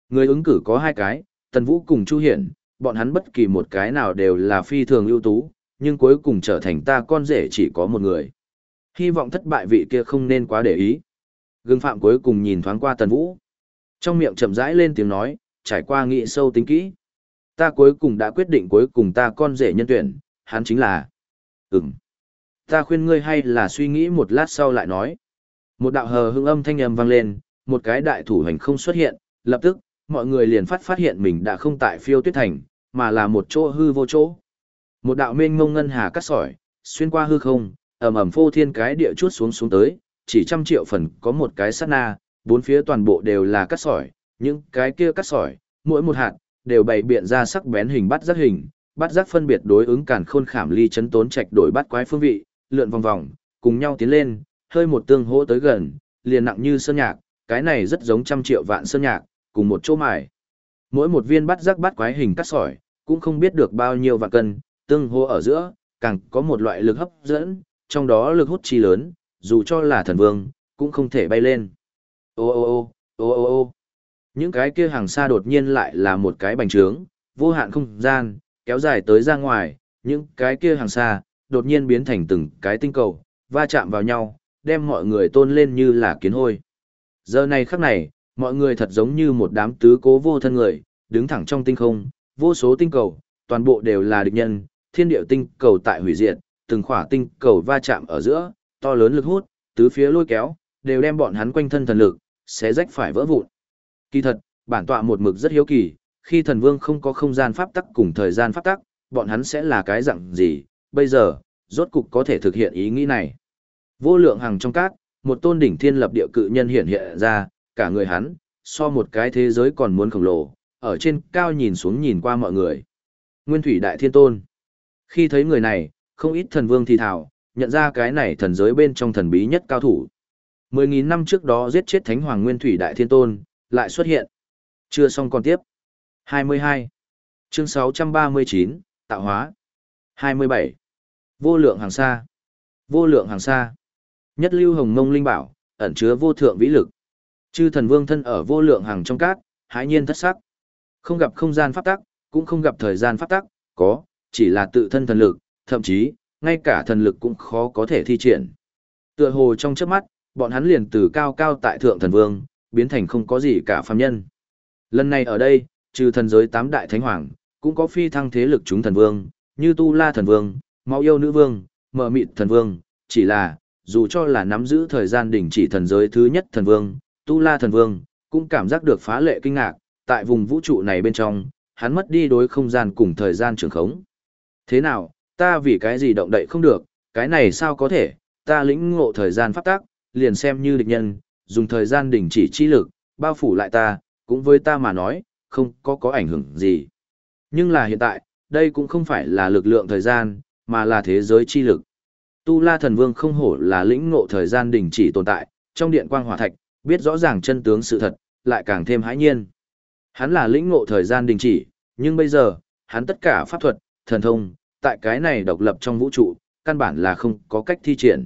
Người ứng cử có hai cái, Tần Vũ cùng Chu Hiển, bọn hắn bất kỳ một cái nào đều là phi thường ưu tú, nhưng cuối cùng trở thành ta con rể chỉ có một người. Hy vọng thất bại vị kia không nên quá để ý. Gương phạm cuối cùng nhìn thoáng qua Tần Vũ. Trong miệng chậm rãi lên tiếng nói, trải qua nghị sâu tính kỹ. Ta cuối cùng đã quyết định cuối cùng ta con rể nhân tuyển, hắn chính là... Ừm. Ta khuyên ngươi hay là suy nghĩ một lát sau lại nói. Một đạo hờ hững âm thanh âm vang lên, một cái đại thủ hành không xuất hiện, lập tức, mọi người liền phát phát hiện mình đã không tại phiêu tuyết thành, mà là một chỗ hư vô chỗ. Một đạo mênh mông ngân hà cắt sỏi, xuyên qua hư không, ầm ầm phô thiên cái địa chuốt xuống xuống tới, chỉ trăm triệu phần có một cái sát na, bốn phía toàn bộ đều là cắt sỏi, những cái kia cắt sỏi, mỗi một hạt, đều bày biện ra sắc bén hình bắt giác hình, bắt giác phân biệt đối ứng càn khôn khảm ly chấn tốn trạch đổi bắt quái phương vị, lượn vòng vòng, cùng nhau tiến lên, hơi một tương hỗ tới gần, liền nặng như sơn nhạc, cái này rất giống trăm triệu vạn sơn nhạc, cùng một chỗ mài. Mỗi một viên bắt giác bắt quái hình cắt sỏi, cũng không biết được bao nhiêu vạn cân, tương hô ở giữa, càng có một loại lực hấp dẫn, trong đó lực hút chi lớn, dù cho là thần vương, cũng không thể bay lên. Ô ô ô, ô ô ô. Những cái kia hàng xa đột nhiên lại là một cái bành trướng, vô hạn không gian, kéo dài tới ra ngoài, những cái kia hàng xa, đột nhiên biến thành từng cái tinh cầu, va chạm vào nhau, đem mọi người tôn lên như là kiến hôi. Giờ này khắc này, mọi người thật giống như một đám tứ cố vô thân người, đứng thẳng trong tinh không, vô số tinh cầu, toàn bộ đều là địch nhân, thiên điệu tinh cầu tại hủy diệt, từng khỏa tinh cầu va chạm ở giữa, to lớn lực hút, tứ phía lôi kéo, đều đem bọn hắn quanh thân thần lực, sẽ rách phải vỡ vụn. Kỳ thật, bản tọa một mực rất hiếu kỳ, khi thần vương không có không gian pháp tắc cùng thời gian pháp tắc, bọn hắn sẽ là cái dạng gì, bây giờ, rốt cục có thể thực hiện ý nghĩ này. Vô lượng hàng trong cát, một tôn đỉnh thiên lập địa cự nhân hiện hiện ra, cả người hắn, so một cái thế giới còn muốn khổng lồ, ở trên cao nhìn xuống nhìn qua mọi người. Nguyên thủy đại thiên tôn. Khi thấy người này, không ít thần vương thì thảo, nhận ra cái này thần giới bên trong thần bí nhất cao thủ. Mười nghìn năm trước đó giết chết thánh hoàng nguyên thủy đại thiên tôn, lại xuất hiện. Chưa xong còn tiếp. 22. Chương 639, Tạo hóa. 27. Vô lượng hàng xa. Vô lượng hàng xa. Nhất lưu hồng mông linh bảo, ẩn chứa vô thượng vĩ lực. Chư thần vương thân ở vô lượng hàng trong cát, hãi nhiên thất sắc. Không gặp không gian pháp tắc, cũng không gặp thời gian pháp tắc, có, chỉ là tự thân thần lực, thậm chí, ngay cả thần lực cũng khó có thể thi triển. Tựa hồ trong chớp mắt, bọn hắn liền từ cao cao tại thượng thần vương, biến thành không có gì cả phàm nhân. Lần này ở đây, trừ thần giới tám đại thánh hoàng, cũng có phi thăng thế lực chúng thần vương, như Tu La thần vương, Máu yêu nữ vương, mở mịt thần vương, chỉ là, dù cho là nắm giữ thời gian đỉnh chỉ thần giới thứ nhất thần vương, Tu La thần vương, cũng cảm giác được phá lệ kinh ngạc, tại vùng vũ trụ này bên trong, hắn mất đi đối không gian cùng thời gian trường khống. Thế nào, ta vì cái gì động đậy không được, cái này sao có thể, ta lĩnh ngộ thời gian pháp tác, liền xem như địch nhân, dùng thời gian đỉnh chỉ chi lực, bao phủ lại ta, cũng với ta mà nói, không có có ảnh hưởng gì. Nhưng là hiện tại, đây cũng không phải là lực lượng thời gian, mà là thế giới chi lực. Tu La Thần Vương không hổ là lĩnh ngộ thời gian đình chỉ tồn tại, trong điện quang hỏa thạch, biết rõ ràng chân tướng sự thật, lại càng thêm hãi nhiên. Hắn là lĩnh ngộ thời gian đình chỉ, nhưng bây giờ, hắn tất cả pháp thuật, thần thông, tại cái này độc lập trong vũ trụ, căn bản là không có cách thi triển.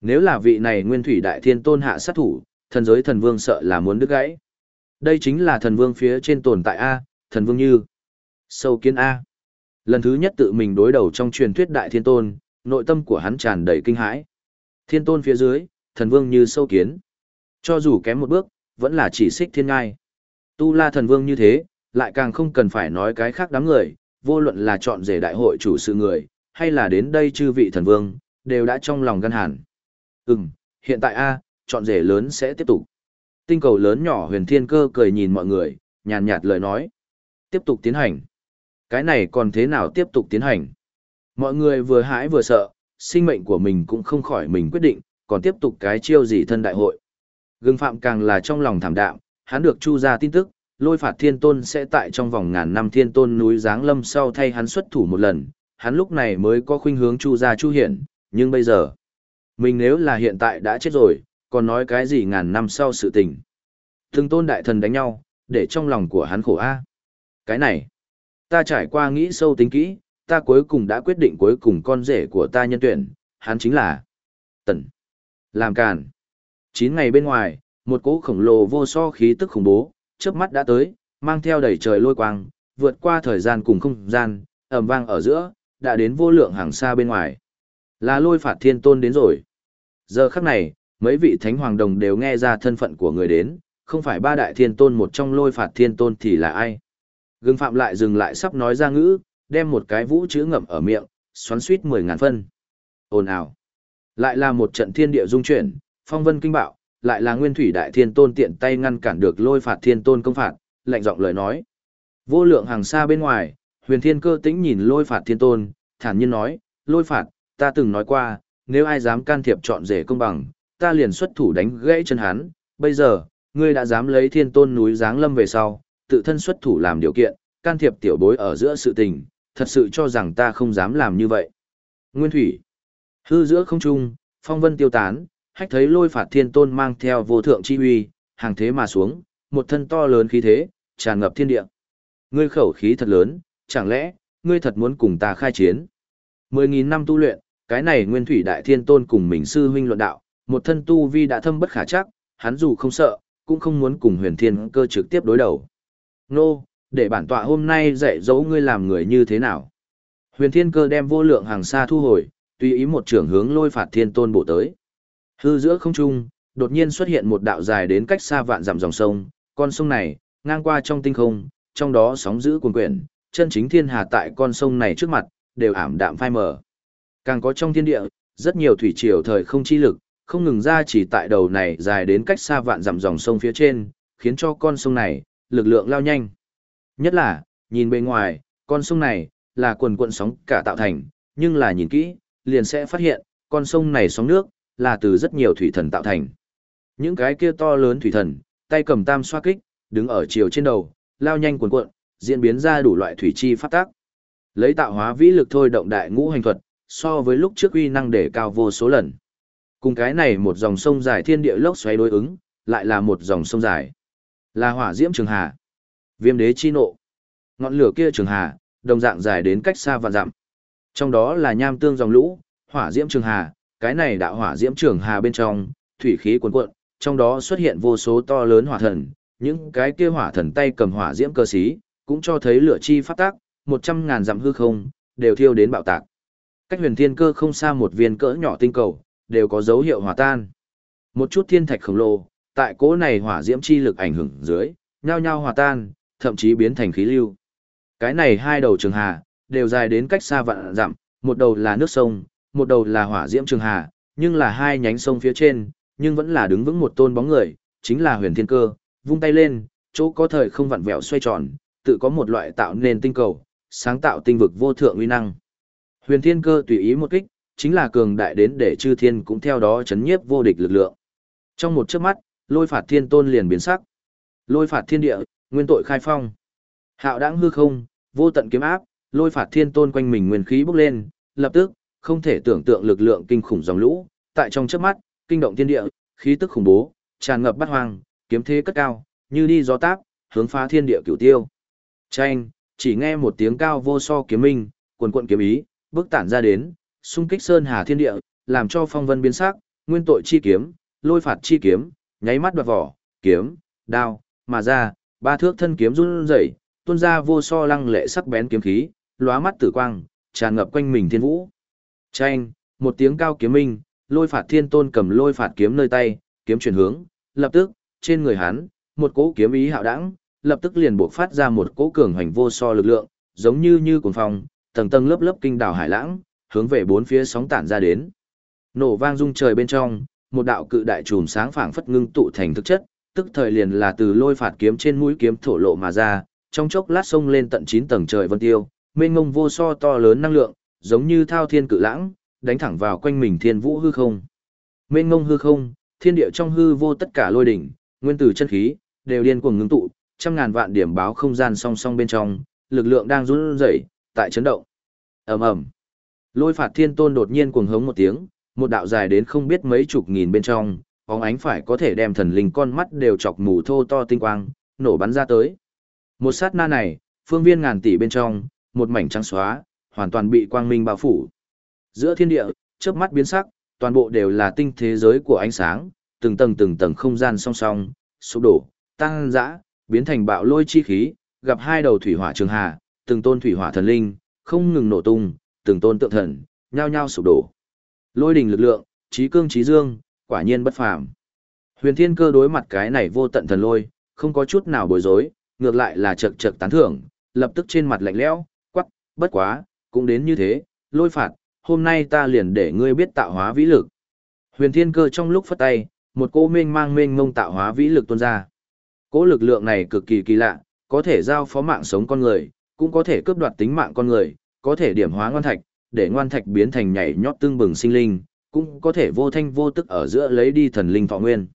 Nếu là vị này nguyên thủy đại thiên tôn hạ sát thủ, thần giới thần vương sợ là muốn đứt gãy. Đây chính là thần vương phía trên tồn tại A, thần vương như. Sâu kiến A. Lần thứ nhất tự mình đối đầu trong truyền thuyết đại thiên tôn, nội tâm của hắn tràn đầy kinh hãi. Thiên tôn phía dưới, thần vương như sâu kiến. Cho dù kém một bước, vẫn là chỉ xích thiên ngai. Tu la thần vương như thế, lại càng không cần phải nói cái khác đám người, vô luận là chọn rể đại hội chủ sự người, hay là đến đây chư vị thần vương, đều đã trong lòng gân hẳn. Ừm, hiện tại A, chọn rể lớn sẽ tiếp tục. Tinh cầu lớn nhỏ huyền thiên cơ cười nhìn mọi người, nhàn nhạt lời nói. Tiếp tục tiến hành. Cái này còn thế nào tiếp tục tiến hành? Mọi người vừa hãi vừa sợ, sinh mệnh của mình cũng không khỏi mình quyết định, còn tiếp tục cái chiêu gì thân đại hội. Gương phạm càng là trong lòng thảm đạm, hắn được chu ra tin tức, lôi phạt thiên tôn sẽ tại trong vòng ngàn năm thiên tôn núi giáng lâm sau thay hắn xuất thủ một lần, hắn lúc này mới có khuynh hướng chu ra chu hiển, nhưng bây giờ, mình nếu là hiện tại đã chết rồi, còn nói cái gì ngàn năm sau sự tình. Từng tôn đại thần đánh nhau, để trong lòng của hắn khổ a. Cái này, ta trải qua nghĩ sâu tính kỹ, ta cuối cùng đã quyết định cuối cùng con rể của ta nhân tuyển, hắn chính là Tần. Làm càn. Chín ngày bên ngoài, một cỗ khổng lồ vô so khí tức khủng bố, chớp mắt đã tới, mang theo đầy trời lôi quang, vượt qua thời gian cùng không gian, ầm vang ở giữa, đã đến vô lượng hàng xa bên ngoài. Là lôi phạt thiên tôn đến rồi. Giờ khắc này, mấy vị thánh hoàng đồng đều nghe ra thân phận của người đến, không phải ba đại thiên tôn một trong lôi phạt thiên tôn thì là ai. Gương phạm lại dừng lại sắp nói ra ngữ, đem một cái vũ chữ ngậm ở miệng, xoắn suýt mười ngàn phân. Ồn ào. Lại là một trận thiên địa dung chuyển, phong vân kinh bạo, lại là nguyên thủy đại thiên tôn tiện tay ngăn cản được lôi phạt thiên tôn công phạt, lạnh giọng lời nói. Vô lượng hàng xa bên ngoài, huyền thiên cơ tĩnh nhìn lôi phạt thiên tôn, thản nhiên nói, lôi phạt, ta từng nói qua, nếu ai dám can thiệp chọn rể công bằng, ta liền xuất thủ đánh gãy chân hắn, bây giờ, ngươi đã dám lấy thiên tôn núi giáng lâm về sau, tự thân xuất thủ làm điều kiện, can thiệp tiểu bối ở giữa sự tình, thật sự cho rằng ta không dám làm như vậy. Nguyên thủy, hư giữa không trung, phong vân tiêu tán, hách thấy lôi phạt thiên tôn mang theo vô thượng chi uy, hàng thế mà xuống, một thân to lớn khí thế, tràn ngập thiên địa. Ngươi khẩu khí thật lớn, chẳng lẽ, ngươi thật muốn cùng ta khai chiến? Mười nghìn năm tu luyện, cái này nguyên thủy đại thiên tôn cùng mình sư huynh luận đạo, một thân tu vi đã thâm bất khả chắc, hắn dù không sợ, cũng không muốn cùng huyền thiên cơ trực tiếp đối đầu. Nô, để bản tọa hôm nay dạy dỗ ngươi làm người như thế nào? Huyền thiên cơ đem vô lượng hàng xa thu hồi, tùy ý một trưởng hướng lôi phạt thiên tôn bộ tới. Hư giữa không trung, đột nhiên xuất hiện một đạo dài đến cách xa vạn dặm dòng sông, con sông này, ngang qua trong tinh không, trong đó sóng dữ cuồn quyển, chân chính thiên hà tại con sông này trước mặt, đều ảm đạm phai mờ. Càng có trong thiên địa, rất nhiều thủy triều thời không chi lực, không ngừng ra chỉ tại đầu này dài đến cách xa vạn dặm dòng sông phía trên, khiến cho con sông này, lực lượng lao nhanh. Nhất là, nhìn bên ngoài, con sông này, là quần cuộn sóng cả tạo thành, nhưng là nhìn kỹ, liền sẽ phát hiện, con sông này sóng nước, là từ rất nhiều thủy thần tạo thành. Những cái kia to lớn thủy thần, tay cầm tam xoa kích, đứng ở chiều trên đầu, lao nhanh cuồn cuộn, diễn biến ra đủ loại thủy chi phát tác. Lấy tạo hóa vĩ lực thôi động đại ngũ hành thuật, so với lúc trước uy năng để cao vô số lần. Cùng cái này một dòng sông dài thiên địa lốc xoáy đối ứng, lại là một dòng sông dài. Là hỏa diễm trường hà. Viêm đế chi nộ. Ngọn lửa kia trường hà, đồng dạng dài đến cách xa và dặm. Trong đó là nham tương dòng lũ, hỏa diễm trường hà, cái này đạo hỏa diễm trường hà bên trong, thủy khí cuồn cuộn, trong đó xuất hiện vô số to lớn hỏa thần, những cái kia hỏa thần tay cầm hỏa diễm cơ sĩ, cũng cho thấy lửa chi phát tác, một trăm ngàn dặm hư không, đều thiêu đến bạo tạc. Cách huyền thiên cơ không xa một viên cỡ nhỏ tinh cầu, đều có dấu hiệu hòa tan. Một chút thiên thạch khổng lồ, tại cỗ này hỏa diễm chi lực ảnh hưởng dưới, nhao nhao hòa tan, thậm chí biến thành khí lưu. Cái này hai đầu trường hà, đều dài đến cách xa vạn dặm, một đầu là nước sông, một đầu là hỏa diễm trường hà, nhưng là hai nhánh sông phía trên, nhưng vẫn là đứng vững một tôn bóng người, chính là huyền thiên cơ, vung tay lên, chỗ có thời không vặn vẹo xoay tròn, tự có một loại tạo nên tinh cầu, sáng tạo tinh vực vô thượng uy năng. Huyền thiên cơ tùy ý một kích, chính là cường đại đến để chư thiên cũng theo đó chấn nhiếp vô địch lực lượng. Trong một chớp mắt, lôi phạt thiên tôn liền biến sắc. Lôi phạt thiên địa, nguyên tội khai phong. Hạo đãng hư không, vô tận kiếm áp, lôi phạt thiên tôn quanh mình nguyên khí bốc lên, lập tức, không thể tưởng tượng lực lượng kinh khủng dòng lũ, tại trong chớp mắt, kinh động thiên địa, khí tức khủng bố, tràn ngập bát hoang, kiếm thế cất cao, như đi gió táp, hướng phá thiên địa cửu tiêu. Chanh, chỉ nghe một tiếng cao vô so kiếm minh, quần quận kiếm ý, bước tản ra đến, xung kích sơn hà thiên địa, làm cho phong vân biến sắc, nguyên tội chi kiếm, lôi phạt chi kiếm, nháy mắt đoạt vỏ, kiếm, đao, mà ra, ba thước thân kiếm run rẩy, tuôn ra vô so lăng lệ sắc bén kiếm khí, lóa mắt tử quang, tràn ngập quanh mình thiên vũ. Chanh, một tiếng cao kiếm minh, lôi phạt thiên tôn cầm lôi phạt kiếm nơi tay, kiếm chuyển hướng, lập tức, trên người hắn, một cỗ kiếm ý hạo đẳng, lập tức liền buộc phát ra một cỗ cường hành vô so lực lượng, giống như như cuồng phong, tầng tầng lớp lớp kinh đảo hải lãng, hướng về bốn phía sóng tản ra đến. Nổ vang rung trời bên trong, một đạo cự đại chùm sáng phảng phất ngưng tụ thành thực chất, tức thời liền là từ lôi phạt kiếm trên mũi kiếm thổ lộ mà ra, trong chốc lát sông lên tận 9 tầng trời vân tiêu, mênh mông vô so to lớn năng lượng, giống như thao thiên cự lãng, đánh thẳng vào quanh mình thiên vũ hư không. Mênh mông hư không, thiên địa trong hư vô tất cả lôi đỉnh, nguyên tử chân khí, đều điên cuồng ngưng tụ, trăm ngàn vạn điểm báo không gian song song bên trong, lực lượng đang run rẩy, tại chấn động. Ầm ầm. Lôi phạt thiên tôn đột nhiên cuồng hống một tiếng, một đạo dài đến không biết mấy chục nghìn bên trong, bóng ánh phải có thể đem thần linh con mắt đều chọc mù thô to tinh quang, nổ bắn ra tới. Một sát na này, phương viên ngàn tỷ bên trong, một mảnh trắng xóa, hoàn toàn bị quang minh bao phủ. Giữa thiên địa, chớp mắt biến sắc, toàn bộ đều là tinh thế giới của ánh sáng, từng tầng từng tầng không gian song song, sụp đổ, tăng dã, biến thành bạo lôi chi khí, gặp hai đầu thủy hỏa trường hà, từng tôn thủy hỏa thần linh, không ngừng nổ tung, từng tôn tượng thần, nhao nhao sụp đổ. Lôi đình lực lượng, trí cương trí dương, quả nhiên bất phàm. Huyền Thiên Cơ đối mặt cái này vô tận thần lôi, không có chút nào bối rối, ngược lại là chật chật tán thưởng, lập tức trên mặt lạnh lẽo, quắc, bất quá, cũng đến như thế, lôi phạt, hôm nay ta liền để ngươi biết tạo hóa vĩ lực. Huyền Thiên Cơ trong lúc phất tay, một cô mênh mang mênh mông tạo hóa vĩ lực tuôn ra. Cỗ lực lượng này cực kỳ kỳ lạ, có thể giao phó mạng sống con người, cũng có thể cướp đoạt tính mạng con người, có thể điểm hóa ngoan thạch, để ngoan thạch biến thành nhảy nhót tương bừng sinh linh, cũng có thể vô thanh vô tức ở giữa lấy đi thần linh thọ nguyên.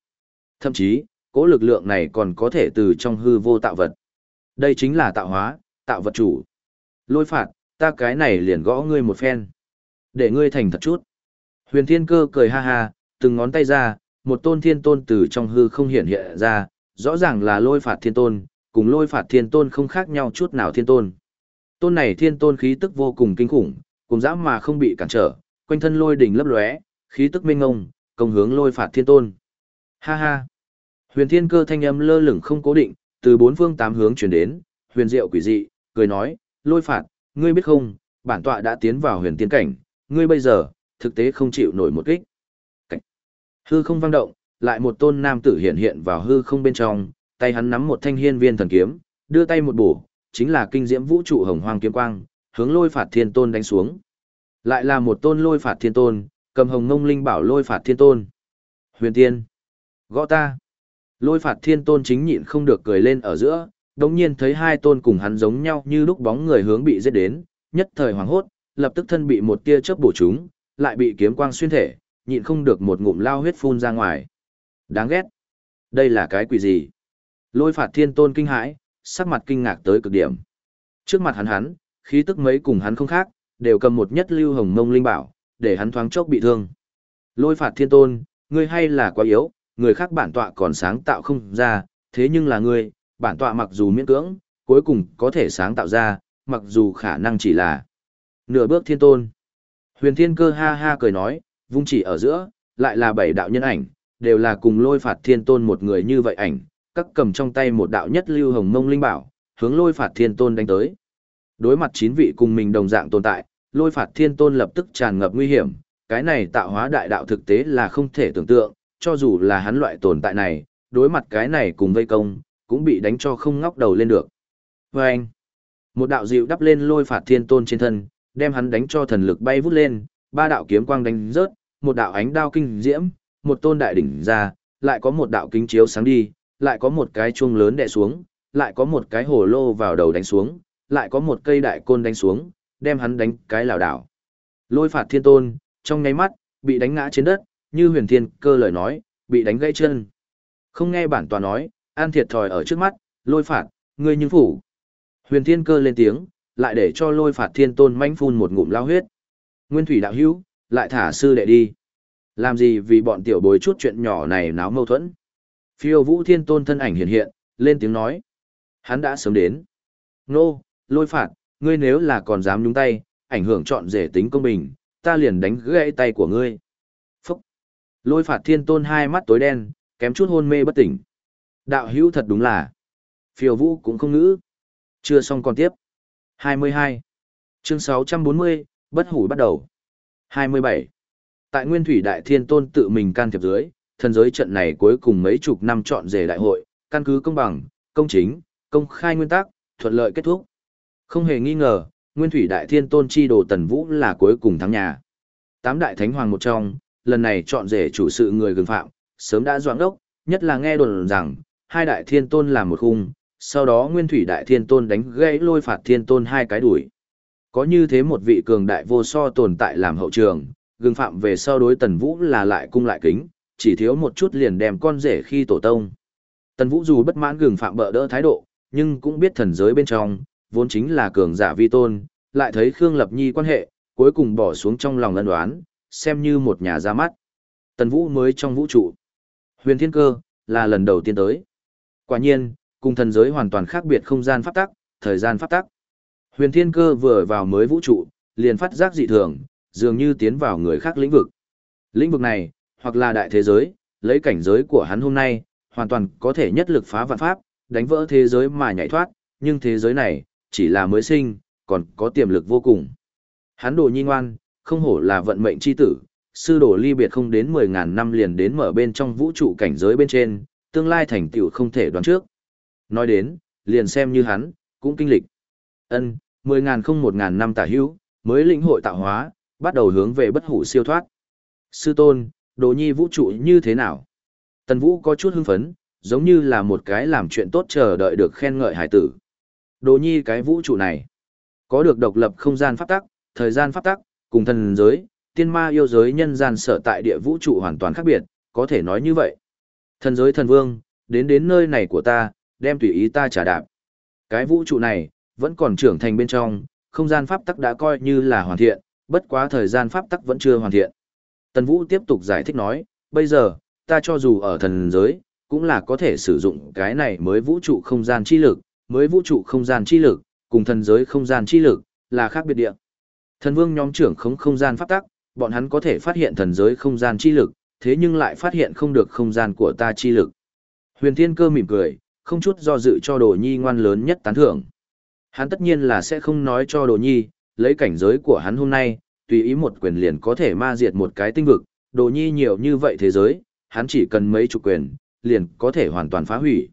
Thậm chí, cố lực lượng này còn có thể từ trong hư vô tạo vật. Đây chính là tạo hóa, tạo vật chủ. Lôi phạt, ta cái này liền gõ ngươi một phen. Để ngươi thành thật chút. Huyền thiên cơ cười ha ha, từng ngón tay ra, một tôn thiên tôn từ trong hư không hiện hiện ra, rõ ràng là lôi phạt thiên tôn, cùng lôi phạt thiên tôn không khác nhau chút nào thiên tôn. Tôn này thiên tôn khí tức vô cùng kinh khủng, cùng dã mà không bị cản trở, quanh thân lôi đỉnh lấp lóe, khí tức minh ngông, công hướng lôi phạt thiên tôn. Ha ha! Huyền thiên cơ thanh âm lơ lửng không cố định, từ bốn phương tám hướng truyền đến, huyền diệu quỷ dị, cười nói, lôi phạt, ngươi biết không, bản tọa đã tiến vào huyền tiên cảnh, ngươi bây giờ, thực tế không chịu nổi một kích. Cảnh. Hư không vang động, lại một tôn nam tử hiện hiện vào hư không bên trong, tay hắn nắm một thanh hiên viên thần kiếm, đưa tay một bổ, chính là kinh diễm vũ trụ hồng hoang kiếm quang, hướng lôi phạt thiên tôn đánh xuống. Lại là một tôn lôi phạt thiên tôn, cầm hồng ngông linh bảo lôi phạt thiên tôn. Huyền tiên. Gõ ta. Lôi phạt thiên tôn chính nhịn không được cười lên ở giữa, đồng nhiên thấy hai tôn cùng hắn giống nhau như lúc bóng người hướng bị giết đến, nhất thời hoảng hốt, lập tức thân bị một tia chớp bổ trúng, lại bị kiếm quang xuyên thể, nhịn không được một ngụm lao huyết phun ra ngoài. Đáng ghét. Đây là cái quỷ gì? Lôi phạt thiên tôn kinh hãi, sắc mặt kinh ngạc tới cực điểm. Trước mặt hắn hắn, khí tức mấy cùng hắn không khác, đều cầm một nhất lưu hồng mông linh bảo, để hắn thoáng chốc bị thương. Lôi phạt thiên tôn, ngươi hay là quá yếu, người khác bản tọa còn sáng tạo không ra, thế nhưng là ngươi, bản tọa mặc dù miễn cưỡng, cuối cùng có thể sáng tạo ra, mặc dù khả năng chỉ là Nửa bước thiên tôn. Huyền thiên cơ ha ha cười nói, vung chỉ ở giữa, lại là bảy đạo nhân ảnh, đều là cùng lôi phạt thiên tôn một người như vậy ảnh, các cầm trong tay một đạo nhất lưu hồng mông linh bảo, hướng lôi phạt thiên tôn đánh tới. Đối mặt chín vị cùng mình đồng dạng tồn tại, lôi phạt thiên tôn lập tức tràn ngập nguy hiểm, cái này tạo hóa đại đạo thực tế là không thể tưởng tượng, cho dù là hắn loại tồn tại này, đối mặt cái này cùng vây công, cũng bị đánh cho không ngóc đầu lên được. Và anh, một đạo dịu đắp lên lôi phạt thiên tôn trên thân, đem hắn đánh cho thần lực bay vút lên, ba đạo kiếm quang đánh rớt, một đạo ánh đao kinh diễm, một tôn đại đỉnh ra, lại có một đạo kính chiếu sáng đi, lại có một cái chuông lớn đè xuống, lại có một cái hồ lô vào đầu đánh xuống, lại có một cây đại côn đánh xuống, đem hắn đánh cái lảo đảo. Lôi phạt thiên tôn, trong nháy mắt, bị đánh ngã trên đất, như huyền thiên cơ lời nói, bị đánh gãy chân. Không nghe bản tòa nói, an thiệt thòi ở trước mắt, lôi phạt, ngươi nhưng phủ. Huyền thiên cơ lên tiếng, lại để cho lôi phạt thiên tôn manh phun một ngụm lao huyết. Nguyên thủy đạo hữu, lại thả sư đệ đi. Làm gì vì bọn tiểu bối chút chuyện nhỏ này náo mâu thuẫn. Phiêu vũ thiên tôn thân ảnh hiện hiện, lên tiếng nói. Hắn đã sớm đến. Nô, lôi phạt, ngươi nếu là còn dám nhúng tay, ảnh hưởng chọn rể tính công bình, ta liền đánh gãy tay của ngươi. Phúc. Lôi phạt thiên tôn hai mắt tối đen, kém chút hôn mê bất tỉnh. Đạo hữu thật đúng là. Phiêu vũ cũng không ngữ. Chưa xong còn tiếp. 22. Chương 640, bất hủ bắt đầu. 27. Tại Nguyên Thủy Đại Thiên Tôn tự mình can thiệp dưới, thần giới trận này cuối cùng mấy chục năm chọn rể đại hội, căn cứ công bằng, công chính, công khai nguyên tắc, thuận lợi kết thúc. Không hề nghi ngờ, Nguyên Thủy Đại Thiên Tôn chi đồ Tần Vũ là cuối cùng thắng nhà. Tám đại thánh hoàng một trong, lần này chọn rể chủ sự người gừng phạm, sớm đã doãn đốc, nhất là nghe đồn rằng, hai đại thiên tôn làm một khung, sau đó Nguyên Thủy Đại Thiên Tôn đánh gãy lôi phạt thiên tôn hai cái đuổi. Có như thế một vị cường đại vô so tồn tại làm hậu trường, gừng phạm về sau đối Tần Vũ là lại cung lại kính, chỉ thiếu một chút liền đem con rể khi tổ tông. Tần Vũ dù bất mãn gừng phạm bợ đỡ thái độ, nhưng cũng biết thần giới bên trong, vốn chính là cường giả vi tôn, lại thấy Khương Lập Nhi quan hệ, cuối cùng bỏ xuống trong lòng ân đoán, xem như một nhà ra mắt. Tần Vũ mới trong vũ trụ. Huyền Thiên Cơ, là lần đầu tiên tới. Quả nhiên, cùng thần giới hoàn toàn khác biệt không gian pháp tắc, thời gian pháp tắc. Huyền Thiên Cơ vừa vào mới vũ trụ, liền phát giác dị thường, dường như tiến vào người khác lĩnh vực. Lĩnh vực này, hoặc là đại thế giới, lấy cảnh giới của hắn hôm nay, hoàn toàn có thể nhất lực phá vạn pháp, đánh vỡ thế giới mà nhảy thoát, nhưng thế giới này, chỉ là mới sinh, còn có tiềm lực vô cùng. Hắn đồ nhi ngoan, không hổ là vận mệnh chi tử, sư đồ ly biệt không đến 10.000 năm liền đến mở bên trong vũ trụ cảnh giới bên trên, tương lai thành tựu không thể đoán trước. Nói đến, liền xem như hắn, cũng kinh lịch. Ân, 10.000 không 1.000 năm tả hữu, mới lĩnh hội tạo hóa, bắt đầu hướng về bất hủ siêu thoát. Sư tôn, đồ nhi vũ trụ như thế nào? Tần vũ có chút hưng phấn, giống như là một cái làm chuyện tốt chờ đợi được khen ngợi hải tử. Đồ nhi cái vũ trụ này, có được độc lập không gian pháp tắc, thời gian pháp tắc, cùng thần giới, tiên ma yêu giới nhân gian sở tại địa vũ trụ hoàn toàn khác biệt, có thể nói như vậy. Thần giới thần vương, đến đến nơi này của ta, đem tùy ý ta trả đạp. Cái vũ trụ này, vẫn còn trưởng thành bên trong, không gian pháp tắc đã coi như là hoàn thiện, bất quá thời gian pháp tắc vẫn chưa hoàn thiện. Tần Vũ tiếp tục giải thích nói, bây giờ, ta cho dù ở thần giới, cũng là có thể sử dụng cái này mới vũ trụ không gian chi lực, mới vũ trụ không gian chi lực, cùng thần giới không gian chi lực, là khác biệt địa. Thần vương nhóm trưởng không không gian pháp tắc, bọn hắn có thể phát hiện thần giới không gian chi lực, thế nhưng lại phát hiện không được không gian của ta chi lực. Huyền Thiên Cơ mỉm cười, không chút do dự cho Đồ Nhi ngoan lớn nhất tán thưởng. Hắn tất nhiên là sẽ không nói cho Đồ Nhi, lấy cảnh giới của hắn hôm nay, tùy ý một quyền liền có thể ma diệt một cái tinh vực, Đồ Nhi nhiều như vậy thế giới, hắn chỉ cần mấy chục quyền, liền có thể hoàn toàn phá hủy.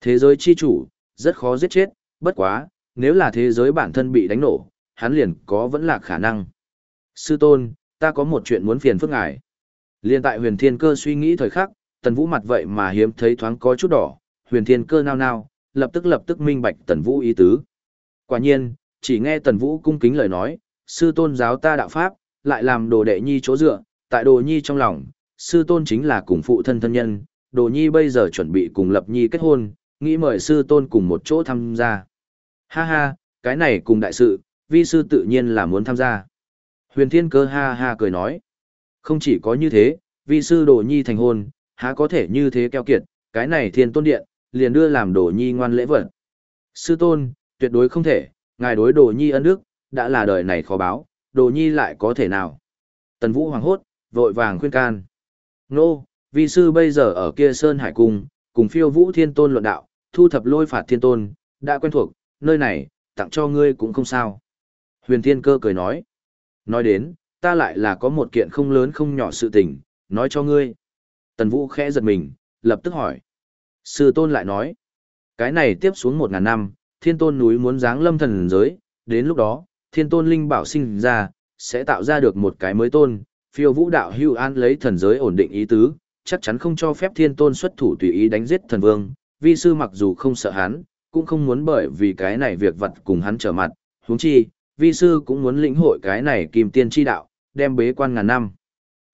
Thế giới chi chủ, rất khó giết chết, bất quá, nếu là thế giới bản thân bị đánh nổ, hắn liền có vẫn là khả năng. Sư tôn, ta có một chuyện muốn phiền phức ngài. Liên tại huyền thiên cơ suy nghĩ thời khắc, tần vũ mặt vậy mà hiếm thấy thoáng có chút đỏ, huyền thiên cơ nao nao, lập tức lập tức minh bạch tần vũ ý tứ. Quả nhiên, chỉ nghe tần vũ cung kính lời nói, sư tôn giáo ta đạo pháp, lại làm đồ đệ nhi chỗ dựa, tại đồ nhi trong lòng, sư tôn chính là cùng phụ thân thân nhân, đồ nhi bây giờ chuẩn bị cùng lập nhi kết hôn, nghĩ mời sư tôn cùng một chỗ tham gia. Ha ha, cái này cùng đại sự, vi sư tự nhiên là muốn tham gia. Huyền thiên cơ ha ha cười nói. Không chỉ có như thế, vi sư đồ nhi thành hôn, há có thể như thế keo kiệt, cái này thiên tôn điện, liền đưa làm đồ nhi ngoan lễ vật. Sư tôn, tuyệt đối không thể, ngài đối đồ nhi ân đức, đã là đời này khó báo, đồ nhi lại có thể nào. Tần Vũ hoàng hốt, vội vàng khuyên can. Nô, vi sư bây giờ ở kia Sơn Hải Cung, cùng phiêu vũ thiên tôn luận đạo, thu thập lôi phạt thiên tôn, đã quen thuộc, nơi này, tặng cho ngươi cũng không sao. Huyền Thiên Cơ cười nói. Nói đến, ta lại là có một kiện không lớn không nhỏ sự tình, nói cho ngươi. Tần Vũ khẽ giật mình, lập tức hỏi. Sư tôn lại nói. Cái này tiếp xuống một ngàn năm, thiên tôn núi muốn giáng lâm thần giới, đến lúc đó, thiên tôn linh bảo sinh ra, sẽ tạo ra được một cái mới tôn, phiêu vũ đạo hưu an lấy thần giới ổn định ý tứ, chắc chắn không cho phép thiên tôn xuất thủ tùy ý đánh giết thần vương, vi sư mặc dù không sợ hắn, cũng không muốn bởi vì cái này việc vật cùng hắn trở mặt, huống chi, vi sư cũng muốn lĩnh hội cái này kim tiên chi đạo, đem bế quan ngàn năm.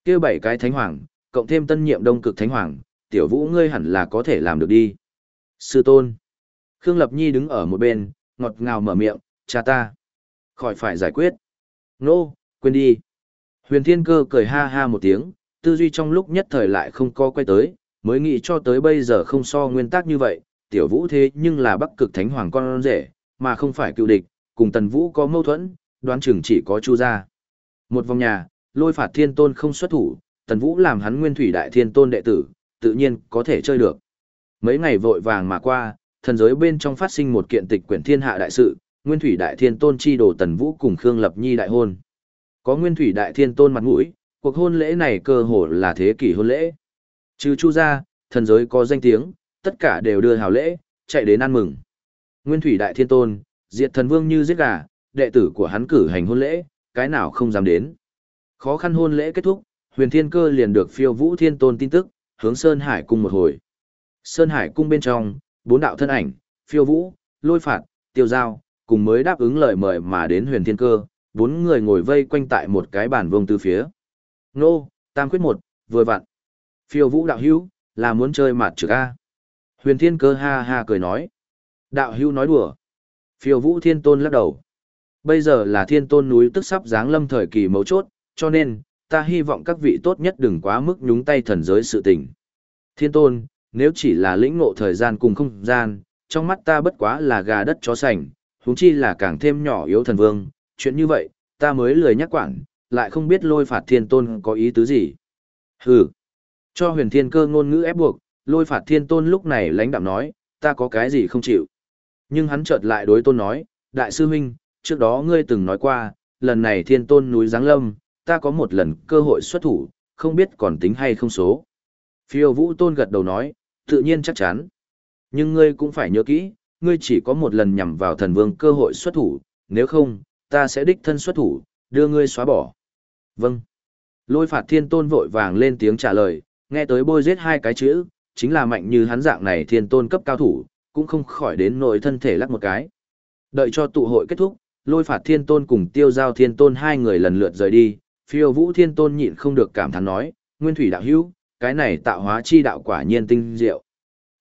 kia bảy cái thánh hoàng, cộng thêm tân nhiệm đông cực thánh hoàng, tiểu vũ ngươi hẳn là có thể làm được đi. Sư tôn. Khương Lập Nhi đứng ở một bên, ngọt ngào mở miệng, cha ta. Khỏi phải giải quyết. Nô, quên đi. Huyền Thiên Cơ cười ha ha một tiếng, tư duy trong lúc nhất thời lại không co quay tới, mới nghĩ cho tới bây giờ không so nguyên tắc như vậy, tiểu vũ thế nhưng là bắc cực thánh hoàng con rể, mà không phải cựu địch, cùng tần vũ có mâu thuẫn, đoán chừng chỉ có chu gia. Một vòng nhà, lôi phạt thiên tôn không xuất thủ, tần vũ làm hắn nguyên thủy đại thiên tôn đệ tử, tự nhiên có thể chơi được. Mấy ngày vội vàng mà qua, thần giới bên trong phát sinh một kiện tịch quyển thiên hạ đại sự, nguyên thủy đại thiên tôn chi đồ tần vũ cùng Khương Lập Nhi đại hôn. Có nguyên thủy đại thiên tôn mặt mũi, cuộc hôn lễ này cơ hồ là thế kỷ hôn lễ. Trừ chu ra, thần giới có danh tiếng, tất cả đều đưa hào lễ, chạy đến ăn mừng. Nguyên thủy đại thiên tôn, diệt thần vương như giết gà, đệ tử của hắn cử hành hôn lễ, cái nào không dám đến. Khó khăn hôn lễ kết thúc, huyền thiên cơ liền được phiêu vũ thiên tôn tin tức, hướng Sơn Hải cung một hồi. Sơn Hải cung bên trong, bốn đạo thân ảnh, phiêu vũ, lôi phạt, tiêu giao, cùng mới đáp ứng lời mời mà đến huyền thiên cơ, bốn người ngồi vây quanh tại một cái bàn vuông từ phía. Nô, tam quyết một, vừa vặn. Phiêu vũ đạo hữu, là muốn chơi mặt trực a. Huyền thiên cơ ha ha cười nói. Đạo hữu nói đùa. Phiêu vũ thiên tôn lắc đầu. Bây giờ là thiên tôn núi tức sắp giáng lâm thời kỳ mấu chốt, cho nên, ta hy vọng các vị tốt nhất đừng quá mức nhúng tay thần giới sự tình. Thiên tôn, nếu chỉ là lĩnh ngộ thời gian cùng không gian, trong mắt ta bất quá là gà đất chó sành, huống chi là càng thêm nhỏ yếu thần vương, chuyện như vậy, ta mới lười nhắc quản, lại không biết lôi phạt thiên tôn có ý tứ gì. Hừ, cho huyền thiên cơ ngôn ngữ ép buộc, lôi phạt thiên tôn lúc này lãnh đạm nói, ta có cái gì không chịu. Nhưng hắn chợt lại đối tôn nói, đại sư huynh, trước đó ngươi từng nói qua, lần này thiên tôn núi giáng lâm, ta có một lần cơ hội xuất thủ, không biết còn tính hay không số. Phiêu vũ tôn gật đầu nói, tự nhiên chắc chắn. Nhưng ngươi cũng phải nhớ kỹ, ngươi chỉ có một lần nhằm vào thần vương cơ hội xuất thủ, nếu không, ta sẽ đích thân xuất thủ, đưa ngươi xóa bỏ. Vâng. Lôi phạt thiên tôn vội vàng lên tiếng trả lời, nghe tới bôi giết hai cái chữ, chính là mạnh như hắn dạng này thiên tôn cấp cao thủ, cũng không khỏi đến nội thân thể lắc một cái. Đợi cho tụ hội kết thúc, lôi phạt thiên tôn cùng tiêu giao thiên tôn hai người lần lượt rời đi, phiêu vũ thiên tôn nhịn không được cảm thán nói, nguyên thủy đạo hữu, cái này tạo hóa chi đạo quả nhiên tinh diệu.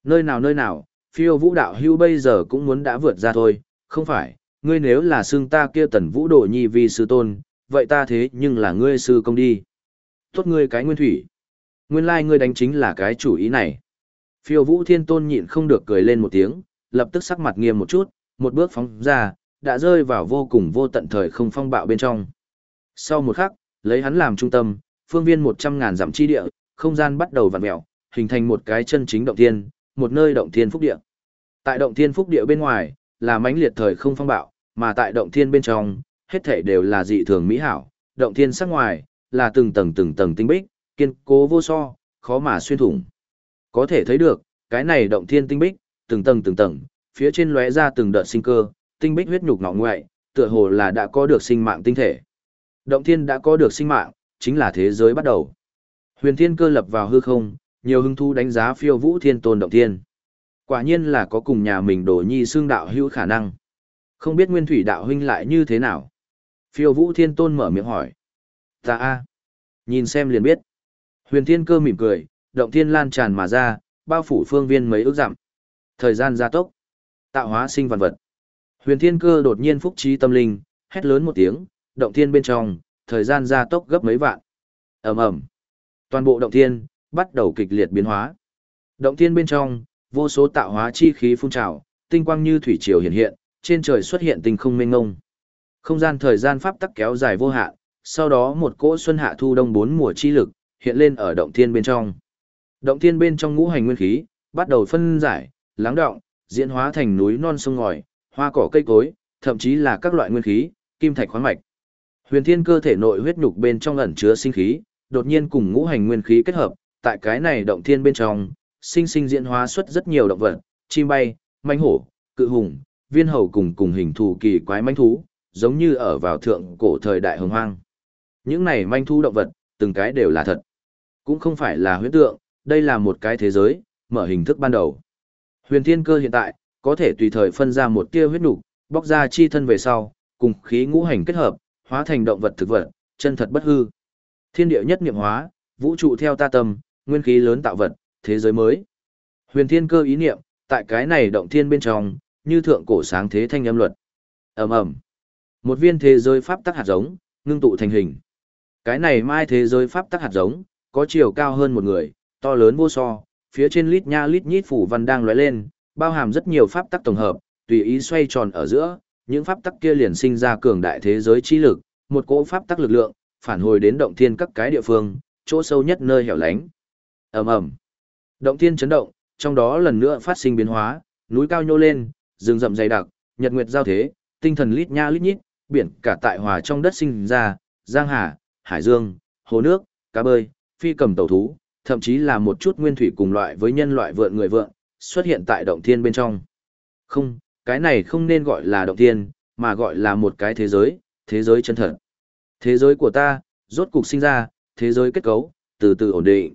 Nơi nào nơi nào, phiêu vũ đạo hữu bây giờ cũng muốn đã vượt ra thôi, không phải, ngươi nếu là xương ta kia tần vũ đồ nhi vi sư tôn, vậy ta thế nhưng là ngươi sư công đi. Tốt ngươi cái nguyên thủy. Nguyên lai like ngươi đánh chính là cái chủ ý này. Phiêu vũ thiên tôn nhịn không được cười lên một tiếng, lập tức sắc mặt nghiêm một chút, một bước phóng ra, đã rơi vào vô cùng vô tận thời không phong bạo bên trong. Sau một khắc, lấy hắn làm trung tâm, phương viên một trăm ngàn dặm chi địa, không gian bắt đầu vặn mèo, hình thành một cái chân chính động thiên, một nơi động thiên phúc địa. Tại động thiên phúc địa bên ngoài, là mãnh liệt thời không phong bạo, mà tại động thiên bên trong, hết thảy đều là dị thường mỹ hảo, động thiên sắc ngoài, là từng tầng từng tầng tinh bích, kiên cố vô so, khó mà xuyên thủng. Có thể thấy được, cái này động thiên tinh bích, từng tầng từng tầng, phía trên lóe ra từng đợt sinh cơ, tinh bích huyết nhục ngọ ngoại, tựa hồ là đã có được sinh mạng tinh thể. Động thiên đã có được sinh mạng, chính là thế giới bắt đầu. Huyền thiên cơ lập vào hư không, nhiều hứng thú đánh giá phiêu vũ thiên tôn động thiên. Quả nhiên là có cùng nhà mình đổ nhi xương đạo hữu khả năng. Không biết nguyên thủy đạo huynh lại như thế nào? Phiêu vũ thiên tôn mở miệng hỏi. Ta a Nhìn xem liền biết. Huyền thiên cơ mỉm cười, động thiên lan tràn mà ra, bao phủ phương viên mấy ước dặm. Thời gian gia tốc. Tạo hóa sinh vật vật. Huyền thiên cơ đột nhiên phúc trí tâm linh, hét lớn một tiếng, động thiên bên trong, thời gian gia tốc gấp mấy vạn. ầm ầm Toàn bộ động thiên, bắt đầu kịch liệt biến hóa. Động thiên bên trong, vô số tạo hóa chi khí phun trào, tinh quang như thủy triều hiện hiện, trên trời xuất hiện tinh không mênh mông, Không gian thời gian pháp tắc kéo dài vô hạn, sau đó một cỗ xuân hạ thu đông bốn mùa chi lực hiện lên ở động thiên bên trong. Động thiên bên trong ngũ hành nguyên khí bắt đầu phân giải, lắng động, diễn hóa thành núi non sông ngòi, hoa cỏ cây cối, thậm chí là các loại nguyên khí, kim thạch khoáng mạch. Huyền Thiên cơ thể nội huyết nhục bên trong ẩn chứa sinh khí, đột nhiên cùng ngũ hành nguyên khí kết hợp, tại cái này động thiên bên trong, sinh sinh diễn hóa xuất rất nhiều động vật, chim bay, manh hổ, cự hùng, viên hầu cùng cùng hình thù kỳ quái manh thú, giống như ở vào thượng cổ thời đại hồng hoang. Những này manh thú động vật, từng cái đều là thật. Cũng không phải là huyễn tượng, đây là một cái thế giới, mở hình thức ban đầu. Huyền thiên cơ hiện tại, có thể tùy thời phân ra một tia huyết nục, bóc ra chi thân về sau, cùng khí ngũ hành kết hợp, hóa thành động vật thực vật, chân thật bất hư. Thiên địa nhất niệm hóa, vũ trụ theo ta tâm, nguyên khí lớn tạo vật, thế giới mới. Huyền thiên cơ ý niệm, tại cái này động thiên bên trong, như thượng cổ sáng thế thanh âm luật. Ầm ầm. Một viên thế giới pháp tắc hạt giống, ngưng tụ thành hình. Cái này mai thế giới pháp tắc hạt giống, có chiều cao hơn một người, to lớn vô so, phía trên lít nha lít nhít phủ văn đang lóe lên, bao hàm rất nhiều pháp tắc tổng hợp, tùy ý xoay tròn ở giữa, những pháp tắc kia liền sinh ra cường đại thế giới chi lực, một cỗ pháp tắc lực lượng, phản hồi đến động thiên các cái địa phương, chỗ sâu nhất nơi hẻo lánh. Ầm ầm. Động thiên chấn động, trong đó lần nữa phát sinh biến hóa, núi cao nhô lên, rừng rậm dày đặc, nhật nguyệt giao thế, tinh thần lít nha lít nhít, biển cả tại hòa trong đất sinh ra, giang hà, hải dương, hồ nước, cá bơi, phi cầm tàu thú, thậm chí là một chút nguyên thủy cùng loại với nhân loại vượn người vượn, xuất hiện tại động thiên bên trong. Không, cái này không nên gọi là động thiên, mà gọi là một cái thế giới, thế giới chân thật. Thế giới của ta, rốt cục sinh ra, thế giới kết cấu, từ từ ổn định.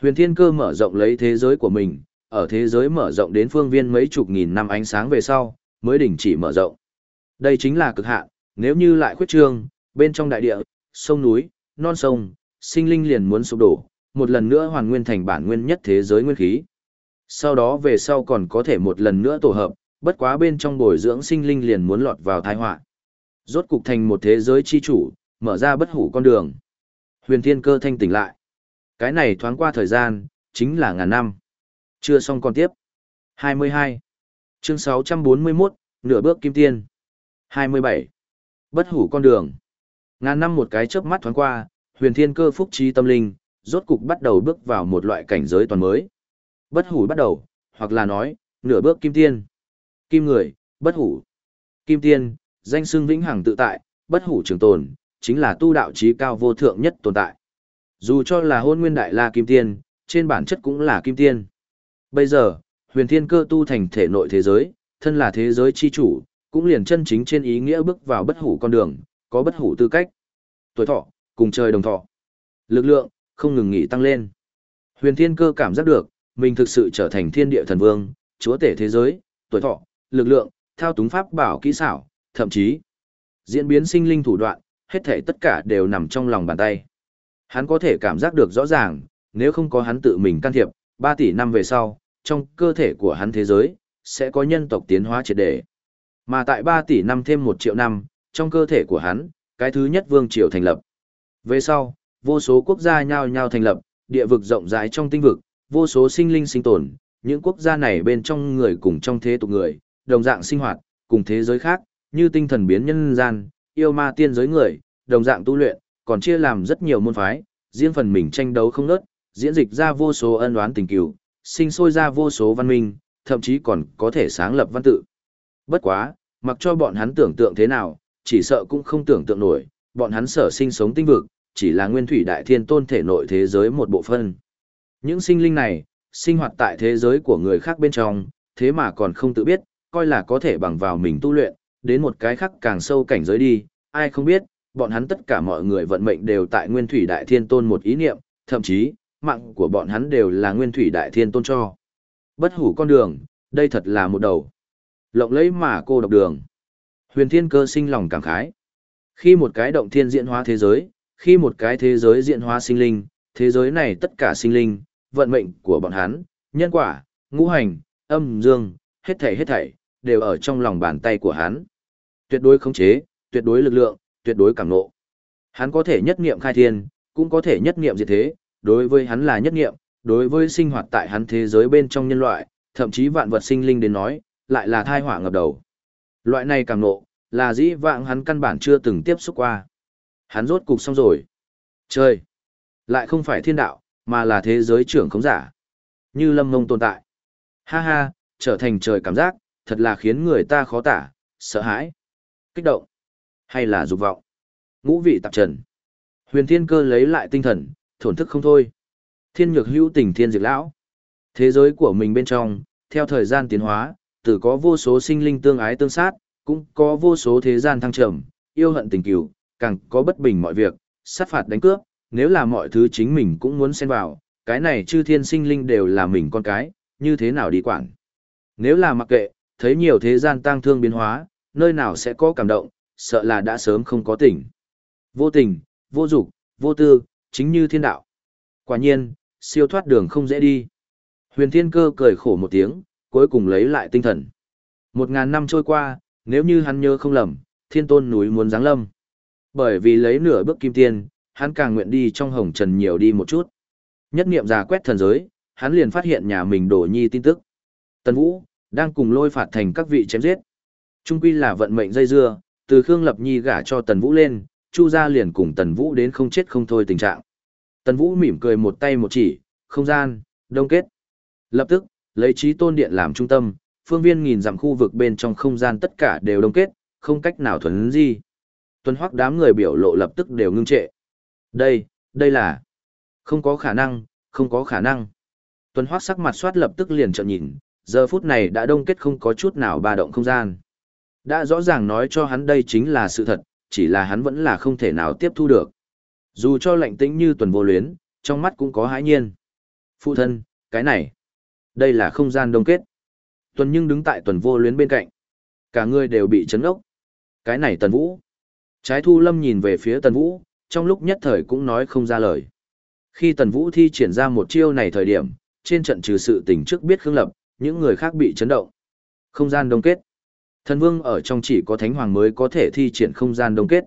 Huyền Thiên Cơ mở rộng lấy thế giới của mình, ở thế giới mở rộng đến phương viên mấy chục nghìn năm ánh sáng về sau, mới đình chỉ mở rộng. Đây chính là cực hạn, nếu như lại khuyết trương, bên trong đại địa, sông núi, non sông, sinh linh liền muốn sụp đổ, một lần nữa hoàn nguyên thành bản nguyên nhất thế giới nguyên khí. Sau đó về sau còn có thể một lần nữa tổ hợp, bất quá bên trong bồi dưỡng sinh linh liền muốn lọt vào tai họa. Rốt cục thành một thế giới chi chủ, mở ra bất hủ con đường. Huyền Thiên Cơ thanh tỉnh lại. Cái này thoáng qua thời gian, chính là ngàn năm. Chưa xong còn tiếp. 22. Chương 641, nửa bước kim tiên. 27. Bất hủ con đường. Ngàn năm một cái chớp mắt thoáng qua, huyền thiên cơ phúc trí tâm linh, rốt cục bắt đầu bước vào một loại cảnh giới toàn mới. Bất hủ bắt đầu, hoặc là nói, nửa bước kim tiên. Kim người, bất hủ. Kim tiên, danh xưng vĩnh hằng tự tại, bất hủ trường tồn, chính là tu đạo trí cao vô thượng nhất tồn tại. Dù cho là hôn nguyên đại la kim tiên, trên bản chất cũng là kim tiên. Bây giờ, huyền thiên cơ tu thành thể nội thế giới, thân là thế giới chi chủ, cũng liền chân chính trên ý nghĩa bước vào bất hủ con đường, có bất hủ tư cách. Tuổi thọ, cùng trời đồng thọ. Lực lượng, không ngừng nghỉ tăng lên. Huyền thiên cơ cảm giác được, mình thực sự trở thành thiên địa thần vương, chúa tể thế giới, tuổi thọ, lực lượng, thao túng pháp bảo kỹ xảo, thậm chí diễn biến sinh linh thủ đoạn, hết thể tất cả đều nằm trong lòng bàn tay. Hắn có thể cảm giác được rõ ràng, nếu không có hắn tự mình can thiệp, 3 tỷ năm về sau, trong cơ thể của hắn thế giới, sẽ có nhân tộc tiến hóa triệt để. Mà tại 3 tỷ năm thêm 1 triệu năm, trong cơ thể của hắn, cái thứ nhất vương triều thành lập. Về sau, vô số quốc gia nhao nhao thành lập, địa vực rộng rãi trong tinh vực, vô số sinh linh sinh tồn, những quốc gia này bên trong người cùng trong thế tục người, đồng dạng sinh hoạt, cùng thế giới khác, như tinh thần biến nhân gian, yêu ma tiên giới người, đồng dạng tu luyện, còn chia làm rất nhiều môn phái, riêng phần mình tranh đấu không nớt, diễn dịch ra vô số ân oán tình cửu, sinh sôi ra vô số văn minh, thậm chí còn có thể sáng lập văn tự. Bất quá, mặc cho bọn hắn tưởng tượng thế nào, chỉ sợ cũng không tưởng tượng nổi, bọn hắn sở sinh sống tinh vực, chỉ là nguyên thủy đại thiên tôn thể nội thế giới một bộ phân. Những sinh linh này, sinh hoạt tại thế giới của người khác bên trong, thế mà còn không tự biết, coi là có thể bằng vào mình tu luyện, đến một cái khác càng sâu cảnh giới đi, ai không biết, bọn hắn tất cả mọi người vận mệnh đều tại nguyên thủy đại thiên tôn một ý niệm, thậm chí, mạng của bọn hắn đều là nguyên thủy đại thiên tôn cho. Bất hủ con đường, đây thật là một đầu. Lộng lấy mà cô độc đường. Huyền thiên cơ sinh lòng cảm khái. Khi một cái động thiên diễn hóa thế giới, khi một cái thế giới diễn hóa sinh linh, thế giới này tất cả sinh linh, vận mệnh của bọn hắn, nhân quả, ngũ hành, âm dương, hết thảy hết thảy, đều ở trong lòng bàn tay của hắn. Tuyệt đối khống chế, tuyệt đối lực lượng, tuyệt đối cảm nộ. Hắn có thể nhất niệm khai thiên, cũng có thể nhất niệm diệt thế, đối với hắn là nhất niệm, đối với sinh hoạt tại hắn thế giới bên trong nhân loại, thậm chí vạn vật sinh linh đến nói, lại là thai họa ngập đầu. Loại này càng nộ, Là dĩ vãng hắn căn bản chưa từng tiếp xúc qua. Hắn rốt cục xong rồi. trời, Lại không phải thiên đạo, mà là thế giới trưởng khống giả. Như lâm mông tồn tại. Ha ha, trở thành trời cảm giác, thật là khiến người ta khó tả, sợ hãi, kích động, hay là dục vọng. Ngũ vị tạp trần. Huyền thiên cơ lấy lại tinh thần, thổn thức không thôi. Thiên nhược hữu tình thiên diệt lão. Thế giới của mình bên trong, theo thời gian tiến hóa, từ có vô số sinh linh tương ái tương sát, cũng có vô số thế gian thăng trầm, yêu hận tình cửu, càng có bất bình mọi việc, sát phạt đánh cướp, nếu là mọi thứ chính mình cũng muốn xen vào, cái này chư thiên sinh linh đều là mình con cái, như thế nào đi quản. Nếu là mặc kệ, thấy nhiều thế gian tăng thương biến hóa, nơi nào sẽ có cảm động, sợ là đã sớm không có tình. Vô tình, vô dục, vô tư, chính như thiên đạo. Quả nhiên, siêu thoát đường không dễ đi. Huyền Thiên Cơ cười khổ một tiếng, cuối cùng lấy lại tinh thần. Một ngàn năm trôi qua, nếu như hắn nhớ không lầm, thiên tôn núi muốn giáng lâm. Bởi vì lấy nửa bước kim tiên, hắn càng nguyện đi trong hồng trần nhiều đi một chút. Nhất niệm giả quét thần giới, hắn liền phát hiện nhà mình đổ nhi tin tức. Tần Vũ, đang cùng lôi phạt thành các vị chém giết. Trung quy là vận mệnh dây dưa, từ Khương Lập Nhi gả cho Tần Vũ lên, Chu gia liền cùng Tần Vũ đến không chết không thôi tình trạng. Tần Vũ mỉm cười một tay một chỉ, không gian, đông kết. Lập tức, lấy trí tôn điện làm trung tâm, phương viên nghìn dặm khu vực bên trong không gian tất cả đều đông kết, không cách nào thuần di. Tuần hoắc đám người biểu lộ lập tức đều ngưng trệ. Đây, đây là... Không có khả năng, không có khả năng. Tuần hoắc sắc mặt soát lập tức liền trợn nhìn, giờ phút này đã đông kết không có chút nào ba động không gian. Đã rõ ràng nói cho hắn đây chính là sự thật, chỉ là hắn vẫn là không thể nào tiếp thu được. Dù cho lạnh tĩnh như tuần vô luyến, trong mắt cũng có hãi nhiên. Phụ thân, cái này, đây là không gian đông kết. Tuần nhưng đứng tại tuần vô luyến bên cạnh. Cả người đều bị chấn ốc. Cái này tần vũ. Trái thu lâm nhìn về phía tần vũ, trong lúc nhất thời cũng nói không ra lời. Khi tần vũ thi triển ra một chiêu này thời điểm, trên trận trừ sự tình trước biết khương lập, những người khác bị chấn động. Không gian đông kết. Thần vương ở trong chỉ có thánh hoàng mới có thể thi triển không gian đông kết.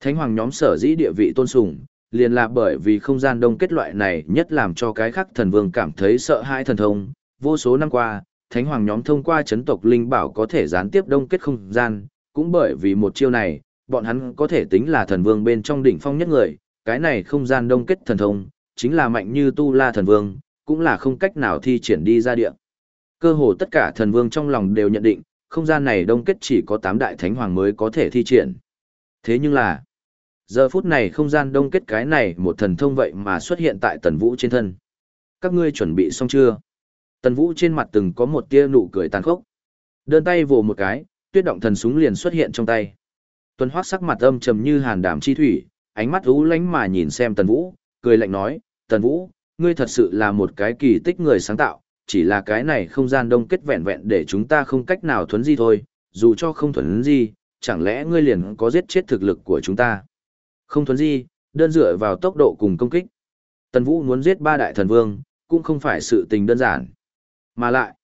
Thánh hoàng nhóm sở dĩ địa vị tôn sùng, liền là bởi vì không gian đông kết loại này nhất làm cho cái khác thần vương cảm thấy sợ hãi thần thông. Vô số năm qua, thánh hoàng nhóm thông qua chấn tộc linh bảo có thể gián tiếp đông kết không gian, cũng bởi vì một chiêu này, bọn hắn có thể tính là thần vương bên trong đỉnh phong nhất người, cái này không gian đông kết thần thông, chính là mạnh như tu la thần vương, cũng là không cách nào thi triển đi ra địa. Cơ hồ tất cả thần vương trong lòng đều nhận định, không gian này đông kết chỉ có 8 đại thánh hoàng mới có thể thi triển. Thế nhưng là, giờ phút này không gian đông kết cái này một thần thông vậy mà xuất hiện tại tần vũ trên thân. Các ngươi chuẩn bị xong chưa? Tần vũ trên mặt từng có một tia nụ cười tàn khốc. Đơn tay vồ một cái, tuyết động thần súng liền xuất hiện trong tay. Tuần hoác sắc mặt âm trầm như hàn đảm chi thủy, ánh mắt ú lánh mà nhìn xem tần vũ, cười lạnh nói, tần vũ, ngươi thật sự là một cái kỳ tích người sáng tạo, chỉ là cái này không gian đông kết vẹn vẹn để chúng ta không cách nào thuấn di thôi, dù cho không thuấn di, chẳng lẽ ngươi liền có giết chết thực lực của chúng ta. Không thuấn di, đơn dựa vào tốc độ cùng công kích. Tần Vũ muốn giết ba đại thần vương, cũng không phải sự tình đơn giản. Mà lại,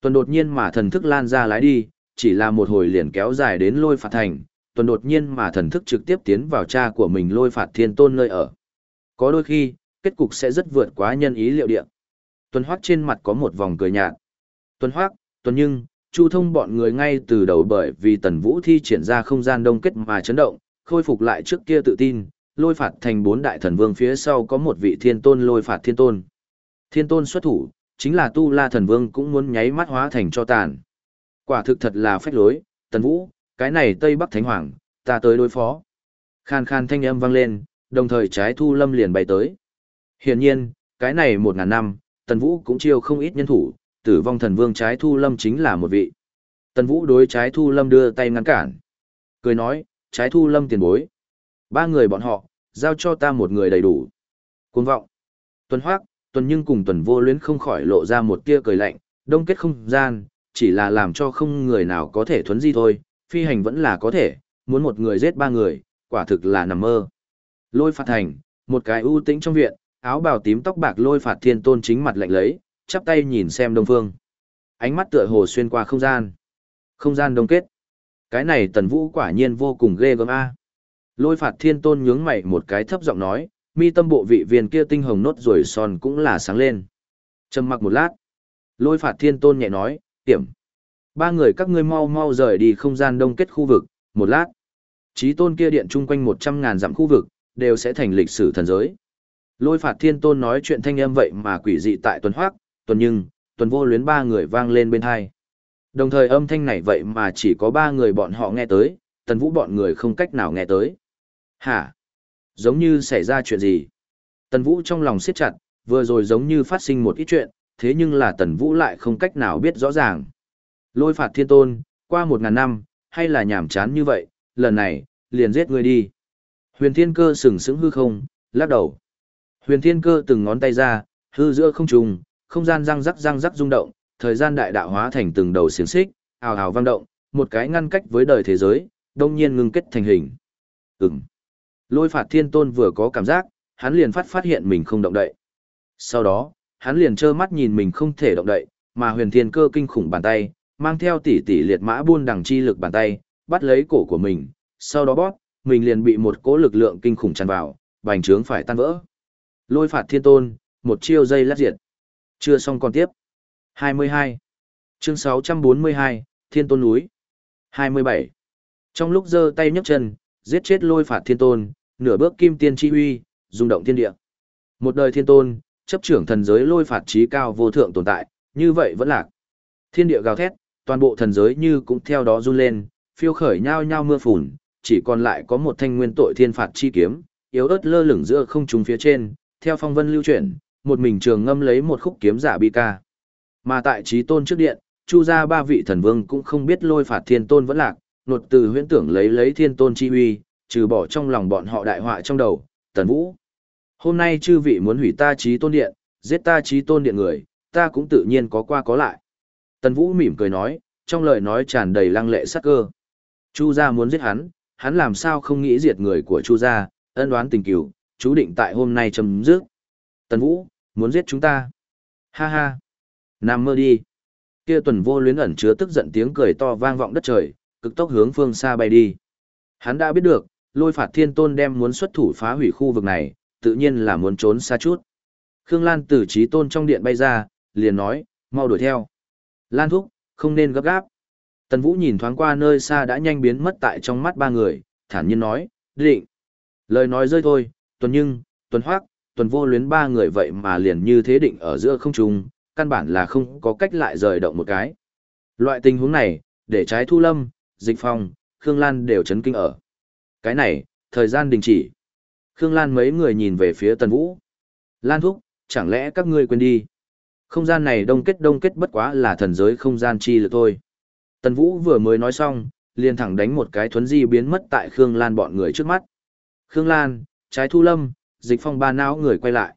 tuần đột nhiên mà thần thức lan ra lái đi, chỉ là một hồi liền kéo dài đến lôi phạt thành, tuần đột nhiên mà thần thức trực tiếp tiến vào cha của mình lôi phạt thiên tôn nơi ở. Có đôi khi, kết cục sẽ rất vượt quá nhân ý liệu địa. Tuần Hoắc trên mặt có một vòng cười nhạt. Tuần Hoắc, Tuần Nhưng, Chu Thông bọn người ngay từ đầu bởi vì Tần Vũ thi triển ra không gian đông kết mà chấn động, khôi phục lại trước kia tự tin, lôi phạt thành bốn đại thần vương phía sau có một vị thiên tôn lôi phạt thiên tôn. Thiên tôn xuất thủ, chính là Tu La thần vương cũng muốn nháy mắt hóa thành cho tàn. Quả thực thật là phách lối, Tần Vũ, cái này Tây Bắc Thánh Hoàng, ta tới đối phó. Khan khan thanh âm vang lên, đồng thời trái thu lâm liền bay tới. Hiển nhiên, cái này một ngàn năm, Tần Vũ cũng chiêu không ít nhân thủ, tử vong thần vương trái thu lâm chính là một vị. Tần Vũ đối trái thu lâm đưa tay ngăn cản. Cười nói, trái thu lâm tiền bối. Ba người bọn họ, giao cho ta một người đầy đủ. Cuồng vọng. Tuần hoác, tuần nhưng cùng tuần vô luyến không khỏi lộ ra một tia cười lạnh, đông kết không gian, chỉ là làm cho không người nào có thể thuấn di thôi, phi hành vẫn là có thể, muốn một người giết ba người, quả thực là nằm mơ. Lôi phạt thành, một cái ưu tĩnh trong viện, áo bào tím tóc bạc lôi phạt thiên tôn chính mặt lạnh lấy, chắp tay nhìn xem đông phương. Ánh mắt tựa hồ xuyên qua không gian. Không gian đông kết. Cái này tần vũ quả nhiên vô cùng ghê gớm a. Lôi phạt thiên tôn nhướng mày một cái thấp giọng nói, mi tâm bộ vị viên kia tinh hồng nốt rồi son cũng là sáng lên. Trầm mặc một lát. Lôi phạt thiên tôn nhẹ nói, tiểm. Ba người các ngươi mau mau rời đi không gian đông kết khu vực, một lát. Chí tôn kia điện chung quanh một trăm ngàn dặm khu vực, đều sẽ thành lịch sử thần giới. Lôi phạt thiên tôn nói chuyện thanh âm vậy mà quỷ dị tại tuần hoác, tuần nhưng, tuần vô luyến ba người vang lên bên hai. Đồng thời âm thanh này vậy mà chỉ có ba người bọn họ nghe tới, tần vũ bọn người không cách nào nghe tới. Hả? Giống như xảy ra chuyện gì? Tần vũ trong lòng siết chặt, vừa rồi giống như phát sinh một ít chuyện, thế nhưng là tần vũ lại không cách nào biết rõ ràng. Lôi phạt thiên tôn, qua một ngàn năm, hay là nhảm chán như vậy, lần này, liền giết người đi. Huyền thiên cơ sừng sững hư không, lắc đầu. Huyền thiên cơ từng ngón tay ra, hư giữa không trùng, không gian răng rắc răng rắc rung động, thời gian đại đạo hóa thành từng đầu xiềng xích, ào ào vang động, một cái ngăn cách với đời thế giới, đông nhiên ngưng kết thành hình. Ừm. Lôi phạt thiên tôn vừa có cảm giác, hắn liền phát phát hiện mình không động đậy. Sau đó, hắn liền trơ mắt nhìn mình không thể động đậy, mà huyền thiên cơ kinh khủng bàn tay, mang theo tỷ tỷ liệt mã buôn đằng chi lực bàn tay, bắt lấy cổ của mình, sau đó bóp, mình liền bị một cỗ lực lượng kinh khủng tràn vào, bành trướng phải tan vỡ. Lôi phạt thiên tôn, một chiêu dây lát diệt. Chưa xong còn tiếp. 22. Chương 642, Thiên Tôn Núi. 27. Trong lúc giơ tay nhấc chân, giết chết lôi phạt thiên tôn, nửa bước kim tiên chi uy, rung động thiên địa. Một đời thiên tôn, chấp trưởng thần giới lôi phạt trí cao vô thượng tồn tại, như vậy vẫn lạc. Thiên địa gào thét, toàn bộ thần giới như cũng theo đó run lên, phiêu khởi nhao nhao mưa phùn, chỉ còn lại có một thanh nguyên tội thiên phạt chi kiếm, yếu ớt lơ lửng giữa không trung phía trên, theo phong vân lưu chuyển, một mình trường ngâm lấy một khúc kiếm giả bi ca. Mà tại trí tôn trước điện, chu ra ba vị thần vương cũng không biết lôi phạt thiên tôn vẫn lạc, nột từ huyễn tưởng lấy lấy thiên tôn chi uy, trừ bỏ trong lòng bọn họ đại họa trong đầu, tần vũ. Hôm nay chư vị muốn hủy ta trí tôn điện, giết ta trí tôn điện người, ta cũng tự nhiên có qua có lại. Tần vũ mỉm cười nói, trong lời nói tràn đầy lăng lệ sắc cơ. Chu gia muốn giết hắn, hắn làm sao không nghĩ diệt người của Chu gia, ân đoán tình cửu, chú định tại hôm nay chấm dứt. Tần Vũ, muốn giết chúng ta. Ha ha. Nam mơ đi. Kia tuần vô luyến ẩn chứa tức giận tiếng cười to vang vọng đất trời, cực tốc hướng phương xa bay đi. Hắn đã biết được, lôi phạt thiên tôn đem muốn xuất thủ phá hủy khu vực này, tự nhiên là muốn trốn xa chút. Khương Lan từ trí tôn trong điện bay ra, liền nói, mau đuổi theo. Lan thúc, không nên gấp gáp. Tần Vũ nhìn thoáng qua nơi xa đã nhanh biến mất tại trong mắt ba người, thản nhiên nói, định. Lời nói rơi thôi, tuần nhưng, tuần hoác, tuần vô luyến ba người vậy mà liền như thế định ở giữa không trung, căn bản là không có cách lại rời động một cái. Loại tình huống này, để trái thu lâm, dịch phong, Khương Lan đều chấn kinh ở. Cái này, thời gian đình chỉ. Khương Lan mấy người nhìn về phía Tần Vũ. Lan thúc, chẳng lẽ các ngươi quên đi? Không gian này đông kết đông kết bất quá là thần giới không gian chi lực thôi. Tần Vũ vừa mới nói xong, liền thẳng đánh một cái thuấn di biến mất tại Khương Lan bọn người trước mắt. Khương Lan, trái thu lâm, dịch phong ba não người quay lại.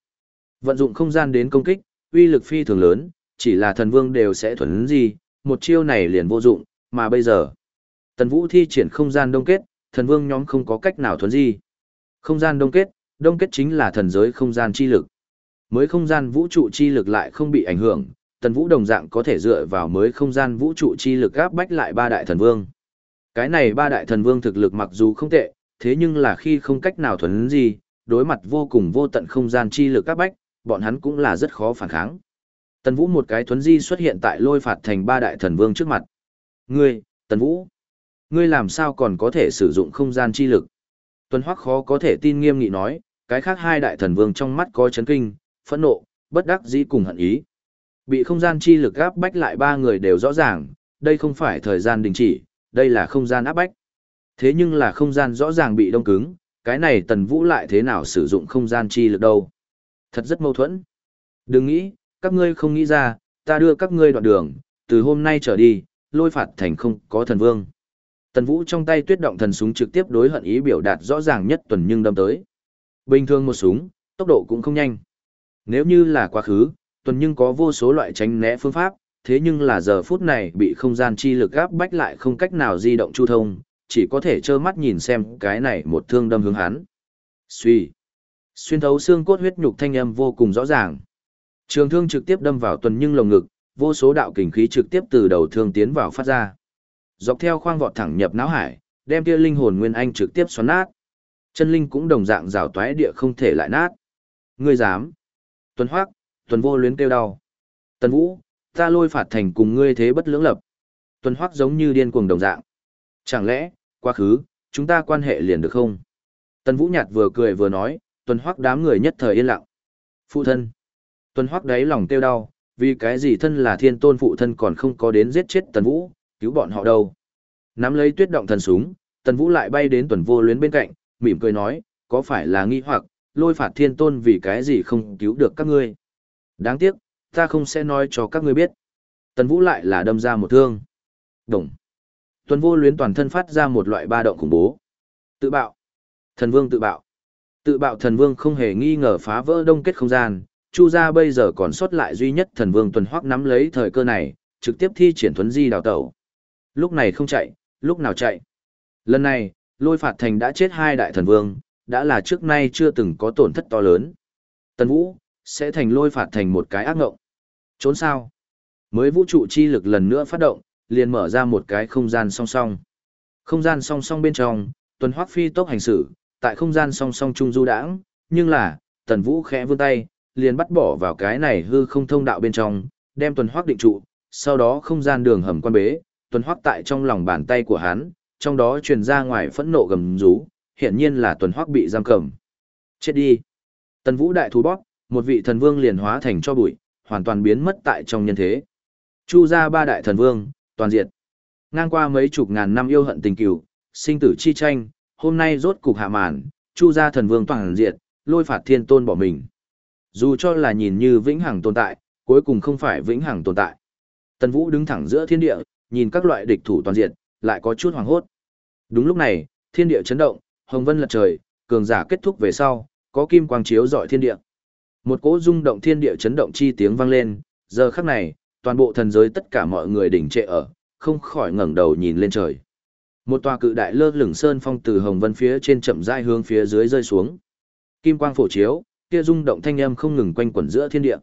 Vận dụng không gian đến công kích, uy lực phi thường lớn, chỉ là thần vương đều sẽ thuần gì, một chiêu này liền vô dụng, mà bây giờ. Tần Vũ thi triển không gian đông kết, thần vương nhóm không có cách nào thuần gì. Không gian đông kết, đông kết chính là thần giới không gian chi lực. Mới không gian vũ trụ chi lực lại không bị ảnh hưởng, tần vũ đồng dạng có thể dựa vào mới không gian vũ trụ chi lực áp bách lại ba đại thần vương. Cái này ba đại thần vương thực lực mặc dù không tệ, thế nhưng là khi không cách nào thuần gì, đối mặt vô cùng vô tận không gian chi lực áp bách, bọn hắn cũng là rất khó phản kháng. Tần Vũ một cái thuấn di xuất hiện tại lôi phạt thành ba đại thần vương trước mặt. Ngươi, Tần Vũ, ngươi làm sao còn có thể sử dụng không gian chi lực? Tuần Hoắc khó có thể tin nghiêm nghị nói, cái khác hai đại thần vương trong mắt có chấn kinh, phẫn nộ, bất đắc dĩ cùng hận ý. Bị không gian chi lực áp bách lại ba người đều rõ ràng, đây không phải thời gian đình chỉ, đây là không gian áp bách. Thế nhưng là không gian rõ ràng bị đông cứng, cái này tần vũ lại thế nào sử dụng không gian chi lực đâu. Thật rất mâu thuẫn. Đừng nghĩ, các ngươi không nghĩ ra, ta đưa các ngươi đoạn đường, từ hôm nay trở đi, lôi phạt thành không có thần vương. Tần vũ trong tay tuyết động thần súng trực tiếp đối hận ý biểu đạt rõ ràng nhất tuần nhưng đâm tới. Bình thường một súng, tốc độ cũng không nhanh. Nếu như là quá khứ, tuần nhưng có vô số loại tránh né phương pháp, thế nhưng là giờ phút này bị không gian chi lực gáp bách lại không cách nào di động chu thông, chỉ có thể trơ mắt nhìn xem cái này một thương đâm hướng hắn. Suy. Xuyên thấu xương cốt huyết nhục thanh âm vô cùng rõ ràng. Trường thương trực tiếp đâm vào tuần nhưng lồng ngực, vô số đạo kình khí trực tiếp từ đầu thương tiến vào phát ra. Dọc theo khoang vọt thẳng nhập não hải, đem kia linh hồn nguyên anh trực tiếp xoắn nát. Chân linh cũng đồng dạng rào toái địa không thể lại nát. Ngươi dám? Tuần Hoắc, Tuần Vô luyến kêu đau. Tần Vũ, ta lôi phạt thành cùng ngươi thế bất lưỡng lập. Tuần Hoắc giống như điên cuồng đồng dạng. Chẳng lẽ, Quá khứ, chúng ta quan hệ liền được không? Tần Vũ Nhạt vừa cười vừa nói, tuần hoắc đám người nhất thời yên lặng. Phụ thân. Tuần hoắc đáy lòng tiêu đau, vì cái gì thân là thiên tôn phụ thân còn không có đến giết chết Tần Vũ, cứu bọn họ đâu. Nắm lấy tuyết động thần súng, Tần Vũ lại bay đến tuần vô luyến bên cạnh, mỉm cười nói, có phải là nghi hoặc, lôi phạt thiên tôn vì cái gì không cứu được các ngươi. Đáng tiếc, ta không sẽ nói cho các ngươi biết. Tần Vũ lại là đâm ra một thương. Đồng. Tuần vô luyến toàn thân phát ra một loại ba động khủng bố. Tự bạo. Thần vương tự bạo. Tự bạo thần vương không hề nghi ngờ phá vỡ đông kết không gian, Chu gia bây giờ còn sót lại duy nhất thần vương tuần hoắc nắm lấy thời cơ này, trực tiếp thi triển thuấn di đào tẩu. Lúc này không chạy, lúc nào chạy. Lần này, lôi phạt thành đã chết hai đại thần vương, đã là trước nay chưa từng có tổn thất to lớn. Tần Vũ, sẽ thành lôi phạt thành một cái ác ngộng. Trốn sao? Mới vũ trụ chi lực lần nữa phát động, liền mở ra một cái không gian song song. Không gian song song bên trong, tuần hoắc phi tốc hành xử, tại không gian song song trung du đãng, nhưng là, tần vũ khẽ vươn tay, liền bắt bỏ vào cái này hư không thông đạo bên trong, đem tuần hoắc định trụ, sau đó không gian đường hầm quan bế, tuần hoắc tại trong lòng bàn tay của hắn, trong đó truyền ra ngoài phẫn nộ gầm rú, hiển nhiên là tuần hoắc bị giam cầm. Chết đi. Tần vũ đại thú bóp, một vị thần vương liền hóa thành cho bụi, hoàn toàn biến mất tại trong nhân thế. Chu ra ba đại thần vương, toàn diệt. Ngang qua mấy chục ngàn năm yêu hận tình cừu, sinh tử chi tranh, hôm nay rốt cục hạ màn, Chu gia thần vương toàn diệt, lôi phạt thiên tôn bỏ mình. Dù cho là nhìn như vĩnh hằng tồn tại, cuối cùng không phải vĩnh hằng tồn tại. Tần Vũ đứng thẳng giữa thiên địa, nhìn các loại địch thủ toàn diệt, lại có chút hoàng hốt. Đúng lúc này, thiên địa chấn động, hồng vân lật trời, cường giả kết thúc về sau, có kim quang chiếu rọi thiên địa. Một cỗ rung động thiên địa chấn động chi tiếng vang lên, giờ khắc này, toàn bộ thần giới tất cả mọi người đỉnh trệ ở, không khỏi ngẩng đầu nhìn lên trời. Một tòa cự đại lơ lửng sơn phong từ hồng vân phía trên chậm rãi hướng phía dưới rơi xuống. Kim quang phổ chiếu, kia rung động thanh âm không ngừng quanh quẩn giữa thiên địa.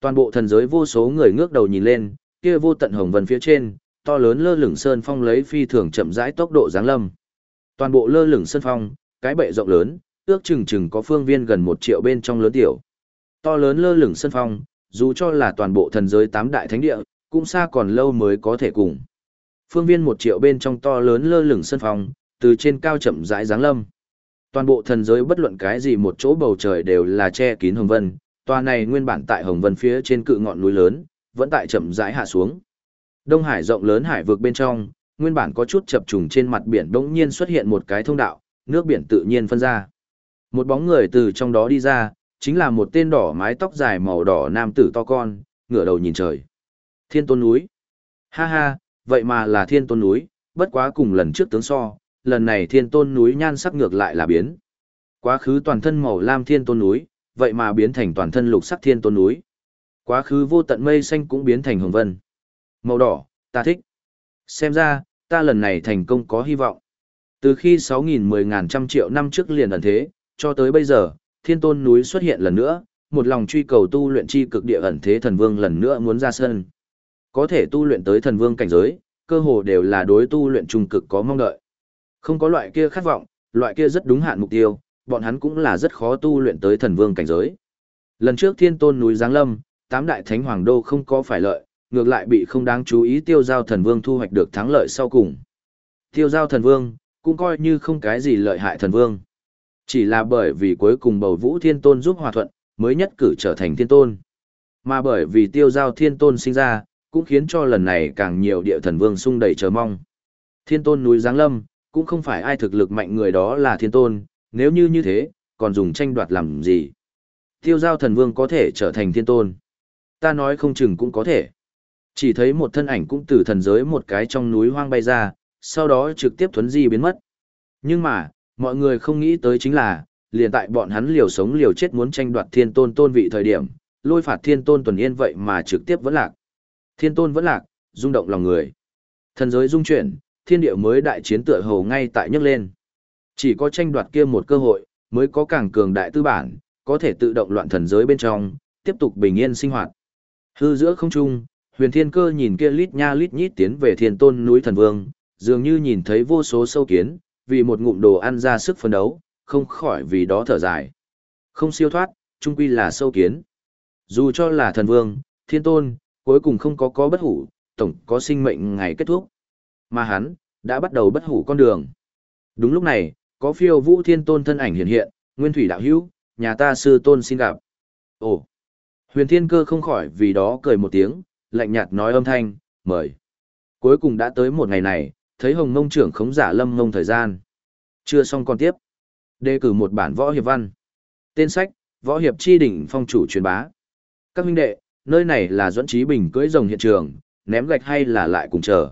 Toàn bộ thần giới vô số người ngước đầu nhìn lên, kia vô tận hồng vân phía trên, to lớn lơ lửng sơn phong lấy phi thường chậm rãi tốc độ giáng lâm. Toàn bộ lơ lửng sơn phong, cái bệ rộng lớn, ước chừng chừng có phương viên gần một triệu bên trong lớn tiểu. To lớn lơ lửng sơn phong, dù cho là toàn bộ thần giới tám đại thánh địa, cũng xa còn lâu mới có thể cùng. Phương viên một triệu bên trong to lớn lơ lửng sân phòng, từ trên cao chậm rãi giáng lâm. Toàn bộ thần giới bất luận cái gì một chỗ bầu trời đều là che kín hồng vân, tòa này nguyên bản tại hồng vân phía trên cự ngọn núi lớn, vẫn tại chậm rãi hạ xuống. Đông Hải rộng lớn hải vực bên trong, nguyên bản có chút chập trùng trên mặt biển bỗng nhiên xuất hiện một cái thông đạo, nước biển tự nhiên phân ra. Một bóng người từ trong đó đi ra, chính là một tên đỏ mái tóc dài màu đỏ nam tử to con, ngửa đầu nhìn trời. Thiên tôn núi. Ha ha, vậy mà là thiên tôn núi, bất quá cùng lần trước tướng so, lần này thiên tôn núi nhan sắc ngược lại là biến. Quá khứ toàn thân màu lam thiên tôn núi, vậy mà biến thành toàn thân lục sắc thiên tôn núi. Quá khứ vô tận mây xanh cũng biến thành hồng vân. Màu đỏ, ta thích. Xem ra, ta lần này thành công có hy vọng. Từ khi 6.000 10.000 trăm triệu năm trước liền ẩn thế, cho tới bây giờ, thiên tôn núi xuất hiện lần nữa, một lòng truy cầu tu luyện chi cực địa ẩn thế thần vương lần nữa muốn ra sân. Có thể tu luyện tới thần vương cảnh giới, cơ hồ đều là đối tu luyện trung cực có mong đợi. Không có loại kia khát vọng, loại kia rất đúng hạn mục tiêu, bọn hắn cũng là rất khó tu luyện tới thần vương cảnh giới. Lần trước thiên tôn núi Giáng Lâm, tám đại thánh hoàng đô không có phải lợi, ngược lại bị không đáng chú ý tiêu giao thần vương thu hoạch được thắng lợi sau cùng. Tiêu giao thần vương, cũng coi như không cái gì lợi hại thần vương. Chỉ là bởi vì cuối cùng bầu vũ thiên tôn giúp hòa thuận, mới nhất cử trở thành thiên tôn. Mà bởi vì tiêu giao thiên tôn sinh ra, cũng khiến cho lần này càng nhiều địa thần vương sung đầy chờ mong. Thiên tôn núi Giáng Lâm, cũng không phải ai thực lực mạnh người đó là thiên tôn, nếu như như thế, còn dùng tranh đoạt làm gì. Tiêu giao thần vương có thể trở thành thiên tôn. Ta nói không chừng cũng có thể. Chỉ thấy một thân ảnh cũng từ thần giới một cái trong núi hoang bay ra, sau đó trực tiếp thuấn di biến mất. Nhưng mà, mọi người không nghĩ tới chính là, liền tại bọn hắn liều sống liều chết muốn tranh đoạt thiên tôn tôn vị thời điểm, lôi phạt thiên tôn tuần yên vậy mà trực tiếp vẫn lạc. Thiên tôn vẫn lạc, rung động lòng người. Thần giới dung chuyển, thiên địa mới đại chiến tựa hồ ngay tại nhấc lên. Chỉ có tranh đoạt kia một cơ hội, mới có càng cường đại tư bản, có thể tự động loạn thần giới bên trong, tiếp tục bình yên sinh hoạt. Hư giữa không trung, huyền thiên cơ nhìn kia lít nha lít nhít tiến về thiên tôn núi thần vương, dường như nhìn thấy vô số sâu kiến, vì một ngụm đồ ăn ra sức phấn đấu, không khỏi vì đó thở dài. Không siêu thoát, trung quy là sâu kiến. Dù cho là thần vương, thiên tôn, cuối cùng không có có bất hủ, tổng có sinh mệnh ngày kết thúc. Mà hắn, đã bắt đầu bất hủ con đường. Đúng lúc này, có phiêu vũ thiên tôn thân ảnh hiện hiện, nguyên thủy đạo hữu, nhà ta sư tôn xin gặp. Ồ! Huyền thiên cơ không khỏi vì đó cười một tiếng, lạnh nhạt nói âm thanh, mời. Cuối cùng đã tới một ngày này, thấy hồng mông trưởng khống giả lâm mông thời gian. Chưa xong còn tiếp. Đề cử một bản võ hiệp văn. Tên sách, võ hiệp chi đỉnh phong chủ truyền bá. Các huynh đệ, nơi này là dẫn trí bình cưỡi rồng hiện trường, ném gạch hay là lại cùng chờ.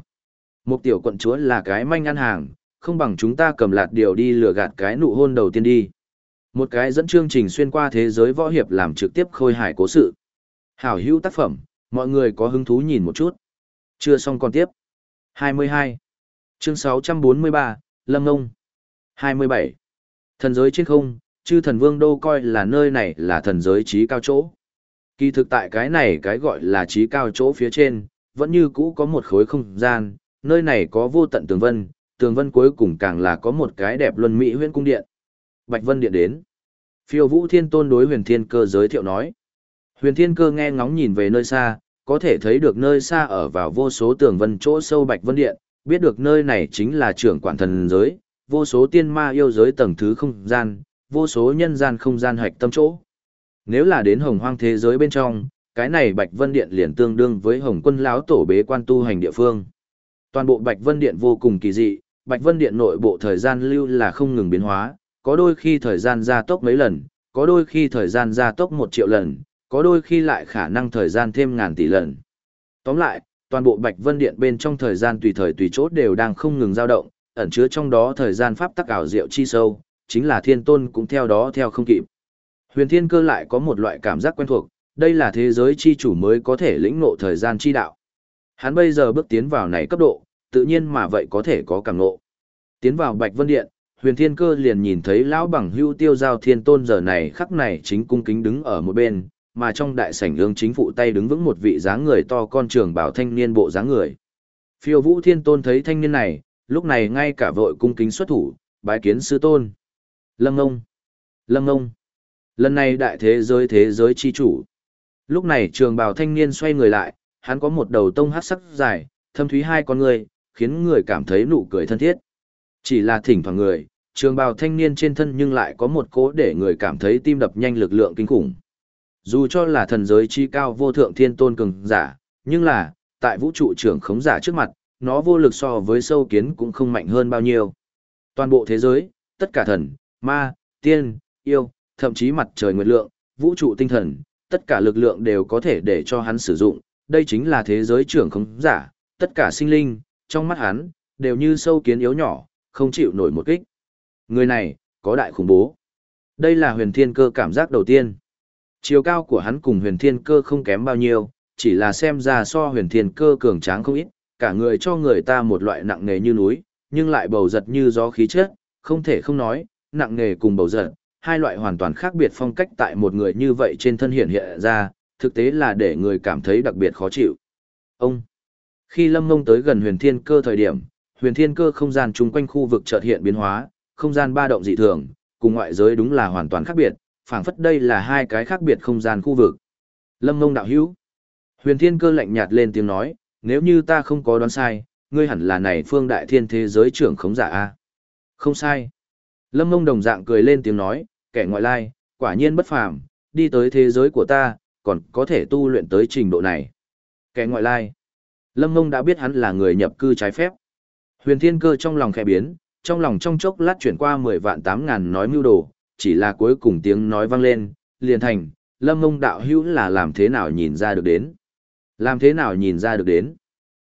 Một tiểu quận chúa là cái manh ăn hàng, không bằng chúng ta cầm lạt điều đi lừa gạt cái nụ hôn đầu tiên đi. Một cái dẫn chương trình xuyên qua thế giới võ hiệp làm trực tiếp khôi hài cố sự. Hảo hữu tác phẩm, mọi người có hứng thú nhìn một chút. Chưa xong còn tiếp. 22. Chương 643, Lâm Ngông. 27. Thần giới trên không, chư thần vương đô coi là nơi này là thần giới trí cao chỗ. Kỳ thực tại cái này cái gọi là trí cao chỗ phía trên, vẫn như cũ có một khối không gian, nơi này có vô tận tường vân, tường vân cuối cùng càng là có một cái đẹp luân mỹ huyễn cung điện. Bạch Vân Điện đến. Phiêu Vũ Thiên Tôn đối huyền thiên cơ giới thiệu nói. Huyền thiên cơ nghe ngóng nhìn về nơi xa, có thể thấy được nơi xa ở vào vô số tường vân chỗ sâu Bạch Vân Điện, biết được nơi này chính là trưởng quản thần giới, vô số tiên ma yêu giới tầng thứ không gian, vô số nhân gian không gian hạch tâm chỗ. Nếu là đến hồng hoang thế giới bên trong, cái này Bạch Vân Điện liền tương đương với hồng quân lão tổ bế quan tu hành địa phương. Toàn bộ Bạch Vân Điện vô cùng kỳ dị, Bạch Vân Điện nội bộ thời gian lưu là không ngừng biến hóa, có đôi khi thời gian gia tốc mấy lần, có đôi khi thời gian gia tốc một triệu lần, có đôi khi lại khả năng thời gian thêm ngàn tỷ lần. Tóm lại, toàn bộ Bạch Vân Điện bên trong thời gian tùy thời tùy chốt đều đang không ngừng dao động, ẩn chứa trong đó thời gian pháp tắc ảo diệu chi sâu, chính là thiên tôn cũng theo đó theo không kịp. Huyền Thiên Cơ lại có một loại cảm giác quen thuộc, đây là thế giới chi chủ mới có thể lĩnh ngộ thời gian chi đạo. Hắn bây giờ bước tiến vào này cấp độ, tự nhiên mà vậy có thể có cảm ngộ. Tiến vào Bạch Vân Điện, Huyền Thiên Cơ liền nhìn thấy lão bằng hưu tiêu giao thiên tôn giờ này khắc này chính cung kính đứng ở một bên, mà trong đại sảnh ương chính phụ tay đứng vững một vị dáng người to con trường bảo thanh niên bộ dáng người. Phiêu Vũ Thiên Tôn thấy thanh niên này, lúc này ngay cả vội cung kính xuất thủ, bái kiến sư tôn. Lâm Ngông! Lâm Ngông! Lần này đại thế giới thế giới chi chủ. Lúc này trường bào thanh niên xoay người lại, hắn có một đầu tông hát sắc dài, thâm thúy hai con người, khiến người cảm thấy nụ cười thân thiết. Chỉ là thỉnh thoảng người, trường bào thanh niên trên thân nhưng lại có một cố để người cảm thấy tim đập nhanh lực lượng kinh khủng. Dù cho là thần giới chi cao vô thượng thiên tôn cường giả, nhưng là, tại vũ trụ trưởng khống giả trước mặt, nó vô lực so với sâu kiến cũng không mạnh hơn bao nhiêu. Toàn bộ thế giới, tất cả thần, ma, tiên, yêu, thậm chí mặt trời nguyệt lượng, vũ trụ tinh thần, tất cả lực lượng đều có thể để cho hắn sử dụng, đây chính là thế giới trưởng không giả, tất cả sinh linh, trong mắt hắn, đều như sâu kiến yếu nhỏ, không chịu nổi một kích. Người này, có đại khủng bố. Đây là huyền thiên cơ cảm giác đầu tiên. Chiều cao của hắn cùng huyền thiên cơ không kém bao nhiêu, chỉ là xem ra so huyền thiên cơ cường tráng không ít, cả người cho người ta một loại nặng nề như núi, nhưng lại bầu giật như gió khí chất, không thể không nói, nặng nề cùng bầu giật, hai loại hoàn toàn khác biệt phong cách tại một người như vậy trên thân hiện hiện ra, thực tế là để người cảm thấy đặc biệt khó chịu. Ông, khi Lâm Ngông tới gần huyền thiên cơ thời điểm, huyền thiên cơ không gian chung quanh khu vực chợt hiện biến hóa, không gian ba động dị thường, cùng ngoại giới đúng là hoàn toàn khác biệt, phảng phất đây là hai cái khác biệt không gian khu vực. Lâm Ngông đạo hữu. Huyền thiên cơ lạnh nhạt lên tiếng nói, nếu như ta không có đoán sai, ngươi hẳn là này phương đại thiên thế giới trưởng khống giả a. Không sai. Lâm Ngông đồng dạng cười lên tiếng nói, kẻ ngoại lai, quả nhiên bất phàm, đi tới thế giới của ta, còn có thể tu luyện tới trình độ này. Kẻ ngoại lai. Lâm Ngông đã biết hắn là người nhập cư trái phép. Huyền Thiên Cơ trong lòng khẽ biến, trong lòng trong chốc lát chuyển qua 10 vạn 8 ngàn nói mưu đồ, chỉ là cuối cùng tiếng nói vang lên, liền thành, Lâm Ngông đạo hữu là làm thế nào nhìn ra được đến. Làm thế nào nhìn ra được đến.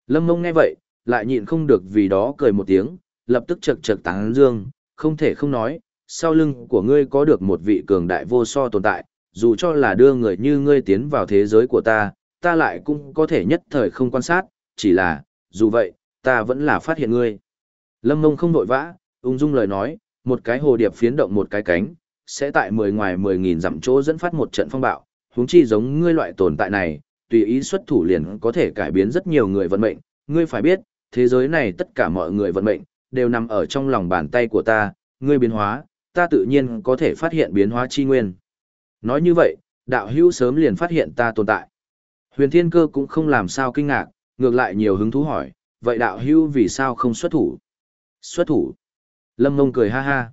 Lâm Ngông nghe vậy, lại nhịn không được vì đó cười một tiếng, lập tức chật chật tán dương, không thể không nói, sau lưng của ngươi có được một vị cường đại vô so tồn tại, dù cho là đưa người như ngươi tiến vào thế giới của ta, ta lại cũng có thể nhất thời không quan sát, chỉ là, dù vậy, ta vẫn là phát hiện ngươi. Lâm Mông không vội vã, ung dung lời nói, một cái hồ điệp phiến động một cái cánh, sẽ tại mười ngoài mười nghìn dặm chỗ dẫn phát một trận phong bạo, huống chi giống ngươi loại tồn tại này, tùy ý xuất thủ liền có thể cải biến rất nhiều người vận mệnh, ngươi phải biết, thế giới này tất cả mọi người vận mệnh, đều nằm ở trong lòng bàn tay của ta, ngươi biến hóa, ta tự nhiên có thể phát hiện biến hóa chi nguyên. Nói như vậy, đạo hữu sớm liền phát hiện ta tồn tại. Huyền Thiên Cơ cũng không làm sao kinh ngạc, ngược lại nhiều hứng thú hỏi, vậy đạo hữu vì sao không xuất thủ? Xuất thủ. Lâm Ngông cười ha ha.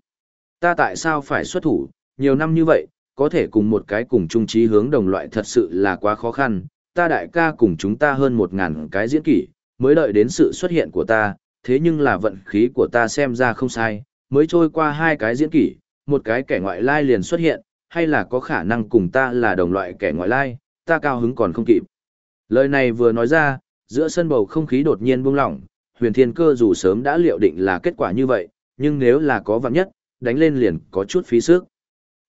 Ta tại sao phải xuất thủ, nhiều năm như vậy, có thể cùng một cái cùng chung trí hướng đồng loại thật sự là quá khó khăn. Ta đại ca cùng chúng ta hơn một ngàn cái diễn kỷ, mới đợi đến sự xuất hiện của ta, thế nhưng là vận khí của ta xem ra không sai, mới trôi qua hai cái diễn kỷ, một cái kẻ ngoại lai liền xuất hiện, hay là có khả năng cùng ta là đồng loại kẻ ngoại lai, ta cao hứng còn không kịp. Lời này vừa nói ra, giữa sân bầu không khí đột nhiên buông lỏng, huyền thiên cơ dù sớm đã liệu định là kết quả như vậy, nhưng nếu là có vặn nhất, đánh lên liền có chút phí sức.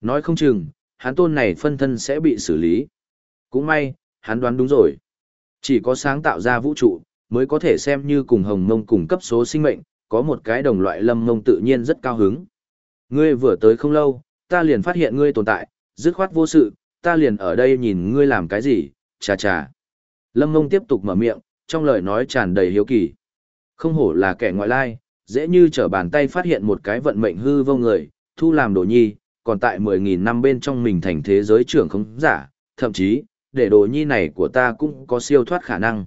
Nói không chừng, hắn tôn này phân thân sẽ bị xử lý. Cũng may, hắn đoán đúng rồi. Chỉ có sáng tạo ra vũ trụ, mới có thể xem như cùng hồng mông cùng cấp số sinh mệnh, có một cái đồng loại lâm mông tự nhiên rất cao hứng. Ngươi vừa tới không lâu, ta liền phát hiện ngươi tồn tại, dứt khoát vô sự, ta liền ở đây nhìn ngươi làm cái gì, chà chà. Lâm mông tiếp tục mở miệng, trong lời nói tràn đầy hiếu kỳ. Không hổ là kẻ ngoại lai, dễ như trở bàn tay phát hiện một cái vận mệnh hư vô người, thu làm đồ nhi, còn tại 10.000 năm bên trong mình thành thế giới trưởng không giả, thậm chí, để đồ nhi này của ta cũng có siêu thoát khả năng.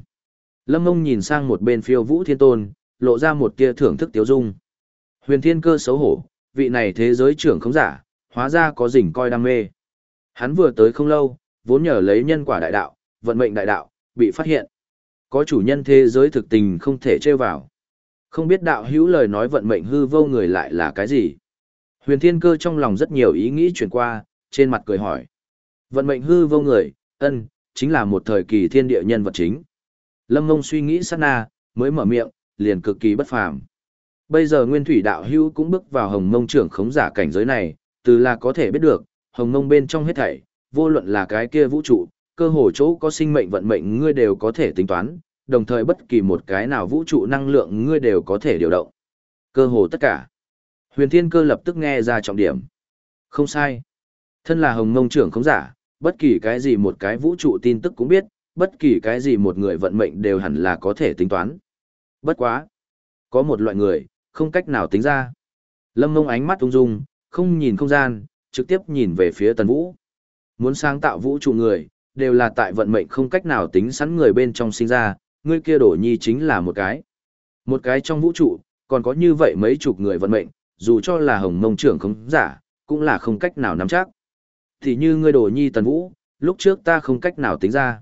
Lâm Mông nhìn sang một bên phiêu vũ thiên tôn, lộ ra một tia thưởng thức tiếu dung. Huyền thiên cơ xấu hổ, vị này thế giới trưởng không giả, hóa ra có rình coi đam mê. Hắn vừa tới không lâu, vốn nhờ lấy nhân quả đại đạo, vận mệnh đại đạo, bị phát hiện. Có chủ nhân thế giới thực tình không thể trêu vào. Không biết đạo hữu lời nói vận mệnh hư vô người lại là cái gì. Huyền thiên cơ trong lòng rất nhiều ý nghĩ chuyển qua, trên mặt cười hỏi. Vận mệnh hư vô người, ân, chính là một thời kỳ thiên địa nhân vật chính. Lâm Ngông suy nghĩ sát na, mới mở miệng, liền cực kỳ bất phàm. Bây giờ Nguyên Thủy Đạo Hữu cũng bước vào Hồng Mông trưởng khống giả cảnh giới này, từ là có thể biết được, Hồng Mông bên trong hết thảy, vô luận là cái kia vũ trụ, cơ hồ chỗ có sinh mệnh vận mệnh ngươi đều có thể tính toán, đồng thời bất kỳ một cái nào vũ trụ năng lượng ngươi đều có thể điều động. Cơ hồ tất cả. Huyền Thiên Cơ lập tức nghe ra trọng điểm. Không sai. Thân là Hồng Mông trưởng khống giả, bất kỳ cái gì một cái vũ trụ tin tức cũng biết, bất kỳ cái gì một người vận mệnh đều hẳn là có thể tính toán. Bất quá. Có một loại người, không cách nào tính ra. Lâm mông ánh mắt ung dung, không nhìn không gian, trực tiếp nhìn về phía tần vũ. Muốn sáng tạo vũ trụ người, đều là tại vận mệnh không cách nào tính sẵn người bên trong sinh ra, người kia đổ nhi chính là một cái. Một cái trong vũ trụ, còn có như vậy mấy chục người vận mệnh, dù cho là hồng mông trưởng không giả, cũng là không cách nào nắm chắc. Thì như ngươi đổ nhi tần vũ, lúc trước ta không cách nào tính ra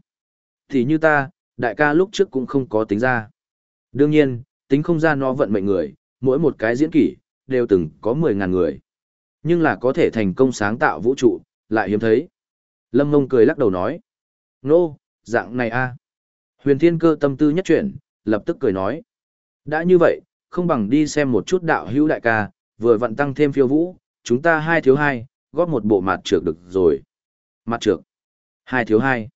thì như ta, đại ca lúc trước cũng không có tính ra. Đương nhiên, tính không ra nó vận mệnh người, mỗi một cái diễn kỷ, đều từng có 10.000 người. Nhưng là có thể thành công sáng tạo vũ trụ, lại hiếm thấy. Lâm Ngông cười lắc đầu nói. Nô, dạng này a Huyền Thiên Cơ tâm tư nhất chuyển, lập tức cười nói. Đã như vậy, không bằng đi xem một chút đạo hữu đại ca, vừa vận tăng thêm phiêu vũ, chúng ta hai thiếu hai, góp một bộ mặt trược được rồi. Mặt trược. Hai thiếu hai.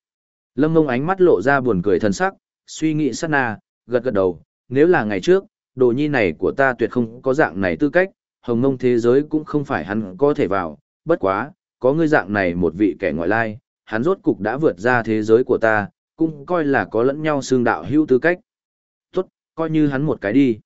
Lâm Ngông ánh mắt lộ ra buồn cười thần sắc, suy nghĩ sát na, gật gật đầu, nếu là ngày trước, đồ nhi này của ta tuyệt không có dạng này tư cách, hồng mông thế giới cũng không phải hắn có thể vào, bất quá, có ngươi dạng này một vị kẻ ngoại lai, hắn rốt cục đã vượt ra thế giới của ta, cũng coi là có lẫn nhau xương đạo hữu tư cách. Tốt, coi như hắn một cái đi.